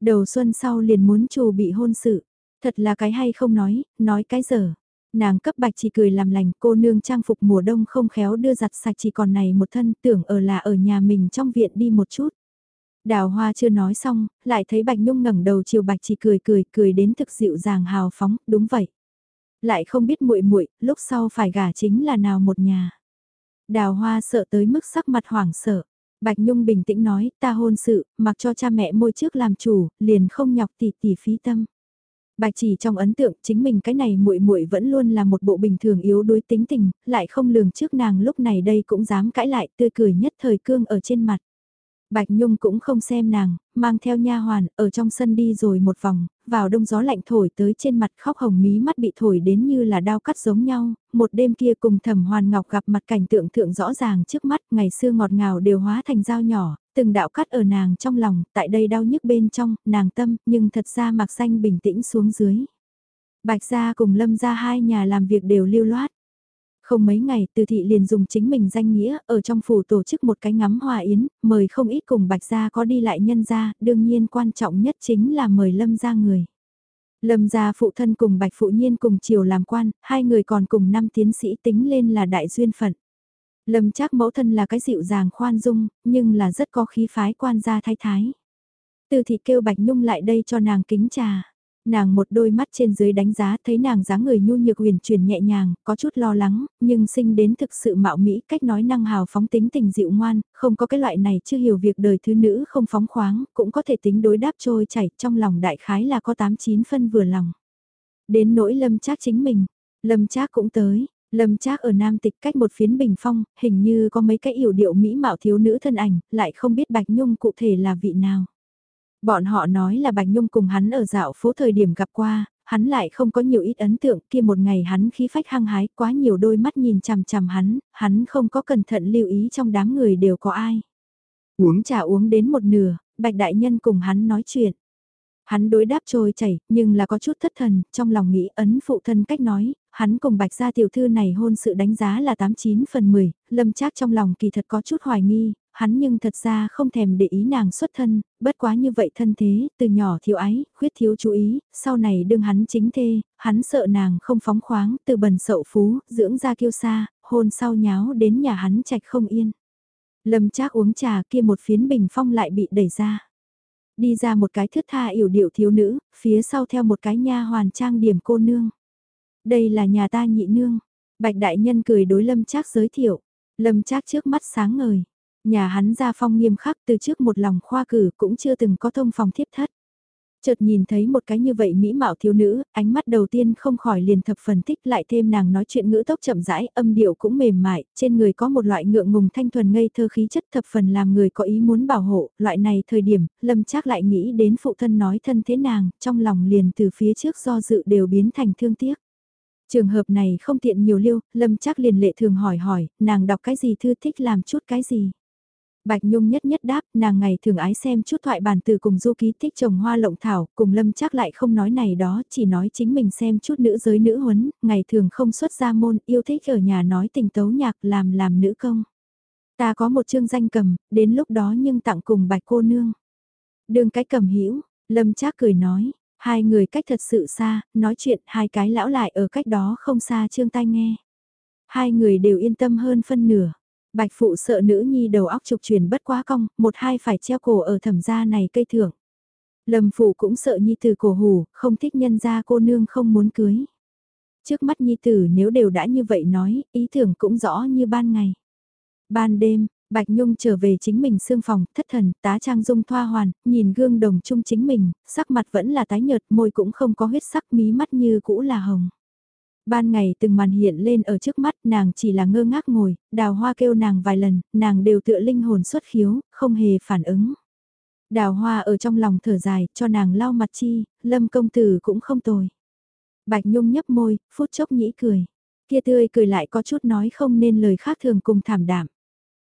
Đầu xuân sau liền muốn chủ bị hôn sự, thật là cái hay không nói, nói cái dở. Nàng cấp bạch chỉ cười làm lành cô nương trang phục mùa đông không khéo đưa giặt sạch chỉ còn này một thân tưởng ở là ở nhà mình trong viện đi một chút. Đào hoa chưa nói xong, lại thấy bạch nhung ngẩng đầu chiều bạch chỉ cười cười cười đến thực dịu dàng hào phóng, đúng vậy. Lại không biết muội muội lúc sau phải gả chính là nào một nhà. Đào hoa sợ tới mức sắc mặt hoảng sợ. Bạch Nhung bình tĩnh nói, ta hôn sự, mặc cho cha mẹ môi trước làm chủ, liền không nhọc tỉ tỉ phí tâm. Bạch chỉ trong ấn tượng chính mình cái này muội muội vẫn luôn là một bộ bình thường yếu đuối tính tình, lại không lường trước nàng lúc này đây cũng dám cãi lại tươi cười nhất thời cương ở trên mặt. Bạch Nhung cũng không xem nàng, mang theo nha hoàn, ở trong sân đi rồi một vòng, vào đông gió lạnh thổi tới trên mặt khóc hồng mí mắt bị thổi đến như là đao cắt giống nhau, một đêm kia cùng thẩm hoàn ngọc gặp mặt cảnh tượng thượng rõ ràng trước mắt, ngày xưa ngọt ngào đều hóa thành dao nhỏ, từng đạo cắt ở nàng trong lòng, tại đây đau nhức bên trong, nàng tâm, nhưng thật ra mặc xanh bình tĩnh xuống dưới. Bạch gia cùng lâm gia hai nhà làm việc đều lưu loát. Không mấy ngày từ thị liền dùng chính mình danh nghĩa ở trong phủ tổ chức một cái ngắm hòa yến, mời không ít cùng bạch gia có đi lại nhân gia, đương nhiên quan trọng nhất chính là mời lâm gia người. Lâm gia phụ thân cùng bạch phụ nhiên cùng chiều làm quan, hai người còn cùng năm tiến sĩ tính lên là đại duyên phận. Lâm Trác mẫu thân là cái dịu dàng khoan dung, nhưng là rất có khí phái quan gia thái thái. Từ thị kêu bạch nhung lại đây cho nàng kính trà nàng một đôi mắt trên dưới đánh giá thấy nàng dáng người nhu nhược huyền chuyển nhẹ nhàng, có chút lo lắng, nhưng sinh đến thực sự mạo mỹ, cách nói năng hào phóng tính tình dịu ngoan, không có cái loại này chưa hiểu việc đời thứ nữ không phóng khoáng, cũng có thể tính đối đáp trôi chảy, trong lòng đại khái là có 8-9 phân vừa lòng. Đến nỗi lâm trác chính mình, lâm trác cũng tới, Lâm Trác ở Nam Tịch cách một phiến bình phong, hình như có mấy cái yểu điệu mỹ mạo thiếu nữ thân ảnh, lại không biết Bạch Nhung cụ thể là vị nào. Bọn họ nói là Bạch Nhung cùng hắn ở dạo phố thời điểm gặp qua, hắn lại không có nhiều ít ấn tượng kia một ngày hắn khí phách hăng hái quá nhiều đôi mắt nhìn chằm chằm hắn, hắn không có cẩn thận lưu ý trong đám người đều có ai. Uống trà uống đến một nửa, Bạch Đại Nhân cùng hắn nói chuyện. Hắn đối đáp trôi chảy, nhưng là có chút thất thần, trong lòng nghĩ ấn phụ thân cách nói, hắn cùng bạch gia tiểu thư này hôn sự đánh giá là 89 phần 10, lâm trác trong lòng kỳ thật có chút hoài nghi, hắn nhưng thật ra không thèm để ý nàng xuất thân, bất quá như vậy thân thế, từ nhỏ thiếu ái, khuyết thiếu chú ý, sau này đương hắn chính thê, hắn sợ nàng không phóng khoáng, từ bần sậu phú, dưỡng ra kiêu xa, hôn sau nháo đến nhà hắn trạch không yên. Lâm Trác uống trà kia một phiến bình phong lại bị đẩy ra. Đi ra một cái thướt tha yểu điệu thiếu nữ, phía sau theo một cái nha hoàn trang điểm cô nương. Đây là nhà ta nhị nương. Bạch đại nhân cười đối Lâm Trác giới thiệu. Lâm Trác trước mắt sáng ngời. Nhà hắn gia phong nghiêm khắc từ trước một lòng khoa cử cũng chưa từng có thông phòng thiếp thất. Chợt nhìn thấy một cái như vậy mỹ mạo thiếu nữ, ánh mắt đầu tiên không khỏi liền thập phần thích lại thêm nàng nói chuyện ngữ tốc chậm rãi, âm điệu cũng mềm mại, trên người có một loại ngượng ngùng thanh thuần ngây thơ khí chất thập phần làm người có ý muốn bảo hộ, loại này thời điểm, lâm chắc lại nghĩ đến phụ thân nói thân thế nàng, trong lòng liền từ phía trước do dự đều biến thành thương tiếc. Trường hợp này không tiện nhiều liêu, lâm chắc liền lệ thường hỏi hỏi, nàng đọc cái gì thư thích làm chút cái gì. Bạch Nhung nhất nhất đáp, nàng ngày thường ái xem chút thoại bản từ cùng du ký thích trồng hoa lộng thảo, cùng lâm chắc lại không nói này đó, chỉ nói chính mình xem chút nữ giới nữ huấn, ngày thường không xuất ra môn, yêu thích ở nhà nói tình tấu nhạc làm làm nữ công. Ta có một chương danh cầm, đến lúc đó nhưng tặng cùng bạch cô nương. Đường cái cầm hữu lâm chắc cười nói, hai người cách thật sự xa, nói chuyện hai cái lão lại ở cách đó không xa trương tai nghe. Hai người đều yên tâm hơn phân nửa. Bạch phụ sợ nữ nhi đầu óc trục truyền bất quá cong, một hai phải treo cổ ở thẩm gia này cây thưởng. Lâm phụ cũng sợ nhi tử cổ hủ, không thích nhân gia cô nương không muốn cưới. Trước mắt nhi tử nếu đều đã như vậy nói, ý tưởng cũng rõ như ban ngày. Ban đêm, Bạch Nhung trở về chính mình xương phòng, thất thần, tá trang dung thoa hoàn, nhìn gương đồng chung chính mình, sắc mặt vẫn là tái nhợt, môi cũng không có huyết sắc mí mắt như cũ là hồng. Ban ngày từng màn hiện lên ở trước mắt nàng chỉ là ngơ ngác ngồi, đào hoa kêu nàng vài lần, nàng đều tựa linh hồn xuất khiếu, không hề phản ứng. Đào hoa ở trong lòng thở dài, cho nàng lau mặt chi, lâm công tử cũng không tồi. Bạch Nhung nhấp môi, phút chốc nhĩ cười. Kia tươi cười lại có chút nói không nên lời khác thường cùng thảm đạm.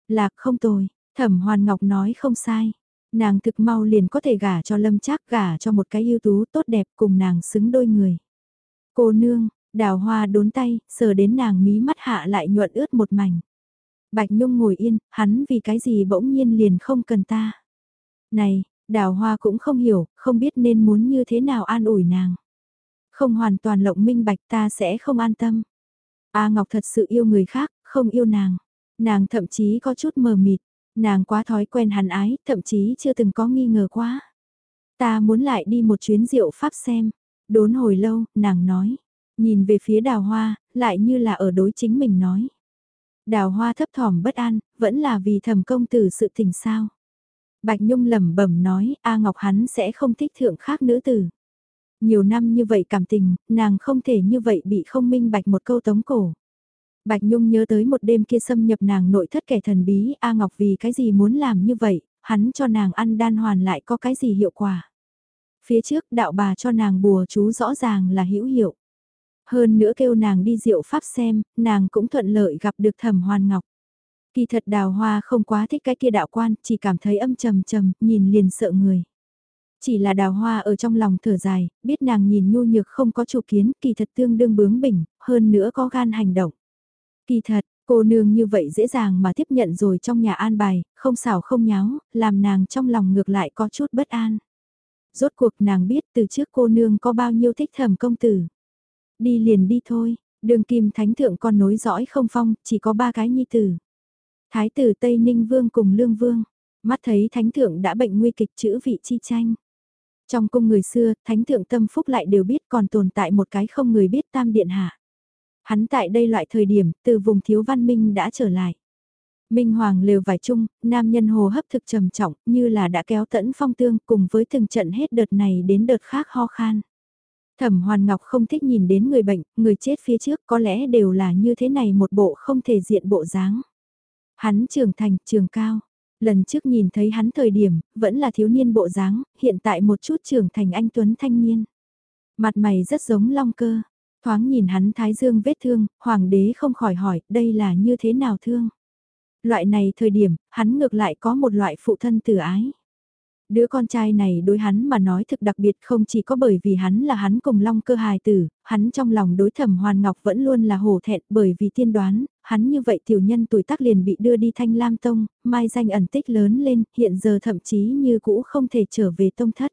Lạc không tồi, thẩm hoàn ngọc nói không sai. Nàng thực mau liền có thể gả cho lâm chắc gả cho một cái ưu tú tốt đẹp cùng nàng xứng đôi người. Cô nương, đào hoa đốn tay, sờ đến nàng mí mắt hạ lại nhuận ướt một mảnh. Bạch Nhung ngồi yên, hắn vì cái gì bỗng nhiên liền không cần ta. Này, đào hoa cũng không hiểu, không biết nên muốn như thế nào an ủi nàng. Không hoàn toàn lộng minh bạch ta sẽ không an tâm. A Ngọc thật sự yêu người khác, không yêu nàng. Nàng thậm chí có chút mờ mịt, nàng quá thói quen hắn ái, thậm chí chưa từng có nghi ngờ quá. Ta muốn lại đi một chuyến rượu pháp xem. Đốn hồi lâu, nàng nói. Nhìn về phía đào hoa, lại như là ở đối chính mình nói. Đào hoa thấp thỏm bất an, vẫn là vì thầm công tử sự tình sao. Bạch Nhung lẩm bẩm nói, A Ngọc hắn sẽ không thích thượng khác nữ tử. Nhiều năm như vậy cảm tình, nàng không thể như vậy bị không minh bạch một câu tống cổ. Bạch Nhung nhớ tới một đêm kia xâm nhập nàng nội thất kẻ thần bí, A Ngọc vì cái gì muốn làm như vậy, hắn cho nàng ăn đan hoàn lại có cái gì hiệu quả. Phía trước đạo bà cho nàng bùa chú rõ ràng là hữu hiệu. Hơn nữa kêu nàng đi rượu pháp xem, nàng cũng thuận lợi gặp được thẩm hoàn ngọc. Kỳ thật đào hoa không quá thích cái kia đạo quan, chỉ cảm thấy âm trầm trầm, nhìn liền sợ người. Chỉ là đào hoa ở trong lòng thở dài, biết nàng nhìn nhu nhược không có chủ kiến, kỳ thật tương đương bướng bỉnh, hơn nữa có gan hành động. Kỳ thật, cô nương như vậy dễ dàng mà tiếp nhận rồi trong nhà an bài, không xảo không nháo, làm nàng trong lòng ngược lại có chút bất an. Rốt cuộc nàng biết từ trước cô nương có bao nhiêu thích thẩm công tử. Đi liền đi thôi, đường kim thánh thượng con nối dõi không phong, chỉ có ba cái nhi tử. Thái tử Tây Ninh Vương cùng Lương Vương, mắt thấy thánh thượng đã bệnh nguy kịch chữ vị chi tranh. Trong cung người xưa, thánh thượng tâm phúc lại đều biết còn tồn tại một cái không người biết tam điện hạ. Hắn tại đây loại thời điểm, từ vùng thiếu văn minh đã trở lại. Minh Hoàng lều vải chung, nam nhân hồ hấp thực trầm trọng, như là đã kéo tẫn phong tương cùng với từng trận hết đợt này đến đợt khác ho khan. Thẩm Hoàn Ngọc không thích nhìn đến người bệnh, người chết phía trước có lẽ đều là như thế này một bộ không thể diện bộ dáng. Hắn trưởng thành, trường cao. Lần trước nhìn thấy hắn thời điểm, vẫn là thiếu niên bộ dáng, hiện tại một chút trưởng thành anh Tuấn thanh niên. Mặt mày rất giống long cơ. Thoáng nhìn hắn thái dương vết thương, hoàng đế không khỏi hỏi, đây là như thế nào thương? Loại này thời điểm, hắn ngược lại có một loại phụ thân tử ái. Đứa con trai này đối hắn mà nói thực đặc biệt không chỉ có bởi vì hắn là hắn cùng long cơ hài tử, hắn trong lòng đối thẩm hoàn ngọc vẫn luôn là hổ thẹn bởi vì tiên đoán, hắn như vậy tiểu nhân tuổi tác liền bị đưa đi thanh lam tông, mai danh ẩn tích lớn lên, hiện giờ thậm chí như cũ không thể trở về tông thất.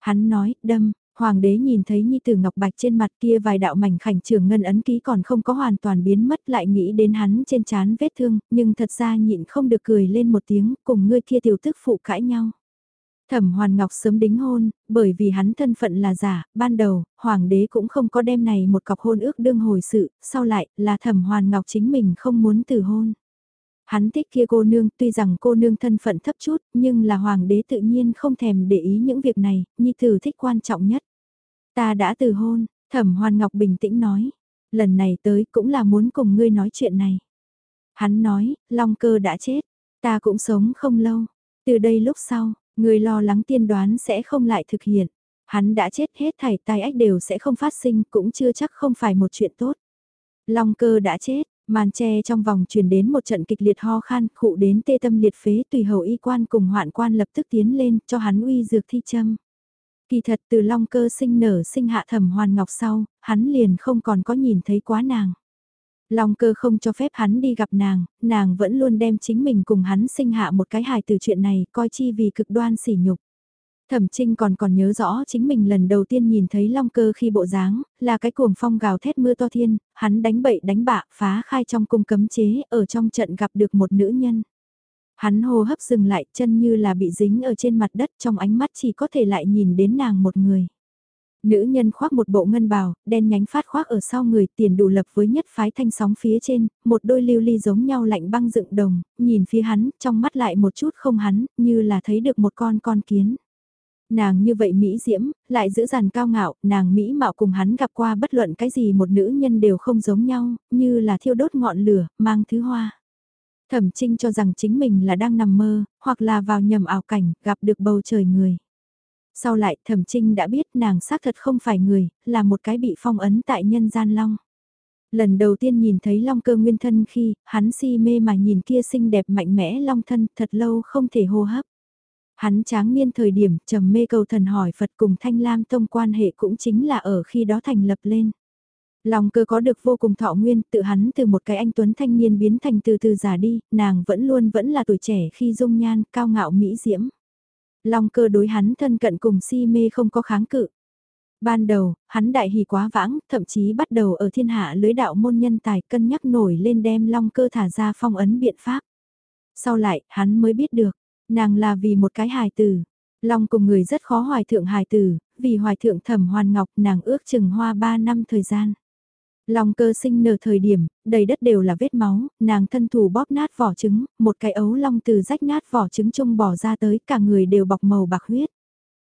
Hắn nói, đâm, Hoàng đế nhìn thấy Nhi Tử Ngọc Bạch trên mặt kia vài đạo mảnh khảnh trường ngân ấn ký còn không có hoàn toàn biến mất lại nghĩ đến hắn trên chán vết thương, nhưng thật ra nhịn không được cười lên một tiếng cùng ngươi kia tiểu tức phụ cãi nhau. Thẩm Hoàn Ngọc sớm đính hôn, bởi vì hắn thân phận là giả, ban đầu, Hoàng đế cũng không có đem này một cọc hôn ước đương hồi sự, sau lại, là Thẩm Hoàn Ngọc chính mình không muốn từ hôn. Hắn thích kia cô nương, tuy rằng cô nương thân phận thấp chút, nhưng là Hoàng đế tự nhiên không thèm để ý những việc này, nhi tử thích quan trọng nhất. Ta đã từ hôn, Thẩm Hoàn Ngọc bình tĩnh nói, lần này tới cũng là muốn cùng ngươi nói chuyện này. Hắn nói, Long cơ đã chết, ta cũng sống không lâu, từ đây lúc sau Người lo lắng tiên đoán sẽ không lại thực hiện. Hắn đã chết hết thảy tai ách đều sẽ không phát sinh cũng chưa chắc không phải một chuyện tốt. Long cơ đã chết, màn tre trong vòng truyền đến một trận kịch liệt ho khan, khụ đến tê tâm liệt phế tùy hầu y quan cùng hoạn quan lập tức tiến lên cho hắn uy dược thi châm. Kỳ thật từ long cơ sinh nở sinh hạ thẩm hoàn ngọc sau, hắn liền không còn có nhìn thấy quá nàng. Long cơ không cho phép hắn đi gặp nàng, nàng vẫn luôn đem chính mình cùng hắn sinh hạ một cái hài từ chuyện này, coi chi vì cực đoan sỉ nhục. Thẩm Trinh còn còn nhớ rõ chính mình lần đầu tiên nhìn thấy Long Cơ khi bộ dáng, là cái cuồng phong gào thét mưa to thiên, hắn đánh bậy đánh bạ phá khai trong cung cấm chế, ở trong trận gặp được một nữ nhân. Hắn hô hấp dừng lại, chân như là bị dính ở trên mặt đất trong ánh mắt chỉ có thể lại nhìn đến nàng một người. Nữ nhân khoác một bộ ngân bào, đen nhánh phát khoác ở sau người tiền đủ lập với nhất phái thanh sóng phía trên, một đôi lưu ly giống nhau lạnh băng dựng đồng, nhìn phía hắn, trong mắt lại một chút không hắn, như là thấy được một con con kiến. Nàng như vậy Mỹ diễm, lại giữ dàn cao ngạo, nàng Mỹ mạo cùng hắn gặp qua bất luận cái gì một nữ nhân đều không giống nhau, như là thiêu đốt ngọn lửa, mang thứ hoa. Thẩm Trinh cho rằng chính mình là đang nằm mơ, hoặc là vào nhầm ảo cảnh, gặp được bầu trời người. Sau lại Thẩm Trinh đã biết nàng xác thật không phải người, là một cái bị phong ấn tại nhân gian long. Lần đầu tiên nhìn thấy long cơ nguyên thân khi, hắn si mê mà nhìn kia xinh đẹp mạnh mẽ long thân thật lâu không thể hô hấp. Hắn tráng niên thời điểm trầm mê cầu thần hỏi Phật cùng Thanh Lam Tông quan hệ cũng chính là ở khi đó thành lập lên. Long cơ có được vô cùng thọ nguyên, tự hắn từ một cái anh tuấn thanh niên biến thành từ từ già đi, nàng vẫn luôn vẫn là tuổi trẻ khi dung nhan, cao ngạo mỹ diễm. Long cơ đối hắn thân cận cùng si mê không có kháng cự. Ban đầu, hắn đại hỉ quá vãng, thậm chí bắt đầu ở thiên hạ lưới đạo môn nhân tài cân nhắc nổi lên đem long cơ thả ra phong ấn biện pháp. Sau lại, hắn mới biết được, nàng là vì một cái hài tử. Long cùng người rất khó hoài thượng hài tử, vì hoài thượng thẩm hoàn ngọc nàng ước chừng hoa 3 năm thời gian. Long cơ sinh nở thời điểm, đầy đất đều là vết máu, nàng thân thủ bóp nát vỏ trứng, một cái ấu long từ rách nát vỏ trứng chung bỏ ra tới cả người đều bọc màu bạc huyết.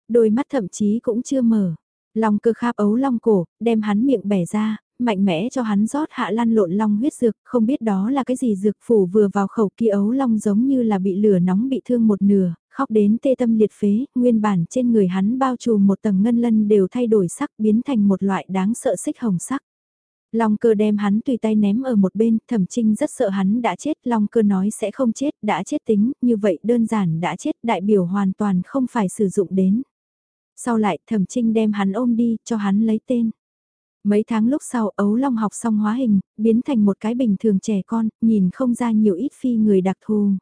Đôi mắt thậm chí cũng chưa mở. Long cơ kháp ấu long cổ, đem hắn miệng bẻ ra, mạnh mẽ cho hắn rót hạ lan lộn long huyết dược, không biết đó là cái gì dược phủ vừa vào khẩu kia ấu long giống như là bị lửa nóng bị thương một nửa, khóc đến tê tâm liệt phế, nguyên bản trên người hắn bao trùm một tầng ngân lân đều thay đổi sắc biến thành một loại đáng sợ xích hồng sắc. Long cơ đem hắn tùy tay ném ở một bên, thẩm trinh rất sợ hắn đã chết, Long cơ nói sẽ không chết, đã chết tính, như vậy đơn giản đã chết, đại biểu hoàn toàn không phải sử dụng đến. Sau lại thẩm trinh đem hắn ôm đi, cho hắn lấy tên. Mấy tháng lúc sau ấu long học xong hóa hình, biến thành một cái bình thường trẻ con, nhìn không ra nhiều ít phi người đặc thù.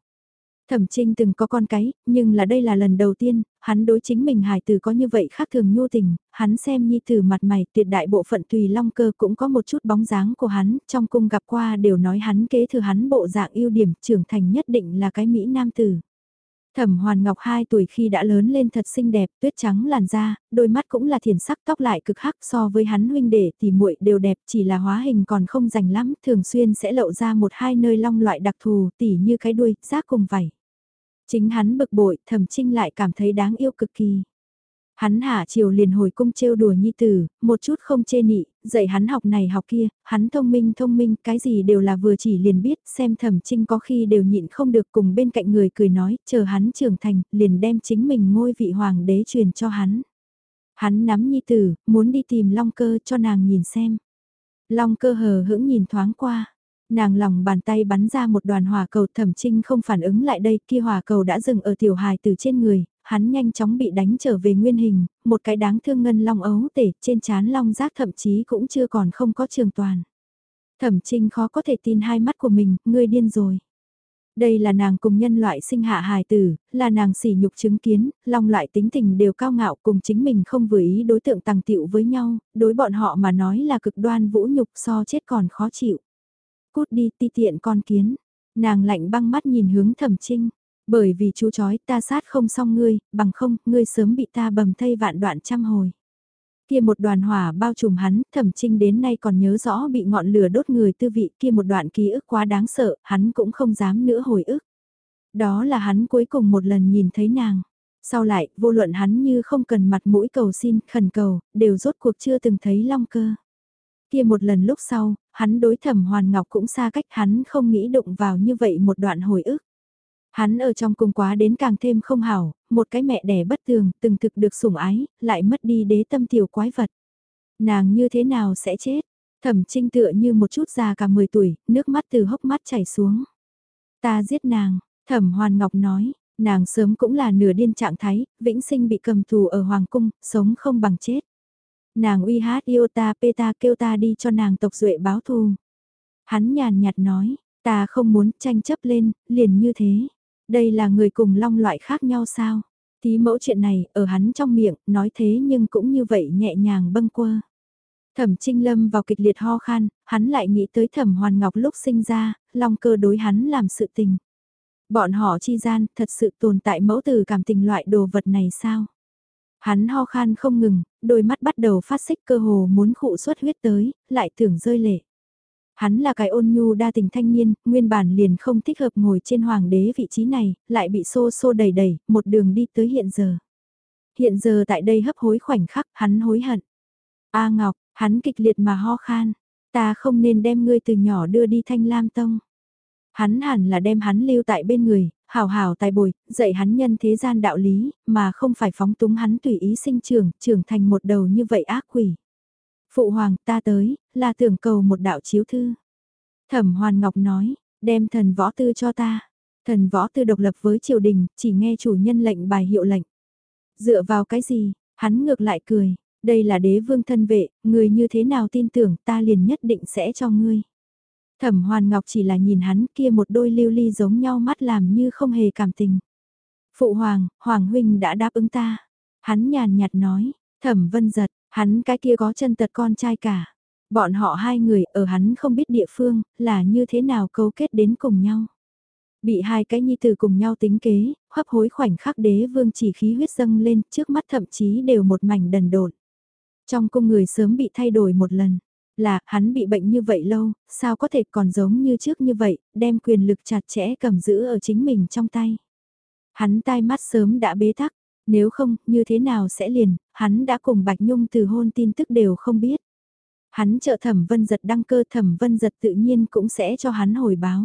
Thẩm Trinh từng có con cái, nhưng là đây là lần đầu tiên, hắn đối chính mình hài tử có như vậy khác thường nhu tình, hắn xem nhi tử mặt mày tuyệt đại bộ phận tùy long cơ cũng có một chút bóng dáng của hắn, trong cung gặp qua đều nói hắn kế thừa hắn bộ dạng ưu điểm trưởng thành nhất định là cái Mỹ nam tử. Thẩm Hoàn Ngọc 2 tuổi khi đã lớn lên thật xinh đẹp, tuyết trắng làn da, đôi mắt cũng là thiền sắc tóc lại cực hắc so với hắn huynh đệ thì muội đều đẹp chỉ là hóa hình còn không rành lắm, thường xuyên sẽ lộ ra một hai nơi long loại đặc thù tỉ như cái đuôi, giác cùng vảy. Chính hắn bực bội, thẩm trinh lại cảm thấy đáng yêu cực kỳ. Hắn hạ chiều liền hồi cung trêu đùa nhi tử, một chút không chê nị, dạy hắn học này học kia, hắn thông minh thông minh, cái gì đều là vừa chỉ liền biết, xem thẩm trinh có khi đều nhịn không được cùng bên cạnh người cười nói, chờ hắn trưởng thành, liền đem chính mình ngôi vị hoàng đế truyền cho hắn. Hắn nắm nhi tử, muốn đi tìm long cơ cho nàng nhìn xem. Long cơ hờ hững nhìn thoáng qua, Nàng lòng bàn tay bắn ra một đoàn hỏa cầu thẩm trinh không phản ứng lại đây kia hỏa cầu đã dừng ở tiểu hài từ trên người, hắn nhanh chóng bị đánh trở về nguyên hình, một cái đáng thương ngân long ấu tể trên chán long giác thậm chí cũng chưa còn không có trường toàn. Thẩm trinh khó có thể tin hai mắt của mình, ngươi điên rồi. Đây là nàng cùng nhân loại sinh hạ hài tử, là nàng sỉ nhục chứng kiến, long loại tính tình đều cao ngạo cùng chính mình không vừa ý đối tượng tàng tiệu với nhau, đối bọn họ mà nói là cực đoan vũ nhục so chết còn khó chịu. Cút đi ti tiện con kiến. Nàng lạnh băng mắt nhìn hướng thẩm trinh. Bởi vì chú chói ta sát không xong ngươi, bằng không, ngươi sớm bị ta bầm thây vạn đoạn trăm hồi. Kia một đoàn hỏa bao trùm hắn, thẩm trinh đến nay còn nhớ rõ bị ngọn lửa đốt người tư vị kia một đoạn ký ức quá đáng sợ, hắn cũng không dám nữa hồi ức. Đó là hắn cuối cùng một lần nhìn thấy nàng. Sau lại, vô luận hắn như không cần mặt mũi cầu xin, khẩn cầu, đều rốt cuộc chưa từng thấy long cơ. Kia một lần lúc sau, hắn đối thẩm hoàn ngọc cũng xa cách hắn không nghĩ đụng vào như vậy một đoạn hồi ức. Hắn ở trong cung quá đến càng thêm không hảo, một cái mẹ đẻ bất tường, từng thực được sủng ái, lại mất đi đế tâm tiểu quái vật. Nàng như thế nào sẽ chết? Thẩm trinh tựa như một chút già cả 10 tuổi, nước mắt từ hốc mắt chảy xuống. Ta giết nàng, thẩm hoàn ngọc nói, nàng sớm cũng là nửa điên trạng thái, vĩnh sinh bị cầm tù ở hoàng cung, sống không bằng chết. Nàng uy hát yêu ta pê ta kêu ta đi cho nàng tộc duệ báo thù. Hắn nhàn nhạt nói, ta không muốn tranh chấp lên, liền như thế. Đây là người cùng long loại khác nhau sao? Tí mẫu chuyện này, ở hắn trong miệng, nói thế nhưng cũng như vậy nhẹ nhàng bâng quơ. Thẩm Trinh Lâm vào kịch liệt ho khan, hắn lại nghĩ tới Thẩm Hoàn Ngọc lúc sinh ra, long cơ đối hắn làm sự tình. Bọn họ chi gian, thật sự tồn tại mẫu từ cảm tình loại đồ vật này sao? Hắn ho khan không ngừng, đôi mắt bắt đầu phát xích cơ hồ muốn khụ suất huyết tới, lại tưởng rơi lệ. Hắn là cái ôn nhu đa tình thanh niên, nguyên bản liền không thích hợp ngồi trên hoàng đế vị trí này, lại bị xô xô đầy đầy một đường đi tới hiện giờ. Hiện giờ tại đây hấp hối khoảnh khắc, hắn hối hận. A Ngọc, hắn kịch liệt mà ho khan, ta không nên đem ngươi từ nhỏ đưa đi thanh lam tông. Hắn hẳn là đem hắn lưu tại bên người, hào hào tài bồi, dạy hắn nhân thế gian đạo lý, mà không phải phóng túng hắn tùy ý sinh trưởng, trưởng thành một đầu như vậy ác quỷ. Phụ hoàng ta tới, là tưởng cầu một đạo chiếu thư. Thẩm Hoàn Ngọc nói, đem thần võ tư cho ta. Thần võ tư độc lập với triều đình, chỉ nghe chủ nhân lệnh bài hiệu lệnh. Dựa vào cái gì, hắn ngược lại cười, đây là đế vương thân vệ, người như thế nào tin tưởng ta liền nhất định sẽ cho ngươi. Thẩm Hoàn Ngọc chỉ là nhìn hắn kia một đôi lưu ly giống nhau mắt làm như không hề cảm tình. Phụ Hoàng, Hoàng Huynh đã đáp ứng ta. Hắn nhàn nhạt nói, Thẩm Vân giật, hắn cái kia có chân tật con trai cả. Bọn họ hai người ở hắn không biết địa phương là như thế nào cấu kết đến cùng nhau. Bị hai cái nhi tử cùng nhau tính kế, hấp hối khoảnh khắc đế vương chỉ khí huyết dâng lên trước mắt thậm chí đều một mảnh đần độn. Trong cung người sớm bị thay đổi một lần là hắn bị bệnh như vậy lâu, sao có thể còn giống như trước như vậy, đem quyền lực chặt chẽ cầm giữ ở chính mình trong tay. Hắn tai mắt sớm đã bế tắc, nếu không, như thế nào sẽ liền, hắn đã cùng Bạch Nhung từ hôn tin tức đều không biết. Hắn trợ thẩm vân giật đăng cơ thẩm vân giật tự nhiên cũng sẽ cho hắn hồi báo.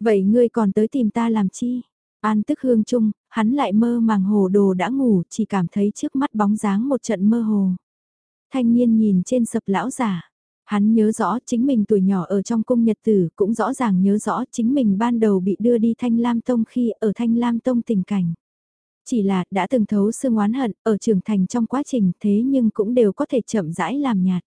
Vậy ngươi còn tới tìm ta làm chi? An tức hương chung, hắn lại mơ màng hồ đồ đã ngủ, chỉ cảm thấy trước mắt bóng dáng một trận mơ hồ. Thanh niên nhìn trên sập lão giả, Hắn nhớ rõ chính mình tuổi nhỏ ở trong cung nhật tử, cũng rõ ràng nhớ rõ chính mình ban đầu bị đưa đi Thanh Lam Tông khi ở Thanh Lam Tông tình cảnh. Chỉ là đã từng thấu xương oán hận ở trưởng thành trong quá trình thế nhưng cũng đều có thể chậm rãi làm nhạt.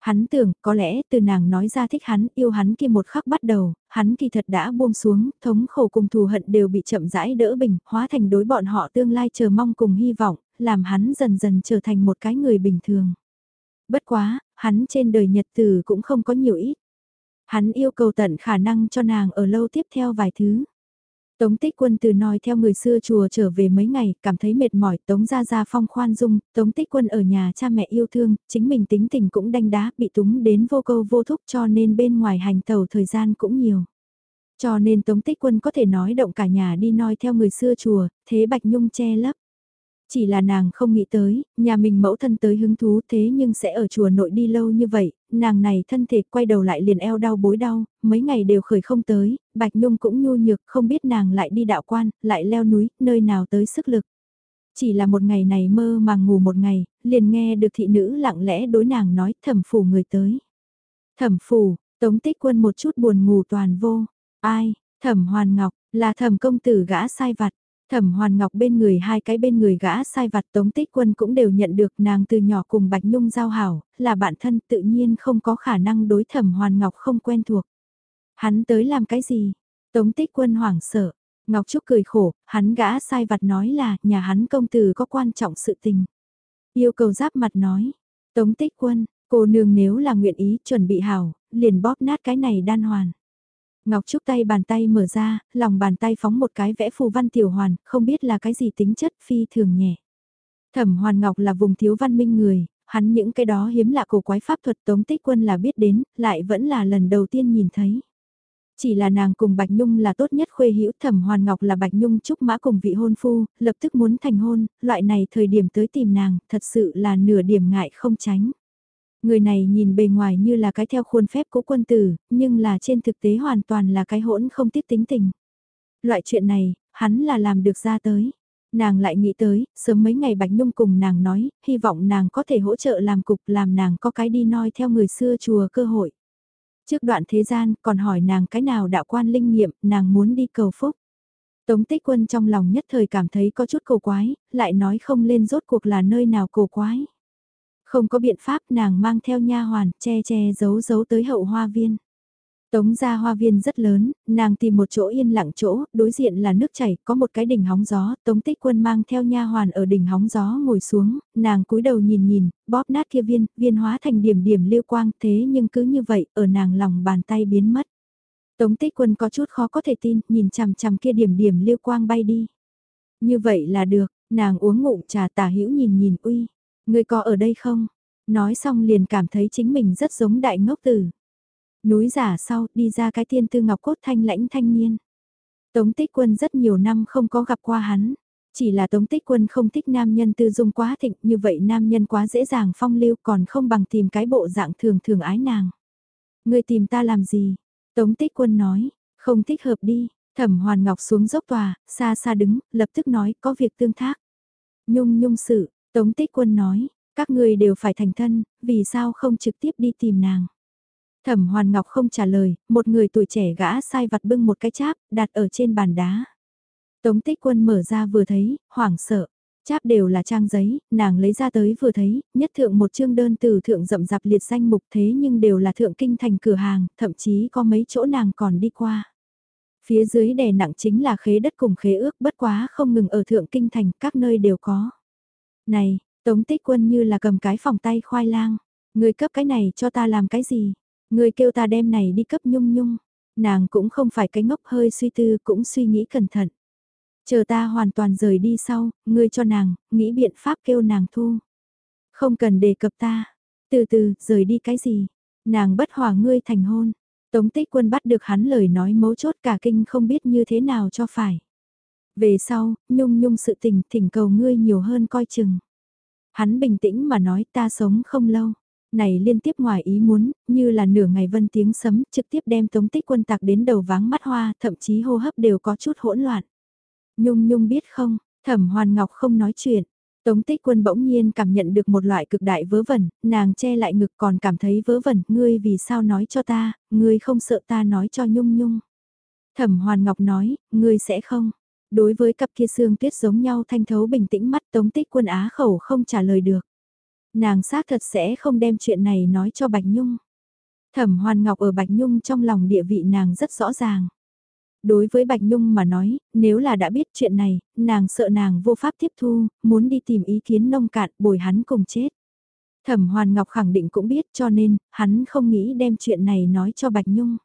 Hắn tưởng có lẽ từ nàng nói ra thích hắn yêu hắn kia một khắc bắt đầu, hắn kỳ thật đã buông xuống, thống khổ cùng thù hận đều bị chậm rãi đỡ bình, hóa thành đối bọn họ tương lai chờ mong cùng hy vọng, làm hắn dần dần trở thành một cái người bình thường. Bất quá, hắn trên đời nhật tử cũng không có nhiều ít. Hắn yêu cầu tận khả năng cho nàng ở lâu tiếp theo vài thứ. Tống tích quân từ nói theo người xưa chùa trở về mấy ngày, cảm thấy mệt mỏi, tống ra ra phong khoan dung, tống tích quân ở nhà cha mẹ yêu thương, chính mình tính tình cũng đanh đá, bị túng đến vô câu vô thúc cho nên bên ngoài hành tàu thời gian cũng nhiều. Cho nên tống tích quân có thể nói động cả nhà đi nói theo người xưa chùa, thế Bạch Nhung che lấp. Chỉ là nàng không nghĩ tới, nhà mình mẫu thân tới hứng thú thế nhưng sẽ ở chùa nội đi lâu như vậy, nàng này thân thể quay đầu lại liền eo đau bối đau, mấy ngày đều khởi không tới, Bạch Nhung cũng nhu nhược không biết nàng lại đi đạo quan, lại leo núi, nơi nào tới sức lực. Chỉ là một ngày này mơ màng ngủ một ngày, liền nghe được thị nữ lặng lẽ đối nàng nói thẩm phủ người tới. Thẩm phủ, tống tích quân một chút buồn ngủ toàn vô. Ai, thẩm hoàn ngọc, là thẩm công tử gã sai vặt. Thẩm Hoàn Ngọc bên người hai cái bên người gã sai vặt Tống Tích Quân cũng đều nhận được nàng từ nhỏ cùng Bạch Nhung giao hảo, là bạn thân tự nhiên không có khả năng đối Thẩm Hoàn Ngọc không quen thuộc. Hắn tới làm cái gì? Tống Tích Quân hoảng sợ. Ngọc Trúc cười khổ, hắn gã sai vặt nói là nhà hắn công tử có quan trọng sự tình. Yêu cầu giáp mặt nói. Tống Tích Quân, cô nương nếu là nguyện ý chuẩn bị hảo, liền bóp nát cái này đan hoàn. Ngọc Trúc tay bàn tay mở ra, lòng bàn tay phóng một cái vẽ phù văn tiểu hoàn, không biết là cái gì tính chất phi thường nhẹ. Thẩm Hoàn Ngọc là vùng thiếu văn minh người, hắn những cái đó hiếm lạ cổ quái pháp thuật tống tích quân là biết đến, lại vẫn là lần đầu tiên nhìn thấy. Chỉ là nàng cùng Bạch Nhung là tốt nhất khuê hữu thẩm Hoàn Ngọc là Bạch Nhung chúc mã cùng vị hôn phu, lập tức muốn thành hôn, loại này thời điểm tới tìm nàng, thật sự là nửa điểm ngại không tránh. Người này nhìn bề ngoài như là cái theo khuôn phép của quân tử, nhưng là trên thực tế hoàn toàn là cái hỗn không tiếp tính tình. Loại chuyện này, hắn là làm được ra tới. Nàng lại nghĩ tới, sớm mấy ngày Bạch Nhung cùng nàng nói, hy vọng nàng có thể hỗ trợ làm cục làm nàng có cái đi noi theo người xưa chùa cơ hội. Trước đoạn thế gian còn hỏi nàng cái nào đạo quan linh nghiệm, nàng muốn đi cầu phúc. Tống tích quân trong lòng nhất thời cảm thấy có chút cổ quái, lại nói không lên rốt cuộc là nơi nào cổ quái. Không có biện pháp nàng mang theo nha hoàn, che che giấu giấu tới hậu hoa viên. Tống ra hoa viên rất lớn, nàng tìm một chỗ yên lặng chỗ, đối diện là nước chảy, có một cái đỉnh hóng gió, Tống Tích Quân mang theo nha hoàn ở đỉnh hóng gió ngồi xuống, nàng cúi đầu nhìn nhìn, bóp nát kia viên, viên hóa thành điểm điểm lưu quang, thế nhưng cứ như vậy, ở nàng lòng bàn tay biến mất. Tống Tích Quân có chút khó có thể tin, nhìn chằm chằm kia điểm điểm lưu quang bay đi. Như vậy là được, nàng uống ngụm trà tả hữu nhìn nhìn uy, Người có ở đây không? Nói xong liền cảm thấy chính mình rất giống đại ngốc tử. Núi giả sau đi ra cái tiên tư ngọc cốt thanh lãnh thanh niên. Tống tích quân rất nhiều năm không có gặp qua hắn. Chỉ là tống tích quân không thích nam nhân tư dung quá thịnh như vậy nam nhân quá dễ dàng phong lưu còn không bằng tìm cái bộ dạng thường thường ái nàng. Người tìm ta làm gì? Tống tích quân nói, Không thích hợp đi, thẩm hoàn ngọc xuống dốc tòa, xa xa đứng, lập tức nói có việc tương thác. Nhung nhung sự, Tống Tích Quân nói, các người đều phải thành thân, vì sao không trực tiếp đi tìm nàng. Thẩm Hoàn Ngọc không trả lời, một người tuổi trẻ gã sai vặt bưng một cái cháp, đặt ở trên bàn đá. Tống Tích Quân mở ra vừa thấy, hoảng sợ. Cháp đều là trang giấy, nàng lấy ra tới vừa thấy, nhất thượng một chương đơn từ thượng rậm rạp liệt danh mục thế nhưng đều là thượng kinh thành cửa hàng, thậm chí có mấy chỗ nàng còn đi qua. Phía dưới đè nặng chính là khế đất cùng khế ước bất quá không ngừng ở thượng kinh thành, các nơi đều có. Này, Tống tích quân như là cầm cái phòng tay khoai lang. Người cấp cái này cho ta làm cái gì? Người kêu ta đem này đi cấp nhung nhung. Nàng cũng không phải cái ngốc hơi suy tư cũng suy nghĩ cẩn thận. Chờ ta hoàn toàn rời đi sau, ngươi cho nàng, nghĩ biện pháp kêu nàng thu. Không cần đề cập ta. Từ từ, rời đi cái gì? Nàng bất hòa ngươi thành hôn. Tống tích quân bắt được hắn lời nói mấu chốt cả kinh không biết như thế nào cho phải. Về sau, nhung nhung sự tình thỉnh cầu ngươi nhiều hơn coi chừng. Hắn bình tĩnh mà nói ta sống không lâu. Này liên tiếp ngoài ý muốn, như là nửa ngày vân tiếng sấm, trực tiếp đem tống tích quân tạc đến đầu váng mắt hoa, thậm chí hô hấp đều có chút hỗn loạn. Nhung nhung biết không, thẩm hoàn ngọc không nói chuyện. Tống tích quân bỗng nhiên cảm nhận được một loại cực đại vớ vẩn, nàng che lại ngực còn cảm thấy vớ vẩn, ngươi vì sao nói cho ta, ngươi không sợ ta nói cho nhung nhung. Thẩm hoàn ngọc nói, ngươi sẽ không, Đối với cặp kia xương tuyết giống nhau thanh thấu bình tĩnh mắt tống tích quân á khẩu không trả lời được. Nàng xác thật sẽ không đem chuyện này nói cho Bạch Nhung. Thẩm Hoàn Ngọc ở Bạch Nhung trong lòng địa vị nàng rất rõ ràng. Đối với Bạch Nhung mà nói, nếu là đã biết chuyện này, nàng sợ nàng vô pháp tiếp thu, muốn đi tìm ý kiến nông cạn bồi hắn cùng chết. Thẩm Hoàn Ngọc khẳng định cũng biết cho nên, hắn không nghĩ đem chuyện này nói cho Bạch Nhung.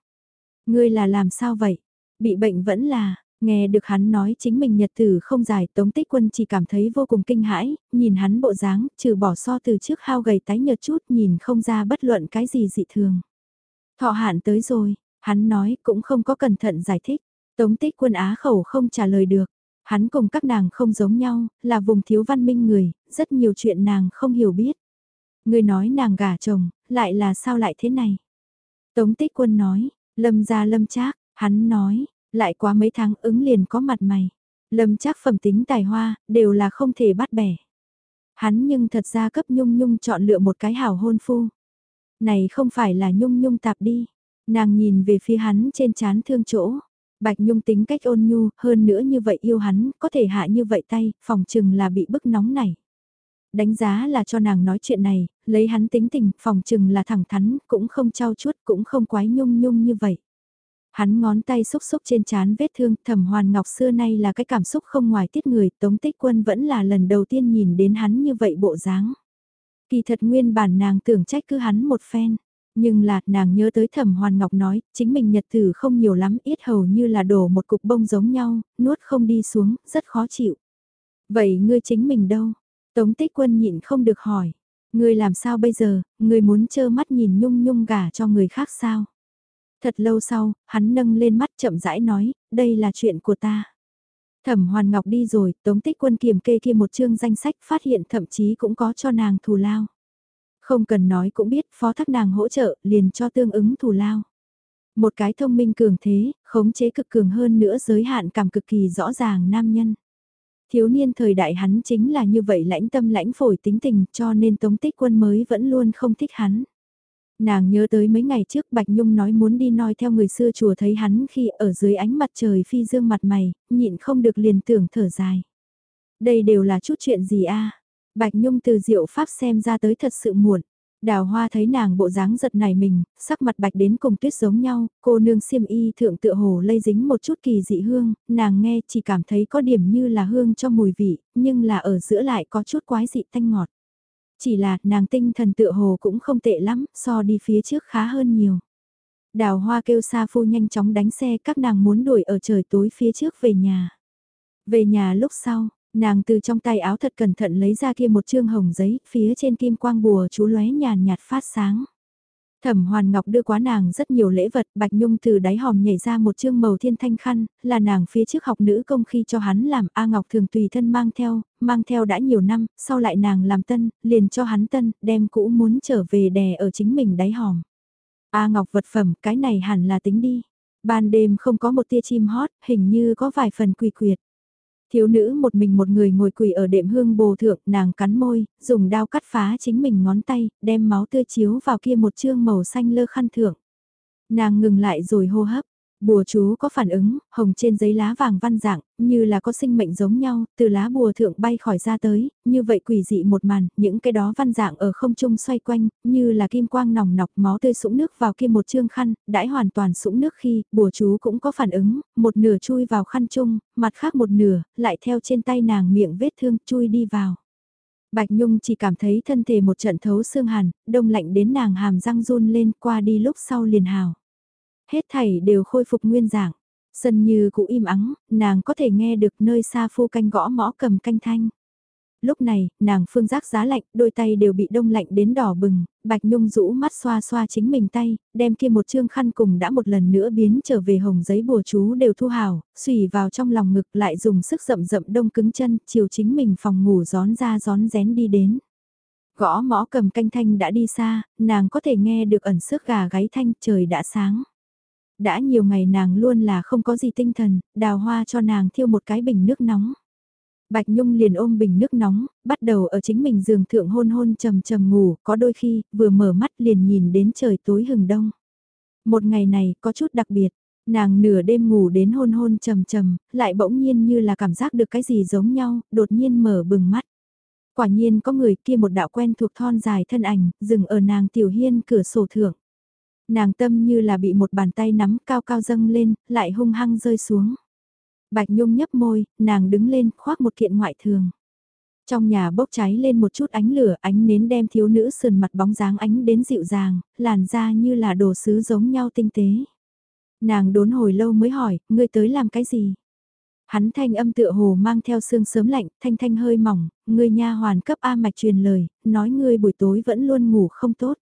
Ngươi là làm sao vậy? Bị bệnh vẫn là, Nghe được hắn nói chính mình nhật tử không dài Tống Tích Quân chỉ cảm thấy vô cùng kinh hãi, nhìn hắn bộ dáng, trừ bỏ so từ trước hao gầy tái nhợt chút nhìn không ra bất luận cái gì dị thường. Thọ hạn tới rồi, hắn nói cũng không có cẩn thận giải thích. Tống Tích Quân á khẩu không trả lời được. Hắn cùng các nàng không giống nhau, là vùng thiếu văn minh người, rất nhiều chuyện nàng không hiểu biết. Người nói nàng gả chồng, lại là sao lại thế này? Tống Tích Quân nói, lâm ra lâm trác, hắn nói, lại quá mấy tháng ứng liền có mặt mày. Lâm chắc phẩm tính tài hoa, đều là không thể bắt bẻ. Hắn nhưng thật ra cấp Nhung Nhung chọn lựa một cái hảo hôn phu. Này không phải là Nhung Nhung tạp đi. Nàng nhìn về phía hắn trên chán thương chỗ. Bạch Nhung tính cách ôn nhu, hơn nữa như vậy yêu hắn, có thể hạ như vậy tay, phòng chừng là bị bức nóng này. Đánh giá là cho nàng nói chuyện này, lấy hắn tính tình, phòng chừng là thẳng thắn, cũng không trao chuốt, cũng không quái nhung nhung như vậy. Hắn ngón tay xúc xúc trên chán vết thương, thẩm hoàn ngọc xưa nay là cái cảm xúc không ngoài tiết người, tống tích quân vẫn là lần đầu tiên nhìn đến hắn như vậy bộ dáng. Kỳ thật nguyên bản nàng tưởng trách cứ hắn một phen, nhưng là nàng nhớ tới thẩm hoàn ngọc nói, chính mình nhật tử không nhiều lắm, ít hầu như là đổ một cục bông giống nhau, nuốt không đi xuống, rất khó chịu. Vậy ngươi chính mình đâu? Tống tích quân nhịn không được hỏi. Ngươi làm sao bây giờ, ngươi muốn trơ mắt nhìn nhung nhung gả cho người khác sao? Thật lâu sau, hắn nâng lên mắt chậm rãi nói, đây là chuyện của ta. Thẩm Hoàn Ngọc đi rồi, Tống Tích Quân kiểm kê kia một chương danh sách phát hiện thậm chí cũng có cho nàng thù lao. Không cần nói cũng biết phó thác nàng hỗ trợ liền cho tương ứng thù lao. Một cái thông minh cường thế, khống chế cực cường hơn nữa giới hạn cảm cực kỳ rõ ràng nam nhân. Thiếu niên thời đại hắn chính là như vậy lãnh tâm lãnh phổi tính tình cho nên Tống Tích Quân mới vẫn luôn không thích hắn. Nàng nhớ tới mấy ngày trước Bạch Nhung nói muốn đi noi theo người xưa chùa thấy hắn khi ở dưới ánh mặt trời phi dương mặt mày, nhịn không được liền tưởng thở dài. Đây đều là chút chuyện gì a Bạch Nhung từ diệu pháp xem ra tới thật sự muộn. Đào hoa thấy nàng bộ dáng giật này mình, sắc mặt bạch đến cùng tuyết giống nhau, cô nương xiêm y thượng tựa hồ lây dính một chút kỳ dị hương, nàng nghe chỉ cảm thấy có điểm như là hương cho mùi vị, nhưng là ở giữa lại có chút quái dị thanh ngọt. Chỉ là nàng tinh thần tựa hồ cũng không tệ lắm, so đi phía trước khá hơn nhiều. Đào hoa kêu Sa Phu nhanh chóng đánh xe các nàng muốn đuổi ở trời tối phía trước về nhà. Về nhà lúc sau, nàng từ trong tay áo thật cẩn thận lấy ra kia một chương hồng giấy, phía trên kim quang bùa chú lóe nhàn nhạt phát sáng. Thẩm Hoàn Ngọc đưa quá nàng rất nhiều lễ vật, Bạch Nhung từ đáy hòm nhảy ra một chương màu thiên thanh khăn, là nàng phía trước học nữ công khi cho hắn làm A Ngọc thường tùy thân mang theo, mang theo đã nhiều năm, sau lại nàng làm tân, liền cho hắn tân, đem cũ muốn trở về đè ở chính mình đáy hòm. A Ngọc vật phẩm, cái này hẳn là tính đi. Ban đêm không có một tia chim hót, hình như có vài phần quỳ quyệt. Thiếu nữ một mình một người ngồi quỳ ở đệm hương bồ thượng, nàng cắn môi, dùng đao cắt phá chính mình ngón tay, đem máu tươi chiếu vào kia một chương màu xanh lơ khăn thượng. Nàng ngừng lại rồi hô hấp, Bùa chú có phản ứng, hồng trên giấy lá vàng văn dạng, như là có sinh mệnh giống nhau, từ lá bùa thượng bay khỏi ra tới, như vậy quỷ dị một màn, những cái đó văn dạng ở không trung xoay quanh, như là kim quang nòng nọc máu tươi sũng nước vào kia một chương khăn, đãi hoàn toàn sũng nước khi, bùa chú cũng có phản ứng, một nửa chui vào khăn chung, mặt khác một nửa, lại theo trên tay nàng miệng vết thương chui đi vào. Bạch Nhung chỉ cảm thấy thân thể một trận thấu xương hàn, đông lạnh đến nàng hàm răng run lên qua đi lúc sau liền hào. Hết thảy đều khôi phục nguyên dạng. Sân như cũ im ắng, nàng có thể nghe được nơi xa phu canh gõ mõ cầm canh thanh. Lúc này, nàng phương giác giá lạnh, đôi tay đều bị đông lạnh đến đỏ bừng, Bạch Nhung rũ mắt xoa xoa chính mình tay, đem kia một chương khăn cùng đã một lần nữa biến trở về hồng giấy bùa chú đều thu hào, xùy vào trong lòng ngực lại dùng sức rậm rậm đông cứng chân, chiều chính mình phòng ngủ gión ra gión rén đi đến. Gõ mõ cầm canh thanh đã đi xa, nàng có thể nghe được ẩn sức gà gáy thanh trời đã sáng. Đã nhiều ngày nàng luôn là không có gì tinh thần, đào hoa cho nàng thiêu một cái bình nước nóng. Bạch Nhung liền ôm bình nước nóng, bắt đầu ở chính mình giường thượng hôn hôn trầm trầm ngủ, có đôi khi, vừa mở mắt liền nhìn đến trời tối hừng đông. Một ngày này có chút đặc biệt, nàng nửa đêm ngủ đến hôn hôn trầm trầm, lại bỗng nhiên như là cảm giác được cái gì giống nhau, đột nhiên mở bừng mắt. Quả nhiên có người kia một đạo quen thuộc thon dài thân ảnh, dừng ở nàng tiểu hiên cửa sổ thượng. Nàng tâm như là bị một bàn tay nắm cao cao dâng lên, lại hung hăng rơi xuống. Bạch Nhung nhấp môi, nàng đứng lên, khoác một kiện ngoại thường. Trong nhà bốc cháy lên một chút ánh lửa, ánh nến đem thiếu nữ sườn mặt bóng dáng ánh đến dịu dàng, làn da như là đồ sứ giống nhau tinh tế. Nàng đốn hồi lâu mới hỏi, ngươi tới làm cái gì? Hắn thanh âm tựa hồ mang theo sương sớm lạnh, thanh thanh hơi mỏng, ngươi nha hoàn cấp A mạch truyền lời, nói ngươi buổi tối vẫn luôn ngủ không tốt.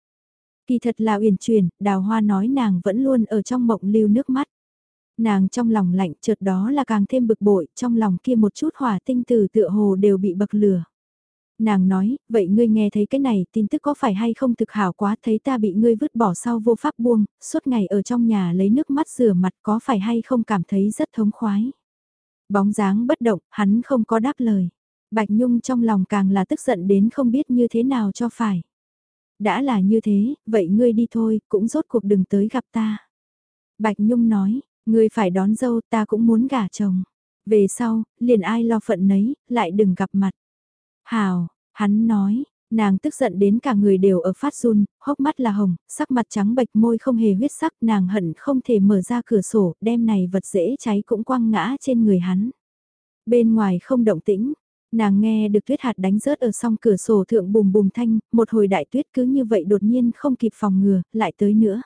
Kỳ thật là uyển chuyển, đào hoa nói nàng vẫn luôn ở trong mộng lưu nước mắt. Nàng trong lòng lạnh chợt đó là càng thêm bực bội, trong lòng kia một chút hỏa tinh từ tựa hồ đều bị bậc lửa. Nàng nói, vậy ngươi nghe thấy cái này tin tức có phải hay không thực hảo quá thấy ta bị ngươi vứt bỏ sau vô pháp buông, suốt ngày ở trong nhà lấy nước mắt rửa mặt có phải hay không cảm thấy rất thống khoái. Bóng dáng bất động, hắn không có đáp lời. Bạch Nhung trong lòng càng là tức giận đến không biết như thế nào cho phải đã là như thế, vậy ngươi đi thôi, cũng rốt cuộc đừng tới gặp ta. Bạch Nhung nói, ngươi phải đón dâu ta cũng muốn gả chồng. Về sau, liền ai lo phận nấy, lại đừng gặp mặt. Hào, hắn nói, nàng tức giận đến cả người đều ở phát run, hốc mắt là hồng, sắc mặt trắng bệch môi không hề huyết sắc, nàng hận không thể mở ra cửa sổ, đem này vật dễ cháy cũng quăng ngã trên người hắn. Bên ngoài không động tĩnh, Nàng nghe được tuyết hạt đánh rớt ở song cửa sổ thượng bùm bùm thanh, một hồi đại tuyết cứ như vậy đột nhiên không kịp phòng ngừa, lại tới nữa.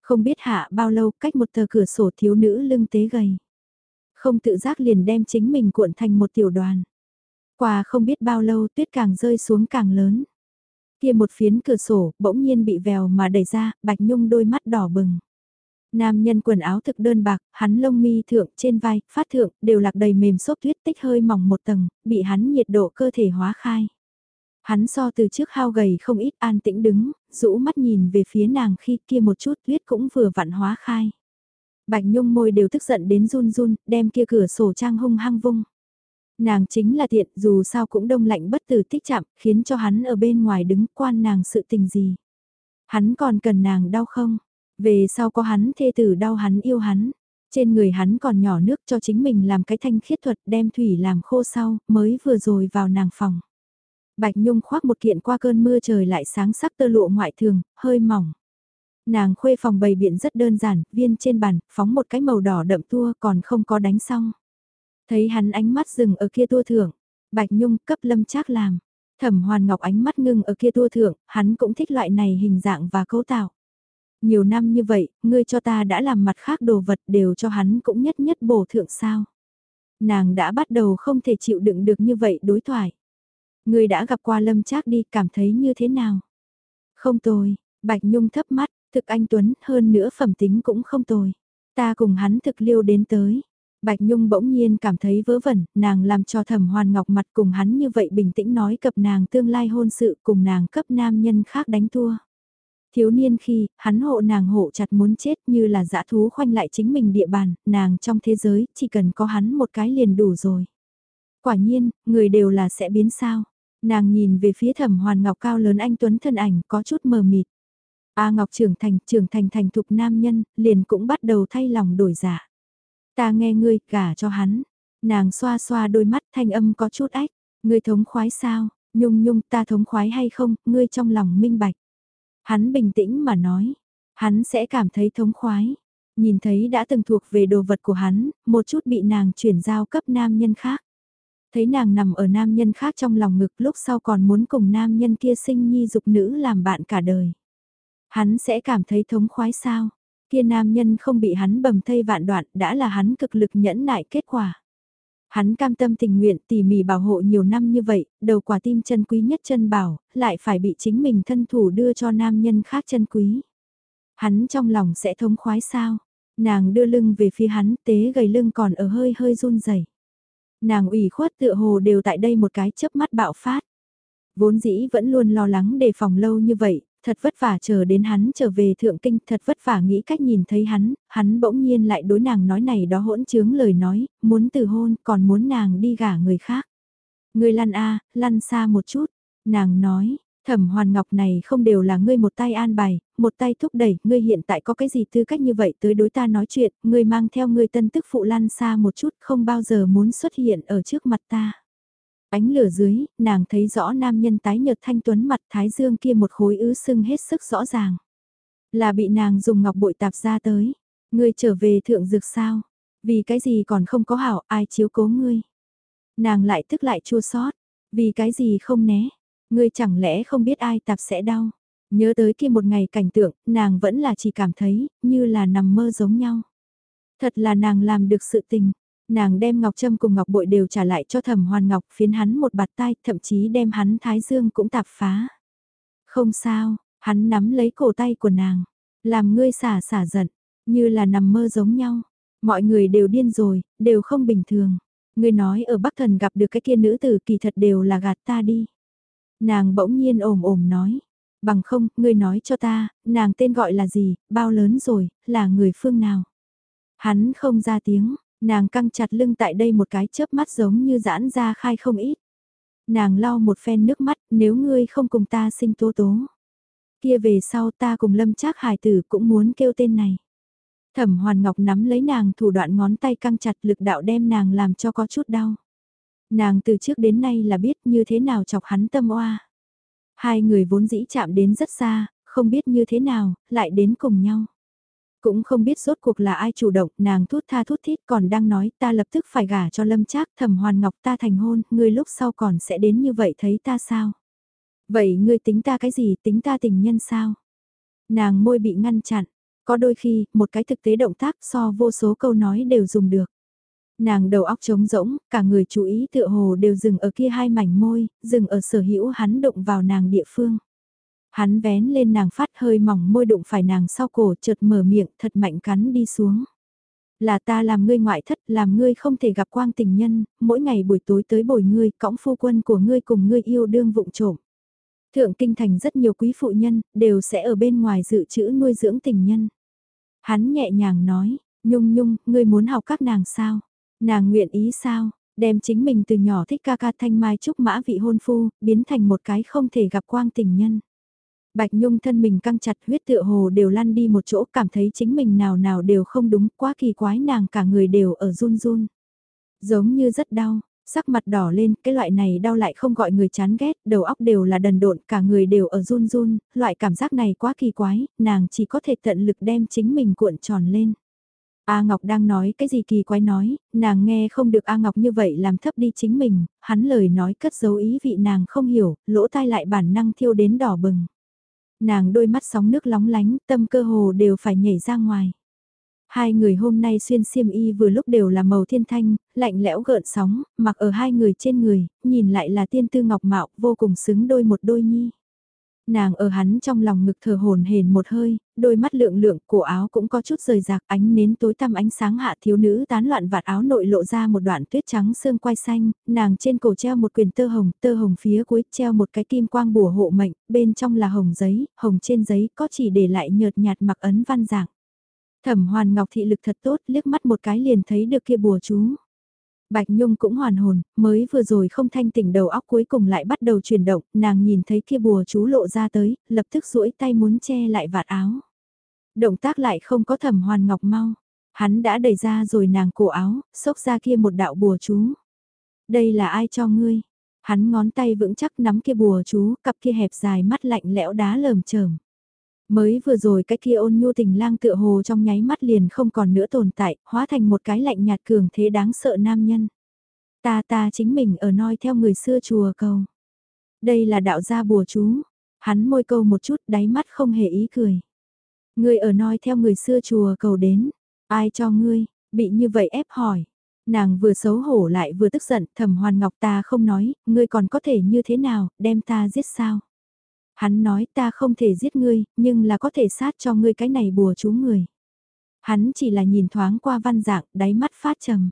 Không biết hạ bao lâu cách một tờ cửa sổ thiếu nữ lưng tế gầy. Không tự giác liền đem chính mình cuộn thành một tiểu đoàn. Qua không biết bao lâu tuyết càng rơi xuống càng lớn. Kia một phiến cửa sổ bỗng nhiên bị vèo mà đẩy ra, bạch nhung đôi mắt đỏ bừng. Nam nhân quần áo thực đơn bạc, hắn lông mi thượng, trên vai, phát thượng, đều lạc đầy mềm xốp tuyết tích hơi mỏng một tầng, bị hắn nhiệt độ cơ thể hóa khai. Hắn so từ trước hao gầy không ít an tĩnh đứng, rũ mắt nhìn về phía nàng khi kia một chút tuyết cũng vừa vặn hóa khai. Bạch Nhung môi đều tức giận đến run run, đem kia cửa sổ trang hung hăng vung. Nàng chính là tiện, dù sao cũng đông lạnh bất tử tích chạm, khiến cho hắn ở bên ngoài đứng quan nàng sự tình gì. Hắn còn cần nàng đau không? Về sau có hắn thê tử đau hắn yêu hắn. Trên người hắn còn nhỏ nước cho chính mình làm cái thanh khiết thuật đem thủy làm khô sau, mới vừa rồi vào nàng phòng. Bạch Nhung khoác một kiện qua cơn mưa trời lại sáng sắc tơ lụa ngoại thường, hơi mỏng. Nàng khuê phòng bày biện rất đơn giản, viên trên bàn, phóng một cái màu đỏ đậm tua còn không có đánh xong. Thấy hắn ánh mắt dừng ở kia tua thưởng, Bạch Nhung cấp lâm trác làm. Thẩm Hoàn Ngọc ánh mắt ngưng ở kia tua thưởng, hắn cũng thích loại này hình dạng và cấu tạo. Nhiều năm như vậy, ngươi cho ta đã làm mặt khác đồ vật đều cho hắn cũng nhất nhất bổ thượng sao. Nàng đã bắt đầu không thể chịu đựng được như vậy đối thoại. Ngươi đã gặp qua lâm trác đi cảm thấy như thế nào? Không tồi, Bạch Nhung thấp mắt, thực anh Tuấn hơn nữa phẩm tính cũng không tồi. Ta cùng hắn thực liêu đến tới. Bạch Nhung bỗng nhiên cảm thấy vớ vẩn, nàng làm cho thẩm hoàn ngọc mặt cùng hắn như vậy bình tĩnh nói cập nàng tương lai hôn sự cùng nàng cấp nam nhân khác đánh thua. Thiếu niên khi, hắn hộ nàng hộ chặt muốn chết như là dã thú khoanh lại chính mình địa bàn, nàng trong thế giới, chỉ cần có hắn một cái liền đủ rồi. Quả nhiên, người đều là sẽ biến sao. Nàng nhìn về phía thẩm hoàn ngọc cao lớn anh Tuấn thân ảnh có chút mờ mịt. A Ngọc trưởng thành, trưởng thành thành thục nam nhân, liền cũng bắt đầu thay lòng đổi giả. Ta nghe ngươi, gả cho hắn. Nàng xoa xoa đôi mắt thanh âm có chút ách. Ngươi thống khoái sao, nhung nhung ta thống khoái hay không, ngươi trong lòng minh bạch. Hắn bình tĩnh mà nói, hắn sẽ cảm thấy thống khoái. Nhìn thấy đã từng thuộc về đồ vật của hắn, một chút bị nàng chuyển giao cấp nam nhân khác. Thấy nàng nằm ở nam nhân khác trong lòng ngực lúc sau còn muốn cùng nam nhân kia sinh nhi dục nữ làm bạn cả đời. Hắn sẽ cảm thấy thống khoái sao? Kia nam nhân không bị hắn bầm thây vạn đoạn đã là hắn cực lực nhẫn nại kết quả. Hắn cam tâm tình nguyện tỉ mỉ bảo hộ nhiều năm như vậy, đầu quả tim chân quý nhất chân bảo, lại phải bị chính mình thân thủ đưa cho nam nhân khác chân quý. Hắn trong lòng sẽ thống khoái sao? Nàng đưa lưng về phía hắn tế gầy lưng còn ở hơi hơi run rẩy Nàng ủy khuất tựa hồ đều tại đây một cái chớp mắt bạo phát. Vốn dĩ vẫn luôn lo lắng đề phòng lâu như vậy, thật vất vả chờ đến hắn trở về thượng kinh, thật vất vả nghĩ cách nhìn thấy hắn, hắn bỗng nhiên lại đối nàng nói này đó hỗn trướng lời nói, muốn từ hôn, còn muốn nàng đi gả người khác. Người lăn a, lăn xa một chút, nàng nói, thẩm hoàn ngọc này không đều là ngươi một tay an bài, một tay thúc đẩy, ngươi hiện tại có cái gì tư cách như vậy tới đối ta nói chuyện, ngươi mang theo ngươi tân tức phụ lăn xa một chút, không bao giờ muốn xuất hiện ở trước mặt ta. Ánh lửa dưới, nàng thấy rõ nam nhân tái nhợt thanh tuấn mặt thái dương kia một khối ứ sưng hết sức rõ ràng. Là bị nàng dùng ngọc bội tạp ra tới. Ngươi trở về thượng dược sao? Vì cái gì còn không có hảo ai chiếu cố ngươi? Nàng lại tức lại chua sót. Vì cái gì không né? Ngươi chẳng lẽ không biết ai tạp sẽ đau? Nhớ tới kia một ngày cảnh tượng, nàng vẫn là chỉ cảm thấy, như là nằm mơ giống nhau. Thật là nàng làm được sự tình, Nàng đem ngọc trâm cùng ngọc bội đều trả lại cho thẩm hoàn ngọc phiến hắn một bạt tay, thậm chí đem hắn thái dương cũng tạp phá. Không sao, hắn nắm lấy cổ tay của nàng, làm ngươi xả xả giận, như là nằm mơ giống nhau. Mọi người đều điên rồi, đều không bình thường. Ngươi nói ở Bắc Thần gặp được cái kia nữ tử kỳ thật đều là gạt ta đi. Nàng bỗng nhiên ồm ồm nói. Bằng không, ngươi nói cho ta, nàng tên gọi là gì, bao lớn rồi, là người phương nào. Hắn không ra tiếng, Nàng căng chặt lưng tại đây một cái chớp mắt giống như giãn ra khai không ít. Nàng lau một phen nước mắt, nếu ngươi không cùng ta sinh tố tố. Kia về sau ta cùng lâm trác hải tử cũng muốn kêu tên này. Thẩm Hoàn Ngọc nắm lấy nàng thủ đoạn ngón tay căng chặt lực đạo đem nàng làm cho có chút đau. Nàng từ trước đến nay là biết như thế nào chọc hắn tâm oa. Hai người vốn dĩ chạm đến rất xa, không biết như thế nào, lại đến cùng nhau. Cũng không biết rốt cuộc là ai chủ động, nàng thút tha thút thít còn đang nói ta lập tức phải gả cho lâm trác thẩm hoàn ngọc ta thành hôn, ngươi lúc sau còn sẽ đến như vậy thấy ta sao? Vậy ngươi tính ta cái gì, tính ta tình nhân sao? Nàng môi bị ngăn chặn, có đôi khi, một cái thực tế động tác so vô số câu nói đều dùng được. Nàng đầu óc trống rỗng, cả người chú ý tựa hồ đều dừng ở kia hai mảnh môi, dừng ở sở hữu hắn động vào nàng địa phương. Hắn vén lên nàng phát hơi mỏng môi đụng phải nàng sau cổ chợt mở miệng thật mạnh cắn đi xuống. Là ta làm ngươi ngoại thất, làm ngươi không thể gặp quang tình nhân, mỗi ngày buổi tối tới bồi ngươi, cõng phu quân của ngươi cùng ngươi yêu đương vụng trộm. Thượng kinh thành rất nhiều quý phụ nhân, đều sẽ ở bên ngoài dự trữ nuôi dưỡng tình nhân. Hắn nhẹ nhàng nói, nhung nhung, ngươi muốn học các nàng sao? Nàng nguyện ý sao? Đem chính mình từ nhỏ thích ca ca thanh mai trúc mã vị hôn phu, biến thành một cái không thể gặp quang tình nhân. Bạch Nhung thân mình căng chặt huyết tựa hồ đều lăn đi một chỗ cảm thấy chính mình nào nào đều không đúng quá kỳ quái nàng cả người đều ở run run. Giống như rất đau, sắc mặt đỏ lên, cái loại này đau lại không gọi người chán ghét, đầu óc đều là đần độn, cả người đều ở run run, loại cảm giác này quá kỳ quái, nàng chỉ có thể tận lực đem chính mình cuộn tròn lên. A Ngọc đang nói cái gì kỳ quái nói, nàng nghe không được A Ngọc như vậy làm thấp đi chính mình, hắn lời nói cất dấu ý vị nàng không hiểu, lỗ tai lại bản năng thiêu đến đỏ bừng nàng đôi mắt sóng nước lóng lánh, tâm cơ hồ đều phải nhảy ra ngoài. Hai người hôm nay xuyên xiêm y vừa lúc đều là màu thiên thanh, lạnh lẽo gợn sóng, mặc ở hai người trên người, nhìn lại là tiên tư ngọc mạo, vô cùng xứng đôi một đôi nhi. Nàng ở hắn trong lòng ngực thở hồn hển một hơi, đôi mắt lượng lượng, cổ áo cũng có chút rời rạc, ánh nến tối tăm ánh sáng hạ thiếu nữ tán loạn vạt áo nội lộ ra một đoạn tuyết trắng xương quai xanh, nàng trên cổ treo một quyền tơ hồng, tơ hồng phía cuối treo một cái kim quang bùa hộ mệnh, bên trong là hồng giấy, hồng trên giấy có chỉ để lại nhợt nhạt mặc ấn văn dạng. Thẩm hoàn ngọc thị lực thật tốt, liếc mắt một cái liền thấy được kia bùa chú. Bạch Nhung cũng hoàn hồn, mới vừa rồi không thanh tỉnh đầu óc cuối cùng lại bắt đầu chuyển động, nàng nhìn thấy kia bùa chú lộ ra tới, lập tức duỗi tay muốn che lại vạt áo. Động tác lại không có thẩm hoàn ngọc mau, hắn đã đẩy ra rồi nàng cổ áo, xốc ra kia một đạo bùa chú. Đây là ai cho ngươi? Hắn ngón tay vững chắc nắm kia bùa chú, cặp kia hẹp dài mắt lạnh lẽo đá lờm chởm. Mới vừa rồi cái kia ôn nhu tình lang tựa hồ trong nháy mắt liền không còn nữa tồn tại, hóa thành một cái lạnh nhạt cường thế đáng sợ nam nhân. Ta ta chính mình ở noi theo người xưa chùa cầu. Đây là đạo gia bùa chú. Hắn môi câu một chút đáy mắt không hề ý cười. Ngươi ở noi theo người xưa chùa cầu đến. Ai cho ngươi, bị như vậy ép hỏi. Nàng vừa xấu hổ lại vừa tức giận, thẩm hoàn ngọc ta không nói, ngươi còn có thể như thế nào, đem ta giết sao? Hắn nói ta không thể giết ngươi, nhưng là có thể sát cho ngươi cái này bùa chú người. Hắn chỉ là nhìn thoáng qua văn dạng, đáy mắt phát trầm.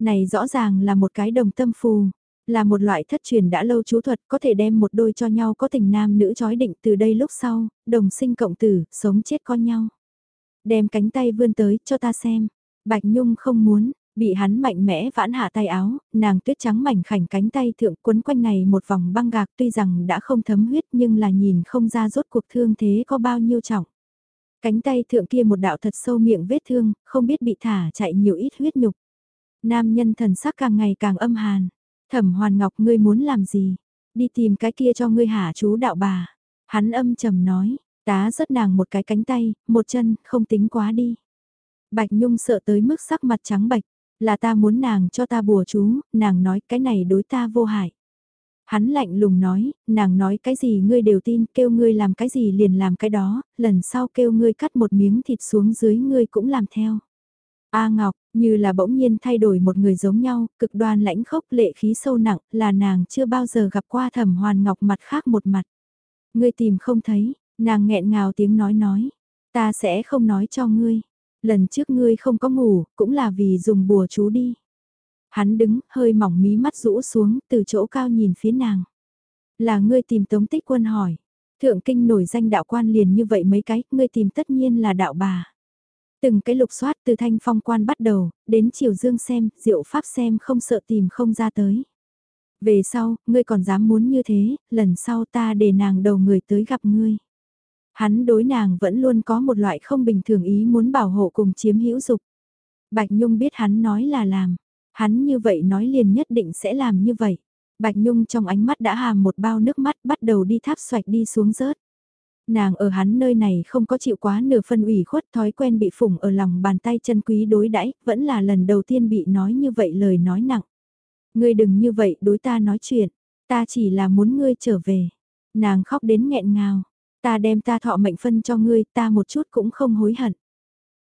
Này rõ ràng là một cái đồng tâm phù, là một loại thất truyền đã lâu chú thuật có thể đem một đôi cho nhau có tình nam nữ chói định từ đây lúc sau, đồng sinh cộng tử, sống chết con nhau. Đem cánh tay vươn tới cho ta xem. Bạch Nhung không muốn, Bị hắn mạnh mẽ vãn hạ tay áo, nàng tuyết trắng mảnh khảnh cánh tay thượng quấn quanh này một vòng băng gạc tuy rằng đã không thấm huyết nhưng là nhìn không ra rốt cuộc thương thế có bao nhiêu trọng. Cánh tay thượng kia một đạo thật sâu miệng vết thương, không biết bị thả chạy nhiều ít huyết nhục. Nam nhân thần sắc càng ngày càng âm hàn. Thẩm hoàn ngọc ngươi muốn làm gì? Đi tìm cái kia cho ngươi hả chú đạo bà. Hắn âm trầm nói, tá rất nàng một cái cánh tay, một chân, không tính quá đi. Bạch Nhung sợ tới mức sắc mặt trắng bạch, là ta muốn nàng cho ta bùa chú, nàng nói cái này đối ta vô hại. Hắn lạnh lùng nói, nàng nói cái gì ngươi đều tin, kêu ngươi làm cái gì liền làm cái đó, lần sau kêu ngươi cắt một miếng thịt xuống dưới ngươi cũng làm theo. A Ngọc, như là bỗng nhiên thay đổi một người giống nhau, cực đoan lãnh khốc lệ khí sâu nặng, là nàng chưa bao giờ gặp qua thẩm hoàn ngọc mặt khác một mặt. Ngươi tìm không thấy, nàng nghẹn ngào tiếng nói nói, ta sẽ không nói cho ngươi, lần trước ngươi không có ngủ, cũng là vì dùng bùa chú đi. Hắn đứng, hơi mỏng mí mắt rũ xuống, từ chỗ cao nhìn phía nàng. Là ngươi tìm tống tích quân hỏi. Thượng kinh nổi danh đạo quan liền như vậy mấy cái, ngươi tìm tất nhiên là đạo bà. Từng cái lục soát từ thanh phong quan bắt đầu, đến chiều dương xem, diệu pháp xem không sợ tìm không ra tới. Về sau, ngươi còn dám muốn như thế, lần sau ta để nàng đầu người tới gặp ngươi. Hắn đối nàng vẫn luôn có một loại không bình thường ý muốn bảo hộ cùng chiếm hữu dục. Bạch Nhung biết hắn nói là làm, hắn như vậy nói liền nhất định sẽ làm như vậy. Bạch Nhung trong ánh mắt đã hàm một bao nước mắt bắt đầu đi tháp xoạch đi xuống rớt. Nàng ở hắn nơi này không có chịu quá nửa phân ủy khuất thói quen bị phủng ở lòng bàn tay chân quý đối đãi vẫn là lần đầu tiên bị nói như vậy lời nói nặng. Ngươi đừng như vậy đối ta nói chuyện, ta chỉ là muốn ngươi trở về. Nàng khóc đến nghẹn ngào, Ta đem ta thọ mệnh phân cho ngươi, ta một chút cũng không hối hận.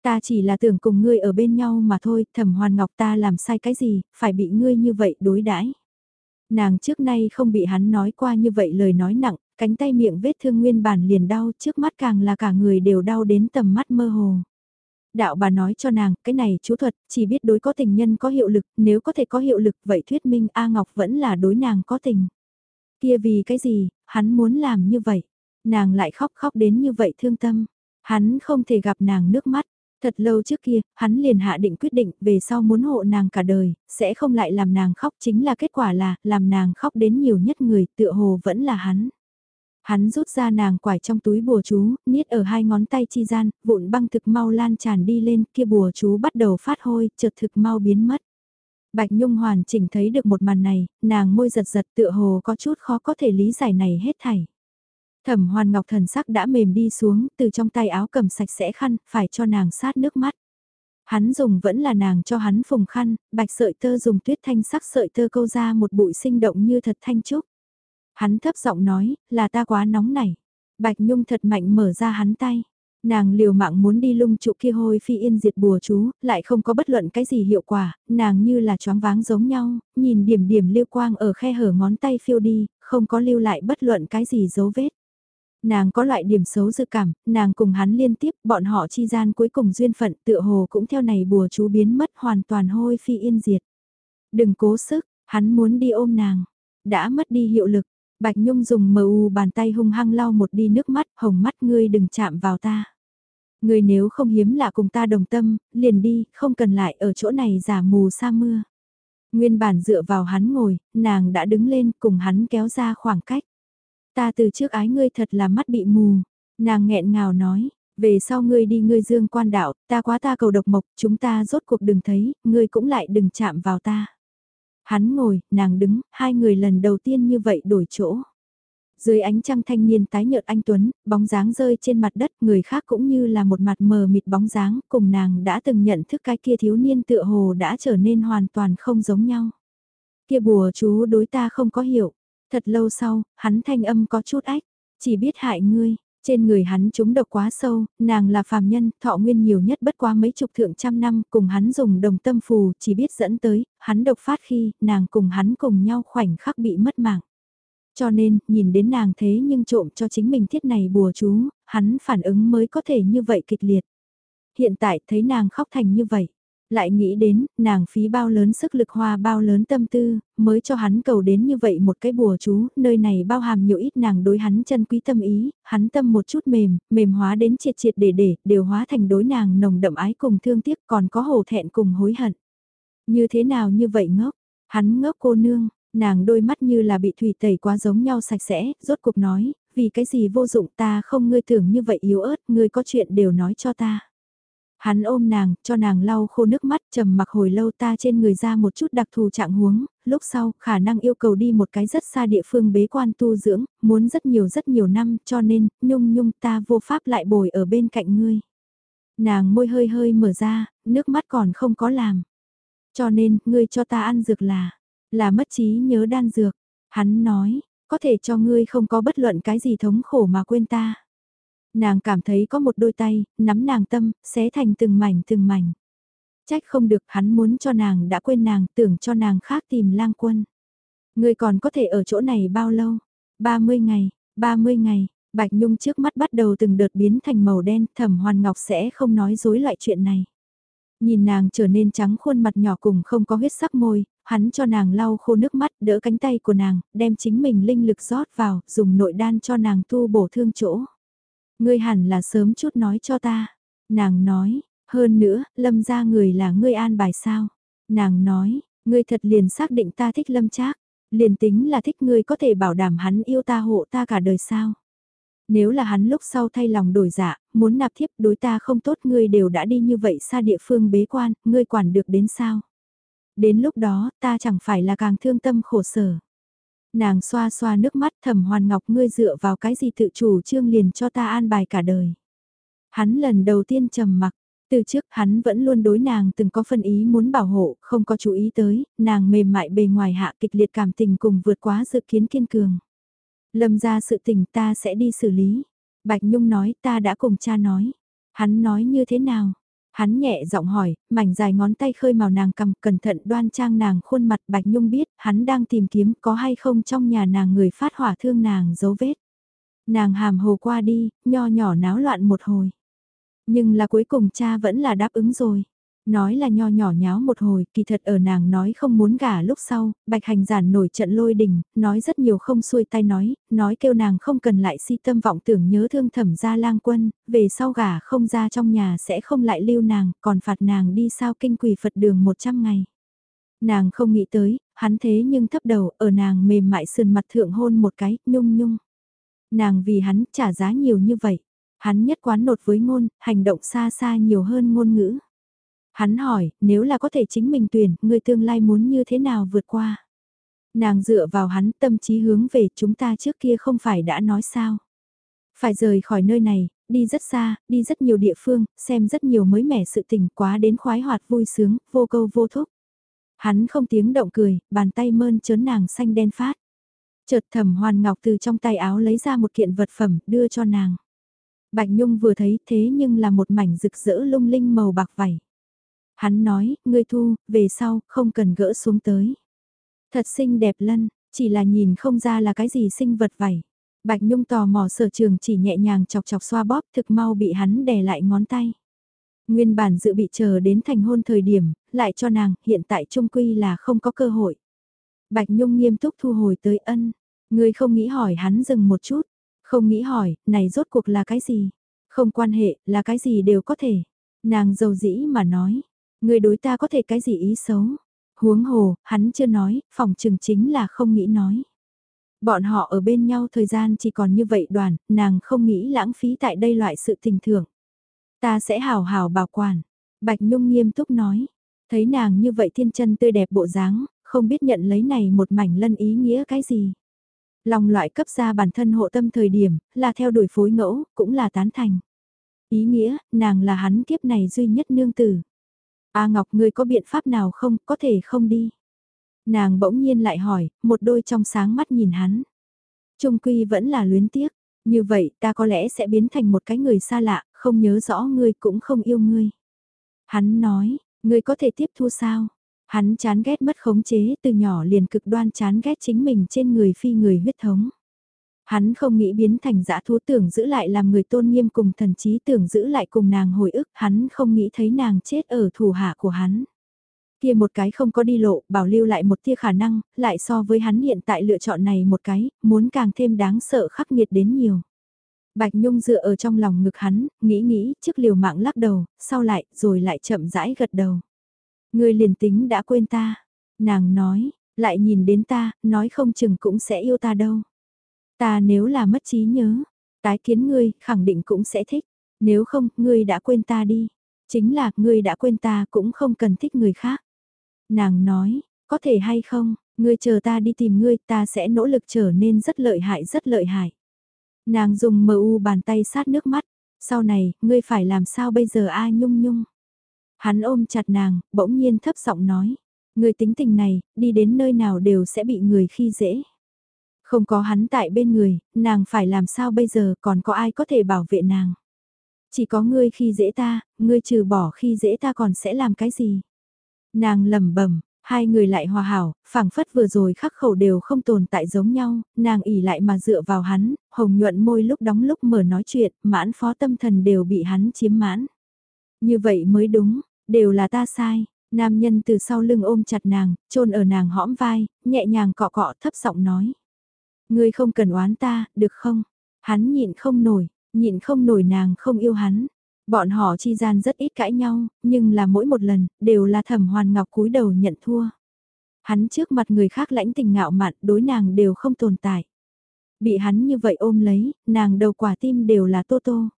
Ta chỉ là tưởng cùng ngươi ở bên nhau mà thôi, thẩm hoàn ngọc ta làm sai cái gì, phải bị ngươi như vậy đối đãi. Nàng trước nay không bị hắn nói qua như vậy lời nói nặng, cánh tay miệng vết thương nguyên bản liền đau, trước mắt càng là cả người đều đau đến tầm mắt mơ hồ. Đạo bà nói cho nàng, cái này chú thuật, chỉ biết đối có tình nhân có hiệu lực, nếu có thể có hiệu lực vậy thuyết minh A Ngọc vẫn là đối nàng có tình. Kia vì cái gì, hắn muốn làm như vậy nàng lại khóc khóc đến như vậy thương tâm. Hắn không thể gặp nàng nước mắt. Thật lâu trước kia, hắn liền hạ định quyết định về sau muốn hộ nàng cả đời, sẽ không lại làm nàng khóc chính là kết quả là, làm nàng khóc đến nhiều nhất người tựa hồ vẫn là hắn. Hắn rút ra nàng quải trong túi bùa chú, niết ở hai ngón tay chi gian, vụn băng thực mau lan tràn đi lên, kia bùa chú bắt đầu phát hôi, chợt thực mau biến mất. Bạch Nhung hoàn chỉnh thấy được một màn này, nàng môi giật giật tựa hồ có chút khó có thể lý giải này hết thảy. Thẩm hoàn ngọc thần sắc đã mềm đi xuống, từ trong tay áo cầm sạch sẽ khăn, phải cho nàng sát nước mắt. Hắn dùng vẫn là nàng cho hắn phùng khăn, bạch sợi tơ dùng tuyết thanh sắc sợi tơ câu ra một bụi sinh động như thật thanh trúc. Hắn thấp giọng nói, là ta quá nóng này. Bạch Nhung thật mạnh mở ra hắn tay. Nàng liều mạng muốn đi lung trụ kia hôi phi yên diệt bùa chú, lại không có bất luận cái gì hiệu quả, nàng như là choáng váng giống nhau, nhìn điểm điểm lưu quang ở khe hở ngón tay phiêu đi, không có lưu lại bất luận cái gì dấu vết. Nàng có loại điểm xấu dự cảm, nàng cùng hắn liên tiếp, bọn họ chi gian cuối cùng duyên phận tựa hồ cũng theo này bùa chú biến mất hoàn toàn hôi phi yên diệt. Đừng cố sức, hắn muốn đi ôm nàng. Đã mất đi hiệu lực, Bạch Nhung dùng mờ u bàn tay hung hăng lau một đi nước mắt, hồng mắt ngươi đừng chạm vào ta. Ngươi nếu không hiếm lạ cùng ta đồng tâm, liền đi, không cần lại ở chỗ này giả mù sa mưa. Nguyên bản dựa vào hắn ngồi, nàng đã đứng lên cùng hắn kéo ra khoảng cách. Ta từ trước ái ngươi thật là mắt bị mù. Nàng nghẹn ngào nói, về sau ngươi đi ngươi dương quan đạo, ta quá ta cầu độc mộc, chúng ta rốt cuộc đừng thấy, ngươi cũng lại đừng chạm vào ta. Hắn ngồi, nàng đứng, hai người lần đầu tiên như vậy đổi chỗ. Dưới ánh trăng thanh niên tái nhợt anh Tuấn, bóng dáng rơi trên mặt đất, người khác cũng như là một mặt mờ mịt bóng dáng, cùng nàng đã từng nhận thức cái kia thiếu niên tựa hồ đã trở nên hoàn toàn không giống nhau. Kia bùa chú đối ta không có hiểu, thật lâu sau, hắn thanh âm có chút ách, chỉ biết hại ngươi, trên người hắn chúng độc quá sâu, nàng là phàm nhân, thọ nguyên nhiều nhất bất quá mấy chục thượng trăm năm, cùng hắn dùng đồng tâm phù, chỉ biết dẫn tới, hắn độc phát khi, nàng cùng hắn cùng nhau khoảnh khắc bị mất mạng. Cho nên, nhìn đến nàng thế nhưng trộm cho chính mình thiết này bùa chú, hắn phản ứng mới có thể như vậy kịch liệt. Hiện tại thấy nàng khóc thành như vậy, lại nghĩ đến, nàng phí bao lớn sức lực hoa bao lớn tâm tư, mới cho hắn cầu đến như vậy một cái bùa chú, nơi này bao hàm nhiều ít nàng đối hắn chân quý tâm ý, hắn tâm một chút mềm, mềm hóa đến triệt triệt để để, đều hóa thành đối nàng nồng đậm ái cùng thương tiếc còn có hổ thẹn cùng hối hận. Như thế nào như vậy ngốc, hắn ngốc cô nương, nàng đôi mắt như là bị thủy tẩy quá giống nhau sạch sẽ, rốt cuộc nói, vì cái gì vô dụng ta không ngươi tưởng như vậy yếu ớt, ngươi có chuyện đều nói cho ta. Hắn ôm nàng, cho nàng lau khô nước mắt, trầm mặc hồi lâu ta trên người ra một chút đặc thù trạng huống, lúc sau khả năng yêu cầu đi một cái rất xa địa phương bế quan tu dưỡng, muốn rất nhiều rất nhiều năm, cho nên, nhung nhung ta vô pháp lại bồi ở bên cạnh ngươi. Nàng môi hơi hơi mở ra, nước mắt còn không có làm. Cho nên, ngươi cho ta ăn dược là, là mất trí nhớ đan dược. Hắn nói, có thể cho ngươi không có bất luận cái gì thống khổ mà quên ta. Nàng cảm thấy có một đôi tay, nắm nàng tâm, xé thành từng mảnh từng mảnh. Trách không được hắn muốn cho nàng đã quên nàng, tưởng cho nàng khác tìm lang quân. người còn có thể ở chỗ này bao lâu? 30 ngày, 30 ngày, Bạch Nhung trước mắt bắt đầu từng đợt biến thành màu đen, thẩm hoàn ngọc sẽ không nói dối loại chuyện này. Nhìn nàng trở nên trắng khuôn mặt nhỏ cùng không có huyết sắc môi, hắn cho nàng lau khô nước mắt, đỡ cánh tay của nàng, đem chính mình linh lực rót vào, dùng nội đan cho nàng tu bổ thương chỗ. Ngươi hẳn là sớm chút nói cho ta. Nàng nói, hơn nữa, lâm ra người là ngươi an bài sao. Nàng nói, ngươi thật liền xác định ta thích lâm trác liền tính là thích ngươi có thể bảo đảm hắn yêu ta hộ ta cả đời sao. Nếu là hắn lúc sau thay lòng đổi dạ, muốn nạp thiếp đối ta không tốt ngươi đều đã đi như vậy xa địa phương bế quan, ngươi quản được đến sao? Đến lúc đó, ta chẳng phải là càng thương tâm khổ sở. Nàng xoa xoa nước mắt thầm hoàn ngọc ngươi dựa vào cái gì tự chủ trương liền cho ta an bài cả đời. Hắn lần đầu tiên trầm mặc, từ trước hắn vẫn luôn đối nàng từng có phân ý muốn bảo hộ, không có chú ý tới, nàng mềm mại bề ngoài hạ kịch liệt cảm tình cùng vượt quá dự kiến kiên cường. Lâm ra sự tình ta sẽ đi xử lý. Bạch Nhung nói ta đã cùng cha nói. Hắn nói như thế nào? Hắn nhẹ giọng hỏi, mảnh dài ngón tay khơi màu nàng cầm cẩn thận đoan trang nàng khuôn mặt Bạch Nhung biết hắn đang tìm kiếm có hay không trong nhà nàng người phát hỏa thương nàng dấu vết. Nàng hàm hồ qua đi, nho nhỏ náo loạn một hồi. Nhưng là cuối cùng cha vẫn là đáp ứng rồi. Nói là nho nhỏ nháo một hồi, kỳ thật ở nàng nói không muốn gả lúc sau, bạch hành giản nổi trận lôi đình, nói rất nhiều không xuôi tay nói, nói kêu nàng không cần lại si tâm vọng tưởng nhớ thương thẩm gia lang quân, về sau gả không ra trong nhà sẽ không lại lưu nàng, còn phạt nàng đi sao kinh quỷ Phật đường 100 ngày. Nàng không nghĩ tới, hắn thế nhưng thấp đầu, ở nàng mềm mại sườn mặt thượng hôn một cái, nhung nhung. Nàng vì hắn trả giá nhiều như vậy, hắn nhất quán nột với ngôn, hành động xa xa nhiều hơn ngôn ngữ. Hắn hỏi, nếu là có thể chính mình tuyển, người tương lai muốn như thế nào vượt qua? Nàng dựa vào hắn tâm trí hướng về chúng ta trước kia không phải đã nói sao? Phải rời khỏi nơi này, đi rất xa, đi rất nhiều địa phương, xem rất nhiều mới mẻ sự tình quá đến khoái hoạt vui sướng, vô câu vô thúc. Hắn không tiếng động cười, bàn tay mơn trớn nàng xanh đen phát. Chợt thẩm hoàn ngọc từ trong tay áo lấy ra một kiện vật phẩm, đưa cho nàng. Bạch Nhung vừa thấy thế nhưng là một mảnh rực rỡ lung linh màu bạc vảy. Hắn nói, ngươi thu, về sau, không cần gỡ xuống tới. Thật xinh đẹp lân, chỉ là nhìn không ra là cái gì sinh vật vảy. Bạch Nhung tò mò sở trường chỉ nhẹ nhàng chọc chọc xoa bóp thực mau bị hắn đè lại ngón tay. Nguyên bản dự bị chờ đến thành hôn thời điểm, lại cho nàng, hiện tại trung quy là không có cơ hội. Bạch Nhung nghiêm túc thu hồi tới ân, người không nghĩ hỏi hắn dừng một chút, không nghĩ hỏi, này rốt cuộc là cái gì? Không quan hệ, là cái gì đều có thể. Nàng dầu dĩ mà nói, người đối ta có thể cái gì ý xấu. Huống hồ, hắn chưa nói, phòng trường chính là không nghĩ nói. Bọn họ ở bên nhau thời gian chỉ còn như vậy đoàn, nàng không nghĩ lãng phí tại đây loại sự tình thường. Ta sẽ hào hào bảo quản. Bạch Nhung nghiêm túc nói. Thấy nàng như vậy thiên chân tươi đẹp bộ dáng, không biết nhận lấy này một mảnh lân ý nghĩa cái gì. Lòng loại cấp ra bản thân hộ tâm thời điểm, là theo đuổi phối ngẫu, cũng là tán thành. Ý nghĩa, nàng là hắn kiếp này duy nhất nương tử. A Ngọc ngươi có biện pháp nào không, có thể không đi. Nàng bỗng nhiên lại hỏi, một đôi trong sáng mắt nhìn hắn. Trung quy vẫn là luyến tiếc, như vậy ta có lẽ sẽ biến thành một cái người xa lạ, không nhớ rõ ngươi cũng không yêu ngươi. Hắn nói, ngươi có thể tiếp thu sao? Hắn chán ghét mất khống chế từ nhỏ liền cực đoan chán ghét chính mình trên người phi người huyết thống. Hắn không nghĩ biến thành dã thú tưởng giữ lại làm người tôn nghiêm cùng thần trí tưởng giữ lại cùng nàng hồi ức, hắn không nghĩ thấy nàng chết ở thủ hạ của hắn. Kia một cái không có đi lộ, bảo lưu lại một tia khả năng, lại so với hắn hiện tại lựa chọn này một cái, muốn càng thêm đáng sợ khắc nghiệt đến nhiều. Bạch Nhung dựa ở trong lòng ngực hắn, nghĩ nghĩ, trước liều mạng lắc đầu, sau lại, rồi lại chậm rãi gật đầu. Người liền tính đã quên ta. Nàng nói, lại nhìn đến ta, nói không chừng cũng sẽ yêu ta đâu. Ta nếu là mất trí nhớ, tái kiến ngươi, khẳng định cũng sẽ thích. Nếu không, ngươi đã quên ta đi. Chính là, ngươi đã quên ta cũng không cần thích người khác. Nàng nói, có thể hay không, ngươi chờ ta đi tìm ngươi, ta sẽ nỗ lực trở nên rất lợi hại rất lợi hại. Nàng dùng mờ u bàn tay sát nước mắt, sau này, ngươi phải làm sao bây giờ a nhung nhung. Hắn ôm chặt nàng, bỗng nhiên thấp giọng nói, ngươi tính tình này, đi đến nơi nào đều sẽ bị người khi dễ. Không có hắn tại bên người, nàng phải làm sao bây giờ còn có ai có thể bảo vệ nàng. Chỉ có ngươi khi dễ ta, ngươi trừ bỏ khi dễ ta còn sẽ làm cái gì. Nàng lẩm bẩm hai người lại hòa hảo, phảng phất vừa rồi khắc khẩu đều không tồn tại giống nhau, nàng ỉ lại mà dựa vào hắn, hồng nhuận môi lúc đóng lúc mở nói chuyện, mãn phó tâm thần đều bị hắn chiếm mãn. Như vậy mới đúng, đều là ta sai. Nam nhân từ sau lưng ôm chặt nàng, chôn ở nàng hõm vai, nhẹ nhàng cọ cọ thấp giọng nói. Ngươi không cần oán ta, được không? Hắn nhịn không nổi, nhịn không nổi nàng không yêu hắn. Bọn họ chi gian rất ít cãi nhau, nhưng là mỗi một lần, đều là thẩm hoàn ngọc cúi đầu nhận thua. Hắn trước mặt người khác lãnh tình ngạo mạn, đối nàng đều không tồn tại. Bị hắn như vậy ôm lấy, nàng đầu quả tim đều là tô tô.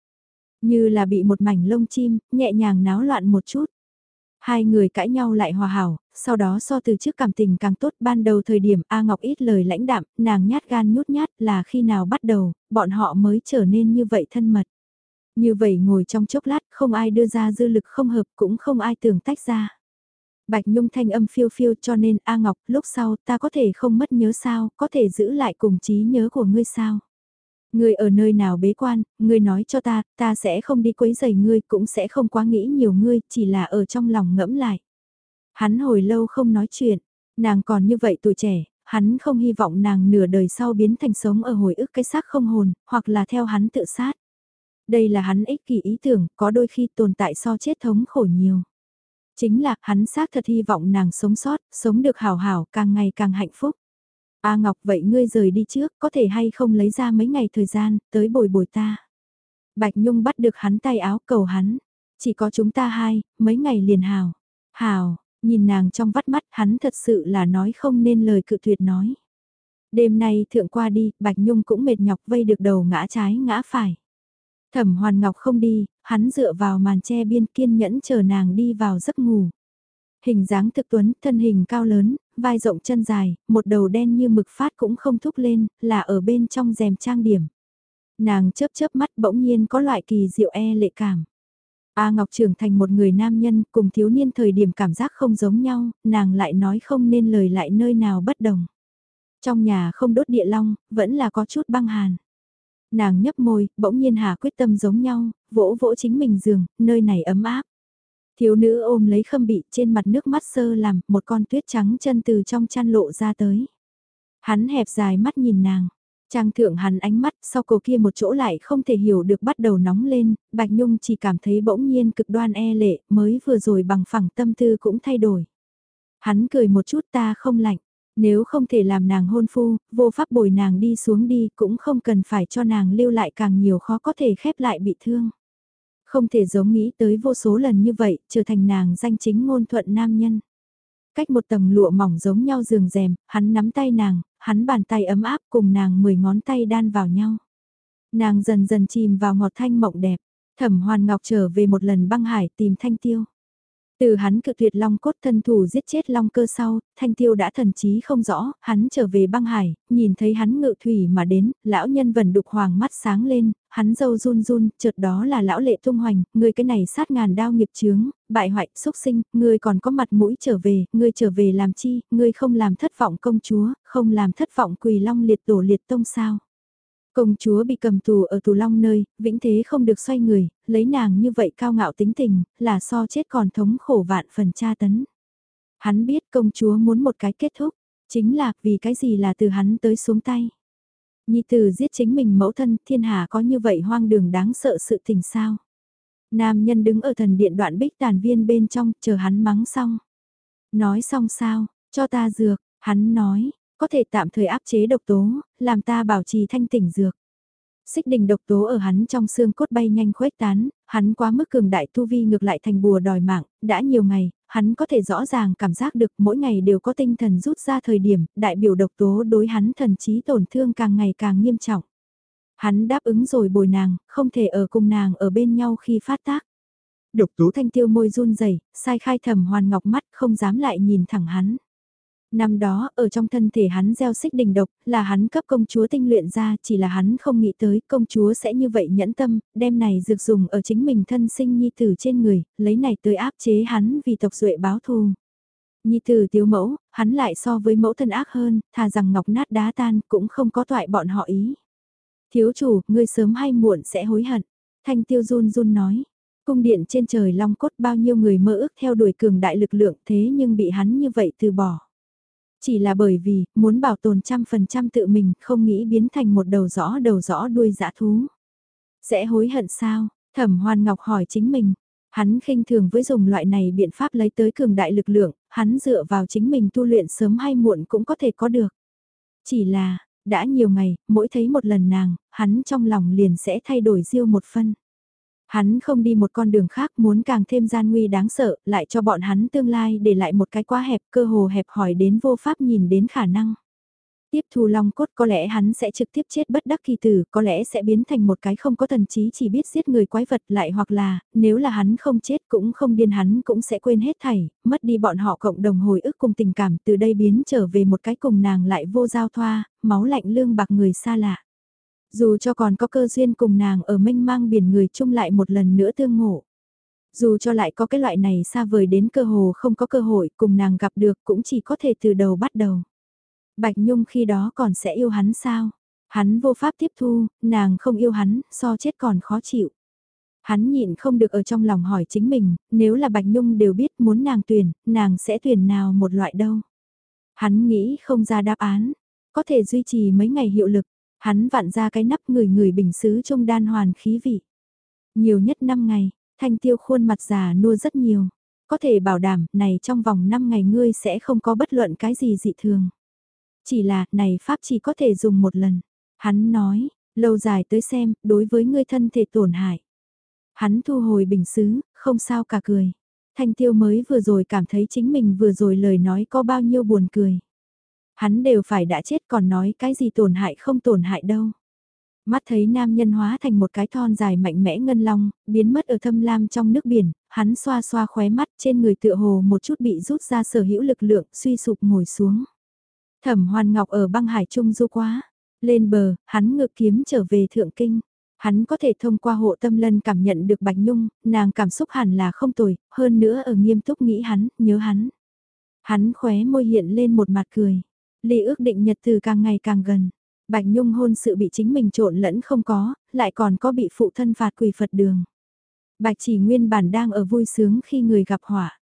Như là bị một mảnh lông chim, nhẹ nhàng náo loạn một chút. Hai người cãi nhau lại hòa hảo, sau đó so từ trước cảm tình càng tốt ban đầu thời điểm A Ngọc ít lời lãnh đạm, nàng nhát gan nhút nhát là khi nào bắt đầu, bọn họ mới trở nên như vậy thân mật. Như vậy ngồi trong chốc lát không ai đưa ra dư lực không hợp cũng không ai tưởng tách ra. Bạch Nhung thanh âm phiêu phiêu cho nên A Ngọc lúc sau ta có thể không mất nhớ sao, có thể giữ lại cùng trí nhớ của ngươi sao. Ngươi ở nơi nào bế quan, ngươi nói cho ta, ta sẽ không đi quấy giày ngươi cũng sẽ không quá nghĩ nhiều ngươi, chỉ là ở trong lòng ngẫm lại. Hắn hồi lâu không nói chuyện, nàng còn như vậy tuổi trẻ, hắn không hy vọng nàng nửa đời sau biến thành sống ở hồi ức cái xác không hồn, hoặc là theo hắn tự sát. Đây là hắn ích kỷ ý tưởng, có đôi khi tồn tại so chết thống khổ nhiều. Chính là, hắn xác thật hy vọng nàng sống sót, sống được hào hảo, càng ngày càng hạnh phúc. A Ngọc vậy ngươi rời đi trước, có thể hay không lấy ra mấy ngày thời gian, tới bồi bồi ta. Bạch Nhung bắt được hắn tay áo cầu hắn. Chỉ có chúng ta hai, mấy ngày liền hào. Hào, nhìn nàng trong vắt mắt hắn thật sự là nói không nên lời cự tuyệt nói. Đêm nay thượng qua đi, Bạch Nhung cũng mệt nhọc vây được đầu ngã trái ngã phải. Thẩm Hoàn Ngọc không đi, hắn dựa vào màn che biên kiên nhẫn chờ nàng đi vào giấc ngủ. Hình dáng thực tuấn, thân hình cao lớn, vai rộng chân dài, một đầu đen như mực phát cũng không thúc lên, là ở bên trong rèm trang điểm. Nàng chớp chớp mắt bỗng nhiên có loại kỳ diệu e lệ cảm. A Ngọc trưởng thành một người nam nhân cùng thiếu niên thời điểm cảm giác không giống nhau, nàng lại nói không nên lời lại nơi nào bất đồng. Trong nhà không đốt địa long, vẫn là có chút băng hàn. Nàng nhấp môi, bỗng nhiên hà quyết tâm giống nhau, vỗ vỗ chính mình giường, nơi này ấm áp. Thiếu nữ ôm lấy khâm bị trên mặt nước mắt sơ làm một con tuyết trắng chân từ trong chăn lộ ra tới. Hắn hẹp dài mắt nhìn nàng, Trang thượng hắn ánh mắt, sau cổ kia một chỗ lại không thể hiểu được bắt đầu nóng lên, Bạch Nhung chỉ cảm thấy bỗng nhiên cực đoan e lệ, mới vừa rồi bằng phẳng tâm tư cũng thay đổi. Hắn cười một chút ta không lạnh, nếu không thể làm nàng hôn phu, vô pháp bồi nàng đi xuống đi cũng không cần phải cho nàng lưu lại càng nhiều khó có thể khép lại bị thương. Không thể giống nghĩ tới vô số lần như vậy, trở thành nàng danh chính ngôn thuận nam nhân. Cách một tầng lụa mỏng giống nhau giường rèm, hắn nắm tay nàng, hắn bàn tay ấm áp cùng nàng mười ngón tay đan vào nhau. Nàng dần dần chìm vào ngọt thanh mộng đẹp, thẩm hoàn ngọc trở về một lần băng hải tìm thanh tiêu. Từ hắn cự tuyệt long cốt thân thủ giết chết long cơ sau, thanh tiêu đã thần trí không rõ, hắn trở về băng hải, nhìn thấy hắn ngự thủy mà đến, lão nhân vần đục hoàng mắt sáng lên, hắn dâu run run, chợt đó là lão lệ tung hoành, người cái này sát ngàn đao nghiệp chướng, bại hoại, xúc sinh, người còn có mặt mũi trở về, người trở về làm chi, người không làm thất vọng công chúa, không làm thất vọng quỳ long liệt tổ liệt tông sao. Công chúa bị cầm tù ở tù long nơi, vĩnh thế không được xoay người, lấy nàng như vậy cao ngạo tính tình, là so chết còn thống khổ vạn phần tra tấn. Hắn biết công chúa muốn một cái kết thúc, chính là vì cái gì là từ hắn tới xuống tay. Nhi tử giết chính mình mẫu thân thiên hạ có như vậy hoang đường đáng sợ sự tình sao. Nam nhân đứng ở thần điện đoạn bích tàn viên bên trong chờ hắn mắng xong. Nói xong sao, cho ta dược, hắn nói, có thể tạm thời áp chế độc tố, làm ta bảo trì thanh tỉnh dược. Xích đình độc tố ở hắn trong xương cốt bay nhanh khuếch tán, hắn quá mức cường đại tu vi ngược lại thành bùa đòi mạng, đã nhiều ngày, hắn có thể rõ ràng cảm giác được mỗi ngày đều có tinh thần rút ra thời điểm, đại biểu độc tố đối hắn thần trí tổn thương càng ngày càng nghiêm trọng. Hắn đáp ứng rồi bồi nàng, không thể ở cùng nàng ở bên nhau khi phát tác. Độc tố thanh tiêu môi run rẩy sai khai thầm hoàn ngọc mắt không dám lại nhìn thẳng hắn. Năm đó, ở trong thân thể hắn gieo xích đình độc, là hắn cấp công chúa tinh luyện ra, chỉ là hắn không nghĩ tới công chúa sẽ như vậy nhẫn tâm, đem này dược dùng ở chính mình thân sinh nhi tử trên người, lấy này tới áp chế hắn vì tộc duệ báo thù. Nhi tử tiếu mẫu, hắn lại so với mẫu thân ác hơn, thà rằng ngọc nát đá tan cũng không có toại bọn họ ý. Thiếu chủ, ngươi sớm hay muộn sẽ hối hận. Thanh tiêu run run nói. Cung điện trên trời long cốt bao nhiêu người mơ ước theo đuổi cường đại lực lượng thế nhưng bị hắn như vậy từ bỏ. Chỉ là bởi vì, muốn bảo tồn trăm phần trăm tự mình, không nghĩ biến thành một đầu rõ đầu rõ đuôi dã thú. Sẽ hối hận sao? Thẩm Hoan Ngọc hỏi chính mình. Hắn khinh thường với dùng loại này biện pháp lấy tới cường đại lực lượng, hắn dựa vào chính mình tu luyện sớm hay muộn cũng có thể có được. Chỉ là, đã nhiều ngày, mỗi thấy một lần nàng, hắn trong lòng liền sẽ thay đổi riêu một phân. Hắn không đi một con đường khác muốn càng thêm gian nguy đáng sợ, lại cho bọn hắn tương lai để lại một cái quá hẹp cơ hồ hẹp hỏi đến vô pháp nhìn đến khả năng. Tiếp thu long cốt có lẽ hắn sẽ trực tiếp chết bất đắc kỳ tử, có lẽ sẽ biến thành một cái không có thần trí chỉ biết giết người quái vật lại hoặc là, nếu là hắn không chết cũng không điên hắn cũng sẽ quên hết thảy, mất đi bọn họ cộng đồng hồi ức cùng tình cảm từ đây biến trở về một cái cùng nàng lại vô giao thoa, máu lạnh lương bạc người xa lạ. Dù cho còn có cơ duyên cùng nàng ở mênh mang biển người chung lại một lần nữa tương ngộ. Dù cho lại có cái loại này xa vời đến cơ hồ không có cơ hội cùng nàng gặp được cũng chỉ có thể từ đầu bắt đầu. Bạch Nhung khi đó còn sẽ yêu hắn sao? Hắn vô pháp tiếp thu, nàng không yêu hắn, so chết còn khó chịu. Hắn nhịn không được ở trong lòng hỏi chính mình, nếu là Bạch Nhung đều biết muốn nàng tuyển, nàng sẽ tuyển nào một loại đâu. Hắn nghĩ không ra đáp án, có thể duy trì mấy ngày hiệu lực, Hắn vặn ra cái nắp người người bình xứ trong đan hoàn khí vị. Nhiều nhất 5 ngày, thanh tiêu khuôn mặt già nua rất nhiều. Có thể bảo đảm này trong vòng 5 ngày ngươi sẽ không có bất luận cái gì dị thường. Chỉ là này pháp chỉ có thể dùng một lần. Hắn nói, lâu dài tới xem, đối với ngươi thân thể tổn hại. Hắn thu hồi bình xứ, không sao cả cười. Thanh tiêu mới vừa rồi cảm thấy chính mình vừa rồi lời nói có bao nhiêu buồn cười. Hắn đều phải đã chết còn nói cái gì tổn hại không tổn hại đâu. Mắt thấy nam nhân hóa thành một cái thon dài mạnh mẽ ngân long, biến mất ở thâm lam trong nước biển, hắn xoa xoa khóe mắt trên người tựa hồ một chút bị rút ra sở hữu lực lượng suy sụp ngồi xuống. Thẩm hoàn ngọc ở băng hải trung du quá, lên bờ, hắn ngự kiếm trở về thượng kinh. Hắn có thể thông qua hộ tâm lân cảm nhận được Bạch Nhung, nàng cảm xúc hẳn là không tồi, hơn nữa ở nghiêm túc nghĩ hắn, nhớ hắn. Hắn khóe môi hiện lên một mặt cười. Ly ước định nhật từ càng ngày càng gần. Bạch Nhung hôn sự bị chính mình trộn lẫn không có, lại còn có bị phụ thân phạt quỳ Phật đường. Bạch chỉ nguyên bản đang ở vui sướng khi người gặp họa.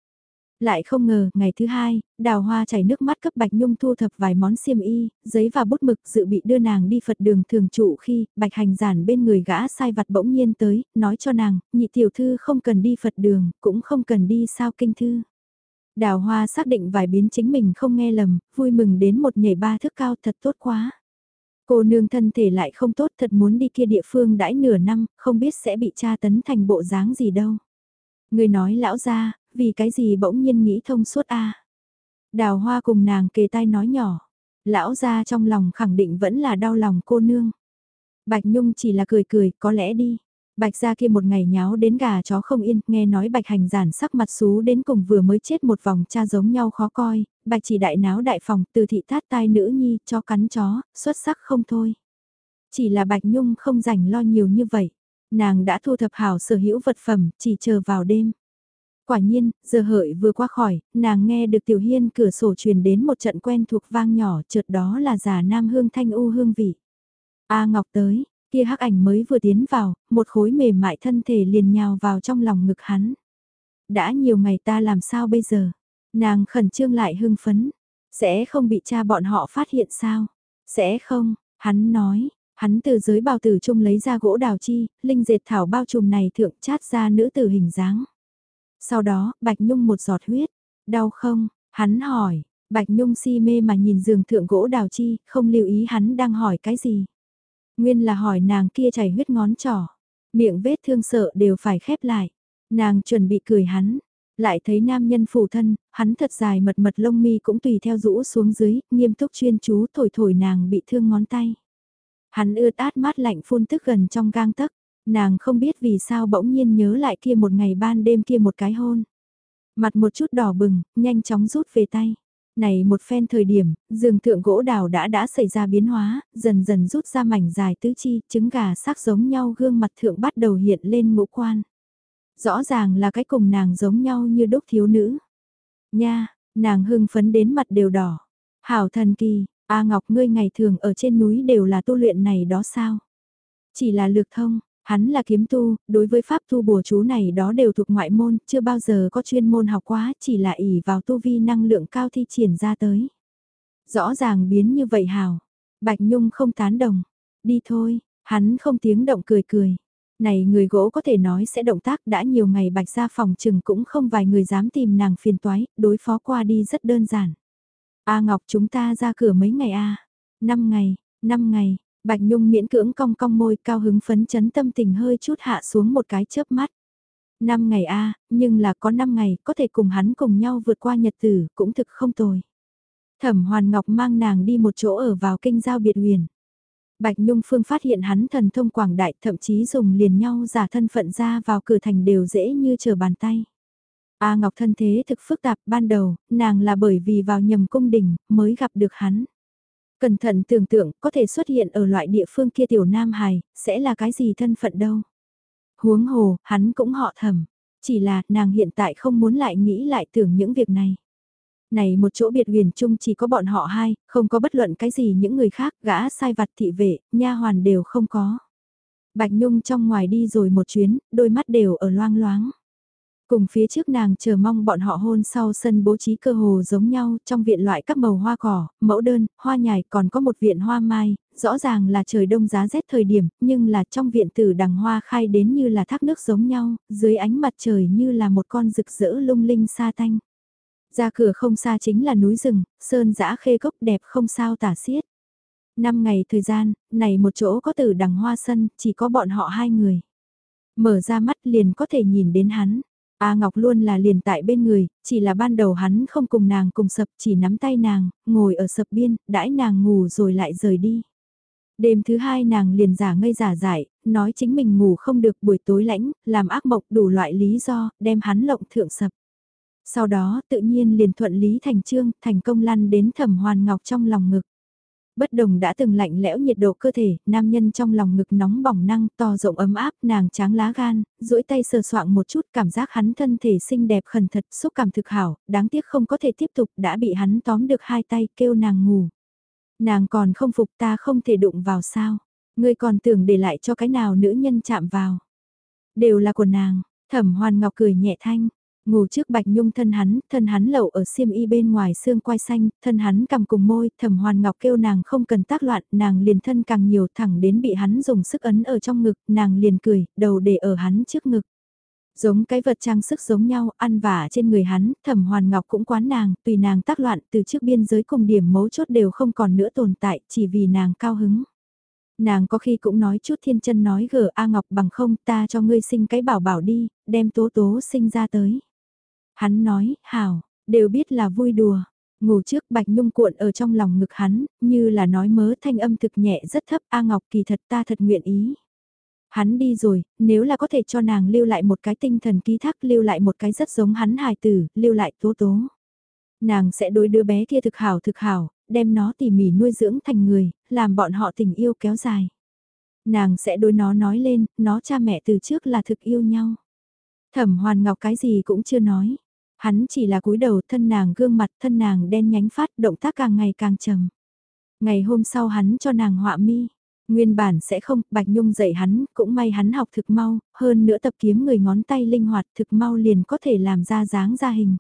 Lại không ngờ, ngày thứ hai, đào hoa chảy nước mắt cấp Bạch Nhung thu thập vài món xiêm y, giấy và bút mực dự bị đưa nàng đi Phật đường thường trụ khi Bạch hành giản bên người gã sai vặt bỗng nhiên tới, nói cho nàng, nhị tiểu thư không cần đi Phật đường, cũng không cần đi sao kinh thư. Đào hoa xác định vài biến chính mình không nghe lầm, vui mừng đến một nhảy ba thước cao thật tốt quá. Cô nương thân thể lại không tốt thật muốn đi kia địa phương đãi nửa năm, không biết sẽ bị tra tấn thành bộ dáng gì đâu. Người nói lão ra, vì cái gì bỗng nhiên nghĩ thông suốt a Đào hoa cùng nàng kề tai nói nhỏ. Lão ra trong lòng khẳng định vẫn là đau lòng cô nương. Bạch Nhung chỉ là cười cười, có lẽ đi. Bạch ra kia một ngày nháo đến gà chó không yên, nghe nói bạch hành giản sắc mặt xú đến cùng vừa mới chết một vòng cha giống nhau khó coi, bạch chỉ đại náo đại phòng từ thị tát tai nữ nhi cho cắn chó, xuất sắc không thôi. Chỉ là bạch nhung không rảnh lo nhiều như vậy, nàng đã thu thập hảo sở hữu vật phẩm, chỉ chờ vào đêm. Quả nhiên, giờ hợi vừa qua khỏi, nàng nghe được tiểu hiên cửa sổ truyền đến một trận quen thuộc vang nhỏ, chợt đó là già nam hương thanh u hương vị. A Ngọc tới, kia hắc ảnh mới vừa tiến vào, một khối mềm mại thân thể liền nhào vào trong lòng ngực hắn. Đã nhiều ngày ta làm sao bây giờ? Nàng khẩn trương lại hưng phấn. Sẽ không bị cha bọn họ phát hiện sao? Sẽ không, hắn nói, hắn từ dưới bào tử chung lấy ra gỗ đào chi, linh dệt thảo bao trùm này thượng chát ra nữ tử hình dáng. Sau đó, Bạch Nhung một giọt huyết. Đau không? Hắn hỏi. Bạch Nhung si mê mà nhìn giường thượng gỗ đào chi, không lưu ý hắn đang hỏi cái gì. Nguyên là hỏi nàng kia chảy huyết ngón trỏ. Miệng vết thương sợ đều phải khép lại. Nàng chuẩn bị cười hắn. Lại thấy nam nhân phủ thân, hắn thật dài mật mật lông mi cũng tùy theo rũ xuống dưới, nghiêm túc chuyên chú thổi thổi nàng bị thương ngón tay. Hắn ướt át mát lạnh phun tức gần trong gang tấc. Nàng không biết vì sao bỗng nhiên nhớ lại kia một ngày ban đêm kia một cái hôn. Mặt một chút đỏ bừng, nhanh chóng rút về tay. Này một phen thời điểm, giường thượng gỗ đào đã đã xảy ra biến hóa, dần dần rút ra mảnh dài tứ chi, trứng gà sắc giống nhau gương mặt thượng bắt đầu hiện lên ngũ quan. Rõ ràng là cái cùng nàng giống nhau như đúc thiếu nữ. Nha, nàng hưng phấn đến mặt đều đỏ. Hảo thần kỳ, A Ngọc ngươi ngày thường ở trên núi đều là tu luyện này đó sao? Chỉ là lược thông, Hắn là kiếm tu, đối với pháp tu bùa chú này đó đều thuộc ngoại môn, chưa bao giờ có chuyên môn học quá, chỉ là ỷ vào tu vi năng lượng cao thi triển ra tới. Rõ ràng biến như vậy hào. Bạch Nhung không tán đồng. Đi thôi, hắn không tiếng động cười cười. Này người gỗ có thể nói sẽ động tác đã nhiều ngày bạch ra phòng trừng cũng không vài người dám tìm nàng phiền toái, đối phó qua đi rất đơn giản. A Ngọc chúng ta ra cửa mấy ngày a Năm ngày, năm ngày, Bạch Nhung miễn cưỡng cong cong môi cao hứng phấn chấn tâm tình hơi chút hạ xuống một cái chớp mắt. Năm ngày a nhưng là có năm ngày có thể cùng hắn cùng nhau vượt qua nhật tử cũng thực không tồi. Thẩm Hoàn Ngọc mang nàng đi một chỗ ở vào kinh giao biệt huyền. Bạch Nhung Phương phát hiện hắn thần thông quảng đại thậm chí dùng liền nhau giả thân phận ra vào cửa thành đều dễ như chờ bàn tay. A Ngọc thân thế thực phức tạp ban đầu, nàng là bởi vì vào nhầm cung đình mới gặp được hắn. Cẩn thận tưởng tượng có thể xuất hiện ở loại địa phương kia tiểu nam hải sẽ là cái gì thân phận đâu. Huống hồ, hắn cũng họ thầm. Chỉ là nàng hiện tại không muốn lại nghĩ lại tưởng những việc này. Này một chỗ biệt huyền chung chỉ có bọn họ hai, không có bất luận cái gì những người khác, gã sai vặt thị vệ, nha hoàn đều không có. Bạch Nhung trong ngoài đi rồi một chuyến, đôi mắt đều ở loang loáng. Cùng phía trước nàng chờ mong bọn họ hôn sau sân bố trí cơ hồ giống nhau trong viện loại các màu hoa cỏ, mẫu đơn, hoa nhài còn có một viện hoa mai, rõ ràng là trời đông giá rét thời điểm, nhưng là trong viện tử đằng hoa khai đến như là thác nước giống nhau, dưới ánh mặt trời như là một con rực rỡ lung linh sa tanh. Ra cửa không xa chính là núi rừng, sơn dã khê cốc đẹp không sao tả xiết. Năm ngày thời gian, này một chỗ có tử đằng hoa sân, chỉ có bọn họ hai người. Mở ra mắt liền có thể nhìn đến hắn. A Ngọc luôn là liền tại bên người, chỉ là ban đầu hắn không cùng nàng cùng sập chỉ nắm tay nàng, ngồi ở sập biên, đãi nàng ngủ rồi lại rời đi. Đêm thứ hai nàng liền giả ngây giả dại, nói chính mình ngủ không được buổi tối lãnh, làm ác mộng đủ loại lý do, đem hắn lộng thượng sập. Sau đó tự nhiên liền thuận lý thành trương, thành công lăn đến thẩm hoàn ngọc trong lòng ngực bất đồng đã từng lạnh lẽo nhiệt độ cơ thể, nam nhân trong lòng ngực nóng bỏng năng to rộng ấm áp, nàng tráng lá gan, duỗi tay sờ soạng một chút cảm giác hắn thân thể xinh đẹp khẩn thật, xúc cảm thực hảo, đáng tiếc không có thể tiếp tục, đã bị hắn tóm được hai tay kêu nàng ngủ. Nàng còn không phục ta không thể đụng vào sao, ngươi còn tưởng để lại cho cái nào nữ nhân chạm vào. Đều là của nàng, thẩm hoàn ngọc cười nhẹ thanh, Ngủ trước Bạch Nhung thân hắn, thân hắn lậu ở xiêm y bên ngoài xương quai xanh, thân hắn cầm cùng môi, thẩm hoàn ngọc kêu nàng không cần tác loạn, nàng liền thân càng nhiều thẳng đến bị hắn dùng sức ấn ở trong ngực, nàng liền cười, đầu để ở hắn trước ngực. Giống cái vật trang sức giống nhau, ăn vả trên người hắn, thẩm hoàn ngọc cũng quán nàng, tùy nàng tác loạn từ trước biên giới cùng điểm mấu chốt đều không còn nữa tồn tại, chỉ vì nàng cao hứng. Nàng có khi cũng nói chút thiên chân nói gờ A Ngọc bằng không ta cho ngươi sinh cái bảo bảo đi, đem tố tố sinh ra tới. Hắn nói, hảo, đều biết là vui đùa. Ngủ trước Bạch Nhung cuộn ở trong lòng ngực hắn, như là nói mớ thanh âm thực nhẹ rất thấp A Ngọc kỳ thật ta thật nguyện ý. Hắn đi rồi, nếu là có thể cho nàng lưu lại một cái tinh thần ký thác lưu lại một cái rất giống hắn hài tử, lưu lại tố tố. Nàng sẽ đối đứa bé kia thực hảo thực hảo, đem nó tỉ mỉ nuôi dưỡng thành người, làm bọn họ tình yêu kéo dài. Nàng sẽ đối nó nói lên, nó cha mẹ từ trước là thực yêu nhau. Thẩm hoàn ngọc cái gì cũng chưa nói. Hắn chỉ là cúi đầu thân nàng gương mặt thân nàng đen nhánh phát động tác càng ngày càng trầm. Ngày hôm sau hắn cho nàng họa mi. Nguyên bản sẽ không, Bạch Nhung dạy hắn, cũng may hắn học thực mau, hơn nữa tập kiếm người ngón tay linh hoạt thực mau liền có thể làm ra dáng ra hình.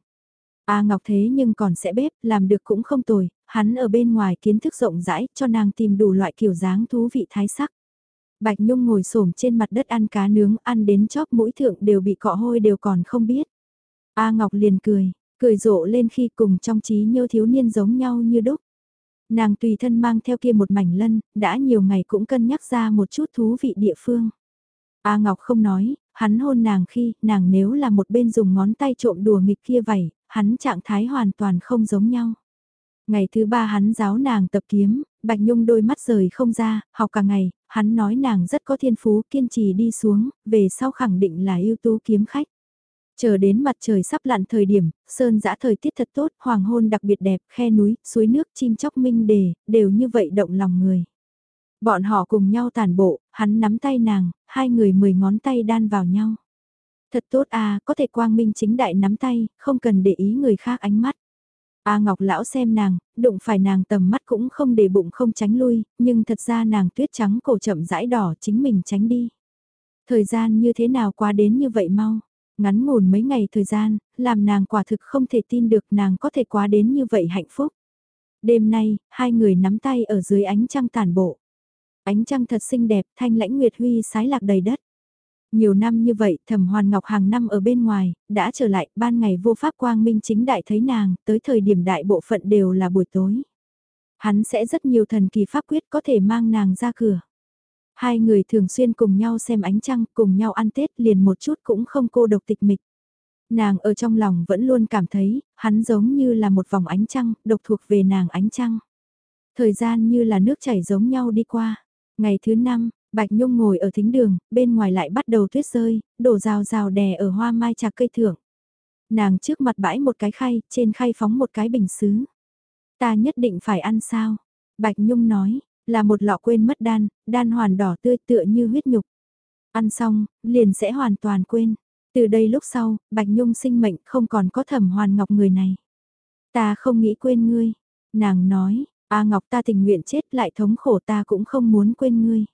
A Ngọc thế nhưng còn sẽ bếp, làm được cũng không tồi, hắn ở bên ngoài kiến thức rộng rãi cho nàng tìm đủ loại kiểu dáng thú vị thái sắc. Bạch Nhung ngồi xổm trên mặt đất ăn cá nướng, ăn đến chóp mũi thượng đều bị cọ hôi đều còn không biết. A Ngọc liền cười, cười rộ lên khi cùng trong trí nhớ thiếu niên giống nhau như đúc. Nàng tùy thân mang theo kia một mảnh lân, đã nhiều ngày cũng cân nhắc ra một chút thú vị địa phương. A Ngọc không nói, hắn hôn nàng khi, nàng nếu là một bên dùng ngón tay trộm đùa nghịch kia vậy, hắn trạng thái hoàn toàn không giống nhau. Ngày thứ ba hắn giáo nàng tập kiếm, Bạch Nhung đôi mắt rời không ra, học cả ngày, hắn nói nàng rất có thiên phú kiên trì đi xuống, về sau khẳng định là ưu tú kiếm khách. Chờ đến mặt trời sắp lặn thời điểm, sơn dã thời tiết thật tốt, hoàng hôn đặc biệt đẹp, khe núi, suối nước, chim chóc minh đề, đều như vậy động lòng người. Bọn họ cùng nhau tàn bộ, hắn nắm tay nàng, hai người mười ngón tay đan vào nhau. Thật tốt à, có thể quang minh chính đại nắm tay, không cần để ý người khác ánh mắt. A Ngọc lão xem nàng, đụng phải nàng tầm mắt cũng không để bụng không tránh lui, nhưng thật ra nàng tuyết trắng cổ chậm rãi đỏ chính mình tránh đi. Thời gian như thế nào qua đến như vậy mau, ngắn ngủn mấy ngày thời gian, làm nàng quả thực không thể tin được nàng có thể quá đến như vậy hạnh phúc. Đêm nay, hai người nắm tay ở dưới ánh trăng tàn bộ. Ánh trăng thật xinh đẹp, thanh lãnh nguyệt huy sái lạc đầy đất. Nhiều năm như vậy, thẩm hoàn ngọc hàng năm ở bên ngoài, đã trở lại, ban ngày vô pháp quang minh chính đại thấy nàng, tới thời điểm đại bộ phận đều là buổi tối. Hắn sẽ rất nhiều thần kỳ pháp quyết có thể mang nàng ra cửa. Hai người thường xuyên cùng nhau xem ánh trăng, cùng nhau ăn Tết liền một chút cũng không cô độc tịch mịch. Nàng ở trong lòng vẫn luôn cảm thấy, hắn giống như là một vòng ánh trăng, độc thuộc về nàng ánh trăng. Thời gian như là nước chảy giống nhau đi qua. Ngày thứ năm, Bạch Nhung ngồi ở thính đường, bên ngoài lại bắt đầu tuyết rơi, đổ rào rào đè ở hoa mai trà cây thưởng. Nàng trước mặt bãi một cái khay, trên khay phóng một cái bình xứ. Ta nhất định phải ăn sao? Bạch Nhung nói, là một lọ quên mất đan, đan hoàn đỏ tươi tựa như huyết nhục. Ăn xong, liền sẽ hoàn toàn quên. Từ đây lúc sau, Bạch Nhung sinh mệnh không còn có thẩm hoàn ngọc người này. Ta không nghĩ quên ngươi. Nàng nói, A Ngọc ta tình nguyện chết lại thống khổ ta cũng không muốn quên ngươi.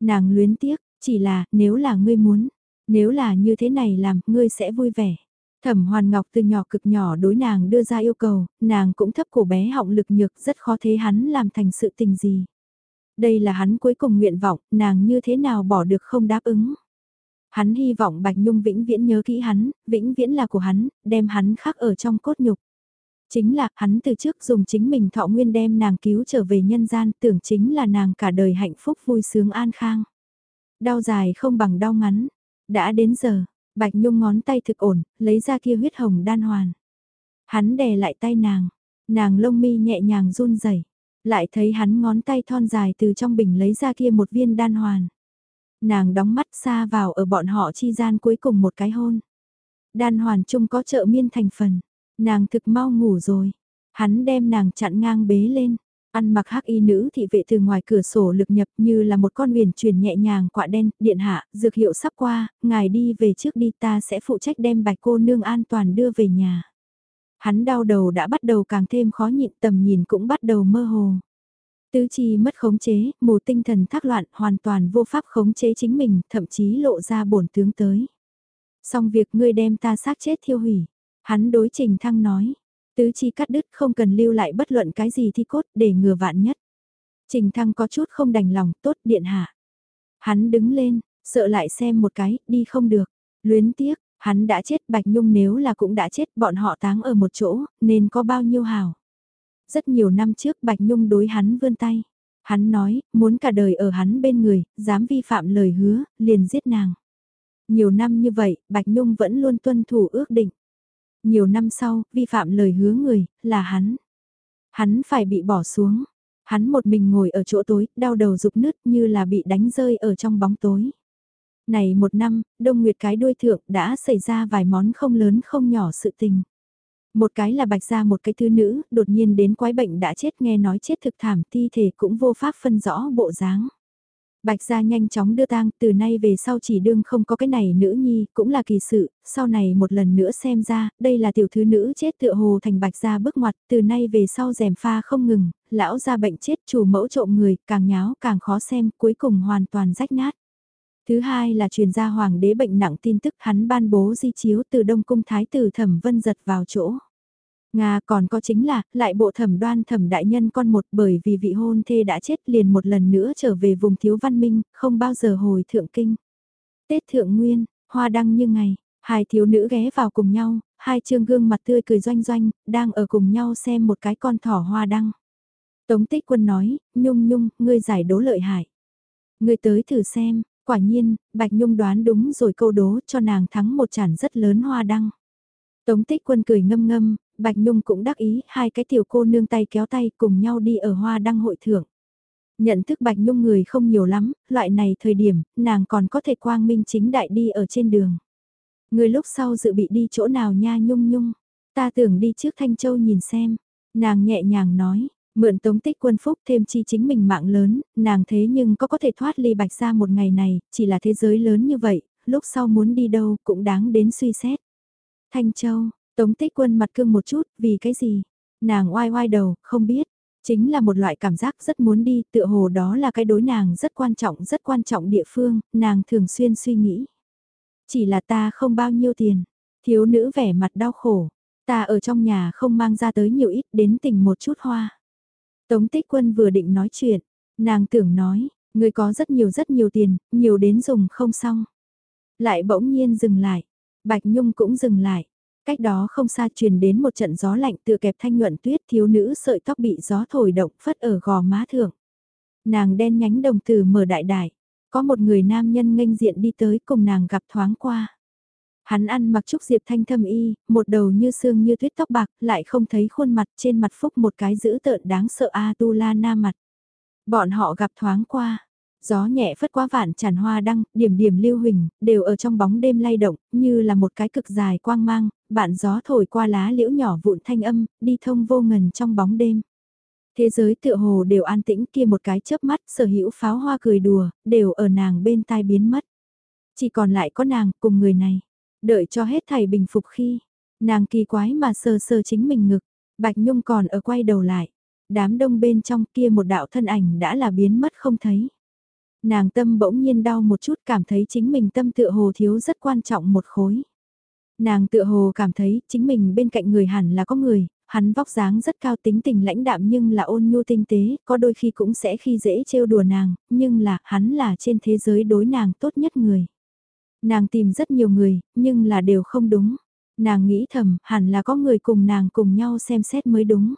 Nàng luyến tiếc, chỉ là, nếu là ngươi muốn, nếu là như thế này làm, ngươi sẽ vui vẻ. Thẩm Hoàn Ngọc từ nhỏ cực nhỏ đối nàng đưa ra yêu cầu, nàng cũng thấp cổ bé họng lực nhược rất khó thế hắn làm thành sự tình gì. Đây là hắn cuối cùng nguyện vọng, nàng như thế nào bỏ được không đáp ứng. Hắn hy vọng Bạch Nhung vĩnh viễn nhớ kỹ hắn, vĩnh viễn là của hắn, đem hắn khắc ở trong cốt nhục. Chính là, hắn từ trước dùng chính mình thọ nguyên đem nàng cứu trở về nhân gian, tưởng chính là nàng cả đời hạnh phúc vui sướng an khang. Đau dài không bằng đau ngắn. Đã đến giờ, Bạch Nhung ngón tay thực ổn, lấy ra kia huyết hồng đan hoàn. Hắn đè lại tay nàng, nàng lông mi nhẹ nhàng run rẩy, lại thấy hắn ngón tay thon dài từ trong bình lấy ra kia một viên đan hoàn. Nàng đóng mắt xa vào ở bọn họ chi gian cuối cùng một cái hôn. Đan hoàn chung có trợ miên thành phần, Nàng thực mau ngủ rồi. Hắn đem nàng chặn ngang bế lên. Ăn mặc hắc y nữ thị vệ từ ngoài cửa sổ lực nhập như là một con huyền truyền nhẹ nhàng quạ đen, điện hạ, dược hiệu sắp qua, ngài đi về trước đi ta sẽ phụ trách đem bạch cô nương an toàn đưa về nhà. Hắn đau đầu đã bắt đầu càng thêm khó nhịn tầm nhìn cũng bắt đầu mơ hồ. Tứ chi mất khống chế, mù tinh thần thác loạn hoàn toàn vô pháp khống chế chính mình, thậm chí lộ ra bổn tướng tới. Xong việc ngươi đem ta xác chết thiêu hủy. Hắn đối Trình Thăng nói, tứ chi cắt đứt không cần lưu lại bất luận cái gì thi cốt để ngừa vạn nhất. Trình Thăng có chút không đành lòng, tốt điện hạ. Hắn đứng lên, sợ lại xem một cái, đi không được. Luyến tiếc, hắn đã chết Bạch Nhung nếu là cũng đã chết bọn họ táng ở một chỗ, nên có bao nhiêu hào. Rất nhiều năm trước Bạch Nhung đối hắn vươn tay. Hắn nói, muốn cả đời ở hắn bên người, dám vi phạm lời hứa, liền giết nàng. Nhiều năm như vậy, Bạch Nhung vẫn luôn tuân thủ ước định. Nhiều năm sau, vi phạm lời hứa người, là hắn. Hắn phải bị bỏ xuống. Hắn một mình ngồi ở chỗ tối, đau đầu rục nứt như là bị đánh rơi ở trong bóng tối. Này một năm, Đông Nguyệt cái đuôi thượng đã xảy ra vài món không lớn không nhỏ sự tình. Một cái là bạch ra một cái thứ nữ, đột nhiên đến quái bệnh đã chết nghe nói chết thực thảm thi thể cũng vô pháp phân rõ bộ dáng. Bạch gia nhanh chóng đưa tang, từ nay về sau chỉ đương không có cái này nữ nhi, cũng là kỳ sự, sau này một lần nữa xem ra, đây là tiểu thứ nữ chết tựa hồ thành bạch gia bước ngoặt, từ nay về sau rèm pha không ngừng, lão gia bệnh chết chủ mẫu trộm người, càng nháo càng khó xem, cuối cùng hoàn toàn rách nát. Thứ hai là truyền gia hoàng đế bệnh nặng tin tức hắn ban bố di chiếu từ Đông Cung Thái tử Thẩm Vân giật vào chỗ. Nga còn có chính là, lại bộ thẩm đoan thẩm đại nhân con một bởi vì vị hôn thê đã chết liền một lần nữa trở về vùng thiếu văn minh, không bao giờ hồi thượng kinh. Tết thượng nguyên, hoa đăng như ngày, hai thiếu nữ ghé vào cùng nhau, hai trương gương mặt tươi cười doanh doanh, đang ở cùng nhau xem một cái con thỏ hoa đăng. Tống tích quân nói, nhung nhung, ngươi giải đố lợi hại. Ngươi tới thử xem, quả nhiên, Bạch Nhung đoán đúng rồi câu đố cho nàng thắng một chản rất lớn hoa đăng. Tống tích quân cười ngâm ngâm, Bạch Nhung cũng đắc ý, hai cái tiểu cô nương tay kéo tay cùng nhau đi ở hoa đăng hội thưởng. Nhận thức Bạch Nhung người không nhiều lắm, loại này thời điểm, nàng còn có thể quang minh chính đại đi ở trên đường. Người lúc sau dự bị đi chỗ nào nha Nhung Nhung, ta tưởng đi trước Thanh Châu nhìn xem. Nàng nhẹ nhàng nói, mượn tống tích quân phúc thêm chi chính mình mạng lớn, nàng thế nhưng có có thể thoát ly bạch ra một ngày này, chỉ là thế giới lớn như vậy, lúc sau muốn đi đâu cũng đáng đến suy xét. Thanh Châu, Tống tích quân mặt cương một chút, vì cái gì? Nàng oai oai đầu, không biết. Chính là một loại cảm giác rất muốn đi, tựa hồ đó là cái đối nàng rất quan trọng, rất quan trọng địa phương, nàng thường xuyên suy nghĩ. Chỉ là ta không bao nhiêu tiền. Thiếu nữ vẻ mặt đau khổ. Ta ở trong nhà không mang ra tới nhiều ít đến tình một chút hoa. Tống tích quân vừa định nói chuyện. Nàng tưởng nói, người có rất nhiều rất nhiều tiền, nhiều đến dùng không xong. Lại bỗng nhiên dừng lại. Bạch Nhung cũng dừng lại. Cách đó không xa truyền đến một trận gió lạnh tựa kẹp thanh nhuận tuyết thiếu nữ sợi tóc bị gió thổi động phất ở gò má thượng. Nàng đen nhánh đồng từ mở đại đại, có một người nam nhân nghênh diện đi tới cùng nàng gặp thoáng qua. Hắn ăn mặc trúc diệp thanh thâm y, một đầu như xương như tuyết tóc bạc, lại không thấy khuôn mặt trên mặt phúc một cái dữ tợn đáng sợ A tu la na mặt. Bọn họ gặp thoáng qua, Gió nhẹ phất qua vạn tràn hoa đăng, điểm điểm lưu huỳnh, đều ở trong bóng đêm lay động, như là một cái cực dài quang mang, bạn gió thổi qua lá liễu nhỏ vụn thanh âm, đi thông vô ngần trong bóng đêm. Thế giới tựa hồ đều an tĩnh kia một cái chớp mắt, sở hữu pháo hoa cười đùa, đều ở nàng bên tai biến mất. Chỉ còn lại có nàng cùng người này. Đợi cho hết thầy bình phục khi, nàng kỳ quái mà sờ sờ chính mình ngực, Bạch Nhung còn ở quay đầu lại. Đám đông bên trong kia một đạo thân ảnh đã là biến mất không thấy. Nàng tâm bỗng nhiên đau một chút cảm thấy chính mình tâm tựa hồ thiếu rất quan trọng một khối. Nàng tựa hồ cảm thấy chính mình bên cạnh người hẳn là có người, hắn vóc dáng rất cao tính tình lãnh đạm nhưng là ôn nhu tinh tế, có đôi khi cũng sẽ khi dễ trêu đùa nàng, nhưng là hắn là trên thế giới đối nàng tốt nhất người. Nàng tìm rất nhiều người, nhưng là đều không đúng. Nàng nghĩ thầm, hẳn là có người cùng nàng cùng nhau xem xét mới đúng.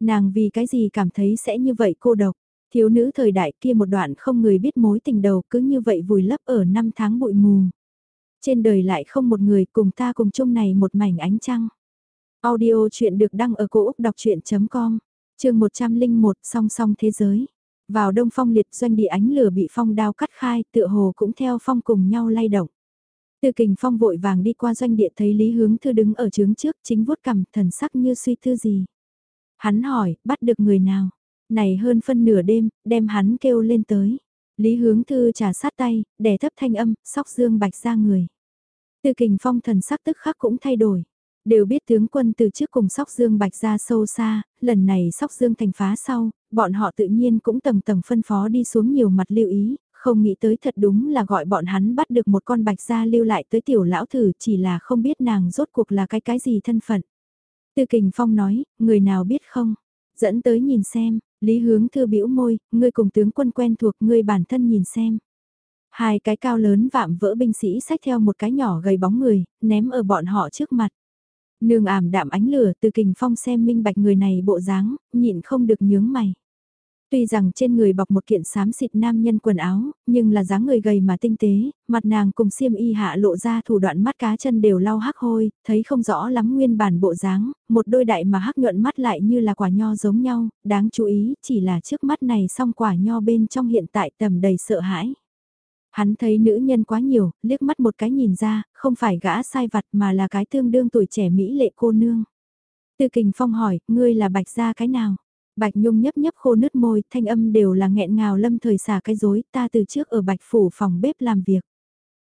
Nàng vì cái gì cảm thấy sẽ như vậy cô độc. Thiếu nữ thời đại kia một đoạn không người biết mối tình đầu cứ như vậy vùi lấp ở năm tháng bụi mù. Trên đời lại không một người cùng ta cùng chung này một mảnh ánh trăng. Audio chuyện được đăng ở cổ Úc đọc chuyện.com, trường 101 song song thế giới. Vào đông phong liệt doanh địa ánh lửa bị phong đao cắt khai tựa hồ cũng theo phong cùng nhau lay động. Từ kình phong vội vàng đi qua doanh địa thấy Lý Hướng Thư đứng ở trướng trước chính vuốt cằm thần sắc như suy tư gì. Hắn hỏi, bắt được người nào? Này hơn phân nửa đêm, đem hắn kêu lên tới. Lý hướng thư trả sát tay, đè thấp thanh âm, sóc dương bạch ra người. Từ kình phong thần sắc tức khắc cũng thay đổi. Đều biết tướng quân từ trước cùng sóc dương bạch ra sâu xa, lần này sóc dương thành phá sau, bọn họ tự nhiên cũng tầng tầng phân phó đi xuống nhiều mặt lưu ý, Không nghĩ tới thật đúng là gọi bọn hắn bắt được một con bạch gia lưu lại tới tiểu lão thử chỉ là không biết nàng rốt cuộc là cái cái gì thân phận. Tư Kình Phong nói, người nào biết không? Dẫn tới nhìn xem, Lý Hướng Thư bĩu môi, ngươi cùng tướng quân quen thuộc ngươi bản thân nhìn xem. Hai cái cao lớn vạm vỡ binh sĩ xách theo một cái nhỏ gầy bóng người, ném ở bọn họ trước mặt. Nương ảm đạm ánh lửa từ kình phong xem minh bạch người này bộ dáng, nhịn không được nhướng mày. Tuy rằng trên người bọc một kiện xám xịt nam nhân quần áo, nhưng là dáng người gầy mà tinh tế, mặt nàng cùng xiêm y hạ lộ ra thủ đoạn mắt cá chân đều lau hắc hôi, thấy không rõ lắm nguyên bản bộ dáng, một đôi đại mà hắc nhuận mắt lại như là quả nho giống nhau, đáng chú ý chỉ là trước mắt này song quả nho bên trong hiện tại tầm đầy sợ hãi. Hắn thấy nữ nhân quá nhiều, liếc mắt một cái nhìn ra, không phải gã sai vặt mà là cái tương đương tuổi trẻ mỹ lệ cô nương. Tư kình phong hỏi, ngươi là bạch gia cái nào? Bạch Nhung nhấp nhấp khô nứt môi, thanh âm đều là nghẹn ngào lâm thời xả cái dối, ta từ trước ở Bạch Phủ phòng bếp làm việc.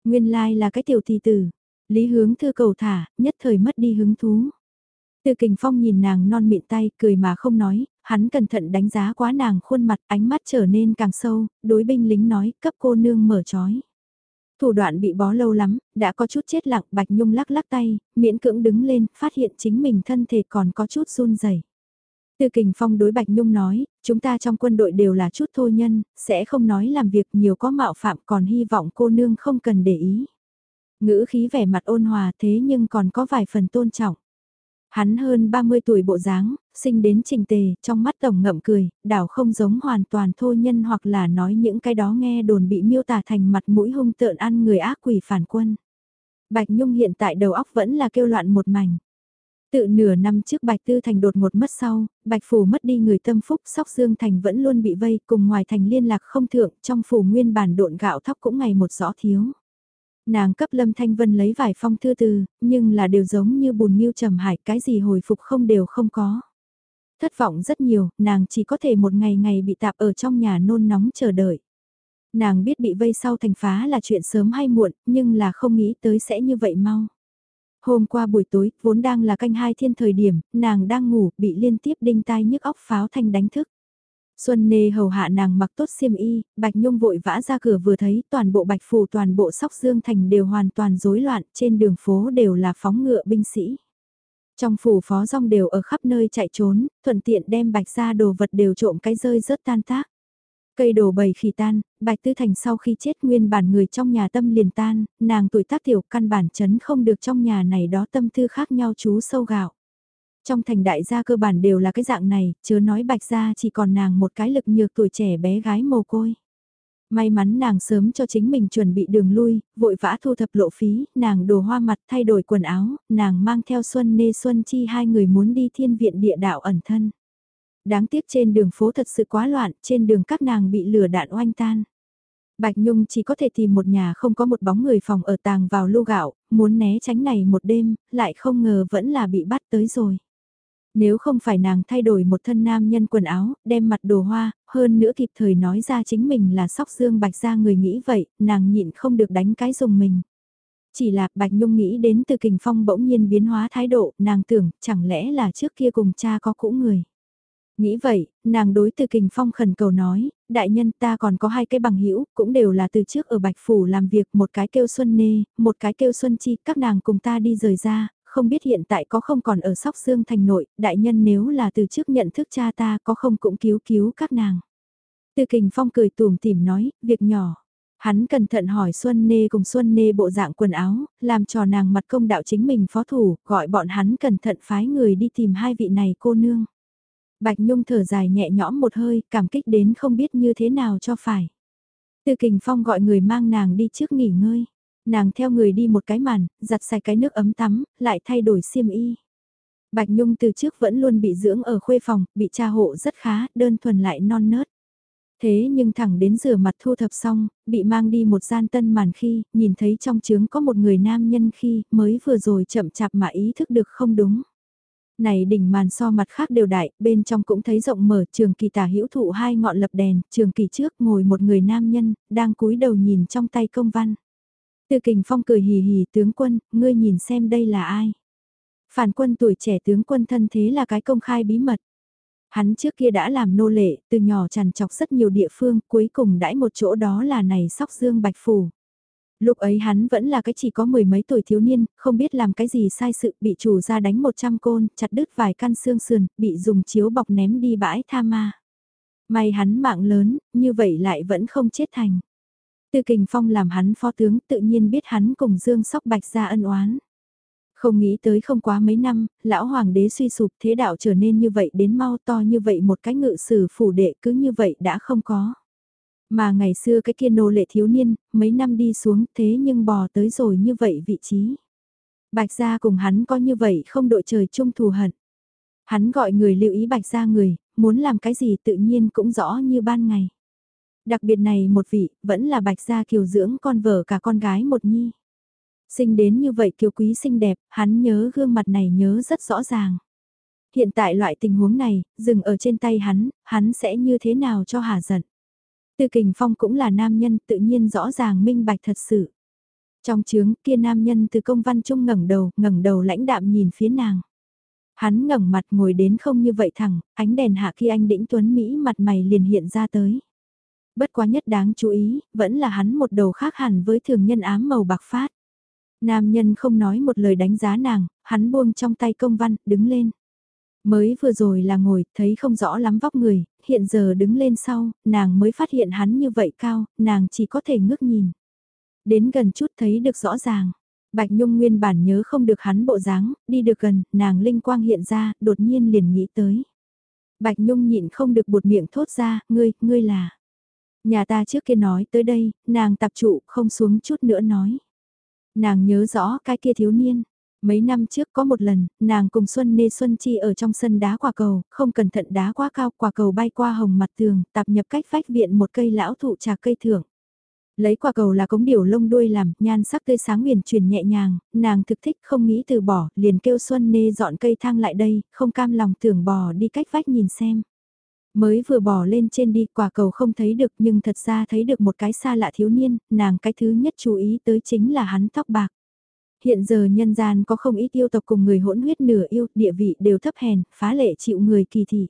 Nguyên lai like là cái tiểu thị tử. Lý hướng thư cầu thả, nhất thời mất đi hứng thú. Từ kình phong nhìn nàng non miệng tay, cười mà không nói, hắn cẩn thận đánh giá quá nàng khuôn mặt, ánh mắt trở nên càng sâu, đối binh lính nói, cấp cô nương mở trói. Thủ đoạn bị bó lâu lắm, đã có chút chết lặng, Bạch Nhung lắc lắc tay, miễn cưỡng đứng lên, phát hiện chính mình thân thể còn có chút run rẩy. tư Kình Phong đối Bạch Nhung nói, chúng ta trong quân đội đều là chút thô nhân, sẽ không nói làm việc nhiều có mạo phạm còn hy vọng cô nương không cần để ý. Ngữ khí vẻ mặt ôn hòa thế nhưng còn có vài phần tôn trọng. Hắn hơn 30 tuổi bộ dáng, sinh đến trình tề, trong mắt tổng ngậm cười, đảo không giống hoàn toàn thô nhân hoặc là nói những cái đó nghe đồn bị miêu tả thành mặt mũi hung tợn ăn người ác quỷ phản quân. Bạch Nhung hiện tại đầu óc vẫn là kêu loạn một mảnh. Tự nửa năm trước Bạch Tư Thành đột ngột mất sau, Bạch Phủ mất đi người tâm phúc, Sóc Dương Thành vẫn luôn bị vây, cùng ngoài thành liên lạc không thượng, trong phủ nguyên bản độn gạo thóc cũng ngày một rõ thiếu. Nàng cấp Lâm Thanh Vân lấy vài phong thư từ, nhưng là đều giống như bùn miêu trầm hải, cái gì hồi phục không đều không có. Thất vọng rất nhiều, nàng chỉ có thể một ngày ngày bị tạp ở trong nhà nôn nóng chờ đợi. Nàng biết bị vây sau thành phá là chuyện sớm hay muộn, nhưng là không nghĩ tới sẽ như vậy mau. Hôm qua buổi tối, vốn đang là canh hai thiên thời điểm, nàng đang ngủ, bị liên tiếp đinh tai nhức óc pháo thanh đánh thức. Xuân nê hầu hạ nàng mặc tốt xiêm y, Bạch Nhung vội vã ra cửa vừa thấy toàn bộ Bạch Phủ toàn bộ sóc dương thành đều hoàn toàn rối loạn, trên đường phố đều là phóng ngựa binh sĩ. Trong phủ phó rong đều ở khắp nơi chạy trốn, thuận tiện đem Bạch ra đồ vật đều trộm cái rơi rớt tan tác. Cây đổ bầy khỉ tan, Bạch Tư Thành sau khi chết nguyên bản người trong nhà tâm liền tan, nàng tuổi tác tiểu căn bản chấn không được trong nhà này đó tâm tư khác nhau chú sâu gạo. Trong thành đại gia cơ bản đều là cái dạng này, chớ nói Bạch gia chỉ còn nàng một cái lực nhược tuổi trẻ bé gái mồ côi. May mắn nàng sớm cho chính mình chuẩn bị đường lui, vội vã thu thập lộ phí, nàng đồ hoa mặt thay đổi quần áo, nàng mang theo Xuân Nê Xuân Chi hai người muốn đi thiên viện địa đạo ẩn thân. Đáng tiếc trên đường phố thật sự quá loạn, trên đường các nàng bị lửa đạn oanh tan. Bạch Nhung chỉ có thể tìm một nhà không có một bóng người phòng ở tàng vào lưu gạo, muốn né tránh này một đêm, lại không ngờ vẫn là bị bắt tới rồi. Nếu không phải nàng thay đổi một thân nam nhân quần áo, đem mặt đồ hoa, hơn nữa kịp thời nói ra chính mình là sóc dương bạch ra người nghĩ vậy, nàng nhịn không được đánh cái dùng mình. Chỉ là Bạch Nhung nghĩ đến từ kình phong bỗng nhiên biến hóa thái độ, nàng tưởng chẳng lẽ là trước kia cùng cha có cũ người. Nghĩ vậy, nàng đối từ kình phong khẩn cầu nói, đại nhân ta còn có hai cái bằng hữu cũng đều là từ trước ở Bạch Phủ làm việc, một cái kêu Xuân Nê, một cái kêu Xuân Chi, các nàng cùng ta đi rời ra, không biết hiện tại có không còn ở Sóc Dương thành nội, đại nhân nếu là từ trước nhận thức cha ta có không cũng cứu cứu các nàng. Từ kình phong cười tùm tìm nói, việc nhỏ. Hắn cẩn thận hỏi Xuân Nê cùng Xuân Nê bộ dạng quần áo, làm cho nàng mặt công đạo chính mình phó thủ, gọi bọn hắn cẩn thận phái người đi tìm hai vị này cô nương. Bạch Nhung thở dài nhẹ nhõm một hơi, cảm kích đến không biết như thế nào cho phải. Từ kình phong gọi người mang nàng đi trước nghỉ ngơi. Nàng theo người đi một cái màn, giặt sạch cái nước ấm tắm, lại thay đổi xiêm y. Bạch Nhung từ trước vẫn luôn bị dưỡng ở khuê phòng, bị cha hộ rất khá, đơn thuần lại non nớt. Thế nhưng thẳng đến rửa mặt thu thập xong, bị mang đi một gian tân màn khi, nhìn thấy trong trướng có một người nam nhân khi, mới vừa rồi chậm chạp mà ý thức được không đúng. Này đỉnh màn so mặt khác đều đại, bên trong cũng thấy rộng mở trường kỳ tả hữu thụ hai ngọn lập đèn, trường kỳ trước ngồi một người nam nhân, đang cúi đầu nhìn trong tay công văn. Từ kình phong cười hì hì tướng quân, ngươi nhìn xem đây là ai. Phản quân tuổi trẻ tướng quân thân thế là cái công khai bí mật. Hắn trước kia đã làm nô lệ, từ nhỏ tràn chọc rất nhiều địa phương, cuối cùng đãi một chỗ đó là này sóc dương bạch phủ. Lúc ấy hắn vẫn là cái chỉ có mười mấy tuổi thiếu niên, không biết làm cái gì sai sự, bị chủ ra đánh một trăm côn, chặt đứt vài căn xương sườn, bị dùng chiếu bọc ném đi bãi tha ma. May hắn mạng lớn, như vậy lại vẫn không chết thành. Tư Kình Phong làm hắn phó tướng tự nhiên biết hắn cùng Dương Sóc Bạch ra ân oán. Không nghĩ tới không quá mấy năm, lão hoàng đế suy sụp thế đạo trở nên như vậy đến mau to như vậy một cái ngự sử phủ đệ cứ như vậy đã không có. Mà ngày xưa cái kia nô lệ thiếu niên, mấy năm đi xuống thế nhưng bò tới rồi như vậy vị trí. Bạch gia cùng hắn có như vậy không đội trời chung thù hận. Hắn gọi người lưu ý bạch gia người, muốn làm cái gì tự nhiên cũng rõ như ban ngày. Đặc biệt này một vị, vẫn là bạch gia kiều dưỡng con vợ cả con gái một nhi. Sinh đến như vậy kiều quý xinh đẹp, hắn nhớ gương mặt này nhớ rất rõ ràng. Hiện tại loại tình huống này, dừng ở trên tay hắn, hắn sẽ như thế nào cho hà giận. Tư Kình Phong cũng là nam nhân tự nhiên rõ ràng minh bạch thật sự. Trong chướng kia nam nhân từ công văn trung ngẩng đầu, ngẩng đầu lãnh đạm nhìn phía nàng. Hắn ngẩng mặt ngồi đến không như vậy thẳng, ánh đèn hạ khi anh đĩnh tuấn Mỹ mặt mày liền hiện ra tới. Bất quá nhất đáng chú ý, vẫn là hắn một đầu khác hẳn với thường nhân ám màu bạc phát. Nam nhân không nói một lời đánh giá nàng, hắn buông trong tay công văn, đứng lên. Mới vừa rồi là ngồi, thấy không rõ lắm vóc người, hiện giờ đứng lên sau, nàng mới phát hiện hắn như vậy cao, nàng chỉ có thể ngước nhìn. Đến gần chút thấy được rõ ràng. Bạch Nhung nguyên bản nhớ không được hắn bộ dáng, đi được gần, nàng linh quang hiện ra, đột nhiên liền nghĩ tới. Bạch Nhung nhịn không được buột miệng thốt ra, ngươi, ngươi là. Nhà ta trước kia nói tới đây, nàng tập trụ, không xuống chút nữa nói. Nàng nhớ rõ cái kia thiếu niên, Mấy năm trước có một lần, nàng cùng Xuân Nê Xuân Chi ở trong sân đá quả cầu, không cẩn thận đá quá cao, quả cầu bay qua hồng mặt tường, tạp nhập cách vách viện một cây lão thụ trà cây thưởng. Lấy quả cầu là cống điểu lông đuôi làm, nhan sắc tươi sáng huyền truyền nhẹ nhàng, nàng thực thích không nghĩ từ bỏ, liền kêu Xuân Nê dọn cây thang lại đây, không cam lòng tưởng bò đi cách vách nhìn xem. Mới vừa bỏ lên trên đi quả cầu không thấy được nhưng thật ra thấy được một cái xa lạ thiếu niên, nàng cái thứ nhất chú ý tới chính là hắn tóc bạc hiện giờ nhân gian có không ít yêu tộc cùng người hỗn huyết nửa yêu, địa vị đều thấp hèn, phá lệ chịu người kỳ thị.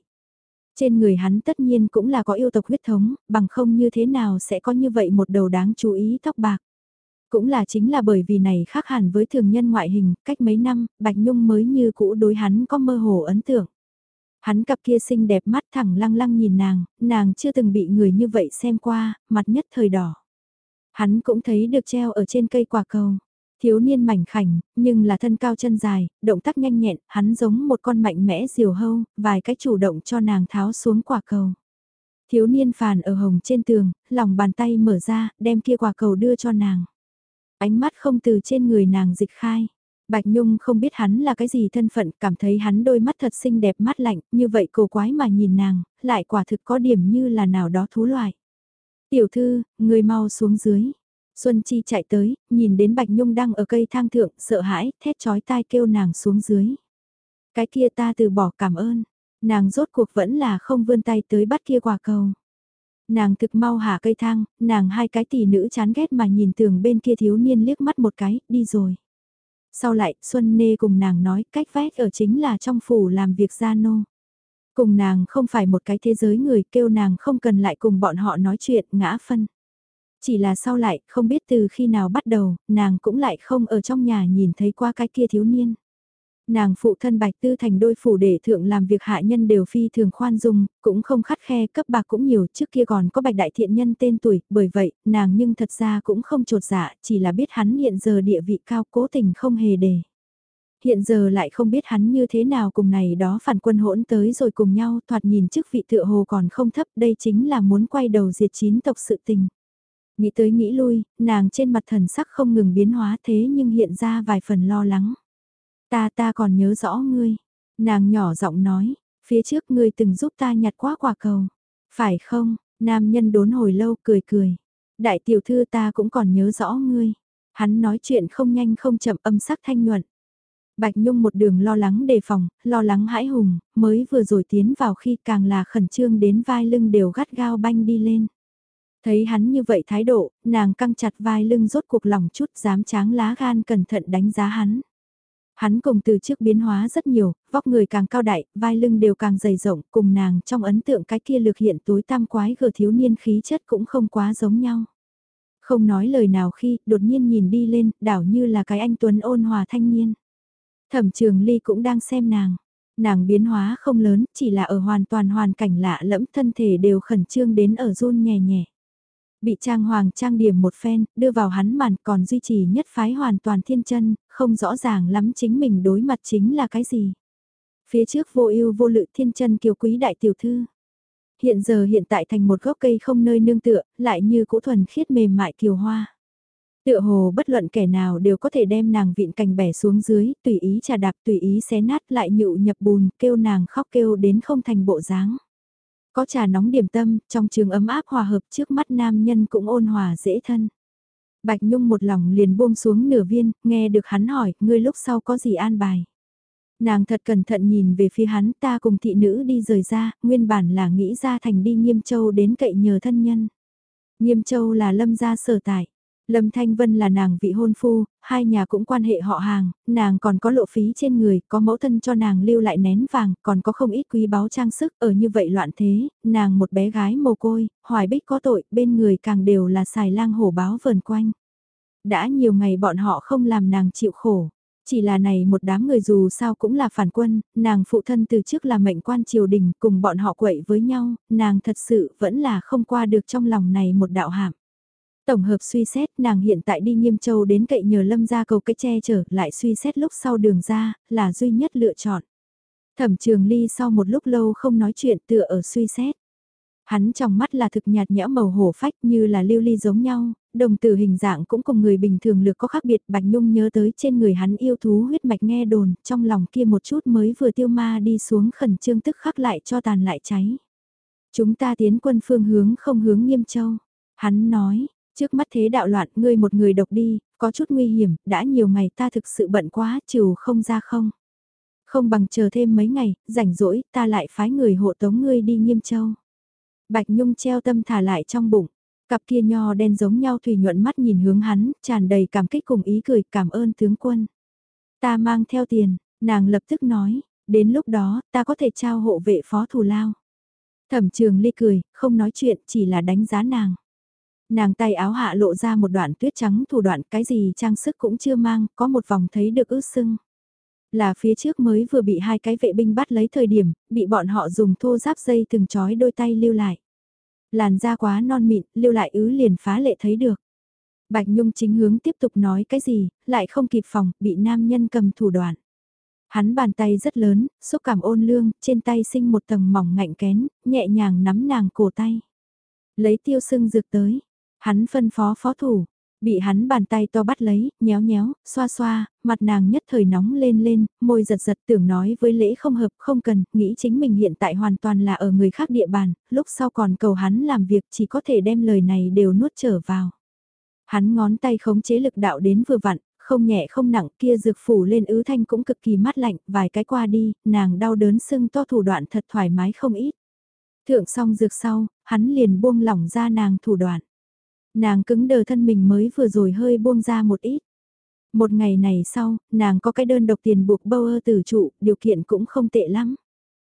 Trên người hắn tất nhiên cũng là có yêu tộc huyết thống, bằng không như thế nào sẽ có như vậy một đầu đáng chú ý tóc bạc. Cũng là chính là bởi vì này khác hẳn với thường nhân ngoại hình, cách mấy năm, Bạch Nhung mới như cũ đối hắn có mơ hồ ấn tượng. Hắn cặp kia xinh đẹp mắt thẳng lăng lăng nhìn nàng, nàng chưa từng bị người như vậy xem qua, mặt nhất thời đỏ. Hắn cũng thấy được treo ở trên cây quả cầu. Thiếu niên mảnh khảnh, nhưng là thân cao chân dài, động tác nhanh nhẹn, hắn giống một con mạnh mẽ diều hâu, vài cái chủ động cho nàng tháo xuống quả cầu. Thiếu niên phàn ở hồng trên tường, lòng bàn tay mở ra, đem kia quả cầu đưa cho nàng. Ánh mắt không từ trên người nàng dịch khai. Bạch Nhung không biết hắn là cái gì thân phận, cảm thấy hắn đôi mắt thật xinh đẹp mắt lạnh, như vậy cổ quái mà nhìn nàng, lại quả thực có điểm như là nào đó thú loại. Tiểu thư, người mau xuống dưới. Xuân Chi chạy tới, nhìn đến Bạch Nhung đang ở cây thang thượng, sợ hãi, thét chói tai kêu nàng xuống dưới. Cái kia ta từ bỏ cảm ơn, nàng rốt cuộc vẫn là không vươn tay tới bắt kia quả cầu. Nàng thực mau hạ cây thang, nàng hai cái tỷ nữ chán ghét mà nhìn tường bên kia thiếu niên liếc mắt một cái, đi rồi. Sau lại, Xuân Nê cùng nàng nói cách vét ở chính là trong phủ làm việc gia nô. Cùng nàng không phải một cái thế giới người kêu nàng không cần lại cùng bọn họ nói chuyện ngã phân. Chỉ là sau lại, không biết từ khi nào bắt đầu, nàng cũng lại không ở trong nhà nhìn thấy qua cái kia thiếu niên. Nàng phụ thân Bạch Tư thành đôi phủ để thượng làm việc hạ nhân đều phi thường khoan dung, cũng không khắt khe cấp bạc cũng nhiều, trước kia còn có Bạch Đại Thiện Nhân tên tuổi, bởi vậy, nàng nhưng thật ra cũng không trột dạ, chỉ là biết hắn hiện giờ địa vị cao cố tình không hề đề hiện giờ lại không biết hắn như thế nào cùng này đó phản quân hỗn tới rồi cùng nhau thoạt nhìn chức vị tựa hồ còn không thấp đây chính là muốn quay đầu diệt chín tộc sự tình. Nghĩ tới nghĩ lui, nàng trên mặt thần sắc không ngừng biến hóa thế nhưng hiện ra vài phần lo lắng. Ta ta còn nhớ rõ ngươi. Nàng nhỏ giọng nói, phía trước ngươi từng giúp ta nhặt quá quả cầu. Phải không, nam nhân đốn hồi lâu cười cười. Đại tiểu thư ta cũng còn nhớ rõ ngươi. Hắn nói chuyện không nhanh không chậm âm sắc thanh nhuận. Bạch Nhung một đường lo lắng đề phòng, lo lắng hãi hùng, mới vừa rồi tiến vào khi càng là khẩn trương đến vai lưng đều gắt gao banh đi lên. Thấy hắn như vậy thái độ, nàng căng chặt vai lưng rốt cuộc lòng chút dám tráng lá gan cẩn thận đánh giá hắn. Hắn cùng từ trước biến hóa rất nhiều, vóc người càng cao đại, vai lưng đều càng dày rộng, cùng nàng trong ấn tượng cái kia lược hiện tối tam quái gờ thiếu niên khí chất cũng không quá giống nhau. Không nói lời nào khi, đột nhiên nhìn đi lên, đảo như là cái anh Tuấn ôn hòa thanh niên. Thẩm trường ly cũng đang xem nàng. Nàng biến hóa không lớn, chỉ là ở hoàn toàn hoàn cảnh lạ lẫm thân thể đều khẩn trương đến ở run nhẹ nhẹ. Bị trang hoàng trang điểm một phen, đưa vào hắn màn còn duy trì nhất phái hoàn toàn thiên chân, không rõ ràng lắm chính mình đối mặt chính là cái gì. Phía trước vô ưu vô lự thiên chân kiều quý đại tiểu thư. Hiện giờ hiện tại thành một gốc cây không nơi nương tựa, lại như cũ thuần khiết mềm mại kiều hoa. Tựa hồ bất luận kẻ nào đều có thể đem nàng vịn cành bẻ xuống dưới, tùy ý trà đạp tùy ý xé nát lại nhụ nhập bùn, kêu nàng khóc kêu đến không thành bộ dáng. Có trà nóng điểm tâm, trong trường ấm áp hòa hợp trước mắt nam nhân cũng ôn hòa dễ thân. Bạch Nhung một lòng liền buông xuống nửa viên, nghe được hắn hỏi, ngươi lúc sau có gì an bài. Nàng thật cẩn thận nhìn về phía hắn ta cùng thị nữ đi rời ra, nguyên bản là nghĩ ra thành đi nghiêm châu đến cậy nhờ thân nhân. Nghiêm châu là lâm gia sở tại. Lâm Thanh Vân là nàng vị hôn phu, hai nhà cũng quan hệ họ hàng, nàng còn có lộ phí trên người, có mẫu thân cho nàng lưu lại nén vàng, còn có không ít quý báu trang sức, ở như vậy loạn thế, nàng một bé gái mồ côi, hoài bích có tội, bên người càng đều là xài lang hổ báo vờn quanh. Đã nhiều ngày bọn họ không làm nàng chịu khổ. Chỉ là này một đám người dù sao cũng là phản quân, nàng phụ thân từ trước là mệnh quan triều đình cùng bọn họ quậy với nhau, nàng thật sự vẫn là không qua được trong lòng này một đạo hạm. Tổng hợp suy xét nàng hiện tại đi nghiêm châu đến cậy nhờ lâm ra cầu cái che chở lại suy xét lúc sau đường ra là duy nhất lựa chọn. Thẩm trường ly sau một lúc lâu không nói chuyện tựa ở suy xét. Hắn trong mắt là thực nhạt nhẽo màu hổ phách như là lưu ly giống nhau, đồng tử hình dạng cũng cùng người bình thường lược có khác biệt. Bạch Nhung nhớ tới trên người hắn yêu thú huyết mạch nghe đồn, trong lòng kia một chút mới vừa tiêu ma đi xuống khẩn trương tức khắc lại cho tàn lại cháy. Chúng ta tiến quân phương hướng không hướng nghiêm châu. Hắn nói, trước mắt thế đạo loạn ngươi một người độc đi, có chút nguy hiểm, đã nhiều ngày ta thực sự bận quá, trừ không ra không. Không bằng chờ thêm mấy ngày, rảnh rỗi, ta lại phái người hộ tống ngươi đi nghiêm châu. Bạch Nhung treo tâm thả lại trong bụng. Cặp kia nho đen giống nhau thủy nhuận mắt nhìn hướng hắn, tràn đầy cảm kích cùng ý cười cảm ơn tướng quân. Ta mang theo tiền, nàng lập tức nói, đến lúc đó ta có thể trao hộ vệ phó thù lao. Thẩm trường ly cười, không nói chuyện chỉ là đánh giá nàng. Nàng tay áo hạ lộ ra một đoạn tuyết trắng thủ đoạn cái gì trang sức cũng chưa mang, có một vòng thấy được ướt sưng. Là phía trước mới vừa bị hai cái vệ binh bắt lấy thời điểm, bị bọn họ dùng thô giáp dây từng chói đôi tay lưu lại. Làn da quá non mịn, lưu lại ứ liền phá lệ thấy được. Bạch Nhung chính hướng tiếp tục nói cái gì, lại không kịp phòng, bị nam nhân cầm thủ đoạn. Hắn bàn tay rất lớn, xúc cảm ôn lương, trên tay sinh một tầng mỏng ngạnh kén, nhẹ nhàng nắm nàng cổ tay. Lấy tiêu sưng dược tới, hắn phân phó phó thủ, Bị hắn bàn tay to bắt lấy, nhéo nhéo, xoa xoa, mặt nàng nhất thời nóng lên lên, môi giật giật tưởng nói với lễ không hợp không cần, nghĩ chính mình hiện tại hoàn toàn là ở người khác địa bàn, lúc sau còn cầu hắn làm việc chỉ có thể đem lời này đều nuốt trở vào. Hắn ngón tay khống chế lực đạo đến vừa vặn, không nhẹ không nặng kia dược phủ lên ứ thanh cũng cực kỳ mát lạnh, vài cái qua đi, nàng đau đớn sưng to thủ đoạn thật thoải mái không ít. Thượng xong dược sau, hắn liền buông lỏng ra nàng thủ đoạn. Nàng cứng đờ thân mình mới vừa rồi hơi buông ra một ít. Một ngày này sau, nàng có cái đơn độc tiền buộc bâu tử trụ, điều kiện cũng không tệ lắm.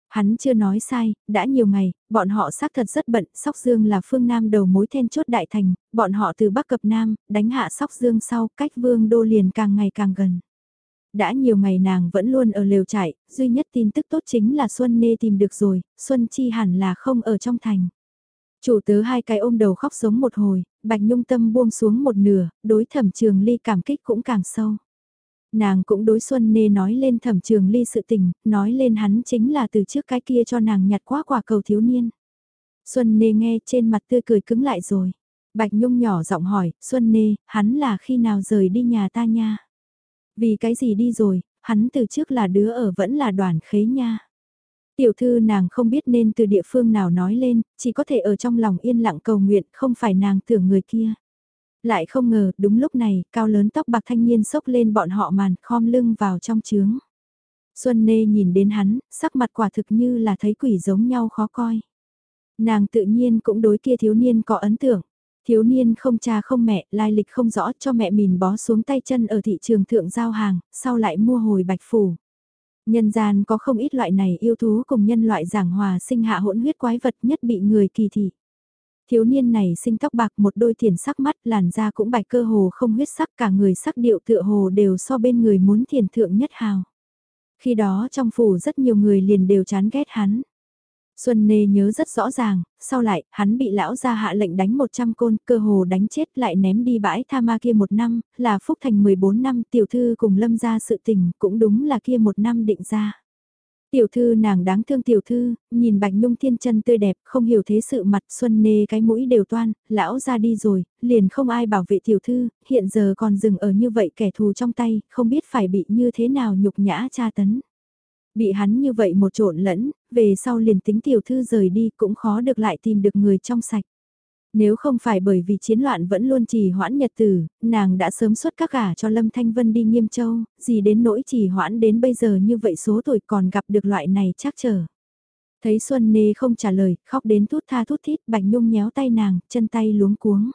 Hắn chưa nói sai, đã nhiều ngày, bọn họ xác thật rất bận, Sóc Dương là phương Nam đầu mối then chốt đại thành, bọn họ từ Bắc cập Nam, đánh hạ Sóc Dương sau, cách vương đô liền càng ngày càng gần. Đã nhiều ngày nàng vẫn luôn ở lều trại, duy nhất tin tức tốt chính là Xuân Nê tìm được rồi, Xuân Chi hẳn là không ở trong thành. Chủ tớ hai cái ôm đầu khóc sống một hồi, Bạch Nhung tâm buông xuống một nửa, đối thẩm trường ly cảm kích cũng càng sâu. Nàng cũng đối Xuân Nê nói lên thẩm trường ly sự tình, nói lên hắn chính là từ trước cái kia cho nàng nhặt quá quả cầu thiếu niên. Xuân Nê nghe trên mặt tươi cười cứng lại rồi. Bạch Nhung nhỏ giọng hỏi, Xuân Nê, hắn là khi nào rời đi nhà ta nha? Vì cái gì đi rồi, hắn từ trước là đứa ở vẫn là đoàn khế nha. Tiểu thư nàng không biết nên từ địa phương nào nói lên, chỉ có thể ở trong lòng yên lặng cầu nguyện, không phải nàng tưởng người kia. Lại không ngờ, đúng lúc này, cao lớn tóc bạc thanh niên sốc lên bọn họ màn, khom lưng vào trong trướng. Xuân Nê nhìn đến hắn, sắc mặt quả thực như là thấy quỷ giống nhau khó coi. Nàng tự nhiên cũng đối kia thiếu niên có ấn tượng. Thiếu niên không cha không mẹ, lai lịch không rõ cho mẹ mìn bó xuống tay chân ở thị trường thượng giao hàng, sau lại mua hồi bạch phủ. Nhân gian có không ít loại này yêu thú cùng nhân loại giảng hòa sinh hạ hỗn huyết quái vật nhất bị người kỳ thị. Thiếu niên này sinh tóc bạc một đôi thiền sắc mắt, làn da cũng bạch cơ hồ không huyết sắc, cả người sắc điệu tựa hồ đều so bên người muốn thiền thượng nhất hào. Khi đó trong phủ rất nhiều người liền đều chán ghét hắn. Xuân Nê nhớ rất rõ ràng, sau lại, hắn bị lão gia hạ lệnh đánh 100 côn, cơ hồ đánh chết lại ném đi bãi tha ma kia một năm, là phúc thành 14 năm tiểu thư cùng lâm ra sự tình, cũng đúng là kia một năm định ra. Tiểu thư nàng đáng thương tiểu thư, nhìn bạch nhung thiên chân tươi đẹp, không hiểu thế sự mặt xuân nê cái mũi đều toan, lão ra đi rồi, liền không ai bảo vệ tiểu thư, hiện giờ còn dừng ở như vậy kẻ thù trong tay, không biết phải bị như thế nào nhục nhã tra tấn. Bị hắn như vậy một trộn lẫn, về sau liền tính tiểu thư rời đi cũng khó được lại tìm được người trong sạch. Nếu không phải bởi vì chiến loạn vẫn luôn trì hoãn nhật tử, nàng đã sớm xuất các gả cho Lâm Thanh Vân đi nghiêm châu, gì đến nỗi trì hoãn đến bây giờ như vậy số tuổi còn gặp được loại này chắc chờ. Thấy Xuân Nê không trả lời, khóc đến thút tha thút thít, Bạch Nhung nhéo tay nàng, chân tay luống cuống.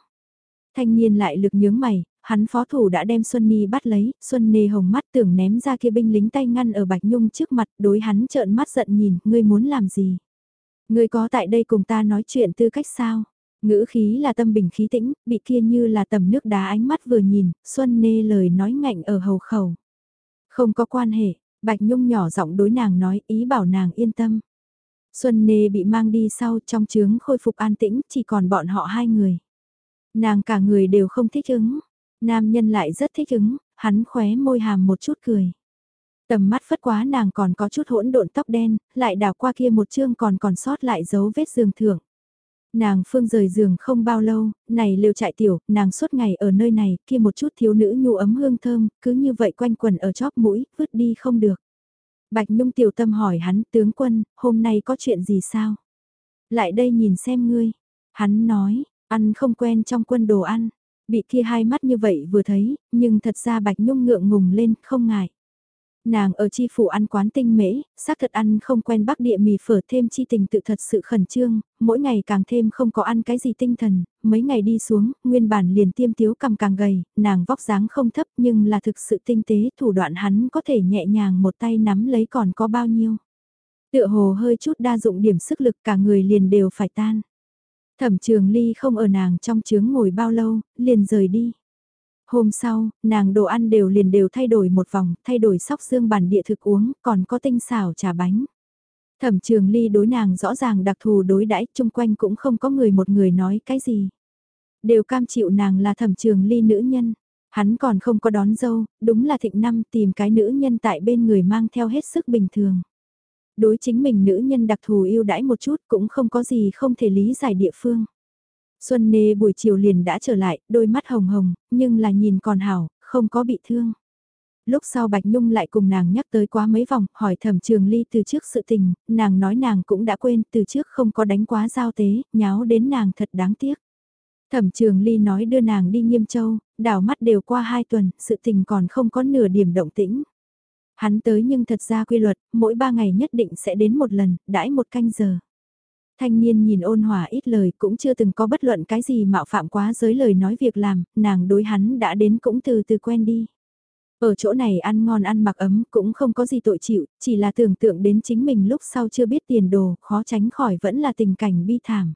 Thanh niên lại lực nhướng mày, hắn phó thủ đã đem Xuân Nhi bắt lấy, Xuân Nê hồng mắt tưởng ném ra kia binh lính tay ngăn ở Bạch Nhung trước mặt, đối hắn trợn mắt giận nhìn, ngươi muốn làm gì? Ngươi có tại đây cùng ta nói chuyện tư cách sao? Ngữ khí là tâm bình khí tĩnh, bị kia như là tầm nước đá ánh mắt vừa nhìn, Xuân Nê lời nói ngạnh ở hầu khẩu. Không có quan hệ, Bạch Nhung nhỏ giọng đối nàng nói ý bảo nàng yên tâm. Xuân Nê bị mang đi sau trong trướng khôi phục an tĩnh, chỉ còn bọn họ hai người. Nàng cả người đều không thích ứng, nam nhân lại rất thích ứng, hắn khóe môi hàm một chút cười. Tầm mắt phất quá nàng còn có chút hỗn độn tóc đen, lại đào qua kia một chương còn còn sót lại dấu vết giường thượng Nàng phương rời giường không bao lâu, này liều trại tiểu, nàng suốt ngày ở nơi này, kia một chút thiếu nữ nhu ấm hương thơm, cứ như vậy quanh quần ở chóp mũi, vứt đi không được. Bạch Nhung tiểu tâm hỏi hắn, tướng quân, hôm nay có chuyện gì sao? Lại đây nhìn xem ngươi. Hắn nói, ăn không quen trong quân đồ ăn. Bị kia hai mắt như vậy vừa thấy, nhưng thật ra Bạch Nhung ngượng ngùng lên, không ngại. Nàng ở chi phủ ăn quán tinh mễ, xác thật ăn không quen bắc địa mì phở thêm chi tình tự thật sự khẩn trương, mỗi ngày càng thêm không có ăn cái gì tinh thần, mấy ngày đi xuống, nguyên bản liền tiêm tiếu cầm càng gầy, nàng vóc dáng không thấp nhưng là thực sự tinh tế, thủ đoạn hắn có thể nhẹ nhàng một tay nắm lấy còn có bao nhiêu. Tựa hồ hơi chút đa dụng điểm sức lực cả người liền đều phải tan. Thẩm trường ly không ở nàng trong chướng ngồi bao lâu, liền rời đi. Hôm sau, nàng đồ ăn đều liền đều thay đổi một vòng, thay đổi sóc xương bản địa thực uống, còn có tinh xào trà bánh. Thẩm trường ly đối nàng rõ ràng đặc thù đối đãi chung quanh cũng không có người một người nói cái gì. Đều cam chịu nàng là thẩm trường ly nữ nhân. Hắn còn không có đón dâu, đúng là thịnh năm tìm cái nữ nhân tại bên người mang theo hết sức bình thường. Đối chính mình nữ nhân đặc thù yêu đãi một chút cũng không có gì không thể lý giải địa phương. Xuân Nê buổi chiều liền đã trở lại, đôi mắt hồng hồng, nhưng là nhìn còn hảo, không có bị thương. Lúc sau Bạch Nhung lại cùng nàng nhắc tới quá mấy vòng, hỏi thẩm trường ly từ trước sự tình, nàng nói nàng cũng đã quên, từ trước không có đánh quá giao tế, nháo đến nàng thật đáng tiếc. Thẩm trường ly nói đưa nàng đi nghiêm châu, đảo mắt đều qua hai tuần, sự tình còn không có nửa điểm động tĩnh. Hắn tới nhưng thật ra quy luật, mỗi ba ngày nhất định sẽ đến một lần, đãi một canh giờ. Thanh niên nhìn ôn hòa ít lời cũng chưa từng có bất luận cái gì mạo phạm quá giới lời nói việc làm, nàng đối hắn đã đến cũng từ từ quen đi. Ở chỗ này ăn ngon ăn mặc ấm cũng không có gì tội chịu, chỉ là tưởng tượng đến chính mình lúc sau chưa biết tiền đồ, khó tránh khỏi vẫn là tình cảnh bi thảm.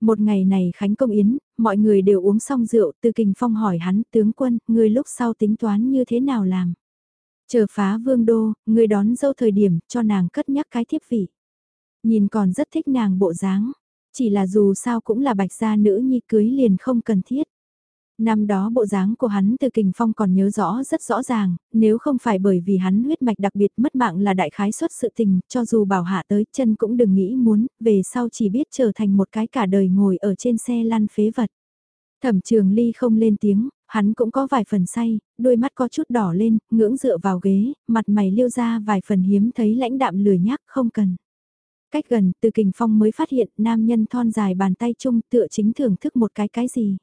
Một ngày này Khánh Công Yến, mọi người đều uống xong rượu, từ kình phong hỏi hắn, tướng quân, người lúc sau tính toán như thế nào làm? Chờ phá vương đô, người đón dâu thời điểm, cho nàng cất nhắc cái thiếp vị. Nhìn còn rất thích nàng bộ dáng, chỉ là dù sao cũng là bạch gia nữ nhi cưới liền không cần thiết. Năm đó bộ dáng của hắn từ kình phong còn nhớ rõ rất rõ ràng, nếu không phải bởi vì hắn huyết mạch đặc biệt mất mạng là đại khái xuất sự tình, cho dù bảo hạ tới chân cũng đừng nghĩ muốn, về sau chỉ biết trở thành một cái cả đời ngồi ở trên xe lăn phế vật. Thẩm trường ly không lên tiếng, hắn cũng có vài phần say, đôi mắt có chút đỏ lên, ngưỡng dựa vào ghế, mặt mày liêu ra vài phần hiếm thấy lãnh đạm lười nhác không cần. Cách gần, từ kình phong mới phát hiện nam nhân thon dài bàn tay chung tựa chính thưởng thức một cái cái gì.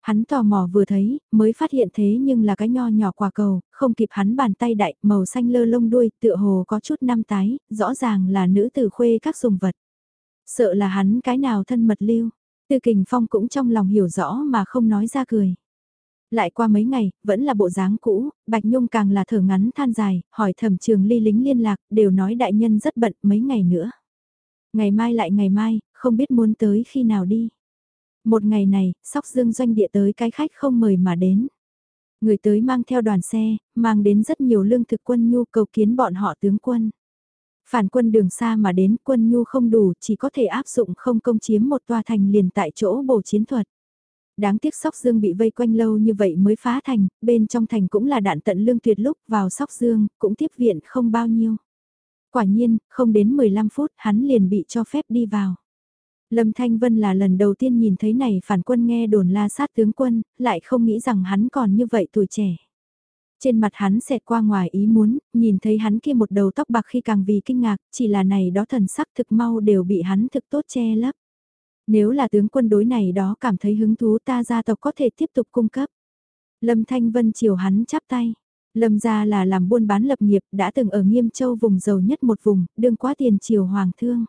Hắn tò mò vừa thấy, mới phát hiện thế nhưng là cái nho nhỏ quả cầu, không kịp hắn bàn tay đại, màu xanh lơ lông đuôi, tựa hồ có chút năm tái, rõ ràng là nữ tử khuê các dùng vật. Sợ là hắn cái nào thân mật lưu, tư Kình Phong cũng trong lòng hiểu rõ mà không nói ra cười. Lại qua mấy ngày, vẫn là bộ dáng cũ, Bạch Nhung càng là thở ngắn than dài, hỏi thẩm trường ly lính liên lạc, đều nói đại nhân rất bận mấy ngày nữa. Ngày mai lại ngày mai, không biết muốn tới khi nào đi. Một ngày này, sóc dương doanh địa tới cái khách không mời mà đến. Người tới mang theo đoàn xe, mang đến rất nhiều lương thực quân nhu cầu kiến bọn họ tướng quân. Phản quân đường xa mà đến quân nhu không đủ chỉ có thể áp dụng không công chiếm một tòa thành liền tại chỗ bổ chiến thuật. Đáng tiếc Sóc Dương bị vây quanh lâu như vậy mới phá thành, bên trong thành cũng là đạn tận lương tuyệt lúc vào Sóc Dương, cũng tiếp viện không bao nhiêu. Quả nhiên, không đến 15 phút hắn liền bị cho phép đi vào. Lâm Thanh Vân là lần đầu tiên nhìn thấy này phản quân nghe đồn la sát tướng quân, lại không nghĩ rằng hắn còn như vậy tuổi trẻ. Trên mặt hắn xẹt qua ngoài ý muốn, nhìn thấy hắn kia một đầu tóc bạc khi càng vì kinh ngạc, chỉ là này đó thần sắc thực mau đều bị hắn thực tốt che lấp. Nếu là tướng quân đối này đó cảm thấy hứng thú ta gia tộc có thể tiếp tục cung cấp. Lâm Thanh Vân chiều hắn chắp tay. Lâm gia là làm buôn bán lập nghiệp đã từng ở Nghiêm Châu vùng giàu nhất một vùng, đương quá tiền triều hoàng thương.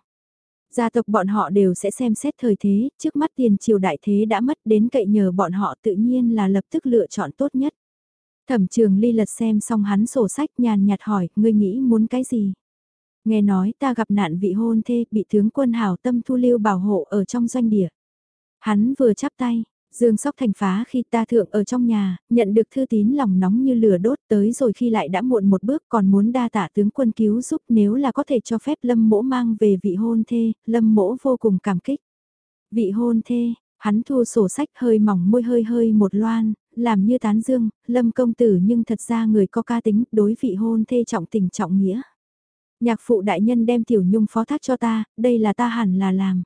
Gia tộc bọn họ đều sẽ xem xét thời thế, trước mắt tiền triều đại thế đã mất đến cậy nhờ bọn họ tự nhiên là lập tức lựa chọn tốt nhất. Thẩm trường ly lật xem xong hắn sổ sách nhàn nhạt hỏi, ngươi nghĩ muốn cái gì? Nghe nói ta gặp nạn vị hôn thê bị tướng quân hảo tâm thu lưu bảo hộ ở trong doanh địa. Hắn vừa chắp tay, Dương Sóc Thành phá khi ta thượng ở trong nhà, nhận được thư tín lòng nóng như lửa đốt tới rồi khi lại đã muộn một bước còn muốn đa tạ tướng quân cứu giúp nếu là có thể cho phép Lâm Mỗ mang về vị hôn thê, Lâm Mỗ vô cùng cảm kích. Vị hôn thê, hắn thu sổ sách hơi mỏng môi hơi hơi một loan, làm như tán dương, Lâm công tử nhưng thật ra người có ca tính đối vị hôn thê trọng tình trọng nghĩa. Nhạc phụ đại nhân đem tiểu nhung phó thác cho ta, đây là ta hẳn là làm.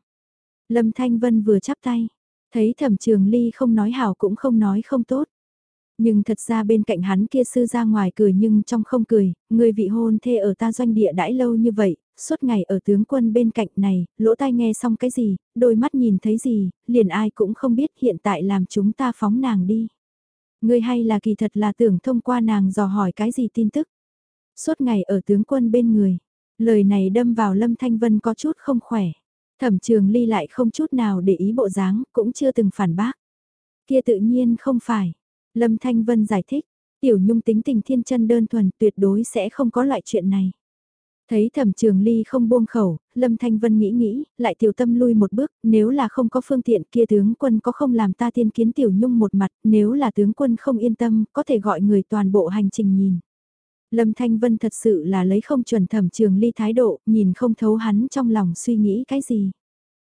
Lâm Thanh Vân vừa chắp tay, thấy thẩm trường ly không nói hảo cũng không nói không tốt. Nhưng thật ra bên cạnh hắn kia sư ra ngoài cười nhưng trong không cười, người vị hôn thê ở ta doanh địa đãi lâu như vậy, suốt ngày ở tướng quân bên cạnh này, lỗ tai nghe xong cái gì, đôi mắt nhìn thấy gì, liền ai cũng không biết hiện tại làm chúng ta phóng nàng đi. người hay là kỳ thật là tưởng thông qua nàng dò hỏi cái gì tin tức. Suốt ngày ở tướng quân bên người, lời này đâm vào Lâm Thanh Vân có chút không khỏe. Thẩm trường ly lại không chút nào để ý bộ dáng, cũng chưa từng phản bác. Kia tự nhiên không phải. Lâm Thanh Vân giải thích, tiểu nhung tính tình thiên chân đơn thuần tuyệt đối sẽ không có loại chuyện này. Thấy thẩm trường ly không buông khẩu, Lâm Thanh Vân nghĩ nghĩ, lại tiểu tâm lui một bước, nếu là không có phương tiện kia tướng quân có không làm ta tiên kiến tiểu nhung một mặt, nếu là tướng quân không yên tâm, có thể gọi người toàn bộ hành trình nhìn. Lâm Thanh Vân thật sự là lấy không chuẩn thẩm trường ly thái độ, nhìn không thấu hắn trong lòng suy nghĩ cái gì.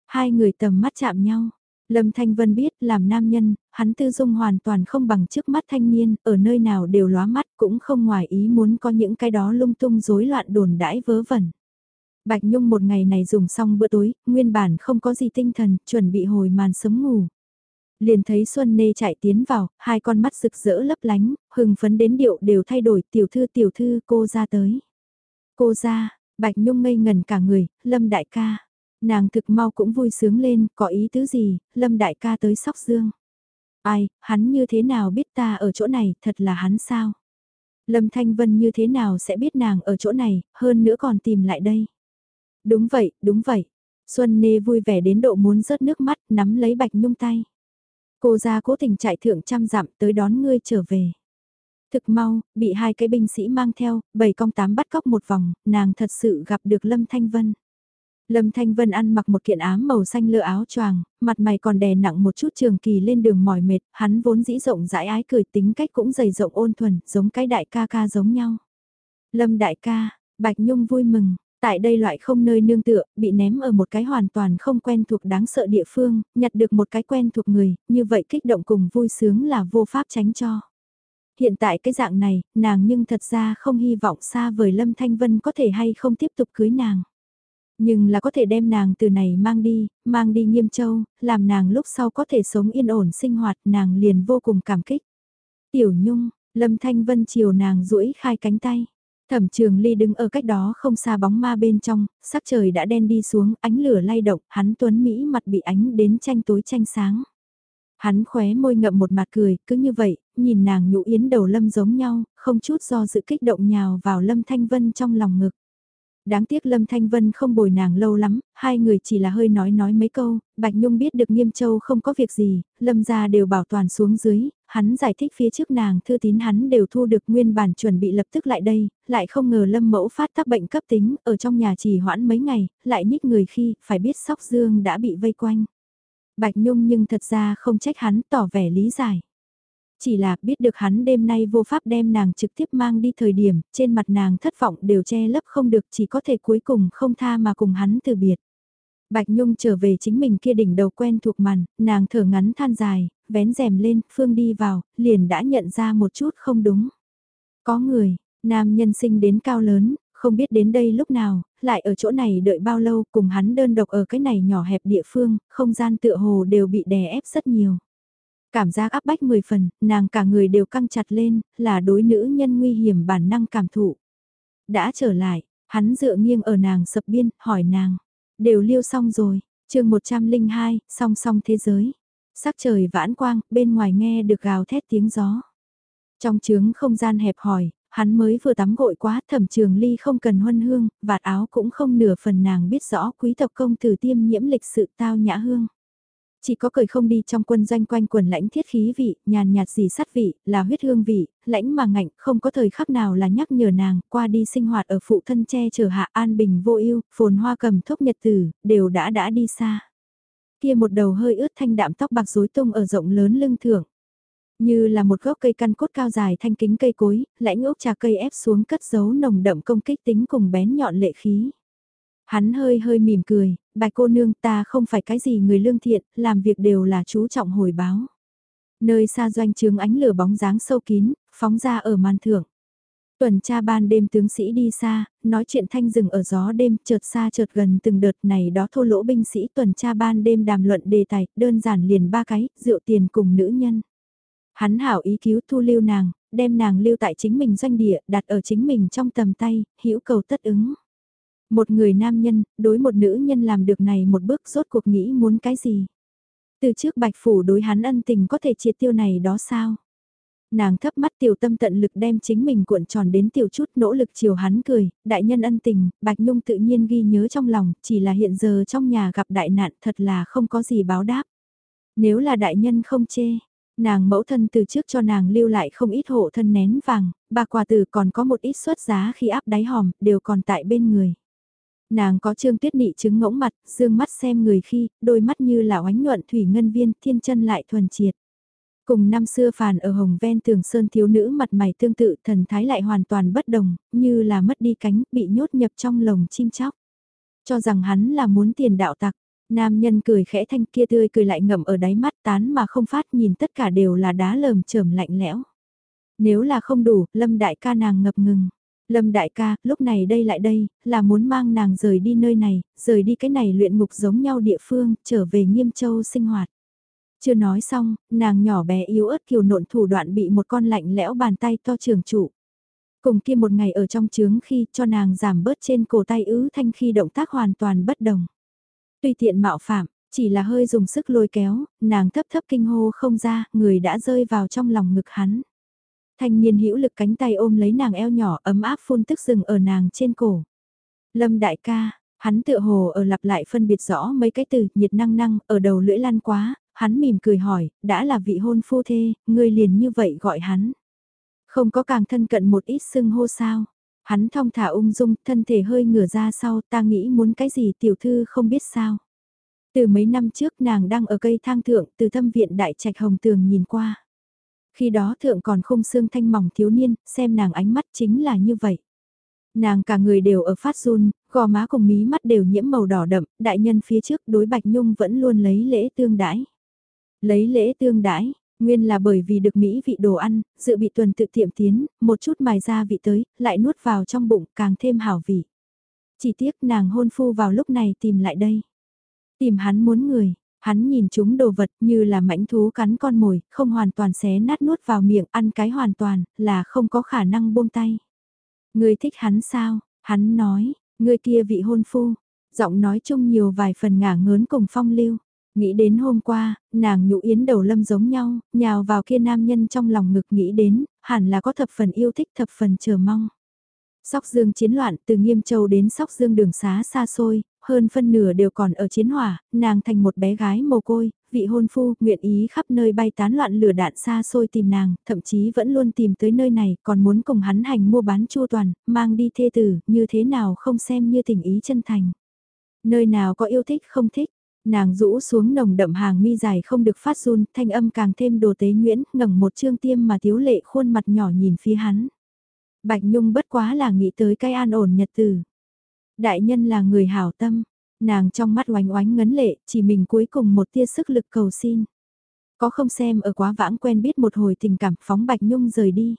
Hai người tầm mắt chạm nhau. Lâm Thanh Vân biết làm nam nhân, hắn tư dung hoàn toàn không bằng trước mắt thanh niên, ở nơi nào đều lóa mắt cũng không ngoài ý muốn có những cái đó lung tung rối loạn đồn đãi vớ vẩn. Bạch Nhung một ngày này dùng xong bữa tối, nguyên bản không có gì tinh thần, chuẩn bị hồi màn sớm ngủ. Liền thấy Xuân Nê chạy tiến vào, hai con mắt rực rỡ lấp lánh, hừng phấn đến điệu đều thay đổi, tiểu thư tiểu thư cô ra tới. Cô ra, Bạch Nhung ngây ngần cả người, Lâm đại ca. Nàng thực mau cũng vui sướng lên, có ý tứ gì, Lâm đại ca tới sóc dương. Ai, hắn như thế nào biết ta ở chỗ này, thật là hắn sao? Lâm Thanh Vân như thế nào sẽ biết nàng ở chỗ này, hơn nữa còn tìm lại đây. Đúng vậy, đúng vậy. Xuân Nê vui vẻ đến độ muốn rớt nước mắt, nắm lấy Bạch Nhung tay. Cô ra cố tình chạy thượng trăm dặm tới đón ngươi trở về. Thực mau, bị hai cái binh sĩ mang theo, bảy công tám bắt cóc một vòng, nàng thật sự gặp được Lâm Thanh Vân. Lâm Thanh Vân ăn mặc một kiện ám màu xanh lơ áo choàng, mặt mày còn đè nặng một chút trường kỳ lên đường mỏi mệt, hắn vốn dĩ rộng rãi ái cười tính cách cũng dày rộng ôn thuần, giống cái đại ca ca giống nhau. Lâm đại ca, Bạch Nhung vui mừng, tại đây loại không nơi nương tựa, bị ném ở một cái hoàn toàn không quen thuộc đáng sợ địa phương, nhặt được một cái quen thuộc người, như vậy kích động cùng vui sướng là vô pháp tránh cho. Hiện tại cái dạng này, nàng nhưng thật ra không hy vọng xa vời Lâm Thanh Vân có thể hay không tiếp tục cưới nàng. Nhưng là có thể đem nàng từ này mang đi, mang đi nghiêm châu, làm nàng lúc sau có thể sống yên ổn sinh hoạt nàng liền vô cùng cảm kích. Tiểu Nhung, Lâm Thanh Vân chiều nàng duỗi khai cánh tay. Thẩm trường ly đứng ở cách đó không xa bóng ma bên trong, sắc trời đã đen đi xuống, ánh lửa lay động, hắn tuấn Mỹ mặt bị ánh đến tranh tối tranh sáng. Hắn khóe môi ngậm một mặt cười, cứ như vậy, nhìn nàng nhũ yến đầu lâm giống nhau, không chút do dự kích động nhào vào lâm thanh vân trong lòng ngực. Đáng tiếc Lâm Thanh Vân không bồi nàng lâu lắm, hai người chỉ là hơi nói nói mấy câu, Bạch Nhung biết được Nghiêm Châu không có việc gì, Lâm gia đều bảo toàn xuống dưới, hắn giải thích phía trước nàng thư tín hắn đều thu được nguyên bản chuẩn bị lập tức lại đây, lại không ngờ Lâm mẫu phát tác bệnh cấp tính, ở trong nhà chỉ hoãn mấy ngày, lại nhích người khi, phải biết sóc dương đã bị vây quanh. Bạch Nhung nhưng thật ra không trách hắn tỏ vẻ lý giải. Chỉ là biết được hắn đêm nay vô pháp đem nàng trực tiếp mang đi thời điểm, trên mặt nàng thất vọng đều che lấp không được chỉ có thể cuối cùng không tha mà cùng hắn từ biệt. Bạch Nhung trở về chính mình kia đỉnh đầu quen thuộc màn, nàng thở ngắn than dài, vén rèm lên, Phương đi vào, liền đã nhận ra một chút không đúng. Có người, nam nhân sinh đến cao lớn, không biết đến đây lúc nào, lại ở chỗ này đợi bao lâu cùng hắn đơn độc ở cái này nhỏ hẹp địa phương, không gian tựa hồ đều bị đè ép rất nhiều. Cảm giác áp bách 10 phần, nàng cả người đều căng chặt lên, là đối nữ nhân nguy hiểm bản năng cảm thụ. Đã trở lại, hắn dựa nghiêng ở nàng sập biên, hỏi nàng. Đều liêu xong rồi, chương 102, song song thế giới. Sắc trời vãn quang, bên ngoài nghe được gào thét tiếng gió. Trong trướng không gian hẹp hỏi, hắn mới vừa tắm gội quá, thẩm trường ly không cần huân hương, vạt áo cũng không nửa phần nàng biết rõ quý tộc công tử tiêm nhiễm lịch sự tao nhã hương. Chỉ có cười không đi trong quân doanh quanh quần lãnh thiết khí vị, nhàn nhạt gì sắt vị, là huyết hương vị, lãnh mà ngạnh, không có thời khắc nào là nhắc nhở nàng, qua đi sinh hoạt ở phụ thân che chở hạ an bình vô ưu phồn hoa cầm thốc nhật tử, đều đã đã đi xa. Kia một đầu hơi ướt thanh đạm tóc bạc rối tung ở rộng lớn lưng thưởng. Như là một gốc cây căn cốt cao dài thanh kính cây cối, lãnh ốc trà cây ép xuống cất giấu nồng đậm công kích tính cùng bén nhọn lệ khí. Hắn hơi hơi mỉm cười, bạch cô nương ta không phải cái gì người lương thiện, làm việc đều là chú trọng hồi báo. Nơi xa doanh trường ánh lửa bóng dáng sâu kín, phóng ra ở màn thưởng. Tuần tra ban đêm tướng sĩ đi xa, nói chuyện thanh rừng ở gió đêm, chợt xa chợt gần từng đợt này đó thô lỗ binh sĩ tuần tra ban đêm đàm luận đề tài, đơn giản liền ba cái, rượu tiền cùng nữ nhân. Hắn hảo ý cứu thu lưu nàng, đem nàng lưu tại chính mình doanh địa, đặt ở chính mình trong tầm tay, hữu cầu tất ứng. Một người nam nhân, đối một nữ nhân làm được này một bước rốt cuộc nghĩ muốn cái gì? Từ trước bạch phủ đối hắn ân tình có thể triệt tiêu này đó sao? Nàng thấp mắt tiểu tâm tận lực đem chính mình cuộn tròn đến tiểu chút nỗ lực chiều hắn cười, đại nhân ân tình, bạch nhung tự nhiên ghi nhớ trong lòng, chỉ là hiện giờ trong nhà gặp đại nạn thật là không có gì báo đáp. Nếu là đại nhân không chê, nàng mẫu thân từ trước cho nàng lưu lại không ít hộ thân nén vàng, bà quà tử còn có một ít xuất giá khi áp đáy hòm, đều còn tại bên người. Nàng có trương tuyết nị chứng ngỗng mặt, dương mắt xem người khi, đôi mắt như là oánh nhuận thủy ngân viên, thiên chân lại thuần triệt. Cùng năm xưa phàn ở hồng ven tường sơn thiếu nữ mặt mày tương tự thần thái lại hoàn toàn bất đồng, như là mất đi cánh, bị nhốt nhập trong lồng chim chóc. Cho rằng hắn là muốn tiền đạo tặc, nam nhân cười khẽ thanh kia tươi cười lại ngậm ở đáy mắt tán mà không phát nhìn tất cả đều là đá lờm chởm lạnh lẽo. Nếu là không đủ, lâm đại ca nàng ngập ngừng. Lâm đại ca, lúc này đây lại đây, là muốn mang nàng rời đi nơi này, rời đi cái này luyện ngục giống nhau địa phương, trở về nghiêm châu sinh hoạt. Chưa nói xong, nàng nhỏ bé yếu ớt kiều nộn thủ đoạn bị một con lạnh lẽo bàn tay to trường trụ. Cùng kia một ngày ở trong trướng khi cho nàng giảm bớt trên cổ tay ứ thanh khi động tác hoàn toàn bất đồng. Tùy tiện mạo phạm, chỉ là hơi dùng sức lôi kéo, nàng thấp thấp kinh hô không ra, người đã rơi vào trong lòng ngực hắn. Thanh niên hữu lực cánh tay ôm lấy nàng eo nhỏ ấm áp phun tức rừng ở nàng trên cổ. Lâm đại ca, hắn tựa hồ ở lặp lại phân biệt rõ mấy cái từ nhiệt năng năng ở đầu lưỡi lan quá, hắn mỉm cười hỏi, đã là vị hôn phu thê, ngươi liền như vậy gọi hắn. Không có càng thân cận một ít sưng hô sao. Hắn thong thả ung dung, thân thể hơi ngửa ra sau, ta nghĩ muốn cái gì tiểu thư không biết sao. Từ mấy năm trước nàng đang ở cây thang thượng từ thâm viện đại trạch hồng tường nhìn qua. Khi đó thượng còn không xương thanh mỏng thiếu niên, xem nàng ánh mắt chính là như vậy. Nàng cả người đều ở phát run, gò má cùng mí mắt đều nhiễm màu đỏ đậm, đại nhân phía trước đối Bạch Nhung vẫn luôn lấy lễ tương đãi. Lấy lễ tương đãi, nguyên là bởi vì được mỹ vị đồ ăn, dự bị tuần tự tiệm tiến, một chút mài ra vị tới, lại nuốt vào trong bụng càng thêm hảo vị. Chỉ tiếc nàng hôn phu vào lúc này tìm lại đây. Tìm hắn muốn người, Hắn nhìn chúng đồ vật như là mảnh thú cắn con mồi, không hoàn toàn xé nát nuốt vào miệng, ăn cái hoàn toàn, là không có khả năng buông tay. Người thích hắn sao? Hắn nói, người kia vị hôn phu. Giọng nói chung nhiều vài phần ngả ngớn cùng phong lưu. Nghĩ đến hôm qua, nàng nhũ yến đầu lâm giống nhau, nhào vào kia nam nhân trong lòng ngực nghĩ đến, hẳn là có thập phần yêu thích thập phần chờ mong. Sóc Dương chiến loạn từ Nghiêm Châu đến Sóc Dương đường xá xa xôi, hơn phân nửa đều còn ở chiến hỏa, nàng thành một bé gái mồ côi, vị hôn phu, nguyện ý khắp nơi bay tán loạn lửa đạn xa xôi tìm nàng, thậm chí vẫn luôn tìm tới nơi này, còn muốn cùng hắn hành mua bán chua toàn, mang đi thê tử, như thế nào không xem như tình ý chân thành. Nơi nào có yêu thích không thích, nàng rũ xuống nồng đậm hàng mi dài không được phát run, thanh âm càng thêm đồ tế nhuyễn, ngẩng một trương tiêm mà thiếu lệ khuôn mặt nhỏ nhìn phía hắn. Bạch Nhung bất quá là nghĩ tới cái an ổn nhật từ Đại nhân là người hảo tâm, nàng trong mắt oánh oánh ngấn lệ, chỉ mình cuối cùng một tia sức lực cầu xin. Có không xem ở quá vãng quen biết một hồi tình cảm phóng Bạch Nhung rời đi.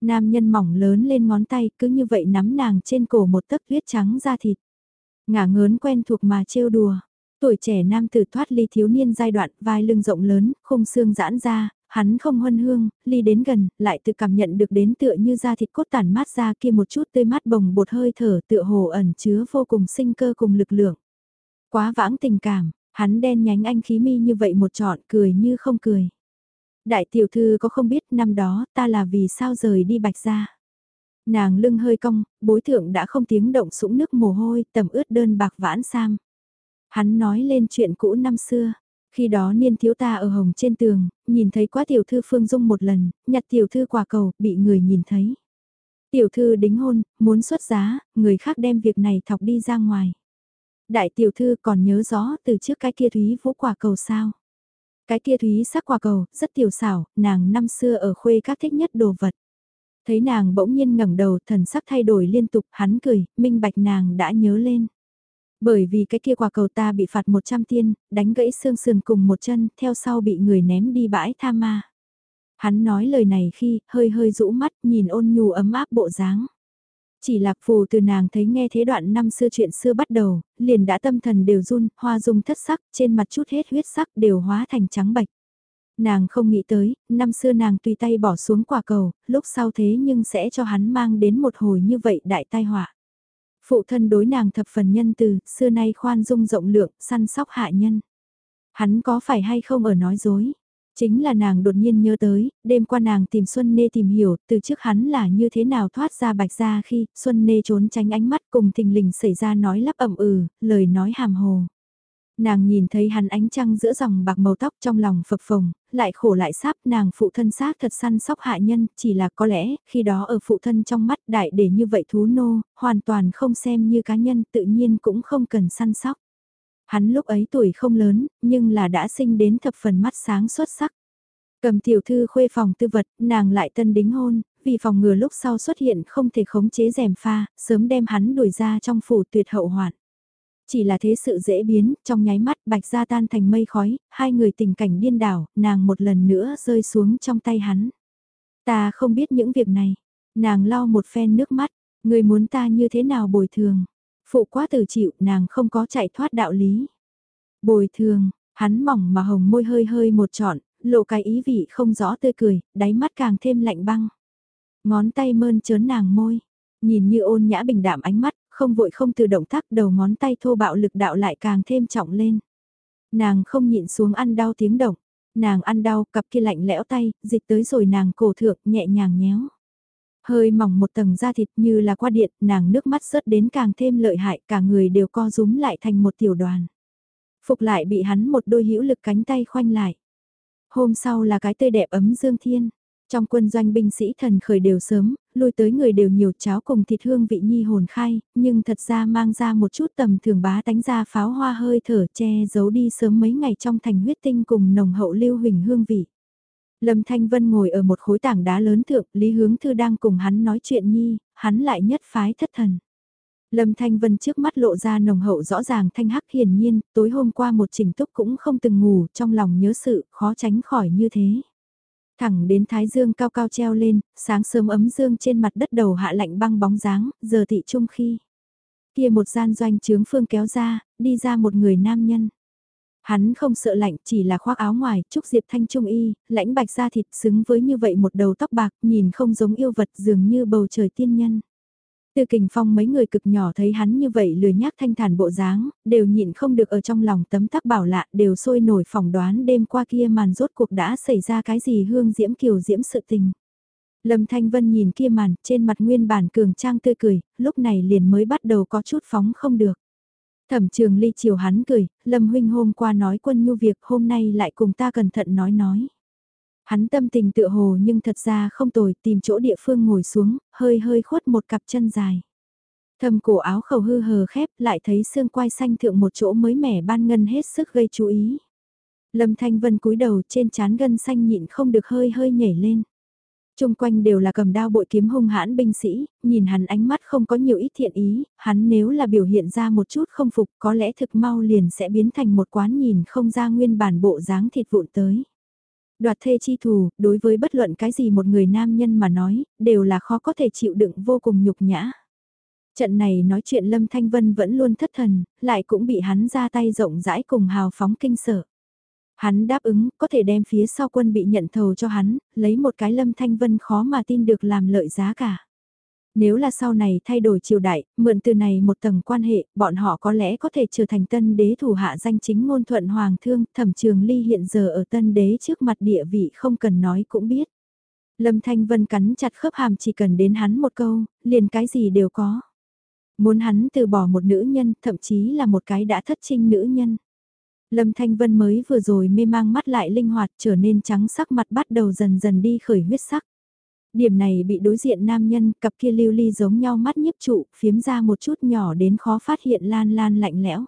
Nam nhân mỏng lớn lên ngón tay cứ như vậy nắm nàng trên cổ một tấc huyết trắng da thịt. Ngả ngớn quen thuộc mà trêu đùa. Tuổi trẻ nam tử thoát ly thiếu niên giai đoạn vai lưng rộng lớn, khung xương giãn ra, hắn không huân hương, ly đến gần, lại tự cảm nhận được đến tựa như da thịt cốt tản mát ra kia một chút tươi mát bồng bột hơi thở tựa hồ ẩn chứa vô cùng sinh cơ cùng lực lượng. Quá vãng tình cảm, hắn đen nhánh anh khí mi như vậy một trọn cười như không cười. Đại tiểu thư có không biết năm đó ta là vì sao rời đi bạch ra. Nàng lưng hơi cong, bối thượng đã không tiếng động sũng nước mồ hôi tầm ướt đơn bạc vãn sam. Hắn nói lên chuyện cũ năm xưa, khi đó niên thiếu ta ở hồng trên tường, nhìn thấy quá tiểu thư Phương Dung một lần, nhặt tiểu thư quả cầu, bị người nhìn thấy. Tiểu thư đính hôn, muốn xuất giá, người khác đem việc này thọc đi ra ngoài. Đại tiểu thư còn nhớ rõ từ trước cái kia thúy vũ quả cầu sao. Cái kia thúy sắc quả cầu, rất tiểu xảo, nàng năm xưa ở khuê các thích nhất đồ vật. Thấy nàng bỗng nhiên ngẩng đầu, thần sắc thay đổi liên tục, hắn cười, minh bạch nàng đã nhớ lên. Bởi vì cái kia quả cầu ta bị phạt 100 tiên, đánh gãy xương sườn cùng một chân, theo sau bị người ném đi bãi tha ma. Hắn nói lời này khi, hơi hơi rũ mắt, nhìn ôn nhu ấm áp bộ dáng. Chỉ lạc phù từ nàng thấy nghe thế đoạn năm xưa chuyện xưa bắt đầu, liền đã tâm thần đều run, hoa dung thất sắc, trên mặt chút hết huyết sắc đều hóa thành trắng bạch. Nàng không nghĩ tới, năm xưa nàng tùy tay bỏ xuống quả cầu, lúc sau thế nhưng sẽ cho hắn mang đến một hồi như vậy đại tai họa. Phụ thân đối nàng thập phần nhân từ, xưa nay khoan dung rộng lượng, săn sóc hạ nhân. Hắn có phải hay không ở nói dối? Chính là nàng đột nhiên nhớ tới, đêm qua nàng tìm Xuân Nê tìm hiểu, từ trước hắn là như thế nào thoát ra bạch ra khi Xuân Nê trốn tránh ánh mắt cùng thình lình xảy ra nói lắp ẩm ừ, lời nói hàm hồ. Nàng nhìn thấy hắn ánh trăng giữa dòng bạc màu tóc trong lòng phập phồng, lại khổ lại sáp nàng phụ thân xác thật săn sóc hạ nhân, chỉ là có lẽ khi đó ở phụ thân trong mắt đại để như vậy thú nô, hoàn toàn không xem như cá nhân tự nhiên cũng không cần săn sóc. Hắn lúc ấy tuổi không lớn, nhưng là đã sinh đến thập phần mắt sáng xuất sắc. Cầm tiểu thư khuê phòng tư vật, nàng lại tân đính hôn, vì phòng ngừa lúc sau xuất hiện không thể khống chế rèm pha, sớm đem hắn đuổi ra trong phủ tuyệt hậu hoạn. Chỉ là thế sự dễ biến, trong nháy mắt bạch ra tan thành mây khói, hai người tình cảnh điên đảo, nàng một lần nữa rơi xuống trong tay hắn. Ta không biết những việc này. Nàng lau một phen nước mắt, người muốn ta như thế nào bồi thường. Phụ quá từ chịu, nàng không có chạy thoát đạo lý. Bồi thường, hắn mỏng mà hồng môi hơi hơi một trọn, lộ cái ý vị không rõ tươi cười, đáy mắt càng thêm lạnh băng. Ngón tay mơn trớn nàng môi, nhìn như ôn nhã bình đạm ánh mắt, không vội không từ động tác đầu ngón tay thô bạo lực đạo lại càng thêm trọng lên. Nàng không nhịn xuống ăn đau tiếng động, nàng ăn đau cặp kia lạnh lẽo tay, dịch tới rồi nàng cổ thượng nhẹ nhàng nhéo. Hơi mỏng một tầng da thịt như là qua điện, nàng nước mắt rớt đến càng thêm lợi hại, cả người đều co rúm lại thành một tiểu đoàn. Phục lại bị hắn một đôi hữu lực cánh tay khoanh lại. Hôm sau là cái tươi đẹp ấm dương thiên. Trong quân doanh binh sĩ thần khởi đều sớm, lui tới người đều nhiều cháo cùng thịt hương vị nhi hồn khai, nhưng thật ra mang ra một chút tầm thường bá tánh ra pháo hoa hơi thở che giấu đi sớm mấy ngày trong thành huyết tinh cùng nồng hậu lưu huỳnh hương vị. Lâm Thanh Vân ngồi ở một khối tảng đá lớn thượng, Lý Hướng Thư đang cùng hắn nói chuyện nhi, hắn lại nhất phái thất thần. Lâm Thanh Vân trước mắt lộ ra nồng hậu rõ ràng thanh hắc hiển nhiên, tối hôm qua một trình túc cũng không từng ngủ, trong lòng nhớ sự, khó tránh khỏi như thế. Thẳng đến thái dương cao cao treo lên, sáng sớm ấm dương trên mặt đất đầu hạ lạnh băng bóng dáng, giờ thị trung khi. Kia một gian doanh trướng phương kéo ra, đi ra một người nam nhân. Hắn không sợ lạnh, chỉ là khoác áo ngoài, trúc diệp thanh trung y, lãnh bạch da thịt xứng với như vậy một đầu tóc bạc, nhìn không giống yêu vật dường như bầu trời tiên nhân. Tư kình phong mấy người cực nhỏ thấy hắn như vậy lười nhác thanh thản bộ dáng, đều nhịn không được ở trong lòng tấm tắc bảo lạ, đều sôi nổi phỏng đoán đêm qua kia màn rốt cuộc đã xảy ra cái gì hương diễm kiều diễm sự tình. Lâm Thanh Vân nhìn kia màn, trên mặt nguyên bản cường trang tươi cười, lúc này liền mới bắt đầu có chút phóng không được. Thẩm trường ly chiều hắn cười, Lâm huynh hôm qua nói quân nhu việc hôm nay lại cùng ta cẩn thận nói nói. Hắn tâm tình tựa hồ nhưng thật ra không tồi tìm chỗ địa phương ngồi xuống, hơi hơi khuất một cặp chân dài. Thầm cổ áo khẩu hư hờ khép lại thấy xương quai xanh thượng một chỗ mới mẻ ban ngân hết sức gây chú ý. Lâm Thanh Vân cúi đầu trên chán gân xanh nhịn không được hơi hơi nhảy lên. Trung quanh đều là cầm đao bội kiếm hung hãn binh sĩ, nhìn hắn ánh mắt không có nhiều ít thiện ý, hắn nếu là biểu hiện ra một chút không phục có lẽ thực mau liền sẽ biến thành một quán nhìn không ra nguyên bản bộ dáng thịt vụn tới. Đoạt thê chi thù, đối với bất luận cái gì một người nam nhân mà nói, đều là khó có thể chịu đựng vô cùng nhục nhã. Trận này nói chuyện Lâm Thanh Vân vẫn luôn thất thần, lại cũng bị hắn ra tay rộng rãi cùng hào phóng kinh sợ. Hắn đáp ứng, có thể đem phía sau quân bị nhận thầu cho hắn, lấy một cái Lâm Thanh Vân khó mà tin được làm lợi giá cả. Nếu là sau này thay đổi triều đại, mượn từ này một tầng quan hệ, bọn họ có lẽ có thể trở thành tân đế thủ hạ danh chính ngôn thuận hoàng thương, thẩm trường ly hiện giờ ở tân đế trước mặt địa vị không cần nói cũng biết. Lâm Thanh Vân cắn chặt khớp hàm chỉ cần đến hắn một câu, liền cái gì đều có. Muốn hắn từ bỏ một nữ nhân, thậm chí là một cái đã thất trinh nữ nhân. Lâm Thanh Vân mới vừa rồi mê mang mắt lại linh hoạt trở nên trắng sắc mặt bắt đầu dần dần đi khởi huyết sắc. Điểm này bị đối diện nam nhân cặp kia lưu ly giống nhau mắt nhiếp trụ, phiếm ra một chút nhỏ đến khó phát hiện lan lan lạnh lẽo.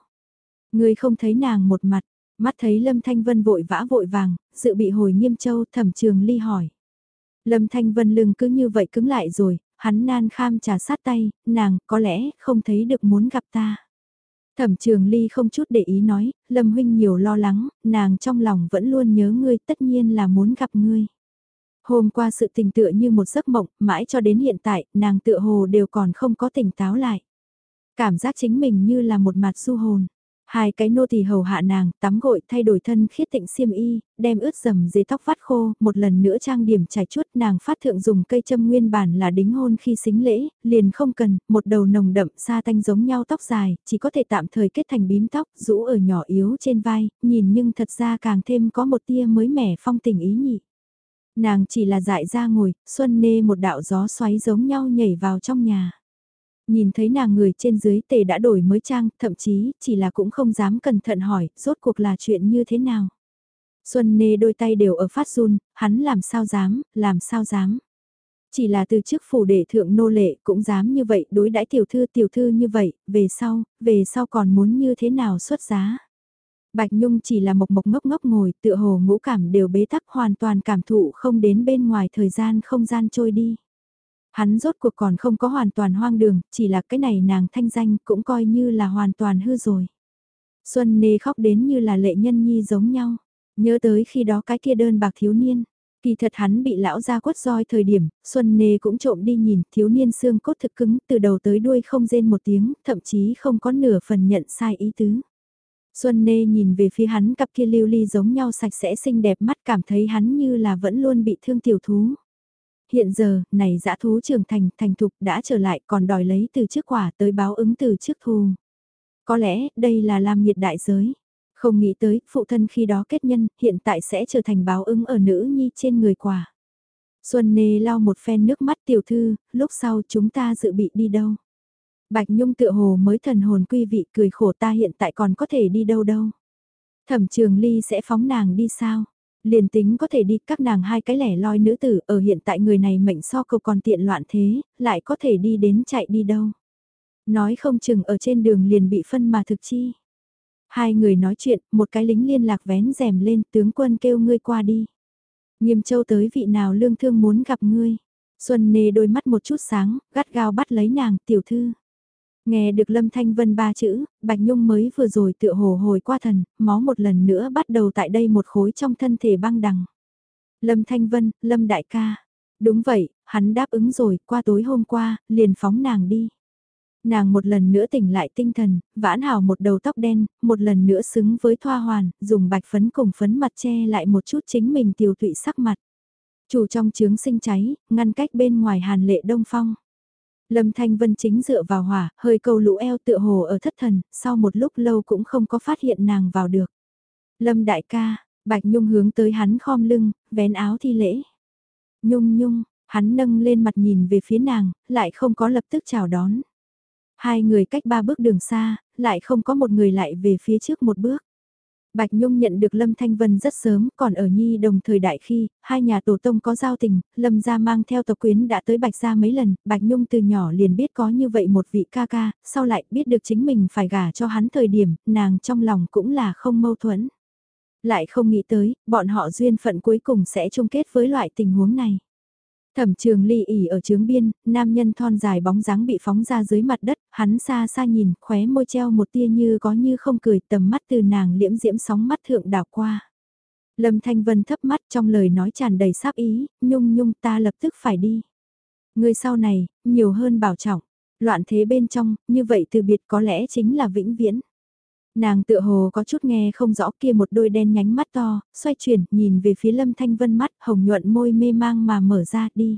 Người không thấy nàng một mặt, mắt thấy Lâm Thanh Vân vội vã vội vàng, dự bị hồi nghiêm châu thẩm trường ly hỏi. Lâm Thanh Vân lưng cứ như vậy cứng lại rồi, hắn nan kham trà sát tay, nàng có lẽ không thấy được muốn gặp ta. Thẩm trường ly không chút để ý nói, Lâm huynh nhiều lo lắng, nàng trong lòng vẫn luôn nhớ ngươi tất nhiên là muốn gặp ngươi. Hôm qua sự tình tựa như một giấc mộng, mãi cho đến hiện tại, nàng tựa hồ đều còn không có tỉnh táo lại. Cảm giác chính mình như là một mặt du hồn. Hai cái nô tỳ hầu hạ nàng, tắm gội thay đổi thân khiết tịnh xiêm y, đem ướt dầm dưới tóc vắt khô, một lần nữa trang điểm trải chuốt nàng phát thượng dùng cây châm nguyên bản là đính hôn khi xính lễ, liền không cần, một đầu nồng đậm xa tanh giống nhau tóc dài, chỉ có thể tạm thời kết thành bím tóc, rũ ở nhỏ yếu trên vai, nhìn nhưng thật ra càng thêm có một tia mới mẻ phong tình ý nhị. Nàng chỉ là dại ra ngồi, xuân nê một đạo gió xoáy giống nhau nhảy vào trong nhà nhìn thấy nàng người trên dưới tề đã đổi mới trang, thậm chí chỉ là cũng không dám cẩn thận hỏi, rốt cuộc là chuyện như thế nào. Xuân nê đôi tay đều ở phát run, hắn làm sao dám, làm sao dám. Chỉ là từ trước phủ đệ thượng nô lệ cũng dám như vậy đối đãi tiểu thư tiểu thư như vậy, về sau, về sau còn muốn như thế nào xuất giá. Bạch Nhung chỉ là mộc mộc ngốc ngốc ngồi tựa hồ ngũ cảm đều bế tắc hoàn toàn cảm thụ không đến bên ngoài thời gian không gian trôi đi. Hắn rốt cuộc còn không có hoàn toàn hoang đường, chỉ là cái này nàng thanh danh cũng coi như là hoàn toàn hư rồi. Xuân Nê khóc đến như là lệ nhân nhi giống nhau, nhớ tới khi đó cái kia đơn bạc thiếu niên. Kỳ thật hắn bị lão ra quất roi thời điểm, Xuân Nê cũng trộm đi nhìn thiếu niên xương cốt thực cứng từ đầu tới đuôi không rên một tiếng, thậm chí không có nửa phần nhận sai ý tứ. Xuân Nê nhìn về phía hắn cặp kia lưu ly giống nhau sạch sẽ xinh đẹp mắt cảm thấy hắn như là vẫn luôn bị thương tiểu thú hiện giờ, này dã thú trưởng thành, thành thục đã trở lại còn đòi lấy từ trước quả tới báo ứng từ trước thù. Có lẽ, đây là làm nhiệt đại giới. Không nghĩ tới, phụ thân khi đó kết nhân, hiện tại sẽ trở thành báo ứng ở nữ nhi trên người quả. Xuân Nê lau một phen nước mắt tiểu thư, lúc sau chúng ta dự bị đi đâu. Bạch Nhung tựa hồ mới thần hồn quy vị cười khổ ta hiện tại còn có thể đi đâu đâu. Thẩm trường ly sẽ phóng nàng đi sao? Liền tính có thể đi các nàng hai cái lẻ loi nữ tử ở hiện tại người này mệnh so cầu còn tiện loạn thế, lại có thể đi đến chạy đi đâu. Nói không chừng ở trên đường liền bị phân mà thực chi. Hai người nói chuyện, một cái lính liên lạc vén rèm lên tướng quân kêu ngươi qua đi. Nghiêm châu tới vị nào lương thương muốn gặp ngươi. Xuân nề đôi mắt một chút sáng, gắt gao bắt lấy nàng, tiểu thư. Nghe được Lâm Thanh Vân ba chữ, Bạch Nhung mới vừa rồi tựa hồ hồi qua thần, máu một lần nữa bắt đầu tại đây một khối trong thân thể băng đằng. Lâm Thanh Vân, Lâm Đại ca. Đúng vậy, hắn đáp ứng rồi, qua tối hôm qua, liền phóng nàng đi. Nàng một lần nữa tỉnh lại tinh thần, vãn hào một đầu tóc đen, một lần nữa xứng với thoa hoàn, dùng bạch phấn cùng phấn mặt che lại một chút chính mình tiêu tụy sắc mặt. Chủ trong chướng sinh cháy, ngăn cách bên ngoài hàn lệ đông phong. Lâm Thanh Vân chính dựa vào hỏa, hơi câu lũ eo tựa hồ ở thất thần, sau một lúc lâu cũng không có phát hiện nàng vào được. Lâm đại ca, Bạch Nhung hướng tới hắn khom lưng, vén áo thi lễ. Nhung nhung, Hắn nâng lên mặt nhìn về phía nàng, lại không có lập tức chào đón. Hai người cách ba bước đường xa, lại không có một người lại về phía trước một bước. Bạch Nhung nhận được Lâm Thanh Vân rất sớm, còn ở Nhi đồng thời đại khi, hai nhà tổ tông có giao tình, Lâm gia mang theo tộc quyến đã tới Bạch gia mấy lần, Bạch Nhung từ nhỏ liền biết có như vậy một vị ca ca, sau lại biết được chính mình phải gả cho hắn thời điểm, nàng trong lòng cũng là không mâu thuẫn. Lại không nghĩ tới, bọn họ duyên phận cuối cùng sẽ chung kết với loại tình huống này. Thẩm trường ly ỉ ở trướng biên, nam nhân thon dài bóng dáng bị phóng ra dưới mặt đất, hắn xa xa nhìn, khóe môi treo một tia như có như không cười tầm mắt từ nàng liễm diễm sóng mắt thượng đảo qua. Lâm Thanh Vân thấp mắt trong lời nói tràn đầy sáp ý, nhung nhung ta lập tức phải đi. Người sau này, nhiều hơn bảo trọng, loạn thế bên trong, như vậy từ biệt có lẽ chính là vĩnh viễn. Nàng tựa hồ có chút nghe không rõ kia một đôi đen nhánh mắt to, xoay chuyển, nhìn về phía lâm thanh vân mắt, hồng nhuận môi mê mang mà mở ra đi.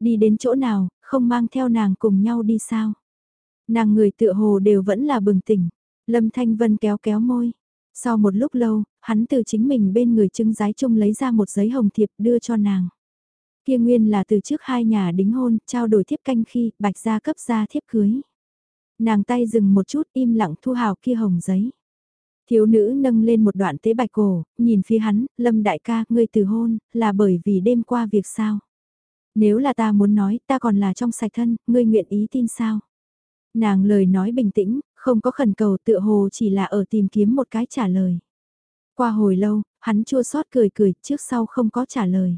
Đi đến chỗ nào, không mang theo nàng cùng nhau đi sao? Nàng người tựa hồ đều vẫn là bừng tỉnh. Lâm Thanh Vân kéo kéo môi. Sau một lúc lâu, hắn từ chính mình bên người trưng giái chung lấy ra một giấy hồng thiệp đưa cho nàng. Kia nguyên là từ trước hai nhà đính hôn, trao đổi thiếp canh khi, bạch gia cấp gia thiếp cưới. Nàng tay dừng một chút im lặng thu hào kia hồng giấy. Thiếu nữ nâng lên một đoạn tế bạch cổ, nhìn phía hắn, lâm đại ca, ngươi từ hôn, là bởi vì đêm qua việc sao? Nếu là ta muốn nói, ta còn là trong sạch thân, ngươi nguyện ý tin sao? Nàng lời nói bình tĩnh, không có khẩn cầu tựa hồ chỉ là ở tìm kiếm một cái trả lời. Qua hồi lâu, hắn chua xót cười cười, trước sau không có trả lời.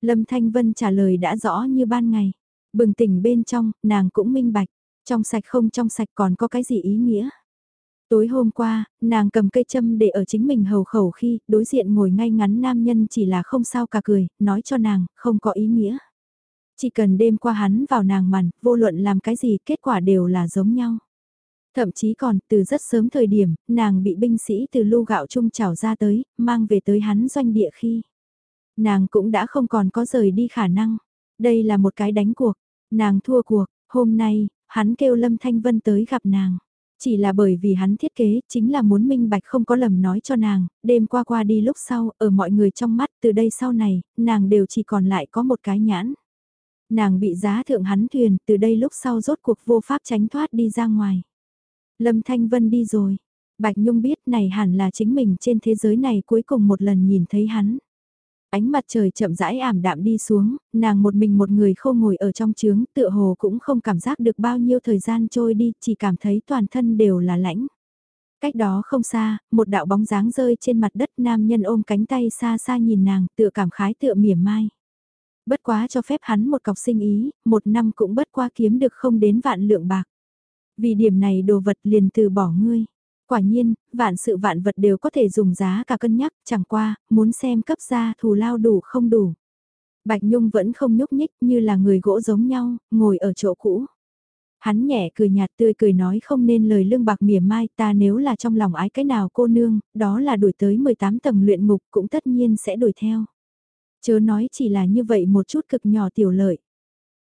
Lâm Thanh Vân trả lời đã rõ như ban ngày. Bừng tỉnh bên trong, nàng cũng minh bạch. Trong sạch không trong sạch còn có cái gì ý nghĩa? Tối hôm qua, nàng cầm cây châm để ở chính mình hầu khẩu khi đối diện ngồi ngay ngắn nam nhân chỉ là không sao cả cười, nói cho nàng, không có ý nghĩa. Chỉ cần đêm qua hắn vào nàng màn, vô luận làm cái gì kết quả đều là giống nhau. Thậm chí còn, từ rất sớm thời điểm, nàng bị binh sĩ từ lưu gạo chung chảo ra tới, mang về tới hắn doanh địa khi. Nàng cũng đã không còn có rời đi khả năng. Đây là một cái đánh cuộc. Nàng thua cuộc, hôm nay, hắn kêu Lâm Thanh Vân tới gặp nàng. Chỉ là bởi vì hắn thiết kế chính là muốn minh bạch không có lầm nói cho nàng, đêm qua qua đi lúc sau, ở mọi người trong mắt từ đây sau này, nàng đều chỉ còn lại có một cái nhãn. Nàng bị giá thượng hắn thuyền, từ đây lúc sau rốt cuộc vô pháp tránh thoát đi ra ngoài. Lâm Thanh Vân đi rồi. Bạch Nhung biết này hẳn là chính mình trên thế giới này cuối cùng một lần nhìn thấy hắn. Ánh mặt trời chậm rãi ảm đạm đi xuống, nàng một mình một người khô ngồi ở trong trướng, tựa hồ cũng không cảm giác được bao nhiêu thời gian trôi đi, chỉ cảm thấy toàn thân đều là lãnh. Cách đó không xa, một đạo bóng dáng rơi trên mặt đất nam nhân ôm cánh tay xa xa nhìn nàng, tựa cảm khái tựa mỉa mai. Bất quá cho phép hắn một cọc sinh ý, một năm cũng bất qua kiếm được không đến vạn lượng bạc. Vì điểm này đồ vật liền từ bỏ ngươi. Quả nhiên, vạn sự vạn vật đều có thể dùng giá cả cân nhắc, chẳng qua, muốn xem cấp gia thù lao đủ không đủ. Bạch Nhung vẫn không nhúc nhích như là người gỗ giống nhau, ngồi ở chỗ cũ. Hắn nhẹ cười nhạt tươi cười nói không nên lời lương bạc mỉa mai ta nếu là trong lòng ái cái nào cô nương, đó là đuổi tới 18 tầng luyện ngục cũng tất nhiên sẽ đuổi theo. Chớ nói chỉ là như vậy một chút cực nhỏ tiểu lợi.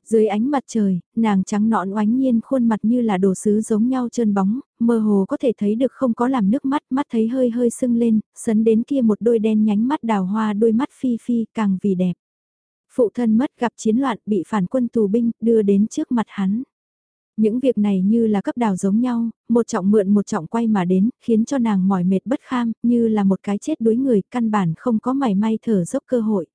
Dưới ánh mặt trời, nàng trắng nõn oánh nhiên khuôn mặt như là đồ sứ giống nhau trơn bóng, mơ hồ có thể thấy được không có làm nước mắt, mắt thấy hơi hơi sưng lên, sấn đến kia một đôi đen nhánh mắt đào hoa đôi mắt phi phi càng vì đẹp. Phụ thân mất gặp chiến loạn bị phản quân tù binh đưa đến trước mặt hắn. Những việc này như là cấp đào giống nhau, một trọng mượn một trọng quay mà đến, khiến cho nàng mỏi mệt bất kham, như là một cái chết đuối người, căn bản không có mảy may thở dốc cơ hội.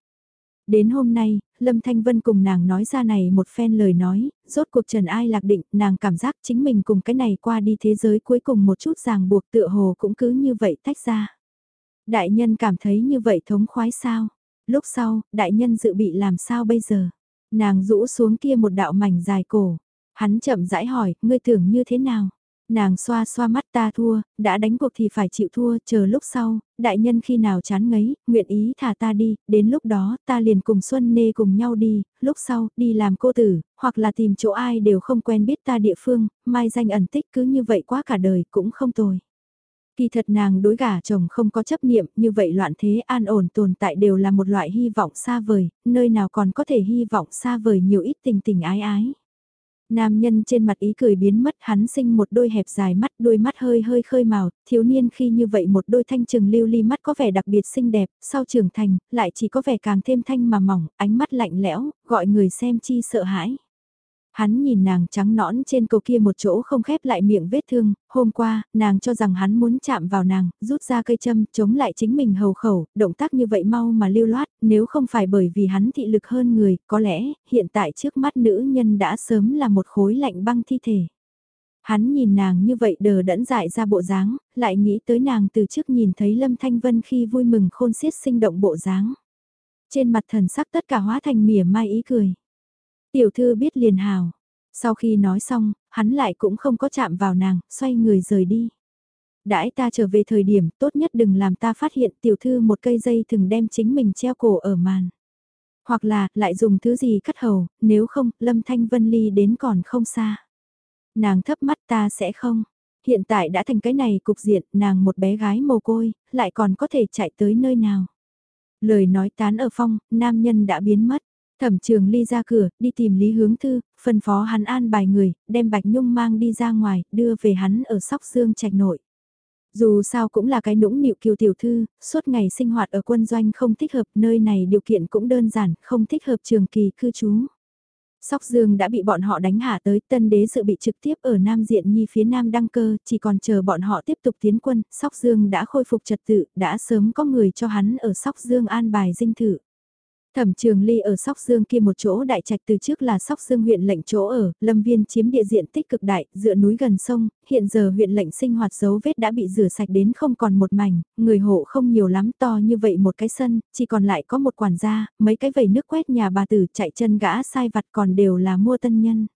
Đến hôm nay, Lâm Thanh Vân cùng nàng nói ra này một phen lời nói, rốt cuộc trần ai lạc định, nàng cảm giác chính mình cùng cái này qua đi thế giới cuối cùng một chút ràng buộc tựa hồ cũng cứ như vậy tách ra. Đại nhân cảm thấy như vậy thống khoái sao? Lúc sau, đại nhân dự bị làm sao bây giờ? Nàng rũ xuống kia một đạo mảnh dài cổ. Hắn chậm rãi hỏi, ngươi tưởng như thế nào? Nàng xoa xoa mắt ta thua, đã đánh cuộc thì phải chịu thua, chờ lúc sau, đại nhân khi nào chán ngấy, nguyện ý thả ta đi, đến lúc đó ta liền cùng Xuân Nê cùng nhau đi, lúc sau, đi làm cô tử, hoặc là tìm chỗ ai đều không quen biết ta địa phương, mai danh ẩn tích cứ như vậy quá cả đời cũng không tồi. Kỳ thật nàng đối gả chồng không có chấp niệm, như vậy loạn thế an ổn tồn tại đều là một loại hy vọng xa vời, nơi nào còn có thể hy vọng xa vời nhiều ít tình tình ái ái. Nam nhân trên mặt ý cười biến mất hắn sinh một đôi hẹp dài mắt đôi mắt hơi hơi khơi màu, thiếu niên khi như vậy một đôi thanh trừng lưu ly mắt có vẻ đặc biệt xinh đẹp, sau trưởng thành, lại chỉ có vẻ càng thêm thanh mà mỏng, ánh mắt lạnh lẽo, gọi người xem chi sợ hãi. Hắn nhìn nàng trắng nõn trên cầu kia một chỗ không khép lại miệng vết thương, hôm qua, nàng cho rằng hắn muốn chạm vào nàng, rút ra cây châm, chống lại chính mình hầu khẩu, động tác như vậy mau mà lưu loát, nếu không phải bởi vì hắn thị lực hơn người, có lẽ, hiện tại trước mắt nữ nhân đã sớm là một khối lạnh băng thi thể. Hắn nhìn nàng như vậy đờ đẫn dại ra bộ dáng, lại nghĩ tới nàng từ trước nhìn thấy Lâm Thanh Vân khi vui mừng khôn xiết sinh động bộ dáng. Trên mặt thần sắc tất cả hóa thành mỉa mai ý cười. Tiểu thư biết liền hào. Sau khi nói xong, hắn lại cũng không có chạm vào nàng, xoay người rời đi. Đãi ta trở về thời điểm tốt nhất đừng làm ta phát hiện tiểu thư một cây dây thừng đem chính mình treo cổ ở màn. Hoặc là, lại dùng thứ gì cắt hầu, nếu không, lâm thanh vân ly đến còn không xa. Nàng thấp mắt ta sẽ không. Hiện tại đã thành cái này cục diện, nàng một bé gái mồ côi, lại còn có thể chạy tới nơi nào. Lời nói tán ở phong, nam nhân đã biến mất. Thẩm trường ly ra cửa, đi tìm Lý Hướng Thư, phân phó hắn an bài người, đem Bạch Nhung mang đi ra ngoài, đưa về hắn ở sóc dương trạch nội. Dù sao cũng là cái nũng nịu kiều tiểu thư, suốt ngày sinh hoạt ở quân doanh không thích hợp, nơi này điều kiện cũng đơn giản, không thích hợp trường kỳ cư trú. Sóc Dương đã bị bọn họ đánh hạ tới tân đế sự bị trực tiếp ở Nam Diện Nhi phía Nam đăng cơ, chỉ còn chờ bọn họ tiếp tục tiến quân, Sóc Dương đã khôi phục trật tự, đã sớm có người cho hắn ở Sóc Dương an bài dinh thự. Thẩm Trường Ly ở Sóc Dương kia một chỗ đại trạch từ trước là Sóc Dương huyện lệnh chỗ ở, Lâm Viên chiếm địa diện tích cực đại, dựa núi gần sông, hiện giờ huyện lệnh sinh hoạt dấu vết đã bị rửa sạch đến không còn một mảnh, người hộ không nhiều lắm to như vậy một cái sân, chỉ còn lại có một quản gia, mấy cái vẩy nước quét nhà bà tử chạy chân gã sai vặt còn đều là mua tân nhân.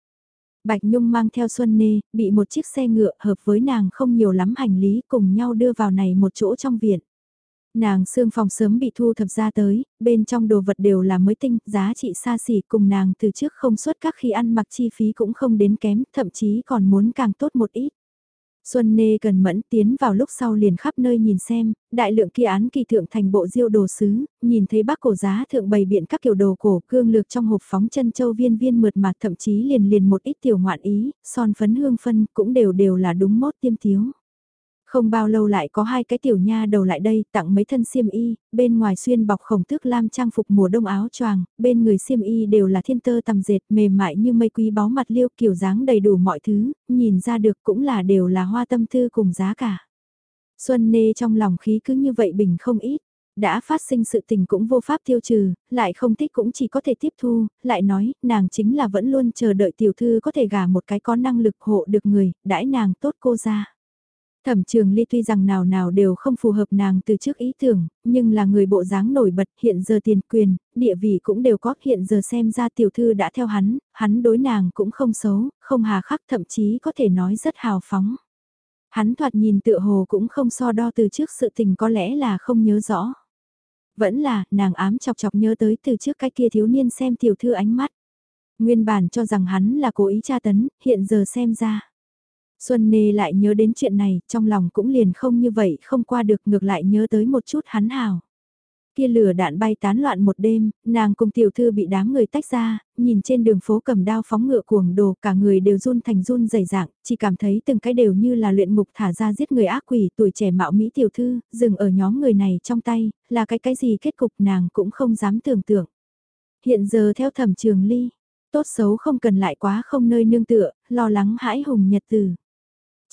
Bạch Nhung mang theo Xuân Nê, bị một chiếc xe ngựa hợp với nàng không nhiều lắm hành lý cùng nhau đưa vào này một chỗ trong viện. Nàng xương phòng sớm bị thu thập ra tới, bên trong đồ vật đều là mới tinh, giá trị xa xỉ cùng nàng từ trước không xuất các khi ăn mặc chi phí cũng không đến kém, thậm chí còn muốn càng tốt một ít. Xuân Nê cần mẫn tiến vào lúc sau liền khắp nơi nhìn xem, đại lượng kia án kỳ thượng thành bộ diêu đồ sứ, nhìn thấy bác cổ giá thượng bày biện các kiểu đồ cổ cương lược trong hộp phóng chân châu viên viên mượt mà thậm chí liền liền một ít tiểu ngoạn ý, son phấn hương phân cũng đều đều là đúng mốt tiêm thiếu. Không bao lâu lại có hai cái tiểu nha đầu lại đây tặng mấy thân xiêm y, bên ngoài xuyên bọc khổng tước lam trang phục mùa đông áo choàng, bên người xiêm y đều là thiên tơ tầm dệt mềm mại như mây quý báu mặt liêu kiểu dáng đầy đủ mọi thứ, nhìn ra được cũng là đều là hoa tâm tư cùng giá cả. Xuân nê trong lòng khí cứ như vậy bình không ít. Đã phát sinh sự tình cũng vô pháp tiêu trừ, lại không thích cũng chỉ có thể tiếp thu, lại nói, nàng chính là vẫn luôn chờ đợi tiểu thư có thể gả một cái có năng lực hộ được người, đãi nàng tốt cô ra. Thẩm trường ly tuy rằng nào nào đều không phù hợp nàng từ trước ý tưởng, nhưng là người bộ dáng nổi bật hiện giờ tiền quyền, địa vị cũng đều có hiện giờ xem ra tiểu thư đã theo hắn, hắn đối nàng cũng không xấu, không hà khắc thậm chí có thể nói rất hào phóng. Hắn thoạt nhìn tựa hồ cũng không so đo từ trước sự tình có lẽ là không nhớ rõ. Vẫn là, nàng ám chọc chọc nhớ tới từ trước cái kia thiếu niên xem tiểu thư ánh mắt. Nguyên bản cho rằng hắn là cố ý tra tấn, hiện giờ xem ra Xuân Nê lại nhớ đến chuyện này, trong lòng cũng liền không như vậy, không qua được ngược lại nhớ tới một chút hắn hào. Kia lửa đạn bay tán loạn một đêm, nàng cùng tiểu thư bị đám người tách ra, nhìn trên đường phố cầm đao phóng ngựa cuồng đồ, cả người đều run thành run dày dạng, chỉ cảm thấy từng cái đều như là luyện ngục thả ra giết người ác quỷ tuổi trẻ mạo Mỹ tiểu thư, dừng ở nhóm người này trong tay, là cái cái gì kết cục nàng cũng không dám tưởng tượng. Hiện giờ theo thẩm trường ly, tốt xấu không cần lại quá không nơi nương tựa, lo lắng hãi hùng nhật từ.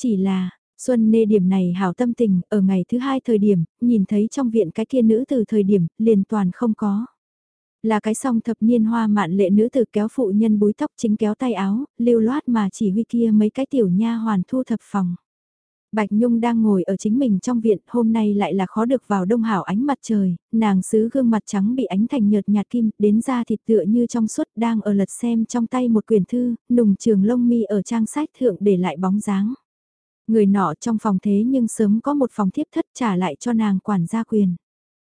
Chỉ là, Xuân nê điểm này hảo tâm tình, ở ngày thứ hai thời điểm, nhìn thấy trong viện cái kia nữ từ thời điểm, liền toàn không có. Là cái song thập niên hoa mạn lệ nữ từ kéo phụ nhân búi tóc chính kéo tay áo, lưu loát mà chỉ huy kia mấy cái tiểu nha hoàn thu thập phòng. Bạch Nhung đang ngồi ở chính mình trong viện, hôm nay lại là khó được vào đông hảo ánh mặt trời, nàng sứ gương mặt trắng bị ánh thành nhợt nhạt kim, đến ra thịt tựa như trong suốt đang ở lật xem trong tay một quyển thư, nùng trường lông mi ở trang sách thượng để lại bóng dáng. Người nọ trong phòng thế nhưng sớm có một phòng thiếp thất trả lại cho nàng quản gia quyền.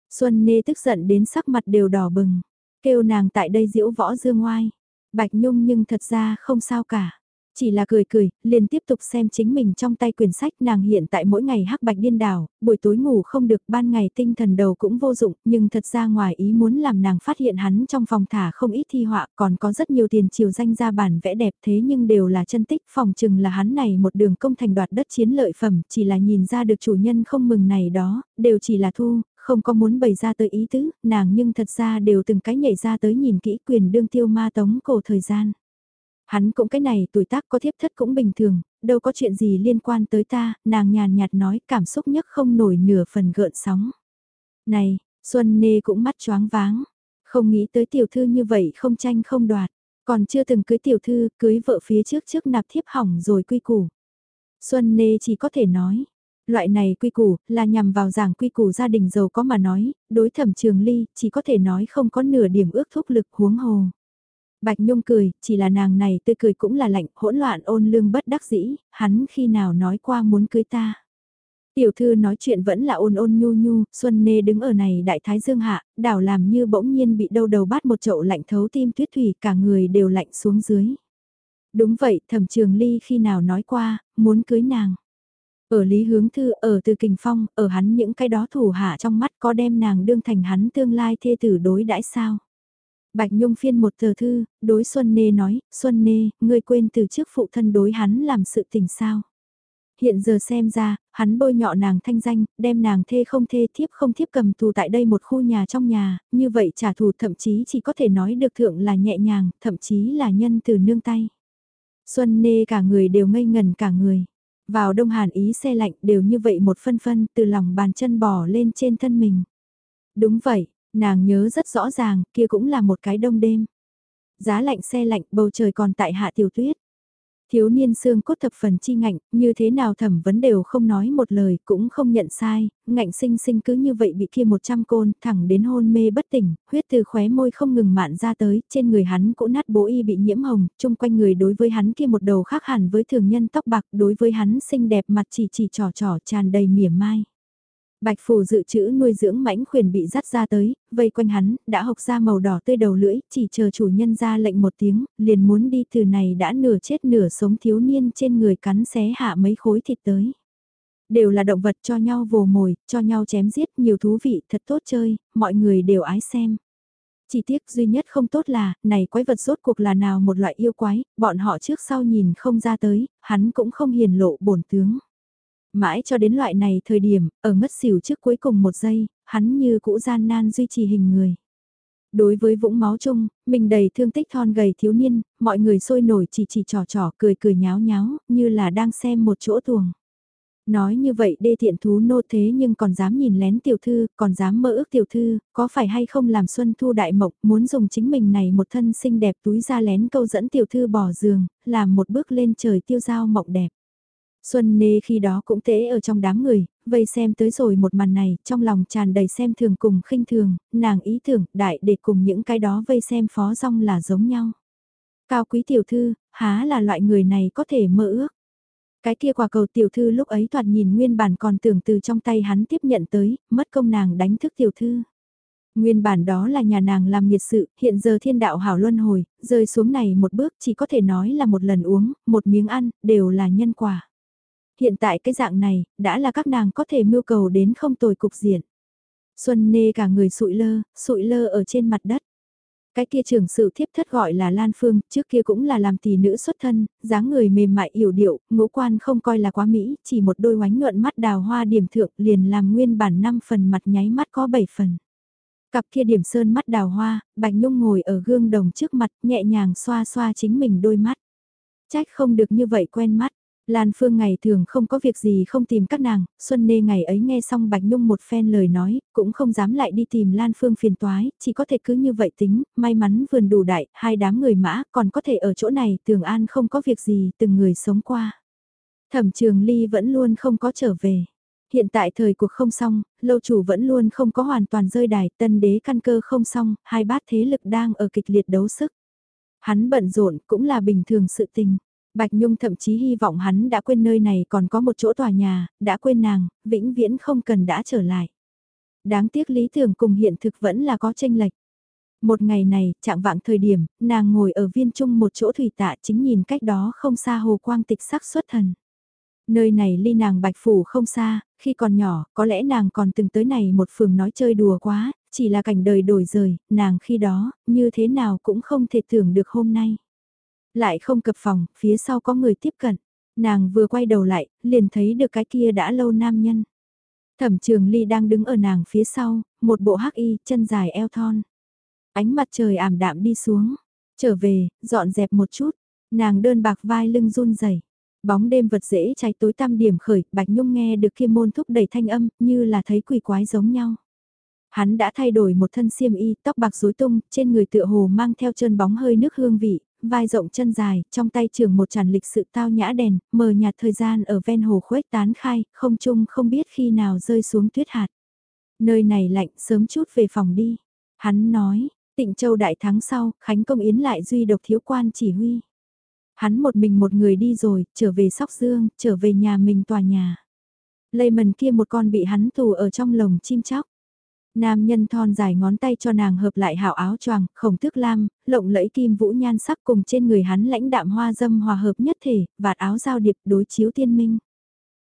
Xuân Nê tức giận đến sắc mặt đều đỏ bừng, kêu nàng tại đây diễu võ dương ngoai. Bạch Nhung nhưng thật ra không sao cả. Chỉ là cười cười, liền tiếp tục xem chính mình trong tay quyển sách nàng hiện tại mỗi ngày hắc bạch điên đảo, buổi tối ngủ không được ban ngày tinh thần đầu cũng vô dụng, nhưng thật ra ngoài ý muốn làm nàng phát hiện hắn trong phòng thả không ít thi họa còn có rất nhiều tiền chiều danh ra bản vẽ đẹp thế nhưng đều là chân tích phòng chừng là hắn này một đường công thành đoạt đất chiến lợi phẩm chỉ là nhìn ra được chủ nhân không mừng này đó, đều chỉ là thu, không có muốn bày ra tới ý tứ, nàng nhưng thật ra đều từng cái nhảy ra tới nhìn kỹ quyền đương tiêu ma tống cổ thời gian. Hắn cũng cái này tuổi tác có thiếp thất cũng bình thường, đâu có chuyện gì liên quan tới ta, nàng nhàn nhạt nói cảm xúc nhất không nổi nửa phần gợn sóng. Này, Xuân Nê cũng mắt choáng váng, không nghĩ tới tiểu thư như vậy không tranh không đoạt, còn chưa từng cưới tiểu thư, cưới vợ phía trước trước nạp thiếp hỏng rồi quy củ. Xuân Nê chỉ có thể nói, loại này quy củ là nhằm vào giảng quy củ gia đình giàu có mà nói, đối thẩm trường ly chỉ có thể nói không có nửa điểm ước thúc lực huống hồ. Bạch Nhung cười, chỉ là nàng này tươi cười cũng là lạnh, hỗn loạn ôn lương bất đắc dĩ, hắn khi nào nói qua muốn cưới ta. Tiểu thư nói chuyện vẫn là ôn ôn nhu nhu, Xuân Nê đứng ở này đại thái dương hạ, đảo làm như bỗng nhiên bị đâu đầu bát một chậu lạnh thấu tim tuyết thủy, cả người đều lạnh xuống dưới. Đúng vậy, thẩm trường ly khi nào nói qua, muốn cưới nàng. Ở Lý Hướng Thư, ở Từ Kình Phong, ở hắn những cái đó thủ hạ trong mắt có đem nàng đương thành hắn tương lai thê tử đối đãi sao. Bạch Nhung phiên một tờ thư, đối Xuân Nê nói, Xuân Nê, ngươi quên từ trước phụ thân đối hắn làm sự tình sao. Hiện giờ xem ra, hắn bôi nhọ nàng thanh danh, đem nàng thê không thê thiếp không thiếp cầm tù tại đây một khu nhà trong nhà, như vậy trả thù thậm chí chỉ có thể nói được thượng là nhẹ nhàng, thậm chí là nhân từ nương tay. Xuân Nê cả người đều ngây ngần cả người. Vào đông hàn ý xe lạnh đều như vậy một phân phân từ lòng bàn chân bò lên trên thân mình. Đúng vậy, Nàng nhớ rất rõ ràng, kia cũng là một cái đông đêm. Giá lạnh xe lạnh, bầu trời còn tại hạ tiểu tuyết. Thiếu niên xương cốt thập phần chi ngạnh, như thế nào thẩm vấn đều không nói một lời, cũng không nhận sai, ngạnh sinh sinh cứ như vậy bị kia một trăm côn, thẳng đến hôn mê bất tỉnh, huyết từ khóe môi không ngừng mạn ra tới, trên người hắn cũ nát bố y bị nhiễm hồng, chung quanh người đối với hắn kia một đầu khác hẳn với thường nhân tóc bạc, đối với hắn xinh đẹp mặt chỉ chỉ trò trò tràn đầy mỉa mai. Bạch phù dự trữ nuôi dưỡng mãnh khuyển bị dắt ra tới, vây quanh hắn, đã hộc ra màu đỏ tươi đầu lưỡi, chỉ chờ chủ nhân ra lệnh một tiếng, liền muốn đi từ này đã nửa chết nửa sống thiếu niên trên người cắn xé hạ mấy khối thịt tới. Đều là động vật cho nhau vồ mồi, cho nhau chém giết, nhiều thú vị, thật tốt chơi, mọi người đều ái xem. Chỉ tiếc duy nhất không tốt là, này quái vật rốt cuộc là nào một loại yêu quái, bọn họ trước sau nhìn không ra tới, hắn cũng không hiền lộ bổn tướng. Mãi cho đến loại này thời điểm, ở ngất xỉu trước cuối cùng một giây, hắn như cũ gian nan duy trì hình người. Đối với vũng máu chung, mình đầy thương tích thon gầy thiếu niên, mọi người sôi nổi chỉ chỉ trò trò cười cười nháo nháo, như là đang xem một chỗ tuồng. Nói như vậy đê thiện thú nô thế nhưng còn dám nhìn lén tiểu thư, còn dám mơ ước tiểu thư, có phải hay không làm Xuân Thu đại mộc, muốn dùng chính mình này một thân xinh đẹp túi ra lén câu dẫn tiểu thư bỏ giường, làm một bước lên trời tiêu giao mộng đẹp. Xuân Nê khi đó cũng tễ ở trong đám người, vây xem tới rồi một màn này, trong lòng tràn đầy xem thường cùng khinh thường, nàng ý tưởng đại để cùng những cái đó vây xem phó rong là giống nhau. Cao quý tiểu thư, há là loại người này có thể mơ ước. Cái kia quả cầu tiểu thư lúc ấy thoạt nhìn nguyên bản còn tưởng từ trong tay hắn tiếp nhận tới, mất công nàng đánh thức tiểu thư. Nguyên bản đó là nhà nàng làm nghiệt sự, hiện giờ thiên đạo hảo luân hồi, rơi xuống này một bước chỉ có thể nói là một lần uống, một miếng ăn, đều là nhân quả. Hiện tại cái dạng này, đã là các nàng có thể mưu cầu đến không tồi cục diện. Xuân nê cả người sụi lơ, sụi lơ ở trên mặt đất. Cái kia trưởng sự thiếp thất gọi là Lan Phương, trước kia cũng là làm tỷ nữ xuất thân, dáng người mềm mại yểu điệu, ngũ quan không coi là quá mỹ, chỉ một đôi oánh nhuận mắt đào hoa điểm thượng liền làm nguyên bản 5 phần mặt nháy mắt có 7 phần. Cặp kia điểm sơn mắt đào hoa, Bạch Nhung ngồi ở gương đồng trước mặt nhẹ nhàng xoa xoa chính mình đôi mắt. Trách không được như vậy quen mắt, Lan Phương ngày thường không có việc gì không tìm các nàng, Xuân Nê ngày ấy nghe xong Bạch Nhung một phen lời nói, cũng không dám lại đi tìm Lan Phương phiền toái, chỉ có thể cứ như vậy tính, may mắn vườn đủ đại, hai đám người mã, còn có thể ở chỗ này tường an không có việc gì, từng người sống qua. Thẩm trường ly vẫn luôn không có trở về. Hiện tại thời cuộc không xong, lâu chủ vẫn luôn không có hoàn toàn rơi đài, tân đế căn cơ không xong, hai bát thế lực đang ở kịch liệt đấu sức. Hắn bận rộn cũng là bình thường sự tình. Bạch Nhung thậm chí hy vọng hắn đã quên nơi này còn có một chỗ tòa nhà, đã quên nàng, vĩnh viễn không cần đã trở lại. Đáng tiếc lý tưởng cùng hiện thực vẫn là có tranh lệch. Một ngày này, trạng vạng thời điểm, nàng ngồi ở viên trung một chỗ thủy tạ chính nhìn cách đó không xa hồ quang tịch sắc xuất thần. Nơi này ly nàng bạch phủ không xa, khi còn nhỏ, có lẽ nàng còn từng tới này một phường nói chơi đùa quá, chỉ là cảnh đời đổi rời, nàng khi đó, như thế nào cũng không thể tưởng được hôm nay. Lại không cập phòng, phía sau có người tiếp cận, nàng vừa quay đầu lại, liền thấy được cái kia đã lâu nam nhân. Thẩm trường ly đang đứng ở nàng phía sau, một bộ hắc y, chân dài eo thon. Ánh mặt trời ảm đạm đi xuống, trở về, dọn dẹp một chút, nàng đơn bạc vai lưng run rẩy Bóng đêm vật dễ cháy tối tăm điểm khởi, Bạch Nhung nghe được kia môn thúc đẩy thanh âm, như là thấy quỷ quái giống nhau. Hắn đã thay đổi một thân xiêm y, tóc bạc rối tung, trên người tựa hồ mang theo chân bóng hơi nước hương vị, vai rộng chân dài, trong tay trường một tràn lịch sự tao nhã đèn, mờ nhạt thời gian ở ven hồ khuếch tán khai, không chung không biết khi nào rơi xuống tuyết hạt. Nơi này lạnh, sớm chút về phòng đi. Hắn nói, tịnh châu đại thắng sau, Khánh Công Yến lại duy độc thiếu quan chỉ huy. Hắn một mình một người đi rồi, trở về Sóc Dương, trở về nhà mình tòa nhà. Lây mần kia một con bị hắn tù ở trong lồng chim chóc. Nam nhân thon dài ngón tay cho nàng hợp lại hảo áo choàng, khổng tước lam, lộng lẫy kim vũ nhan sắc cùng trên người hắn lãnh đạm hoa dâm hòa hợp nhất thể, vạt áo giao điệp đối chiếu tiên minh.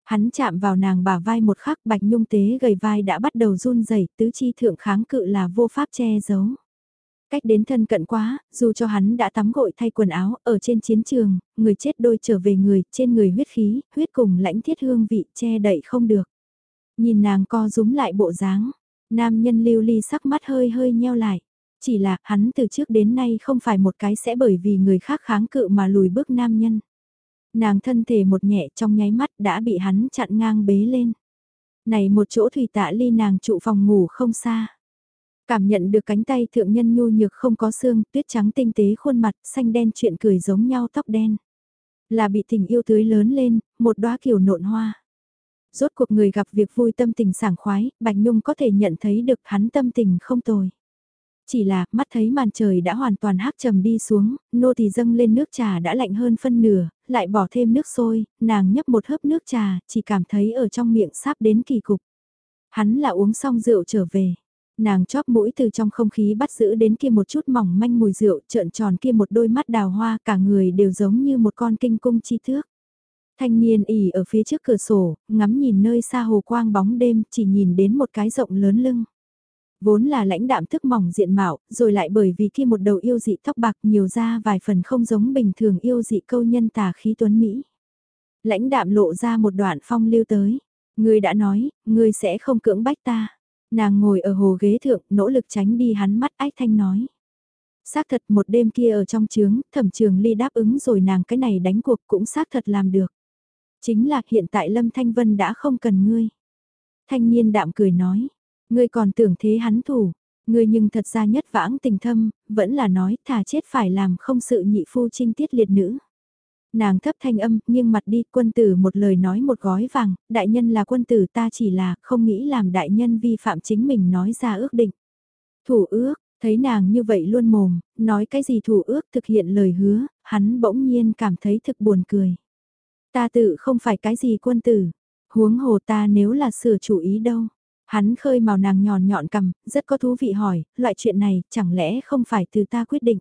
Hắn chạm vào nàng bả vai một khắc bạch nhung tế gầy vai đã bắt đầu run rẩy tứ chi thượng kháng cự là vô pháp che giấu. Cách đến thân cận quá, dù cho hắn đã tắm gội thay quần áo, ở trên chiến trường, người chết đôi trở về người, trên người huyết khí, huyết cùng lãnh thiết hương vị che đậy không được. Nhìn nàng co rúm lại bộ dáng, nam nhân lưu ly sắc mắt hơi hơi nheo lại. Chỉ là hắn từ trước đến nay không phải một cái sẽ bởi vì người khác kháng cự mà lùi bước nam nhân. Nàng thân thể một nhẹ trong nháy mắt đã bị hắn chặn ngang bế lên. Này một chỗ thủy tạ ly nàng trụ phòng ngủ không xa. Cảm nhận được cánh tay thượng nhân nhu nhược không có xương, tuyết trắng tinh tế khuôn mặt, xanh đen chuyện cười giống nhau tóc đen. Là bị tình yêu tưới lớn lên, một đóa kiểu nộn hoa. Rốt cuộc người gặp việc vui tâm tình sảng khoái, Bạch Nhung có thể nhận thấy được hắn tâm tình không tồi. Chỉ là, mắt thấy màn trời đã hoàn toàn hắc trầm đi xuống, nô thì dâng lên nước trà đã lạnh hơn phân nửa, lại bỏ thêm nước sôi, nàng nhấp một hớp nước trà, chỉ cảm thấy ở trong miệng sáp đến kỳ cục. Hắn là uống xong rượu trở về. Nàng chóp mũi từ trong không khí bắt giữ đến kia một chút mỏng manh mùi rượu trợn tròn kia một đôi mắt đào hoa cả người đều giống như một con kinh cung chi thước. Thanh niên ỉ ở phía trước cửa sổ, ngắm nhìn nơi xa hồ quang bóng đêm chỉ nhìn đến một cái rộng lớn lưng. Vốn là lãnh đạm thức mỏng diện mạo, rồi lại bởi vì khi một đầu yêu dị tóc bạc nhiều ra vài phần không giống bình thường yêu dị câu nhân tà khí tuấn Mỹ. Lãnh đạm lộ ra một đoạn phong lưu tới. Người đã nói, người sẽ không cưỡng bách ta. Nàng ngồi ở hồ ghế thượng, nỗ lực tránh đi hắn mắt ách thanh nói. Xác thật một đêm kia ở trong trướng, thẩm trường ly đáp ứng rồi nàng cái này đánh cuộc cũng xác thật làm được. Chính là hiện tại Lâm Thanh Vân đã không cần ngươi. Thanh niên đạm cười nói, ngươi còn tưởng thế hắn thủ, ngươi nhưng thật ra nhất vãng tình thâm, vẫn là nói thà chết phải làm không sự nhị phu trinh tiết liệt nữ nàng thấp thanh âm, nghiêng mặt đi, quân tử một lời nói một gói vàng, đại nhân là quân tử ta chỉ là, không nghĩ làm đại nhân vi phạm chính mình nói ra ước định. Thủ ước, thấy nàng như vậy luôn mồm, nói cái gì thủ ước thực hiện lời hứa, hắn bỗng nhiên cảm thấy thực buồn cười. Ta tự không phải cái gì quân tử, huống hồ ta nếu là sửa chủ ý đâu. Hắn khơi màu nàng nhòn nhọn cầm, rất có thú vị hỏi, loại chuyện này chẳng lẽ không phải từ ta quyết định.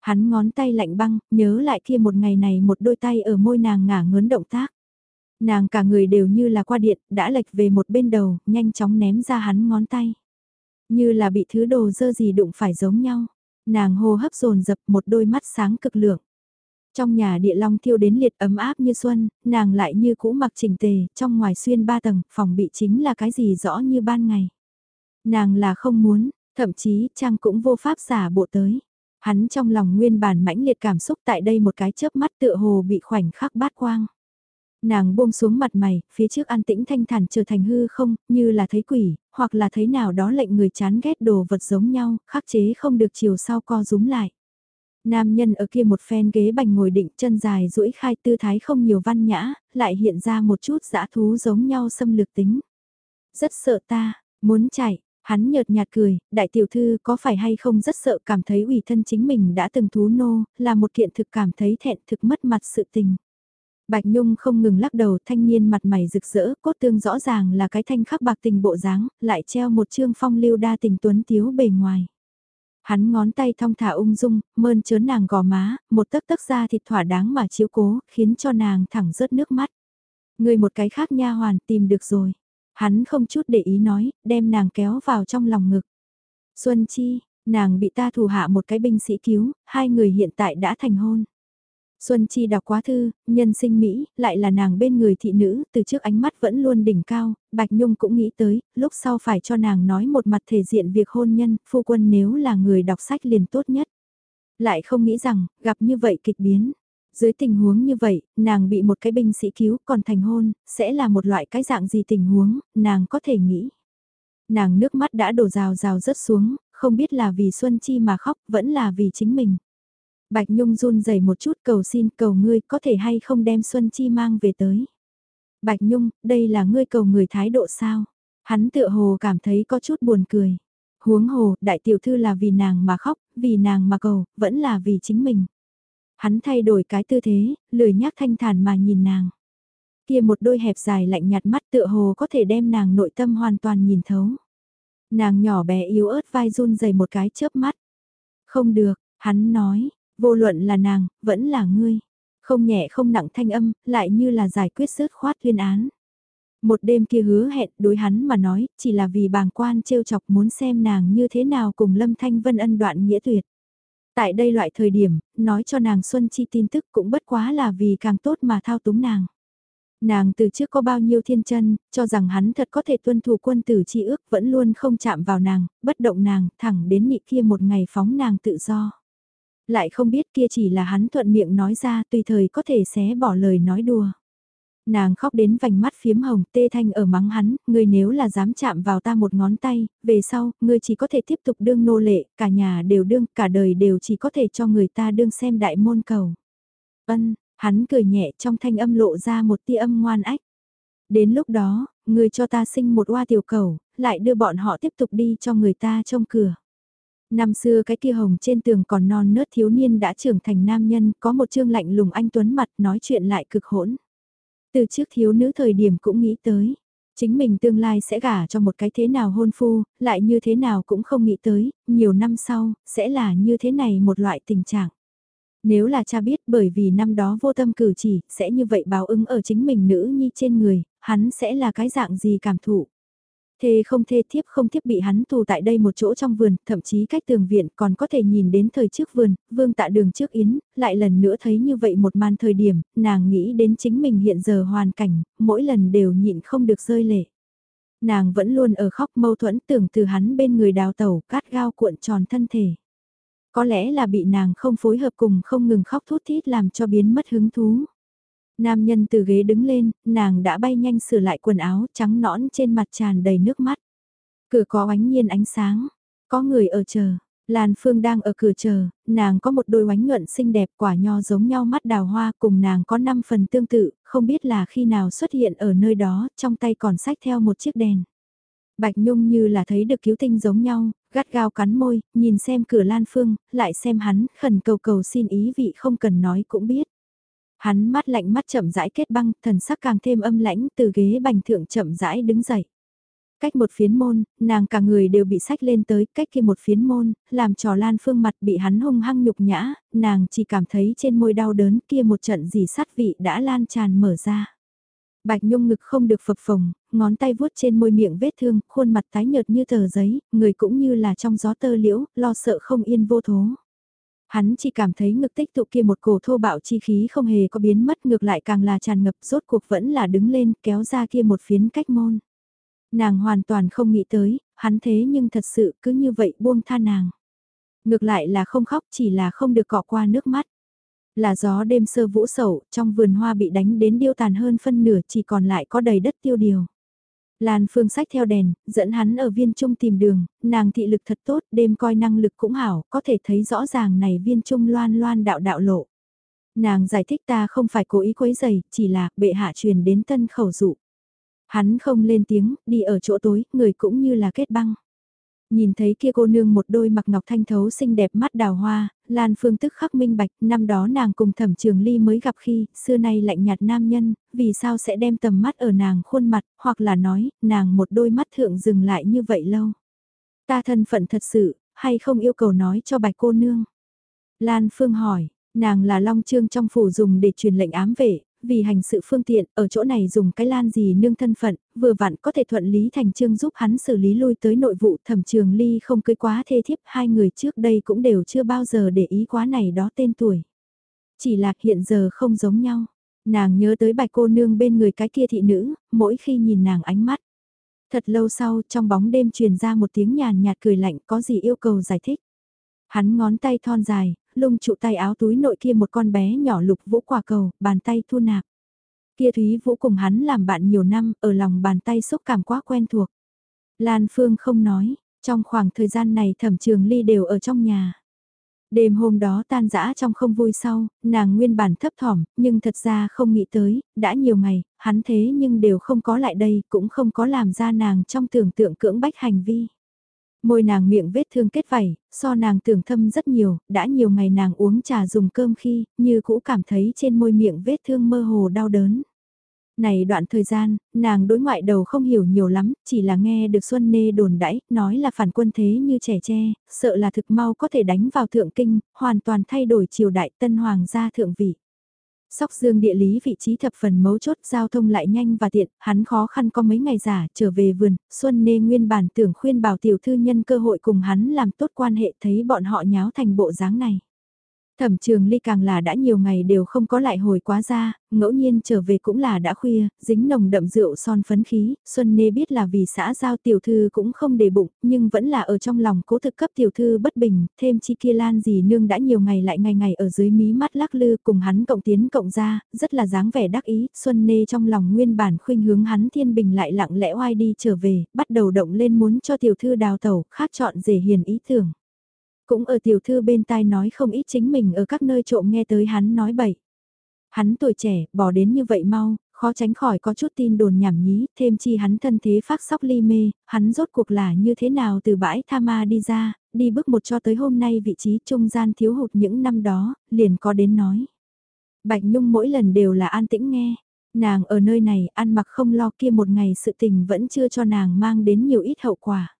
Hắn ngón tay lạnh băng, nhớ lại kia một ngày này một đôi tay ở môi nàng ngả ngớn động tác. Nàng cả người đều như là qua điện, đã lệch về một bên đầu, nhanh chóng ném ra hắn ngón tay. Như là bị thứ đồ dơ gì đụng phải giống nhau. Nàng hô hấp dồn dập một đôi mắt sáng cực lượng. Trong nhà địa long thiêu đến liệt ấm áp như xuân, nàng lại như cũ mặc chỉnh tề, trong ngoài xuyên ba tầng, phòng bị chính là cái gì rõ như ban ngày. Nàng là không muốn, thậm chí trang cũng vô pháp giả bộ tới. Hắn trong lòng nguyên bản mãnh liệt cảm xúc tại đây một cái chớp mắt tựa hồ bị khoảnh khắc bát quang. Nàng buông xuống mặt mày, phía trước an tĩnh thanh thản trở thành hư không, như là thấy quỷ, hoặc là thấy nào đó lệnh người chán ghét đồ vật giống nhau, khắc chế không được chiều sau co rúm lại. Nam nhân ở kia một phen ghế bành ngồi định chân dài duỗi khai tư thái không nhiều văn nhã, lại hiện ra một chút dã thú giống nhau xâm lược tính. Rất sợ ta, muốn chạy, Hắn nhợt nhạt cười, đại tiểu thư có phải hay không rất sợ cảm thấy ủy thân chính mình đã từng thú nô, là một kiện thực cảm thấy thẹn thực mất mặt sự tình. Bạch Nhung không ngừng lắc đầu thanh niên mặt mày rực rỡ, cốt tương rõ ràng là cái thanh khắc bạc tình bộ dáng, lại treo một chương phong lưu đa tình tuấn tiếu bề ngoài. Hắn ngón tay thong thả ung dung, mơn trớn nàng gò má, một tấc tấc ra thịt thỏa đáng mà chiếu cố, khiến cho nàng thẳng rớt nước mắt. Người một cái khác nha hoàn tìm được rồi. Hắn không chút để ý nói, đem nàng kéo vào trong lòng ngực. Xuân Chi, nàng bị ta thủ hạ một cái binh sĩ cứu, hai người hiện tại đã thành hôn. Xuân Chi đọc quá thư, nhân sinh Mỹ, lại là nàng bên người thị nữ, từ trước ánh mắt vẫn luôn đỉnh cao, Bạch Nhung cũng nghĩ tới, lúc sau phải cho nàng nói một mặt thể diện việc hôn nhân, phu quân nếu là người đọc sách liền tốt nhất. Lại không nghĩ rằng, gặp như vậy kịch biến. Dưới tình huống như vậy, nàng bị một cái binh sĩ cứu còn thành hôn, sẽ là một loại cái dạng gì tình huống, nàng có thể nghĩ. Nàng nước mắt đã đổ rào rào rớt xuống, không biết là vì Xuân Chi mà khóc, vẫn là vì chính mình. Bạch Nhung run rẩy một chút cầu xin cầu ngươi có thể hay không đem Xuân Chi mang về tới. Bạch Nhung, đây là ngươi cầu người thái độ sao? Hắn tựa hồ cảm thấy có chút buồn cười. Huống hồ, đại tiểu thư là vì nàng mà khóc, vì nàng mà cầu, vẫn là vì chính mình. Hắn thay đổi cái tư thế, lười nhác thanh thản mà nhìn nàng. Kia một đôi hẹp dài lạnh nhạt mắt tựa hồ có thể đem nàng nội tâm hoàn toàn nhìn thấu. Nàng nhỏ bé yếu ớt vai run rẩy một cái chớp mắt. Không được, hắn nói, Vô luận là nàng, vẫn là ngươi. Không nhẹ không nặng thanh âm, lại như là giải quyết sớt khoát tuyên án. Một đêm kia hứa hẹn đối hắn mà nói, chỉ là vì bàng quan trêu chọc muốn xem nàng như thế nào cùng Lâm Thanh Vân ân đoạn nghĩa tuyệt. Tại đây loại thời điểm, nói cho nàng Xuân Chi tin tức cũng bất quá là vì càng tốt mà thao túng nàng. Nàng từ trước có bao nhiêu thiên chân, cho rằng hắn thật có thể tuân thủ quân tử chi ước vẫn luôn không chạm vào nàng, bất động nàng, thẳng đến nhị kia một ngày phóng nàng tự do. Lại không biết kia chỉ là hắn thuận miệng nói ra tùy thời có thể xé bỏ lời nói đùa. Nàng khóc đến vành mắt phiếm hồng tê thanh ở mắng hắn, ngươi nếu là dám chạm vào ta một ngón tay, về sau, ngươi chỉ có thể tiếp tục đương nô lệ, cả nhà đều đương, cả đời đều chỉ có thể cho người ta đương xem đại môn cầu. Ân, hắn cười nhẹ trong thanh âm lộ ra một tia âm ngoan ách. Đến lúc đó, ngươi cho ta sinh một oa tiểu cầu, lại đưa bọn họ tiếp tục đi cho người ta trong cửa. Năm xưa cái kia hồng trên tường còn non nớt thiếu niên đã trưởng thành nam nhân, có một chương lạnh lùng anh tuấn mặt nói chuyện lại cực hỗn. Từ trước thiếu nữ thời điểm cũng nghĩ tới, chính mình tương lai sẽ gả cho một cái thế nào hôn phu, lại như thế nào cũng không nghĩ tới, nhiều năm sau, sẽ là như thế này một loại tình trạng. Nếu là cha biết bởi vì năm đó vô tâm cử chỉ, sẽ như vậy báo ứng ở chính mình nữ nhi trên người, hắn sẽ là cái dạng gì cảm thụ. Thê không thê thiếp không thiếp bị hắn tù tại đây một chỗ trong vườn, thậm chí cách tường viện còn có thể nhìn đến thời trước vườn, vương tạ đường trước yến, lại lần nữa thấy như vậy một màn thời điểm, nàng nghĩ đến chính mình hiện giờ hoàn cảnh, mỗi lần đều nhịn không được rơi lệ. Nàng vẫn luôn ở khóc mâu thuẫn tưởng từ hắn bên người đào tẩu cát gao cuộn tròn thân thể. Có lẽ là bị nàng không phối hợp cùng không ngừng khóc thút thít làm cho biến mất hứng thú. Nam nhân từ ghế đứng lên, nàng đã bay nhanh sửa lại quần áo trắng nõn trên mặt tràn đầy nước mắt. Cửa có ánh nhiên ánh sáng, có người ở chờ. Lan Phương đang ở cửa chờ, nàng có một đôi oánh nhuận xinh đẹp quả nho giống nhau mắt đào hoa cùng nàng có 5 phần tương tự, không biết là khi nào xuất hiện ở nơi đó, trong tay còn sách theo một chiếc đèn. Bạch Nhung như là thấy được cứu tinh giống nhau, gắt gao cắn môi, nhìn xem cửa Lan Phương, lại xem hắn, khẩn cầu cầu xin ý vị không cần nói cũng biết. Hắn mắt lạnh mắt chậm rãi kết băng, thần sắc càng thêm âm lãnh từ ghế bành thượng chậm rãi đứng dậy. Cách một phiến môn, nàng cả người đều bị sách lên tới, cách kia một phiến môn, làm trò lan phương mặt bị hắn hung hăng nhục nhã, nàng chỉ cảm thấy trên môi đau đớn kia một trận gì sát vị đã lan tràn mở ra. Bạch Nhung ngực không được phập phồng, ngón tay vuốt trên môi miệng vết thương, khuôn mặt tái nhợt như tờ giấy, người cũng như là trong gió tơ liễu, lo sợ không yên vô thố. Hắn chỉ cảm thấy ngực tích tụ kia một cổ thô bạo chi khí không hề có biến mất ngược lại càng là tràn ngập rốt cuộc vẫn là đứng lên kéo ra kia một phiến cách môn. Nàng hoàn toàn không nghĩ tới, hắn thế nhưng thật sự cứ như vậy buông tha nàng. Ngược lại là không khóc chỉ là không được cọ qua nước mắt. Là gió đêm sơ vũ sầu, trong vườn hoa bị đánh đến điêu tàn hơn phân nửa chỉ còn lại có đầy đất tiêu điều. Lan Phương sách theo đèn, dẫn hắn ở viên trung tìm đường, nàng thị lực thật tốt, đêm coi năng lực cũng hảo, có thể thấy rõ ràng này viên trung loan loan đạo đạo lộ. Nàng giải thích ta không phải cố ý quấy giày, chỉ là bệ hạ truyền đến tân khẩu dụ. Hắn không lên tiếng, đi ở chỗ tối, người cũng như là kết băng. Nhìn thấy kia cô nương một đôi mặc ngọc thanh thấu xinh đẹp mắt đào hoa, Lan Phương tức khắc minh bạch, năm đó nàng cùng thẩm trường ly mới gặp khi, xưa nay lạnh nhạt nam nhân, vì sao sẽ đem tầm mắt ở nàng khuôn mặt, hoặc là nói, nàng một đôi mắt thượng dừng lại như vậy lâu. Ta thân phận thật sự, hay không yêu cầu nói cho bạch cô nương. Lan Phương hỏi, nàng là Long Trương trong phủ dùng để truyền lệnh ám vệ, vì hành sự phương tiện, ở chỗ này dùng cái lan gì nương thân phận, vừa vặn có thể thuận lý thành trương giúp hắn xử lý lui tới nội vụ thẩm trường ly không cưới quá thê thiếp, hai người trước đây cũng đều chưa bao giờ để ý quá này đó tên tuổi. Chỉ là hiện giờ không giống nhau, nàng nhớ tới bạch cô nương bên người cái kia thị nữ, mỗi khi nhìn nàng ánh mắt. Thật lâu sau, trong bóng đêm truyền ra một tiếng nhàn nhạt cười lạnh có gì yêu cầu giải thích. Hắn ngón tay thon dài, lung trụ tay áo túi nội kia một con bé nhỏ lục vũ quả cầu, bàn tay thu nạp. Kia Thúy Vũ cùng hắn làm bạn nhiều năm, ở lòng bàn tay xúc cảm quá quen thuộc. Lan Phương không nói, trong khoảng thời gian này thẩm trường ly đều ở trong nhà. Đêm hôm đó tan dã trong không vui sau, nàng nguyên bản thấp thỏm, nhưng thật ra không nghĩ tới, đã nhiều ngày, hắn thế nhưng đều không có lại đây, cũng không có làm ra nàng trong tưởng tượng cưỡng bách hành vi. Môi nàng miệng vết thương kết vảy, so nàng tưởng thâm rất nhiều, đã nhiều ngày nàng uống trà dùng cơm khi, như cũ cảm thấy trên môi miệng vết thương mơ hồ đau đớn. Này đoạn thời gian, nàng đối ngoại đầu không hiểu nhiều lắm, chỉ là nghe được Xuân Nê đồn đãi, nói là phản quân thế như trẻ tre, sợ là thực mau có thể đánh vào thượng kinh, hoàn toàn thay đổi triều đại tân hoàng gia thượng vị. Sóc Dương địa lý vị trí thập phần mấu chốt giao thông lại nhanh và tiện, hắn khó khăn có mấy ngày giả trở về vườn, Xuân Nê nguyên bản tưởng khuyên bảo tiểu thư nhân cơ hội cùng hắn làm tốt quan hệ thấy bọn họ nháo thành bộ dáng này. Thẩm trường ly càng là đã nhiều ngày đều không có lại hồi quá ra, ngẫu nhiên trở về cũng là đã khuya, dính nồng đậm rượu son phấn khí, Xuân Nê biết là vì xã giao tiểu thư cũng không để bụng, nhưng vẫn là ở trong lòng cố thực cấp tiểu thư bất bình, thêm chi kia lan gì nương đã nhiều ngày lại ngày ngày ở dưới mí mắt lắc lư cùng hắn cộng tiến cộng ra, rất là dáng vẻ đắc ý, Xuân Nê trong lòng nguyên bản khuynh hướng hắn thiên bình lại lặng lẽ oai đi trở về, bắt đầu động lên muốn cho tiểu thư đào tẩu, khác chọn rể hiền ý tưởng. Cũng ở tiểu thư bên tai nói không ít chính mình ở các nơi trộm nghe tới hắn nói bậy. Hắn tuổi trẻ, bỏ đến như vậy mau, khó tránh khỏi có chút tin đồn nhảm nhí, thêm chi hắn thân thế phát sóc ly mê, hắn rốt cuộc là như thế nào từ bãi tha ma đi ra, đi bước một cho tới hôm nay vị trí trung gian thiếu hụt những năm đó, liền có đến nói. Bạch Nhung mỗi lần đều là an tĩnh nghe, nàng ở nơi này ăn mặc không lo kia một ngày sự tình vẫn chưa cho nàng mang đến nhiều ít hậu quả.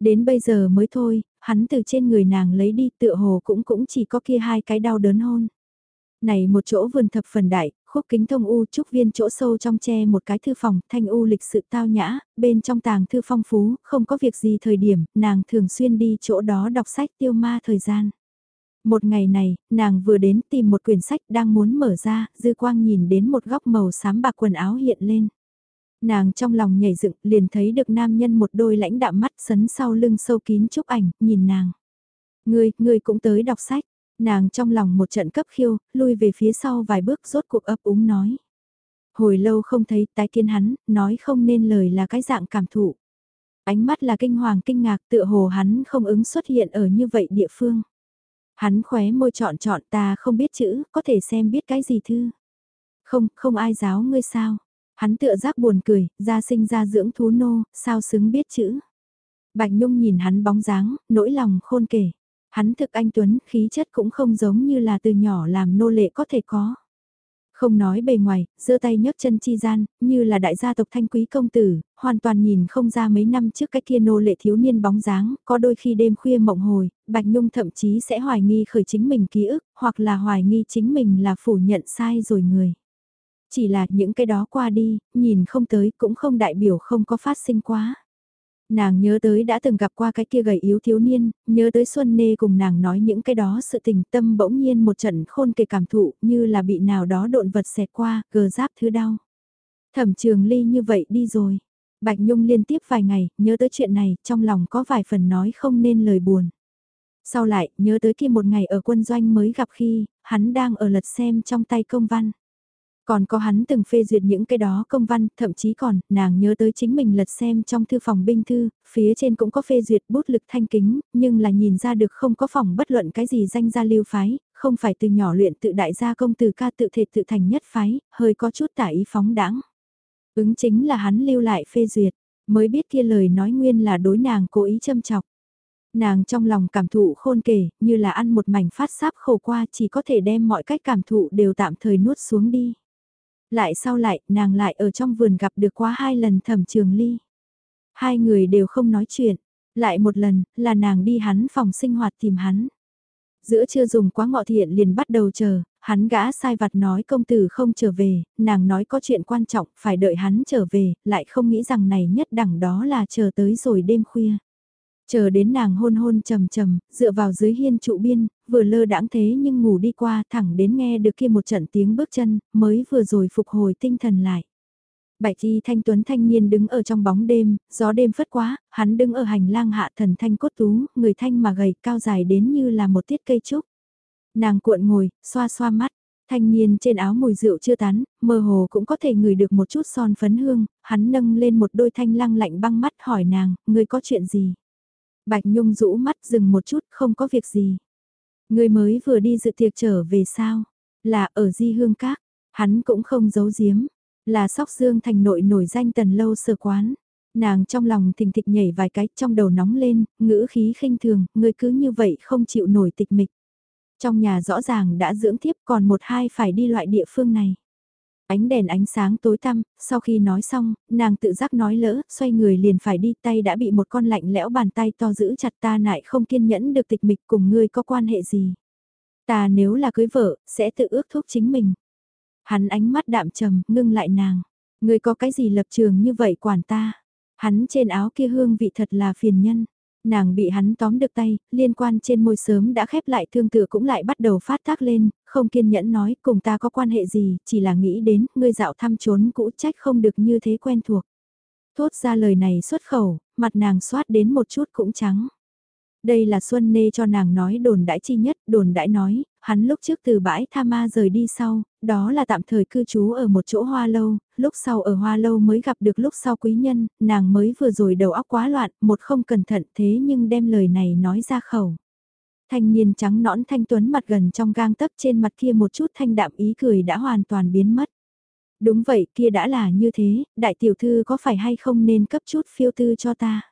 Đến bây giờ mới thôi, hắn từ trên người nàng lấy đi tựa hồ cũng cũng chỉ có kia hai cái đau đớn hôn. Này một chỗ vườn thập phần đại, khúc kính thông u trúc viên chỗ sâu trong tre một cái thư phòng, thanh u lịch sự tao nhã, bên trong tàng thư phong phú, không có việc gì thời điểm, nàng thường xuyên đi chỗ đó đọc sách tiêu ma thời gian. Một ngày này, nàng vừa đến tìm một quyển sách đang muốn mở ra, dư quang nhìn đến một góc màu xám bạc quần áo hiện lên. Nàng trong lòng nhảy dựng liền thấy được nam nhân một đôi lãnh đạm mắt sấn sau lưng sâu kín chúc ảnh, nhìn nàng. Ngươi, ngươi cũng tới đọc sách. Nàng trong lòng một trận cấp khiêu, lui về phía sau vài bước rốt cuộc ấp úng nói. Hồi lâu không thấy tái kiến hắn, nói không nên lời là cái dạng cảm thụ. Ánh mắt là kinh hoàng kinh ngạc tựa hồ hắn không ứng xuất hiện ở như vậy địa phương. Hắn khóe môi chọn chọn ta không biết chữ, có thể xem biết cái gì thư. Không, không ai giáo ngươi sao. Hắn tựa giác buồn cười, ra sinh ra dưỡng thú nô, sao xứng biết chữ. Bạch Nhung nhìn hắn bóng dáng, nỗi lòng khôn kể. Hắn thực anh Tuấn, khí chất cũng không giống như là từ nhỏ làm nô lệ có thể có. Không nói bề ngoài, giơ tay nhấc chân chi gian, như là đại gia tộc thanh quý công tử, hoàn toàn nhìn không ra mấy năm trước cái kia nô lệ thiếu niên bóng dáng, có đôi khi đêm khuya mộng hồi, Bạch Nhung thậm chí sẽ hoài nghi khởi chính mình ký ức, hoặc là hoài nghi chính mình là phủ nhận sai rồi người. Chỉ là những cái đó qua đi, nhìn không tới cũng không đại biểu không có phát sinh quá. Nàng nhớ tới đã từng gặp qua cái kia gầy yếu thiếu niên, nhớ tới Xuân Nê cùng nàng nói những cái đó sự tình tâm bỗng nhiên một trận khôn kề cảm thụ như là bị nào đó độn vật xẹt qua, gờ giáp thứ đau. Thẩm trường ly như vậy đi rồi. Bạch Nhung liên tiếp vài ngày, nhớ tới chuyện này, trong lòng có vài phần nói không nên lời buồn. Sau lại, nhớ tới kia một ngày ở quân doanh mới gặp khi, hắn đang ở lật xem trong tay công văn. Còn có hắn từng phê duyệt những cái đó công văn, thậm chí còn, nàng nhớ tới chính mình lật xem trong thư phòng binh thư, phía trên cũng có phê duyệt bút lực thanh kính, nhưng là nhìn ra được không có phòng bất luận cái gì danh gia lưu phái, không phải từ nhỏ luyện tự đại gia công từ ca tự thể tự thành nhất phái, hơi có chút tả ý phóng đãng Ứng chính là hắn lưu lại phê duyệt, mới biết kia lời nói nguyên là đối nàng cố ý châm chọc. Nàng trong lòng cảm thụ khôn kể, như là ăn một mảnh phát sáp khổ qua chỉ có thể đem mọi cách cảm thụ đều tạm thời nuốt xuống đi. Lại sau lại, nàng lại ở trong vườn gặp được quá hai lần thẩm trường ly. Hai người đều không nói chuyện. Lại một lần, là nàng đi hắn phòng sinh hoạt tìm hắn. Giữa chưa dùng quá ngọ thiện liền bắt đầu chờ, hắn gã sai vặt nói công tử không trở về, nàng nói có chuyện quan trọng, phải đợi hắn trở về, lại không nghĩ rằng này nhất đẳng đó là chờ tới rồi đêm khuya. Chờ đến nàng hôn hôn trầm trầm, dựa vào dưới hiên trụ biên, vừa lơ đãng thế nhưng ngủ đi qua thẳng đến nghe được kia một trận tiếng bước chân, mới vừa rồi phục hồi tinh thần lại. Bạch y thanh tuấn thanh niên đứng ở trong bóng đêm, gió đêm phất quá, hắn đứng ở hành lang hạ thần thanh cốt tú, người thanh mà gầy cao dài đến như là một tiết cây trúc. Nàng cuộn ngồi, xoa xoa mắt, thanh niên trên áo mùi rượu chưa tán, mơ hồ cũng có thể ngửi được một chút son phấn hương, hắn nâng lên một đôi thanh lăng lạnh băng mắt hỏi nàng, người có chuyện gì? Bạch Nhung rũ mắt dừng một chút, không có việc gì. Người mới vừa đi dự tiệc trở về sao? Là ở Di Hương Các, hắn cũng không giấu giếm, là sóc dương thành nội nổi danh tần lâu sơ quán. Nàng trong lòng thình thịch nhảy vài cái trong đầu nóng lên, ngữ khí khinh thường, người cứ như vậy không chịu nổi tịch mịch. Trong nhà rõ ràng đã dưỡng tiếp còn một hai phải đi loại địa phương này. Ánh đèn ánh sáng tối tăm, sau khi nói xong, nàng tự giác nói lỡ, xoay người liền phải đi tay đã bị một con lạnh lẽo bàn tay to giữ chặt ta nại không kiên nhẫn được tịch mịch cùng ngươi có quan hệ gì. Ta nếu là cưới vợ, sẽ tự ước thúc chính mình. Hắn ánh mắt đạm trầm, ngưng lại nàng. Ngươi có cái gì lập trường như vậy quản ta. Hắn trên áo kia hương vị thật là phiền nhân. Nàng bị hắn tóm được tay, liên quan trên môi sớm đã khép lại thương tự cũng lại bắt đầu phát tác lên, không kiên nhẫn nói cùng ta có quan hệ gì, chỉ là nghĩ đến, ngươi dạo thăm trốn cũ trách không được như thế quen thuộc. Thốt ra lời này xuất khẩu, mặt nàng xoát đến một chút cũng trắng. Đây là Xuân Nê cho nàng nói đồn đãi chi nhất, đồn đãi nói, hắn lúc trước từ bãi Tha Ma rời đi sau, đó là tạm thời cư trú ở một chỗ hoa lâu, lúc sau ở hoa lâu mới gặp được lúc sau quý nhân, nàng mới vừa rồi đầu óc quá loạn, một không cẩn thận thế nhưng đem lời này nói ra khẩu. Thanh niên trắng nõn thanh tuấn mặt gần trong gang tấc trên mặt kia một chút thanh đạm ý cười đã hoàn toàn biến mất. Đúng vậy kia đã là như thế, đại tiểu thư có phải hay không nên cấp chút phiêu tư cho ta.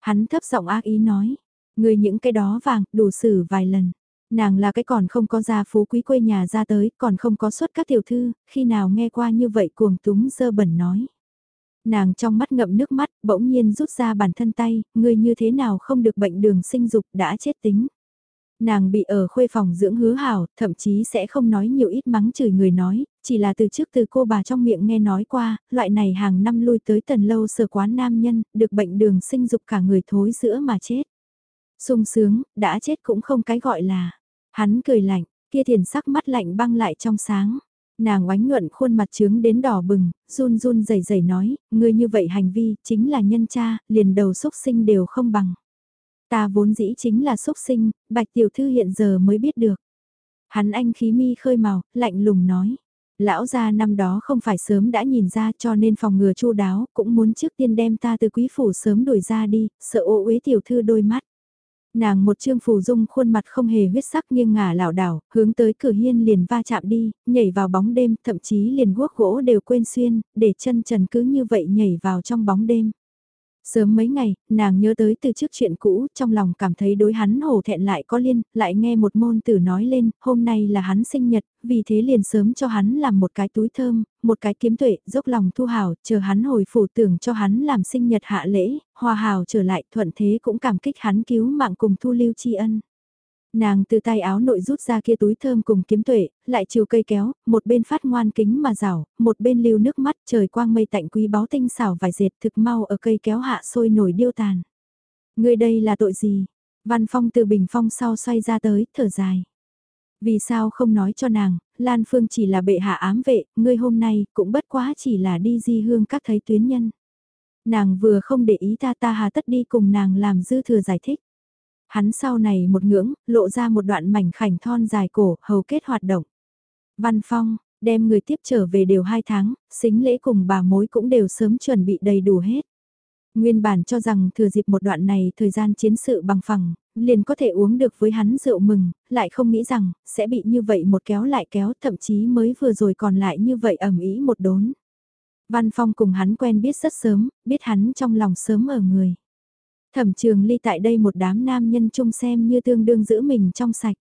Hắn thấp giọng ác ý nói, người những cái đó vàng đủ xử vài lần. Nàng là cái còn không có gia phú quý quê nhà ra tới, còn không có xuất các tiểu thư, khi nào nghe qua như vậy cuồng túng dơ bẩn nói. Nàng trong mắt ngậm nước mắt, bỗng nhiên rút ra bản thân tay, người như thế nào không được bệnh đường sinh dục đã chết tính. Nàng bị ở khuê phòng dưỡng hứa hảo, thậm chí sẽ không nói nhiều ít mắng chửi người nói, chỉ là từ trước từ cô bà trong miệng nghe nói qua, loại này hàng năm lui tới tần lâu sở quán nam nhân, được bệnh đường sinh dục cả người thối giữa mà chết sung sướng, đã chết cũng không cái gọi là. Hắn cười lạnh, kia thiền sắc mắt lạnh băng lại trong sáng. Nàng oánh nhuận khuôn mặt trướng đến đỏ bừng, run run rẩy rẩy nói, ngươi như vậy hành vi chính là nhân cha, liền đầu xúc sinh đều không bằng. Ta vốn dĩ chính là xúc sinh, bạch tiểu thư hiện giờ mới biết được. Hắn anh khí mi khơi màu, lạnh lùng nói. Lão gia năm đó không phải sớm đã nhìn ra cho nên phòng ngừa chu đáo, cũng muốn trước tiên đem ta từ quý phủ sớm đuổi ra đi, sợ ô uế tiểu thư đôi mắt. Nàng một trương phù dung khuôn mặt không hề huyết sắc nghiêng ngả lảo đảo, hướng tới cửa hiên liền va chạm đi, nhảy vào bóng đêm, thậm chí liền guốc gỗ đều quên xuyên, để chân trần cứ như vậy nhảy vào trong bóng đêm. Sớm mấy ngày, nàng nhớ tới từ trước chuyện cũ, trong lòng cảm thấy đối hắn hổ thẹn lại có liên, lại nghe một môn tử nói lên, hôm nay là hắn sinh nhật, vì thế liền sớm cho hắn làm một cái túi thơm, một cái kiếm tuệ, dốc lòng thu hào, chờ hắn hồi phủ tưởng cho hắn làm sinh nhật hạ lễ, hòa hào trở lại thuận thế cũng cảm kích hắn cứu mạng cùng thu lưu tri ân. Nàng từ tay áo nội rút ra kia túi thơm cùng kiếm tuệ, lại chiều cây kéo, một bên phát ngoan kính mà rảo, một bên lưu nước mắt trời quang mây tạnh quý báu tinh xảo vài dệt thực mau ở cây kéo hạ sôi nổi điêu tàn. Người đây là tội gì? Văn Phong từ bình phong sau xoay ra tới, thở dài. Vì sao không nói cho nàng, Lan Phương chỉ là bệ hạ ám vệ, ngươi hôm nay cũng bất quá chỉ là đi di hương các thấy tuyến nhân. Nàng vừa không để ý ta ta hà tất đi cùng nàng làm dư thừa giải thích. Hắn sau này một ngưỡng, lộ ra một đoạn mảnh khảnh thon dài cổ, hầu kết hoạt động. Văn Phong, đem người tiếp trở về đều hai tháng, xính lễ cùng bà mối cũng đều sớm chuẩn bị đầy đủ hết. Nguyên bản cho rằng thừa dịp một đoạn này thời gian chiến sự bằng phẳng, liền có thể uống được với hắn rượu mừng, lại không nghĩ rằng, sẽ bị như vậy một kéo lại kéo, thậm chí mới vừa rồi còn lại như vậy ẩm ý một đốn. Văn Phong cùng hắn quen biết rất sớm, biết hắn trong lòng sớm ở người. Thẩm trường ly tại đây một đám nam nhân chung xem như tương đương giữ mình trong sạch.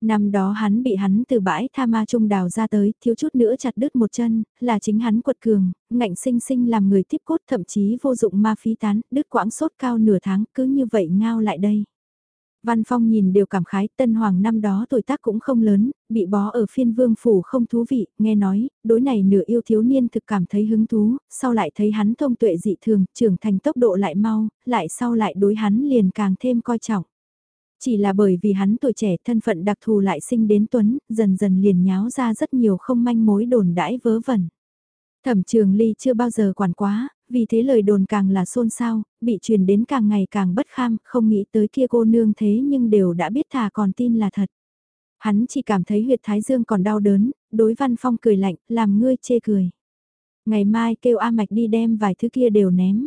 Năm đó hắn bị hắn từ bãi tha ma trung đào ra tới, thiếu chút nữa chặt đứt một chân, là chính hắn quật cường, ngạnh sinh sinh làm người tiếp cốt thậm chí vô dụng ma phí tán, đứt quãng sốt cao nửa tháng, cứ như vậy ngao lại đây. Văn Phong nhìn đều cảm khái, tân hoàng năm đó tuổi tác cũng không lớn, bị bó ở phiên vương phủ không thú vị, nghe nói, đối này nửa yêu thiếu niên thực cảm thấy hứng thú, sau lại thấy hắn thông tuệ dị thường, trưởng thành tốc độ lại mau, lại sau lại đối hắn liền càng thêm coi trọng. Chỉ là bởi vì hắn tuổi trẻ thân phận đặc thù lại sinh đến Tuấn, dần dần liền nháo ra rất nhiều không manh mối đồn đãi vớ vẩn. Thẩm trường ly chưa bao giờ quản quá, vì thế lời đồn càng là xôn xao, bị truyền đến càng ngày càng bất kham, không nghĩ tới kia cô nương thế nhưng đều đã biết thà còn tin là thật. Hắn chỉ cảm thấy huyệt thái dương còn đau đớn, đối văn phong cười lạnh, làm ngươi chê cười. Ngày mai kêu A Mạch đi đem vài thứ kia đều ném.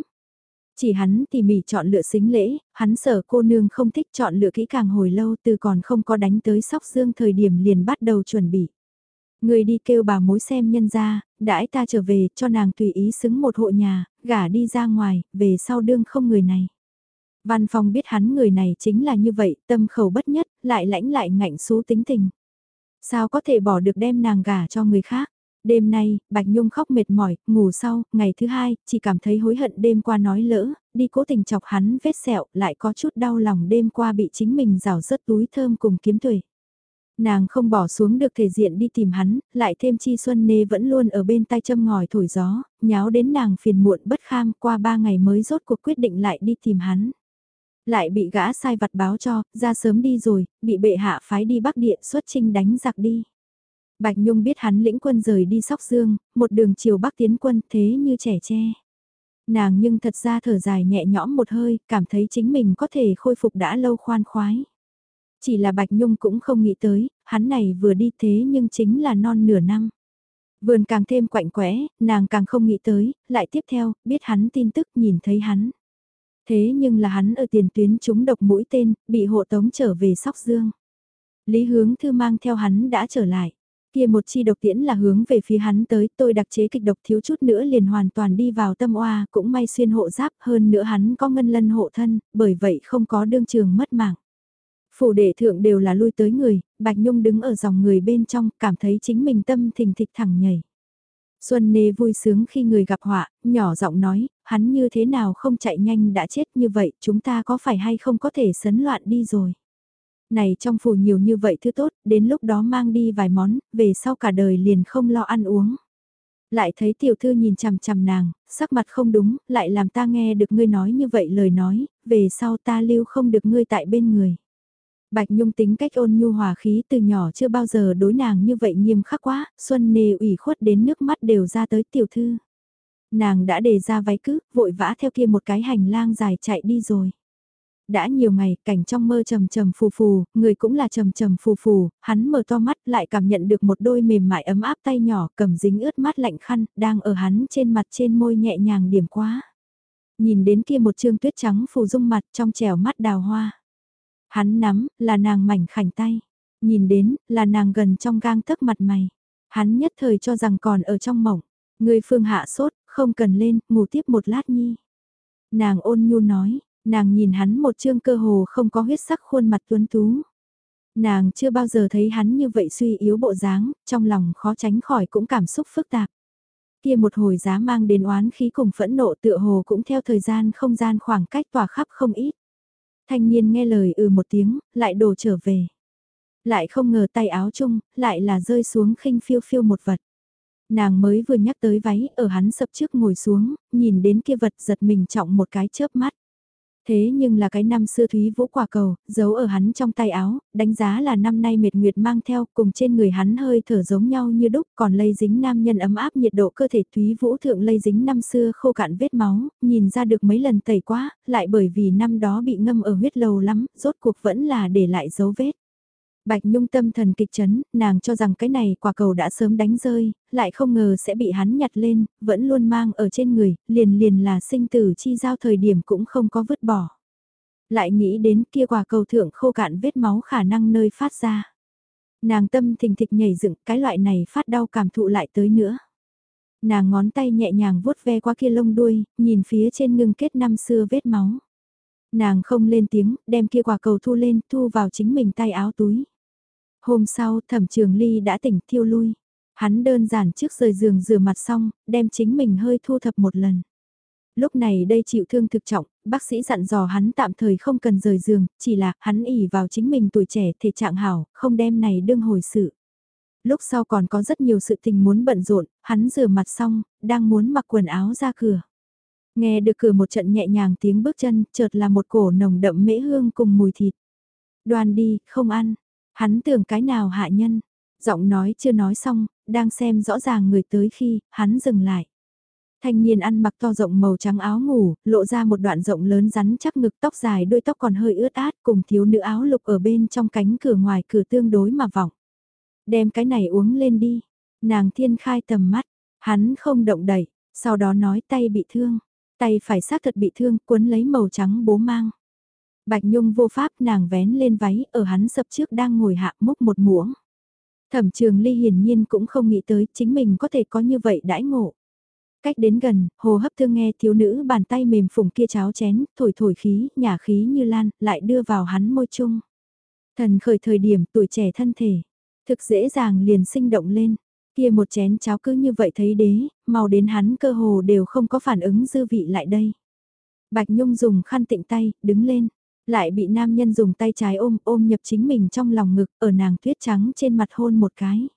Chỉ hắn tỉ mỉ chọn lựa xính lễ, hắn sợ cô nương không thích chọn lựa kỹ càng hồi lâu từ còn không có đánh tới sóc dương thời điểm liền bắt đầu chuẩn bị. Người đi kêu bà mối xem nhân ra, đãi ta trở về cho nàng tùy ý xứng một hộ nhà, gả đi ra ngoài, về sau đương không người này. Văn Phòng biết hắn người này chính là như vậy, tâm khẩu bất nhất, lại lãnh lại ngạnh xú tính tình. Sao có thể bỏ được đem nàng gả cho người khác? Đêm nay, Bạch Nhung khóc mệt mỏi, ngủ sau, ngày thứ hai, chỉ cảm thấy hối hận đêm qua nói lỡ, đi cố tình chọc hắn vết sẹo, lại có chút đau lòng đêm qua bị chính mình rào rớt túi thơm cùng kiếm tuổi. Nàng không bỏ xuống được thể diện đi tìm hắn, lại thêm chi Xuân Nê vẫn luôn ở bên tay châm ngòi thổi gió, nháo đến nàng phiền muộn bất kham qua ba ngày mới rốt cuộc quyết định lại đi tìm hắn. Lại bị gã sai vặt báo cho, ra sớm đi rồi, bị bệ hạ phái đi bắc địa xuất trinh đánh giặc đi. Bạch Nhung biết hắn lĩnh quân rời đi sóc dương, một đường chiều bắc tiến quân thế như trẻ tre. Nàng nhưng thật ra thở dài nhẹ nhõm một hơi, cảm thấy chính mình có thể khôi phục đã lâu khoan khoái. Chỉ là Bạch Nhung cũng không nghĩ tới, hắn này vừa đi thế nhưng chính là non nửa năm. Vườn càng thêm quạnh quẽ, nàng càng không nghĩ tới, lại tiếp theo, biết hắn tin tức nhìn thấy hắn. Thế nhưng là hắn ở tiền tuyến chúng độc mũi tên, bị hộ tống trở về Sóc Dương. Lý hướng thư mang theo hắn đã trở lại. Kia một chi độc tiễn là hướng về phía hắn tới, tôi đặc chế kịch độc thiếu chút nữa liền hoàn toàn đi vào tâm oa, cũng may xuyên hộ giáp hơn nữa hắn có ngân lân hộ thân, bởi vậy không có đương trường mất mạng. Phủ đệ thượng đều là lui tới người, Bạch Nhung đứng ở dòng người bên trong, cảm thấy chính mình tâm thình thịch thẳng nhảy. Xuân Nê vui sướng khi người gặp họa, nhỏ giọng nói, hắn như thế nào không chạy nhanh đã chết như vậy, chúng ta có phải hay không có thể sấn loạn đi rồi. Này trong phủ nhiều như vậy thứ tốt, đến lúc đó mang đi vài món, về sau cả đời liền không lo ăn uống. Lại thấy tiểu thư nhìn chằm chằm nàng, sắc mặt không đúng, lại làm ta nghe được ngươi nói như vậy lời nói, về sau ta lưu không được ngươi tại bên người. Bạch Nhung tính cách ôn nhu hòa khí từ nhỏ chưa bao giờ đối nàng như vậy nghiêm khắc quá, Xuân Nề ủy khuất đến nước mắt đều ra tới tiểu thư. Nàng đã đề ra váy cứ, vội vã theo kia một cái hành lang dài chạy đi rồi. Đã nhiều ngày, cảnh trong mơ trầm trầm phù phù, người cũng là trầm trầm phù phù, hắn mở to mắt lại cảm nhận được một đôi mềm mại ấm áp tay nhỏ cầm dính ướt mắt lạnh khăn, đang ở hắn trên mặt trên môi nhẹ nhàng điểm quá. Nhìn đến kia một trương tuyết trắng phù dung mặt trong trèo mắt đào hoa Hắn nắm, là nàng mảnh khảnh tay. Nhìn đến, là nàng gần trong gang tấc mặt mày. Hắn nhất thời cho rằng còn ở trong mộng. Người phương hạ sốt, không cần lên, ngủ tiếp một lát nhi. Nàng ôn nhu nói, nàng nhìn hắn một chương cơ hồ không có huyết sắc khuôn mặt tuấn tú. Nàng chưa bao giờ thấy hắn như vậy suy yếu bộ dáng, trong lòng khó tránh khỏi cũng cảm xúc phức tạp. Kia một hồi giá mang đến oán khí cùng phẫn nộ tựa hồ cũng theo thời gian không gian khoảng cách tỏa khắp không ít. Thanh niên nghe lời ừ một tiếng, lại đổ trở về. Lại không ngờ tay áo chung, lại là rơi xuống khinh phiêu phiêu một vật. Nàng mới vừa nhắc tới váy, ở hắn sập trước ngồi xuống, nhìn đến kia vật giật mình trọng một cái chớp mắt. Thế nhưng là cái năm xưa Thúy Vũ quả cầu, giấu ở hắn trong tay áo, đánh giá là năm nay mệt nguyệt mang theo, cùng trên người hắn hơi thở giống nhau như đúc, còn lây dính nam nhân ấm áp nhiệt độ cơ thể Thúy Vũ thượng lây dính năm xưa khô cạn vết máu, nhìn ra được mấy lần tẩy quá, lại bởi vì năm đó bị ngâm ở huyết lâu lắm, rốt cuộc vẫn là để lại dấu vết. Bạch Nhung tâm thần kịch chấn, nàng cho rằng cái này quả cầu đã sớm đánh rơi, lại không ngờ sẽ bị hắn nhặt lên, vẫn luôn mang ở trên người, liền liền là sinh tử chi giao thời điểm cũng không có vứt bỏ. Lại nghĩ đến kia quả cầu thượng khô cạn vết máu khả năng nơi phát ra. Nàng tâm thình thịch nhảy dựng cái loại này phát đau cảm thụ lại tới nữa. Nàng ngón tay nhẹ nhàng vuốt ve qua kia lông đuôi, nhìn phía trên ngưng kết năm xưa vết máu. Nàng không lên tiếng, đem kia quả cầu thu lên, thu vào chính mình tay áo túi. Hôm sau thẩm trường ly đã tỉnh thiêu lui. Hắn đơn giản trước rời giường rửa mặt xong, đem chính mình hơi thu thập một lần. Lúc này đây chịu thương thực trọng, bác sĩ dặn dò hắn tạm thời không cần rời giường, chỉ là hắn ỉ vào chính mình tuổi trẻ thể trạng hảo, không đem này đương hồi sự. Lúc sau còn có rất nhiều sự tình muốn bận rộn, hắn rửa mặt xong, đang muốn mặc quần áo ra cửa. Nghe được cửa một trận nhẹ nhàng tiếng bước chân, chợt là một cổ nồng đậm mễ hương cùng mùi thịt. Đoàn đi, không ăn. Hắn tưởng cái nào hạ nhân. Giọng nói chưa nói xong, đang xem rõ ràng người tới khi, hắn dừng lại. Thanh niên ăn mặc to rộng màu trắng áo ngủ, lộ ra một đoạn rộng lớn rắn chắc ngực tóc dài đôi tóc còn hơi ướt át cùng thiếu nữ áo lục ở bên trong cánh cửa ngoài cửa tương đối mà vọng. Đem cái này uống lên đi. Nàng thiên khai tầm mắt, hắn không động đẩy, sau đó nói tay bị thương. Tay phải xác thật bị thương, cuốn lấy màu trắng bố mang. Bạch Nhung vô pháp nàng vén lên váy, ở hắn sập trước đang ngồi hạ múc một muỗng. Thẩm trường ly hiển nhiên cũng không nghĩ tới chính mình có thể có như vậy đãi ngộ. Cách đến gần, hồ hấp thương nghe thiếu nữ bàn tay mềm phùng kia cháo chén, thổi thổi khí, nhả khí như lan, lại đưa vào hắn môi chung. Thần khởi thời điểm tuổi trẻ thân thể, thực dễ dàng liền sinh động lên. Kia một chén cháo cứ như vậy thấy đế, màu đến hắn cơ hồ đều không có phản ứng dư vị lại đây. Bạch Nhung dùng khăn tịnh tay, đứng lên, lại bị nam nhân dùng tay trái ôm ôm nhập chính mình trong lòng ngực ở nàng tuyết trắng trên mặt hôn một cái.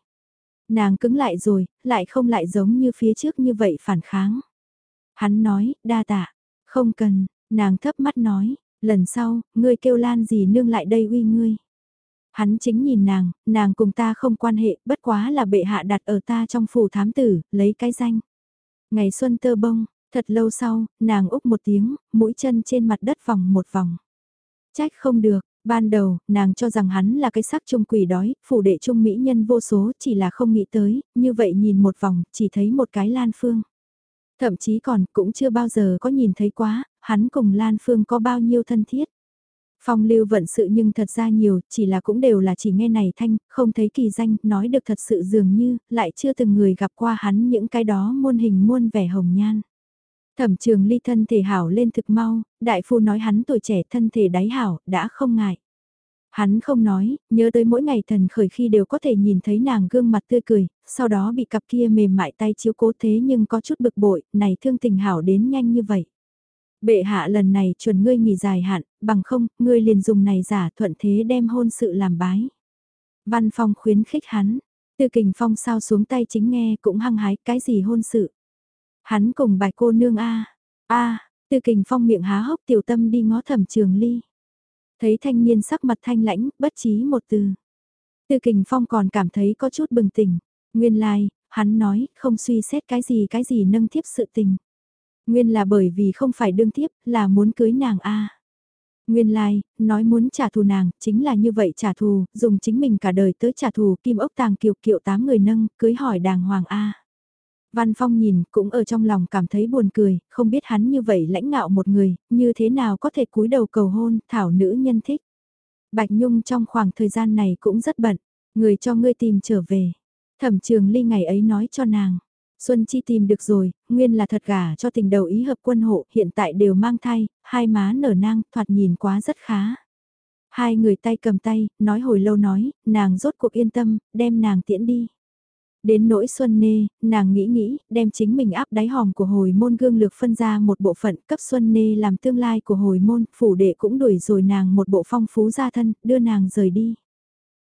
Nàng cứng lại rồi, lại không lại giống như phía trước như vậy phản kháng. Hắn nói, đa tạ, không cần, nàng thấp mắt nói, lần sau, ngươi kêu lan gì nương lại đây uy ngươi. Hắn chính nhìn nàng, nàng cùng ta không quan hệ, bất quá là bệ hạ đặt ở ta trong phủ thám tử, lấy cái danh. Ngày xuân tơ bông, thật lâu sau, nàng úc một tiếng, mũi chân trên mặt đất vòng một vòng. Trách không được, ban đầu, nàng cho rằng hắn là cái sắc trung quỷ đói, phủ đệ trung mỹ nhân vô số chỉ là không nghĩ tới, như vậy nhìn một vòng, chỉ thấy một cái Lan Phương. Thậm chí còn cũng chưa bao giờ có nhìn thấy quá, hắn cùng Lan Phương có bao nhiêu thân thiết. Phong lưu vận sự nhưng thật ra nhiều, chỉ là cũng đều là chỉ nghe này thanh, không thấy kỳ danh, nói được thật sự dường như, lại chưa từng người gặp qua hắn những cái đó muôn hình muôn vẻ hồng nhan. Thẩm trường ly thân thể hảo lên thực mau, đại phu nói hắn tuổi trẻ thân thể đáy hảo, đã không ngại. Hắn không nói, nhớ tới mỗi ngày thần khởi khi đều có thể nhìn thấy nàng gương mặt tươi cười, sau đó bị cặp kia mềm mại tay chiếu cố thế nhưng có chút bực bội, này thương tình hảo đến nhanh như vậy. Bệ hạ lần này chuẩn ngươi nghỉ dài hạn, bằng không, ngươi liền dùng này giả thuận thế đem hôn sự làm bái. Văn Phong khuyến khích hắn, tư kình phong sao xuống tay chính nghe cũng hăng hái cái gì hôn sự. Hắn cùng bài cô nương a a tư kình phong miệng há hốc tiểu tâm đi ngó thẩm trường ly. Thấy thanh niên sắc mặt thanh lãnh, bất trí một từ. Tư kình phong còn cảm thấy có chút bừng tỉnh. Nguyên lai, like, hắn nói, không suy xét cái gì cái gì nâng thiếp sự tình. Nguyên là bởi vì không phải đương tiếp, là muốn cưới nàng a. Nguyên lai, like, nói muốn trả thù nàng, chính là như vậy trả thù, dùng chính mình cả đời tới trả thù, kim ốc tàng kiều kiệu tám người nâng, cưới hỏi đàng hoàng a. Văn Phong nhìn, cũng ở trong lòng cảm thấy buồn cười, không biết hắn như vậy lãnh ngạo một người, như thế nào có thể cúi đầu cầu hôn, thảo nữ nhân thích. Bạch Nhung trong khoảng thời gian này cũng rất bận, người cho ngươi tìm trở về. Thẩm trường ly ngày ấy nói cho nàng, Xuân Chi tìm được rồi, nguyên là thật gả cho tình đầu ý hợp quân hộ, hiện tại đều mang thai, hai má nở nang, thoạt nhìn quá rất khá. Hai người tay cầm tay, nói hồi lâu nói, nàng rốt cuộc yên tâm, đem nàng tiễn đi. Đến nỗi Xuân Nê, nàng nghĩ nghĩ, đem chính mình áp đáy hòm của hồi môn gương lược phân ra một bộ phận cấp Xuân Nê làm tương lai của hồi môn, phủ đệ cũng đuổi rồi nàng một bộ phong phú gia thân, đưa nàng rời đi.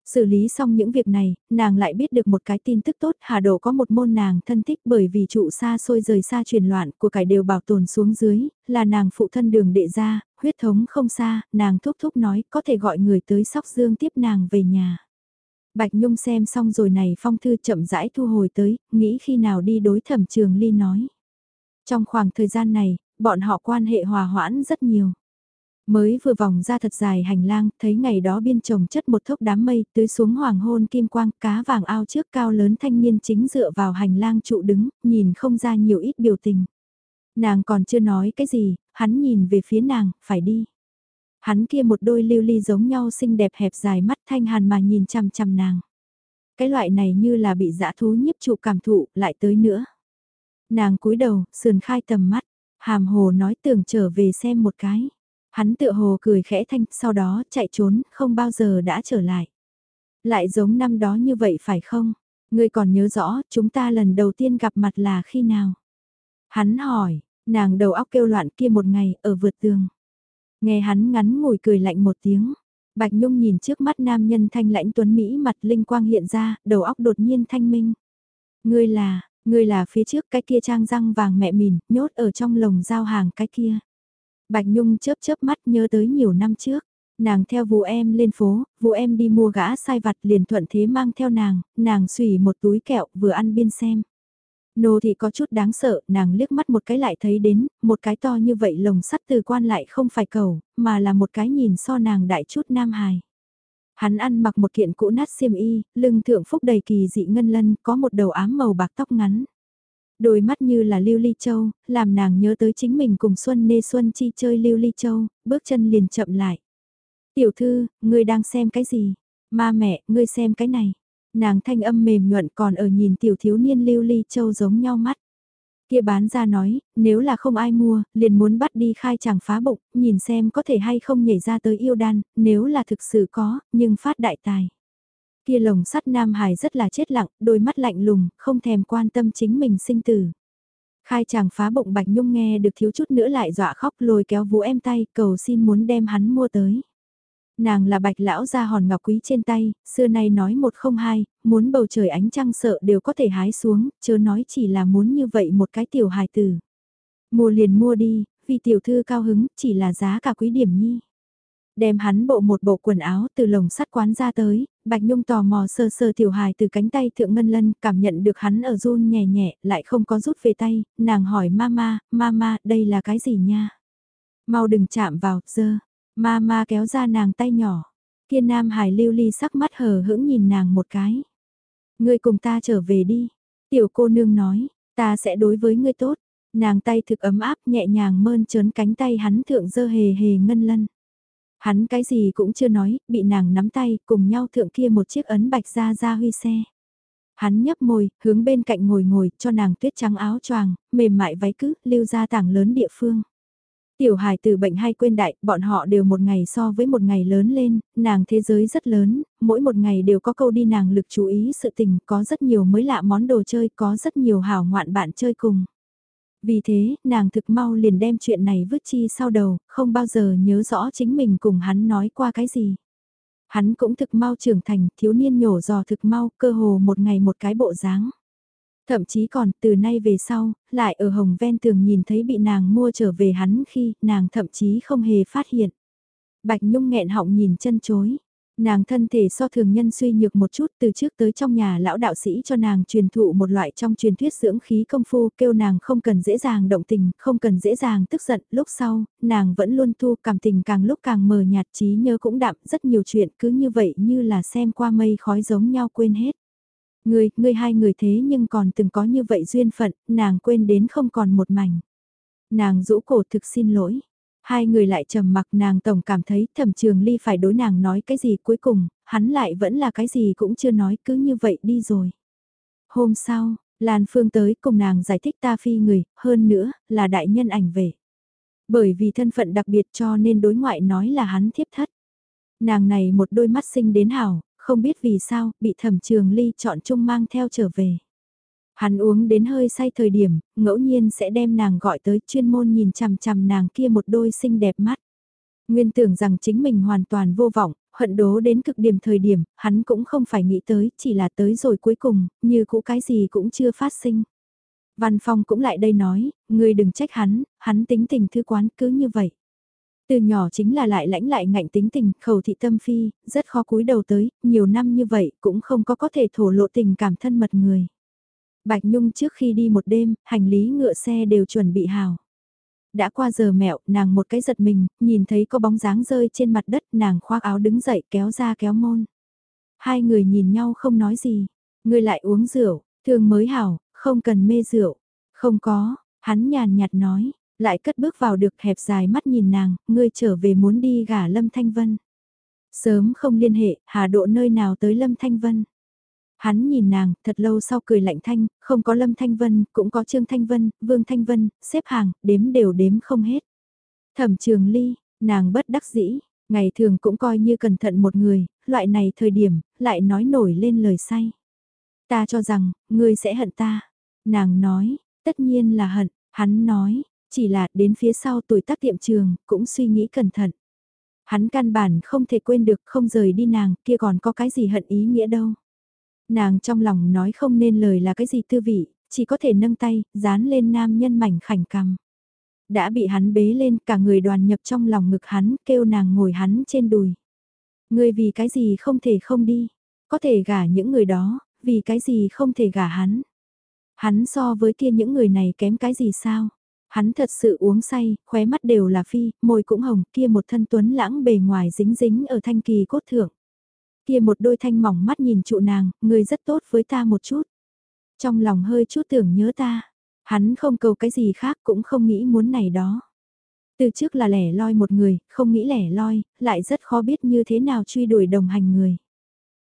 Xử lý xong những việc này, nàng lại biết được một cái tin tức tốt, Hà đồ có một môn nàng thân thích bởi vì trụ xa xôi rời xa truyền loạn của cải đều bảo tồn xuống dưới, là nàng phụ thân đường đệ ra, huyết thống không xa, nàng thúc thúc nói có thể gọi người tới sóc dương tiếp nàng về nhà. Bạch Nhung xem xong rồi này phong thư chậm rãi thu hồi tới, nghĩ khi nào đi đối thẩm trường ly nói. Trong khoảng thời gian này, bọn họ quan hệ hòa hoãn rất nhiều. Mới vừa vòng ra thật dài hành lang, thấy ngày đó biên trồng chất một thốc đám mây, tưới xuống hoàng hôn kim quang, cá vàng ao trước cao lớn thanh niên chính dựa vào hành lang trụ đứng, nhìn không ra nhiều ít biểu tình. Nàng còn chưa nói cái gì, hắn nhìn về phía nàng, phải đi. Hắn kia một đôi lưu ly giống nhau xinh đẹp hẹp dài mắt thanh hàn mà nhìn chằm chằm nàng. Cái loại này như là bị dã thú nhiếp trụ cảm thụ, lại tới nữa. Nàng cúi đầu, sườn khai tầm mắt, hàm hồ nói tưởng trở về xem một cái. Hắn tựa hồ cười khẽ thanh, sau đó chạy trốn, không bao giờ đã trở lại. Lại giống năm đó như vậy phải không? Ngươi còn nhớ rõ chúng ta lần đầu tiên gặp mặt là khi nào? Hắn hỏi, nàng đầu óc kêu loạn kia một ngày ở vượt tường. Nghe hắn ngắn ngồi cười lạnh một tiếng. Bạch Nhung nhìn trước mắt nam nhân thanh lãnh tuấn Mỹ mặt linh quang hiện ra, đầu óc đột nhiên thanh minh. Ngươi là, ngươi là phía trước cái kia trang răng vàng mẹ mìn, nhốt ở trong lồng giao hàng cái kia. Bạch Nhung chớp chớp mắt nhớ tới nhiều năm trước. Nàng theo vụ em lên phố, vụ em đi mua gã sai vặt liền thuận thế mang theo nàng, nàng xùy một túi kẹo vừa ăn biên xem. Nô thì có chút đáng sợ, nàng liếc mắt một cái lại thấy đến, một cái to như vậy lồng sắt từ quan lại không phải cầu, mà là một cái nhìn so nàng đại chút nam hài. Hắn ăn mặc một kiện cũ nát xiêm y, lưng thượng phúc đầy kỳ dị ngân lân, có một đầu ám màu bạc tóc ngắn. Đôi mắt như là lưu ly châu, làm nàng nhớ tới chính mình cùng Xuân Nê Xuân Chi chơi lưu ly châu, bước chân liền chậm lại. Tiểu thư, ngươi đang xem cái gì? Ma mẹ, ngươi xem cái này. Nàng thanh âm mềm nhuận còn ở nhìn tiểu thiếu niên lưu ly châu giống nhau mắt. Kia bán ra nói, nếu là không ai mua, liền muốn bắt đi khai chàng phá bụng, nhìn xem có thể hay không nhảy ra tới yêu đan, nếu là thực sự có, nhưng phát đại tài. Kia lồng sắt Nam Hải rất là chết lặng, đôi mắt lạnh lùng, không thèm quan tâm chính mình sinh tử. Khai chàng phá bụng Bạch Nhung nghe được thiếu chút nữa lại dọa khóc lôi kéo vũ em tay cầu xin muốn đem hắn mua tới. Nàng là bạch lão ra hòn ngọc quý trên tay, xưa nay nói một không hai, muốn bầu trời ánh trăng sợ đều có thể hái xuống, chớ nói chỉ là muốn như vậy một cái tiểu hài tử. Mua liền mua đi, vì tiểu thư cao hứng, chỉ là giá cả quý điểm nhi. Đem hắn bộ một bộ quần áo từ lồng sắt quán ra tới, Bạch Nhung tò mò sơ sơ tiểu hài từ cánh tay thượng ngân lân, cảm nhận được hắn ở run nhẹ nhẹ, lại không có rút về tay, nàng hỏi mama, mama, đây là cái gì nha? Mau đừng chạm vào, dơ, Ma ma kéo ra nàng tay nhỏ. Kiên nam hải lưu ly sắc mắt hờ hững nhìn nàng một cái. Ngươi cùng ta trở về đi. Tiểu cô nương nói, ta sẽ đối với ngươi tốt. Nàng tay thực ấm áp nhẹ nhàng mơn trớn cánh tay hắn thượng dơ hề hề ngân lân. Hắn cái gì cũng chưa nói, bị nàng nắm tay cùng nhau thượng kia một chiếc ấn bạch ra ra huy xe. Hắn nhấp môi, hướng bên cạnh ngồi ngồi, cho nàng tuyết trắng áo choàng, mềm mại váy cứ, lưu ra tảng lớn địa phương. Tiểu hài từ bệnh hay quên đại, bọn họ đều một ngày so với một ngày lớn lên, nàng thế giới rất lớn, mỗi một ngày đều có câu đi nàng lực chú ý sự tình, có rất nhiều mới lạ món đồ chơi, có rất nhiều hảo ngoạn bạn chơi cùng. Vì thế, nàng thực mau liền đem chuyện này vứt chi sau đầu, không bao giờ nhớ rõ chính mình cùng hắn nói qua cái gì. Hắn cũng thực mau trưởng thành, thiếu niên nhổ giò thực mau, cơ hồ một ngày một cái bộ dáng. Thậm chí còn từ nay về sau, lại ở hồng ven tường nhìn thấy bị nàng mua trở về hắn khi nàng thậm chí không hề phát hiện. Bạch Nhung nghẹn họng nhìn chân chối. Nàng thân thể so thường nhân suy nhược một chút từ trước tới trong nhà lão đạo sĩ cho nàng truyền thụ một loại trong truyền thuyết dưỡng khí công phu kêu nàng không cần dễ dàng động tình, không cần dễ dàng tức giận. Lúc sau, nàng vẫn luôn thu cảm tình càng lúc càng mờ nhạt trí nhớ cũng đạm rất nhiều chuyện cứ như vậy như là xem qua mây khói giống nhau quên hết. Ngươi, ngươi hai người thế nhưng còn từng có như vậy duyên phận, nàng quên đến không còn một mảnh. Nàng rũ cổ thực xin lỗi. Hai người lại trầm mặc nàng tổng cảm thấy thẩm trường ly phải đối nàng nói cái gì cuối cùng, hắn lại vẫn là cái gì cũng chưa nói cứ như vậy đi rồi. Hôm sau, Lan Phương tới cùng nàng giải thích ta phi người, hơn nữa, là đại nhân ảnh về. Bởi vì thân phận đặc biệt cho nên đối ngoại nói là hắn thiếp thất. Nàng này một đôi mắt sinh đến hảo, không biết vì sao, bị thẩm trường ly chọn chung mang theo trở về. Hắn uống đến hơi say thời điểm, ngẫu nhiên sẽ đem nàng gọi tới chuyên môn nhìn chằm chằm nàng kia một đôi xinh đẹp mắt. Nguyên tưởng rằng chính mình hoàn toàn vô vọng, hận đố đến cực điểm thời điểm, hắn cũng không phải nghĩ tới, chỉ là tới rồi cuối cùng, như cũ cái gì cũng chưa phát sinh. Văn Phong cũng lại đây nói, ngươi đừng trách hắn, hắn tính tình thư quán cứ như vậy. Từ nhỏ chính là lại lãnh lại ngạnh tính tình, khẩu thị tâm phi, rất khó cúi đầu tới, nhiều năm như vậy cũng không có có thể thổ lộ tình cảm thân mật người. Bạch Nhung trước khi đi một đêm, hành lý ngựa xe đều chuẩn bị hào. Đã qua giờ mẹo, nàng một cái giật mình, nhìn thấy có bóng dáng rơi trên mặt đất, nàng khoác áo đứng dậy kéo ra kéo môn. Hai người nhìn nhau không nói gì, người lại uống rượu, thường mới hảo, không cần mê rượu. Không có, hắn nhàn nhạt nói, lại cất bước vào được hẹp dài mắt nhìn nàng, ngươi trở về muốn đi gả Lâm Thanh Vân. Sớm không liên hệ, hà độ nơi nào tới Lâm Thanh Vân. Hắn nhìn nàng, thật lâu sau cười lạnh thanh, không có Lâm Thanh Vân, cũng có Trương Thanh Vân, Vương Thanh Vân, xếp hàng, đếm đều đếm không hết. Thẩm trường ly, nàng bất đắc dĩ, Ngày thường cũng coi như cẩn thận một người, loại này thời điểm, lại nói nổi lên lời say. Ta cho rằng, ngươi sẽ hận ta. Nàng nói, tất nhiên là hận, hắn nói, chỉ là đến phía sau tuổi tác tiệm trường, cũng suy nghĩ cẩn thận. Hắn căn bản không thể quên được không rời đi nàng, kia còn có cái gì hận ý nghĩa đâu. Nàng trong lòng nói không nên lời là cái gì tư vị, chỉ có thể nâng tay, dán lên nam nhân mảnh khảnh cằm. Đã bị hắn bế lên cả người đoàn nhập trong lòng ngực hắn, kêu nàng ngồi hắn trên đùi. Người vì cái gì không thể không đi, có thể gả những người đó, vì cái gì không thể gả hắn. Hắn so với kia những người này kém cái gì sao? Hắn thật sự uống say, khóe mắt đều là phi, môi cũng hồng, kia một thân tuấn lãng bề ngoài dính dính ở thanh kỳ cốt thượng. Kia một đôi thanh mỏng mắt nhìn trụ nàng, người rất tốt với ta một chút. Trong lòng hơi chút tưởng nhớ ta, hắn không cầu cái gì khác cũng không nghĩ muốn này đó. Từ trước là lẻ loi một người, không nghĩ lẻ loi, lại rất khó biết như thế nào truy đuổi đồng hành người.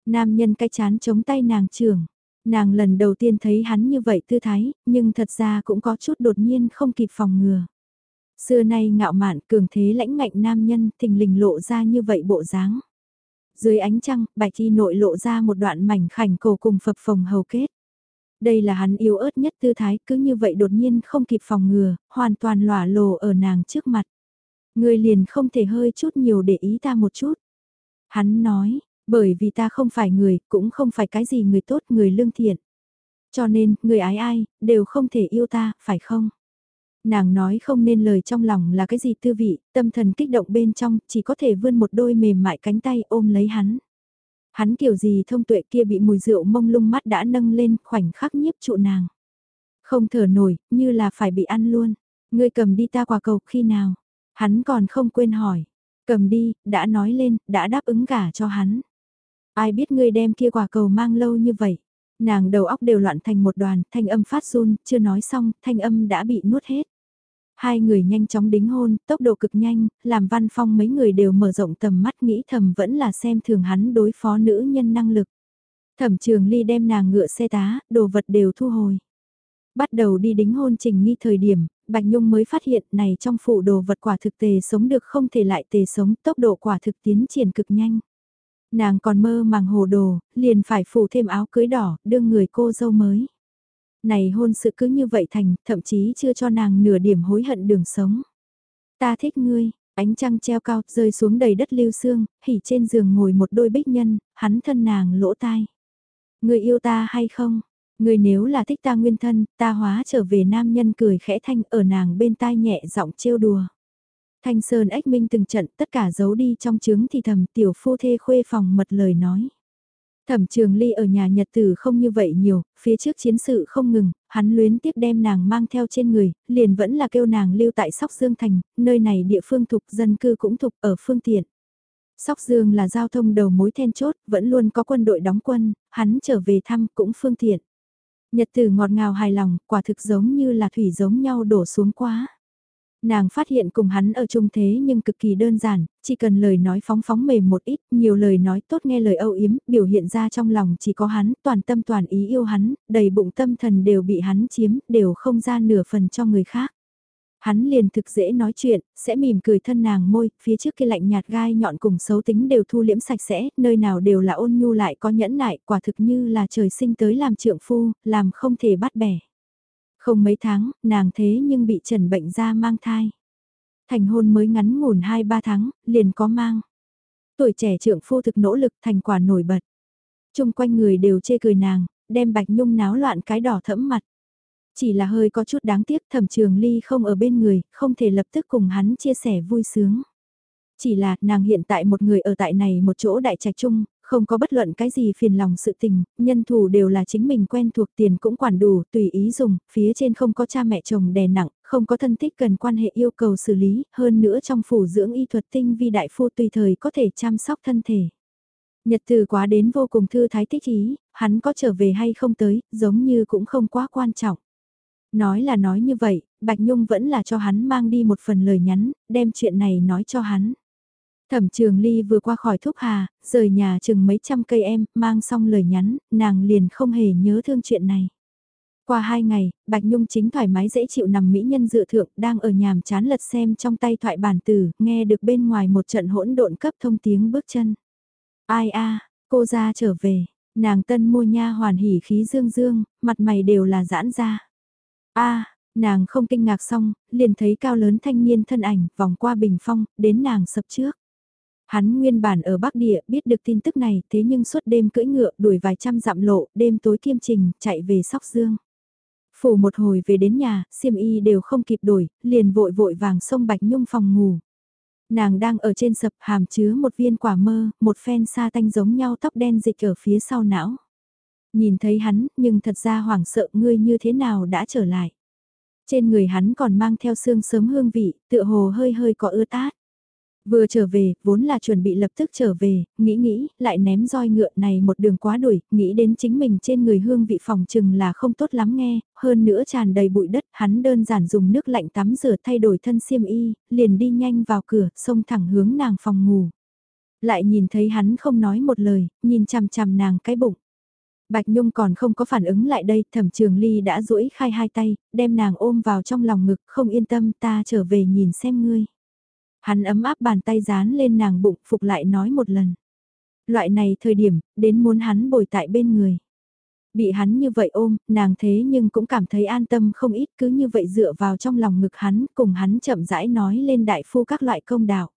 Nam nhân cái chán chống tay nàng trường. Nàng lần đầu tiên thấy hắn như vậy tư thái, nhưng thật ra cũng có chút đột nhiên không kịp phòng ngừa. Xưa nay ngạo mạn cường thế lãnh ngạnh nam nhân thình lình lộ ra như vậy bộ dáng. Dưới ánh trăng, bạch y nội lộ ra một đoạn mảnh khảnh cổ cùng phập phồng hầu kết. Đây là hắn yếu ớt nhất tư thái cứ như vậy đột nhiên không kịp phòng ngừa, hoàn toàn lỏa lồ ở nàng trước mặt. Người liền không thể hơi chút nhiều để ý ta một chút. Hắn nói, bởi vì ta không phải người, cũng không phải cái gì người tốt, người lương thiện. Cho nên, người ái ai, đều không thể yêu ta, phải không? Nàng nói không nên lời trong lòng là cái gì tư vị, tâm thần kích động bên trong, chỉ có thể vươn một đôi mềm mại cánh tay ôm lấy hắn. Hắn kiểu gì thông tuệ kia bị mùi rượu mông lung mắt đã nâng lên khoảnh khắc nhiếp trụ nàng. Không thở nổi, như là phải bị ăn luôn. Ngươi cầm đi ta quả cầu khi nào? Hắn còn không quên hỏi. Cầm đi, đã nói lên, đã đáp ứng cả cho hắn. Ai biết ngươi đem kia quả cầu mang lâu như vậy? Nàng đầu óc đều loạn thành một đoàn, thanh âm phát run, chưa nói xong, thanh âm đã bị nuốt hết. Hai người nhanh chóng đính hôn, tốc độ cực nhanh, làm văn phong mấy người đều mở rộng tầm mắt nghĩ thầm vẫn là xem thường hắn đối phó nữ nhân năng lực. Thẩm trường ly đem nàng ngựa xe tá, đồ vật đều thu hồi. Bắt đầu đi đính hôn trình nghi thời điểm, Bạch Nhung mới phát hiện này trong phụ đồ vật quả thực tề sống được không thể lại tề sống, tốc độ quả thực tiến triển cực nhanh. Nàng còn mơ màng hồ đồ, liền phải phủ thêm áo cưới đỏ, đương người cô dâu mới. Này hôn sự cứ như vậy thành, thậm chí chưa cho nàng nửa điểm hối hận đường sống. Ta thích ngươi, ánh trăng treo cao, rơi xuống đầy đất lưu xương, hỉ trên giường ngồi một đôi bích nhân, hắn thân nàng lỗ tai. Ngươi yêu ta hay không? Ngươi nếu là thích ta nguyên thân, ta hóa trở về nam nhân cười khẽ thanh ở nàng bên tai nhẹ giọng trêu đùa. Thanh Sơn ếch minh từng trận tất cả giấu đi trong trướng thì thầm tiểu phu thê khuê phòng mật lời nói. Thẩm trường ly ở nhà nhật tử không như vậy nhiều, phía trước chiến sự không ngừng, hắn luyến tiếp đem nàng mang theo trên người, liền vẫn là kêu nàng lưu tại Sóc Dương Thành, nơi này địa phương thục dân cư cũng thục ở phương tiện. Sóc Dương là giao thông đầu mối then chốt, vẫn luôn có quân đội đóng quân, hắn trở về thăm cũng phương tiện. Nhật tử ngọt ngào hài lòng, quả thực giống như là thủy giống nhau đổ xuống quá. Nàng phát hiện cùng hắn ở chung thế nhưng cực kỳ đơn giản, chỉ cần lời nói phóng phóng mềm một ít, nhiều lời nói tốt nghe lời âu yếm, biểu hiện ra trong lòng chỉ có hắn, toàn tâm toàn ý yêu hắn, đầy bụng tâm thần đều bị hắn chiếm, đều không ra nửa phần cho người khác. Hắn liền thực dễ nói chuyện, sẽ mỉm cười thân nàng môi, phía trước kia lạnh nhạt gai nhọn cùng xấu tính đều thu liễm sạch sẽ, nơi nào đều là ôn nhu lại có nhẫn nại, quả thực như là trời sinh tới làm trượng phu, làm không thể bắt bẻ. Không mấy tháng, nàng thế nhưng bị trần bệnh ra mang thai. Thành hôn mới ngắn ngủn 2-3 tháng, liền có mang. Tuổi trẻ trưởng phu thực nỗ lực thành quả nổi bật. Trung quanh người đều chê cười nàng, đem bạch nhung náo loạn cái đỏ thẫm mặt. Chỉ là hơi có chút đáng tiếc thẩm trường ly không ở bên người, không thể lập tức cùng hắn chia sẻ vui sướng. Chỉ là nàng hiện tại một người ở tại này một chỗ đại trạch chung, không có bất luận cái gì phiền lòng sự tình, nhân thủ đều là chính mình quen thuộc tiền cũng quản đủ, tùy ý dùng, phía trên không có cha mẹ chồng đè nặng, không có thân thích cần quan hệ yêu cầu xử lý, hơn nữa trong phủ dưỡng y thuật tinh vi đại phu tùy thời có thể chăm sóc thân thể. Nhật từ quá đến vô cùng thư thái tích ý, hắn có trở về hay không tới, giống như cũng không quá quan trọng. Nói là nói như vậy, Bạch Nhung vẫn là cho hắn mang đi một phần lời nhắn, đem chuyện này nói cho hắn. Thẩm trường ly vừa qua khỏi thúc hà, rời nhà chừng mấy trăm cây em, mang xong lời nhắn, nàng liền không hề nhớ thương chuyện này. Qua hai ngày, Bạch Nhung chính thoải mái dễ chịu nằm mỹ nhân dự thượng đang ở nhàm chán lật xem trong tay thoại bản tử, nghe được bên ngoài một trận hỗn độn cấp thông tiếng bước chân. Ai a cô ra trở về, nàng tân mua nha hoàn hỉ khí dương dương, mặt mày đều là giãn ra. a nàng không kinh ngạc xong, liền thấy cao lớn thanh niên thân ảnh vòng qua bình phong, đến nàng sập trước. Hắn nguyên bản ở Bắc Địa biết được tin tức này thế nhưng suốt đêm cưỡi ngựa đuổi vài trăm dặm lộ, đêm tối kiêm trình, chạy về Sóc Dương. Phủ một hồi về đến nhà, xiêm y đều không kịp đổi, liền vội vội vàng sông Bạch Nhung phòng ngủ. Nàng đang ở trên sập hàm chứa một viên quả mơ, một phen sa tanh giống nhau tóc đen dịch ở phía sau não. Nhìn thấy hắn, nhưng thật ra hoảng sợ ngươi như thế nào đã trở lại. Trên người hắn còn mang theo xương sớm hương vị, tựa hồ hơi hơi có ưa tát Vừa trở về, vốn là chuẩn bị lập tức trở về, nghĩ nghĩ, lại ném roi ngựa này một đường quá đuổi, nghĩ đến chính mình trên người hương vị phòng chừng là không tốt lắm nghe, hơn nữa tràn đầy bụi đất, hắn đơn giản dùng nước lạnh tắm rửa thay đổi thân xiêm y, liền đi nhanh vào cửa, xông thẳng hướng nàng phòng ngủ. Lại nhìn thấy hắn không nói một lời, nhìn chằm chằm nàng cái bụng. Bạch Nhung còn không có phản ứng lại đây, thẩm trường ly đã duỗi khai hai tay, đem nàng ôm vào trong lòng ngực, không yên tâm ta trở về nhìn xem ngươi. Hắn ấm áp bàn tay dán lên nàng bụng, phục lại nói một lần. Loại này thời điểm, đến muốn hắn bồi tại bên người. Bị hắn như vậy ôm, nàng thế nhưng cũng cảm thấy an tâm không ít cứ như vậy dựa vào trong lòng ngực hắn, cùng hắn chậm rãi nói lên đại phu các loại công đạo.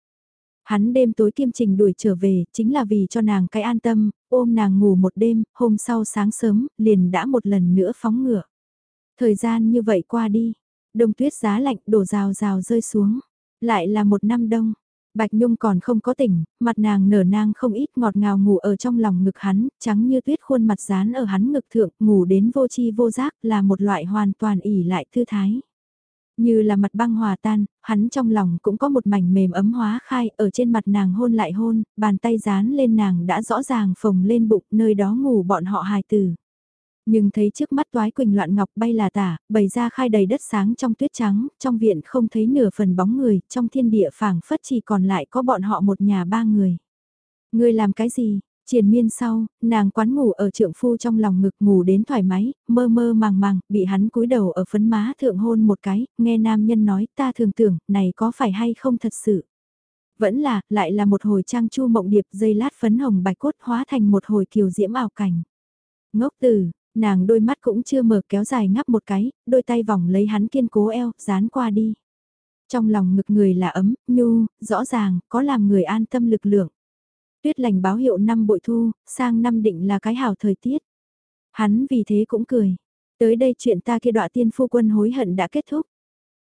Hắn đêm tối kiêm trình đuổi trở về, chính là vì cho nàng cái an tâm, ôm nàng ngủ một đêm, hôm sau sáng sớm, liền đã một lần nữa phóng ngựa. Thời gian như vậy qua đi, đông tuyết giá lạnh đổ rào rào rơi xuống. Lại là một năm đông, Bạch Nhung còn không có tỉnh, mặt nàng nở nang không ít ngọt ngào ngủ ở trong lòng ngực hắn, trắng như tuyết khuôn mặt dán ở hắn ngực thượng, ngủ đến vô chi vô giác là một loại hoàn toàn ỉ lại thư thái. Như là mặt băng hòa tan, hắn trong lòng cũng có một mảnh mềm ấm hóa khai, ở trên mặt nàng hôn lại hôn, bàn tay dán lên nàng đã rõ ràng phồng lên bụng, nơi đó ngủ bọn họ hài tử. Nhưng thấy trước mắt toái quỳnh loạn ngọc bay là tả, bày ra khai đầy đất sáng trong tuyết trắng, trong viện không thấy nửa phần bóng người, trong thiên địa phảng phất chỉ còn lại có bọn họ một nhà ba người. Người làm cái gì? Triền miên sau, nàng quán ngủ ở trượng phu trong lòng ngực ngủ đến thoải mái, mơ mơ màng màng, bị hắn cúi đầu ở phấn má thượng hôn một cái, nghe nam nhân nói ta thường tưởng, này có phải hay không thật sự. Vẫn là, lại là một hồi trang chu mộng điệp dây lát phấn hồng bạch cốt hóa thành một hồi kiều diễm ảo cảnh. Ngốc tử, nàng đôi mắt cũng chưa mở kéo dài ngắp một cái, đôi tay vòng lấy hắn kiên cố eo, dán qua đi. Trong lòng ngực người là ấm, nhu, rõ ràng, có làm người an tâm lực lượng. Tuyết lành báo hiệu năm bội thu, sang năm định là cái hảo thời tiết. Hắn vì thế cũng cười. Tới đây chuyện ta kia đọa tiên phu quân hối hận đã kết thúc.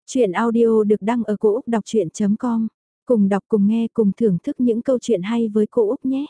Chuyện audio được đăng ở cổ Úc đọc chuyện.com. Cùng đọc cùng nghe cùng thưởng thức những câu chuyện hay với cô Úc nhé.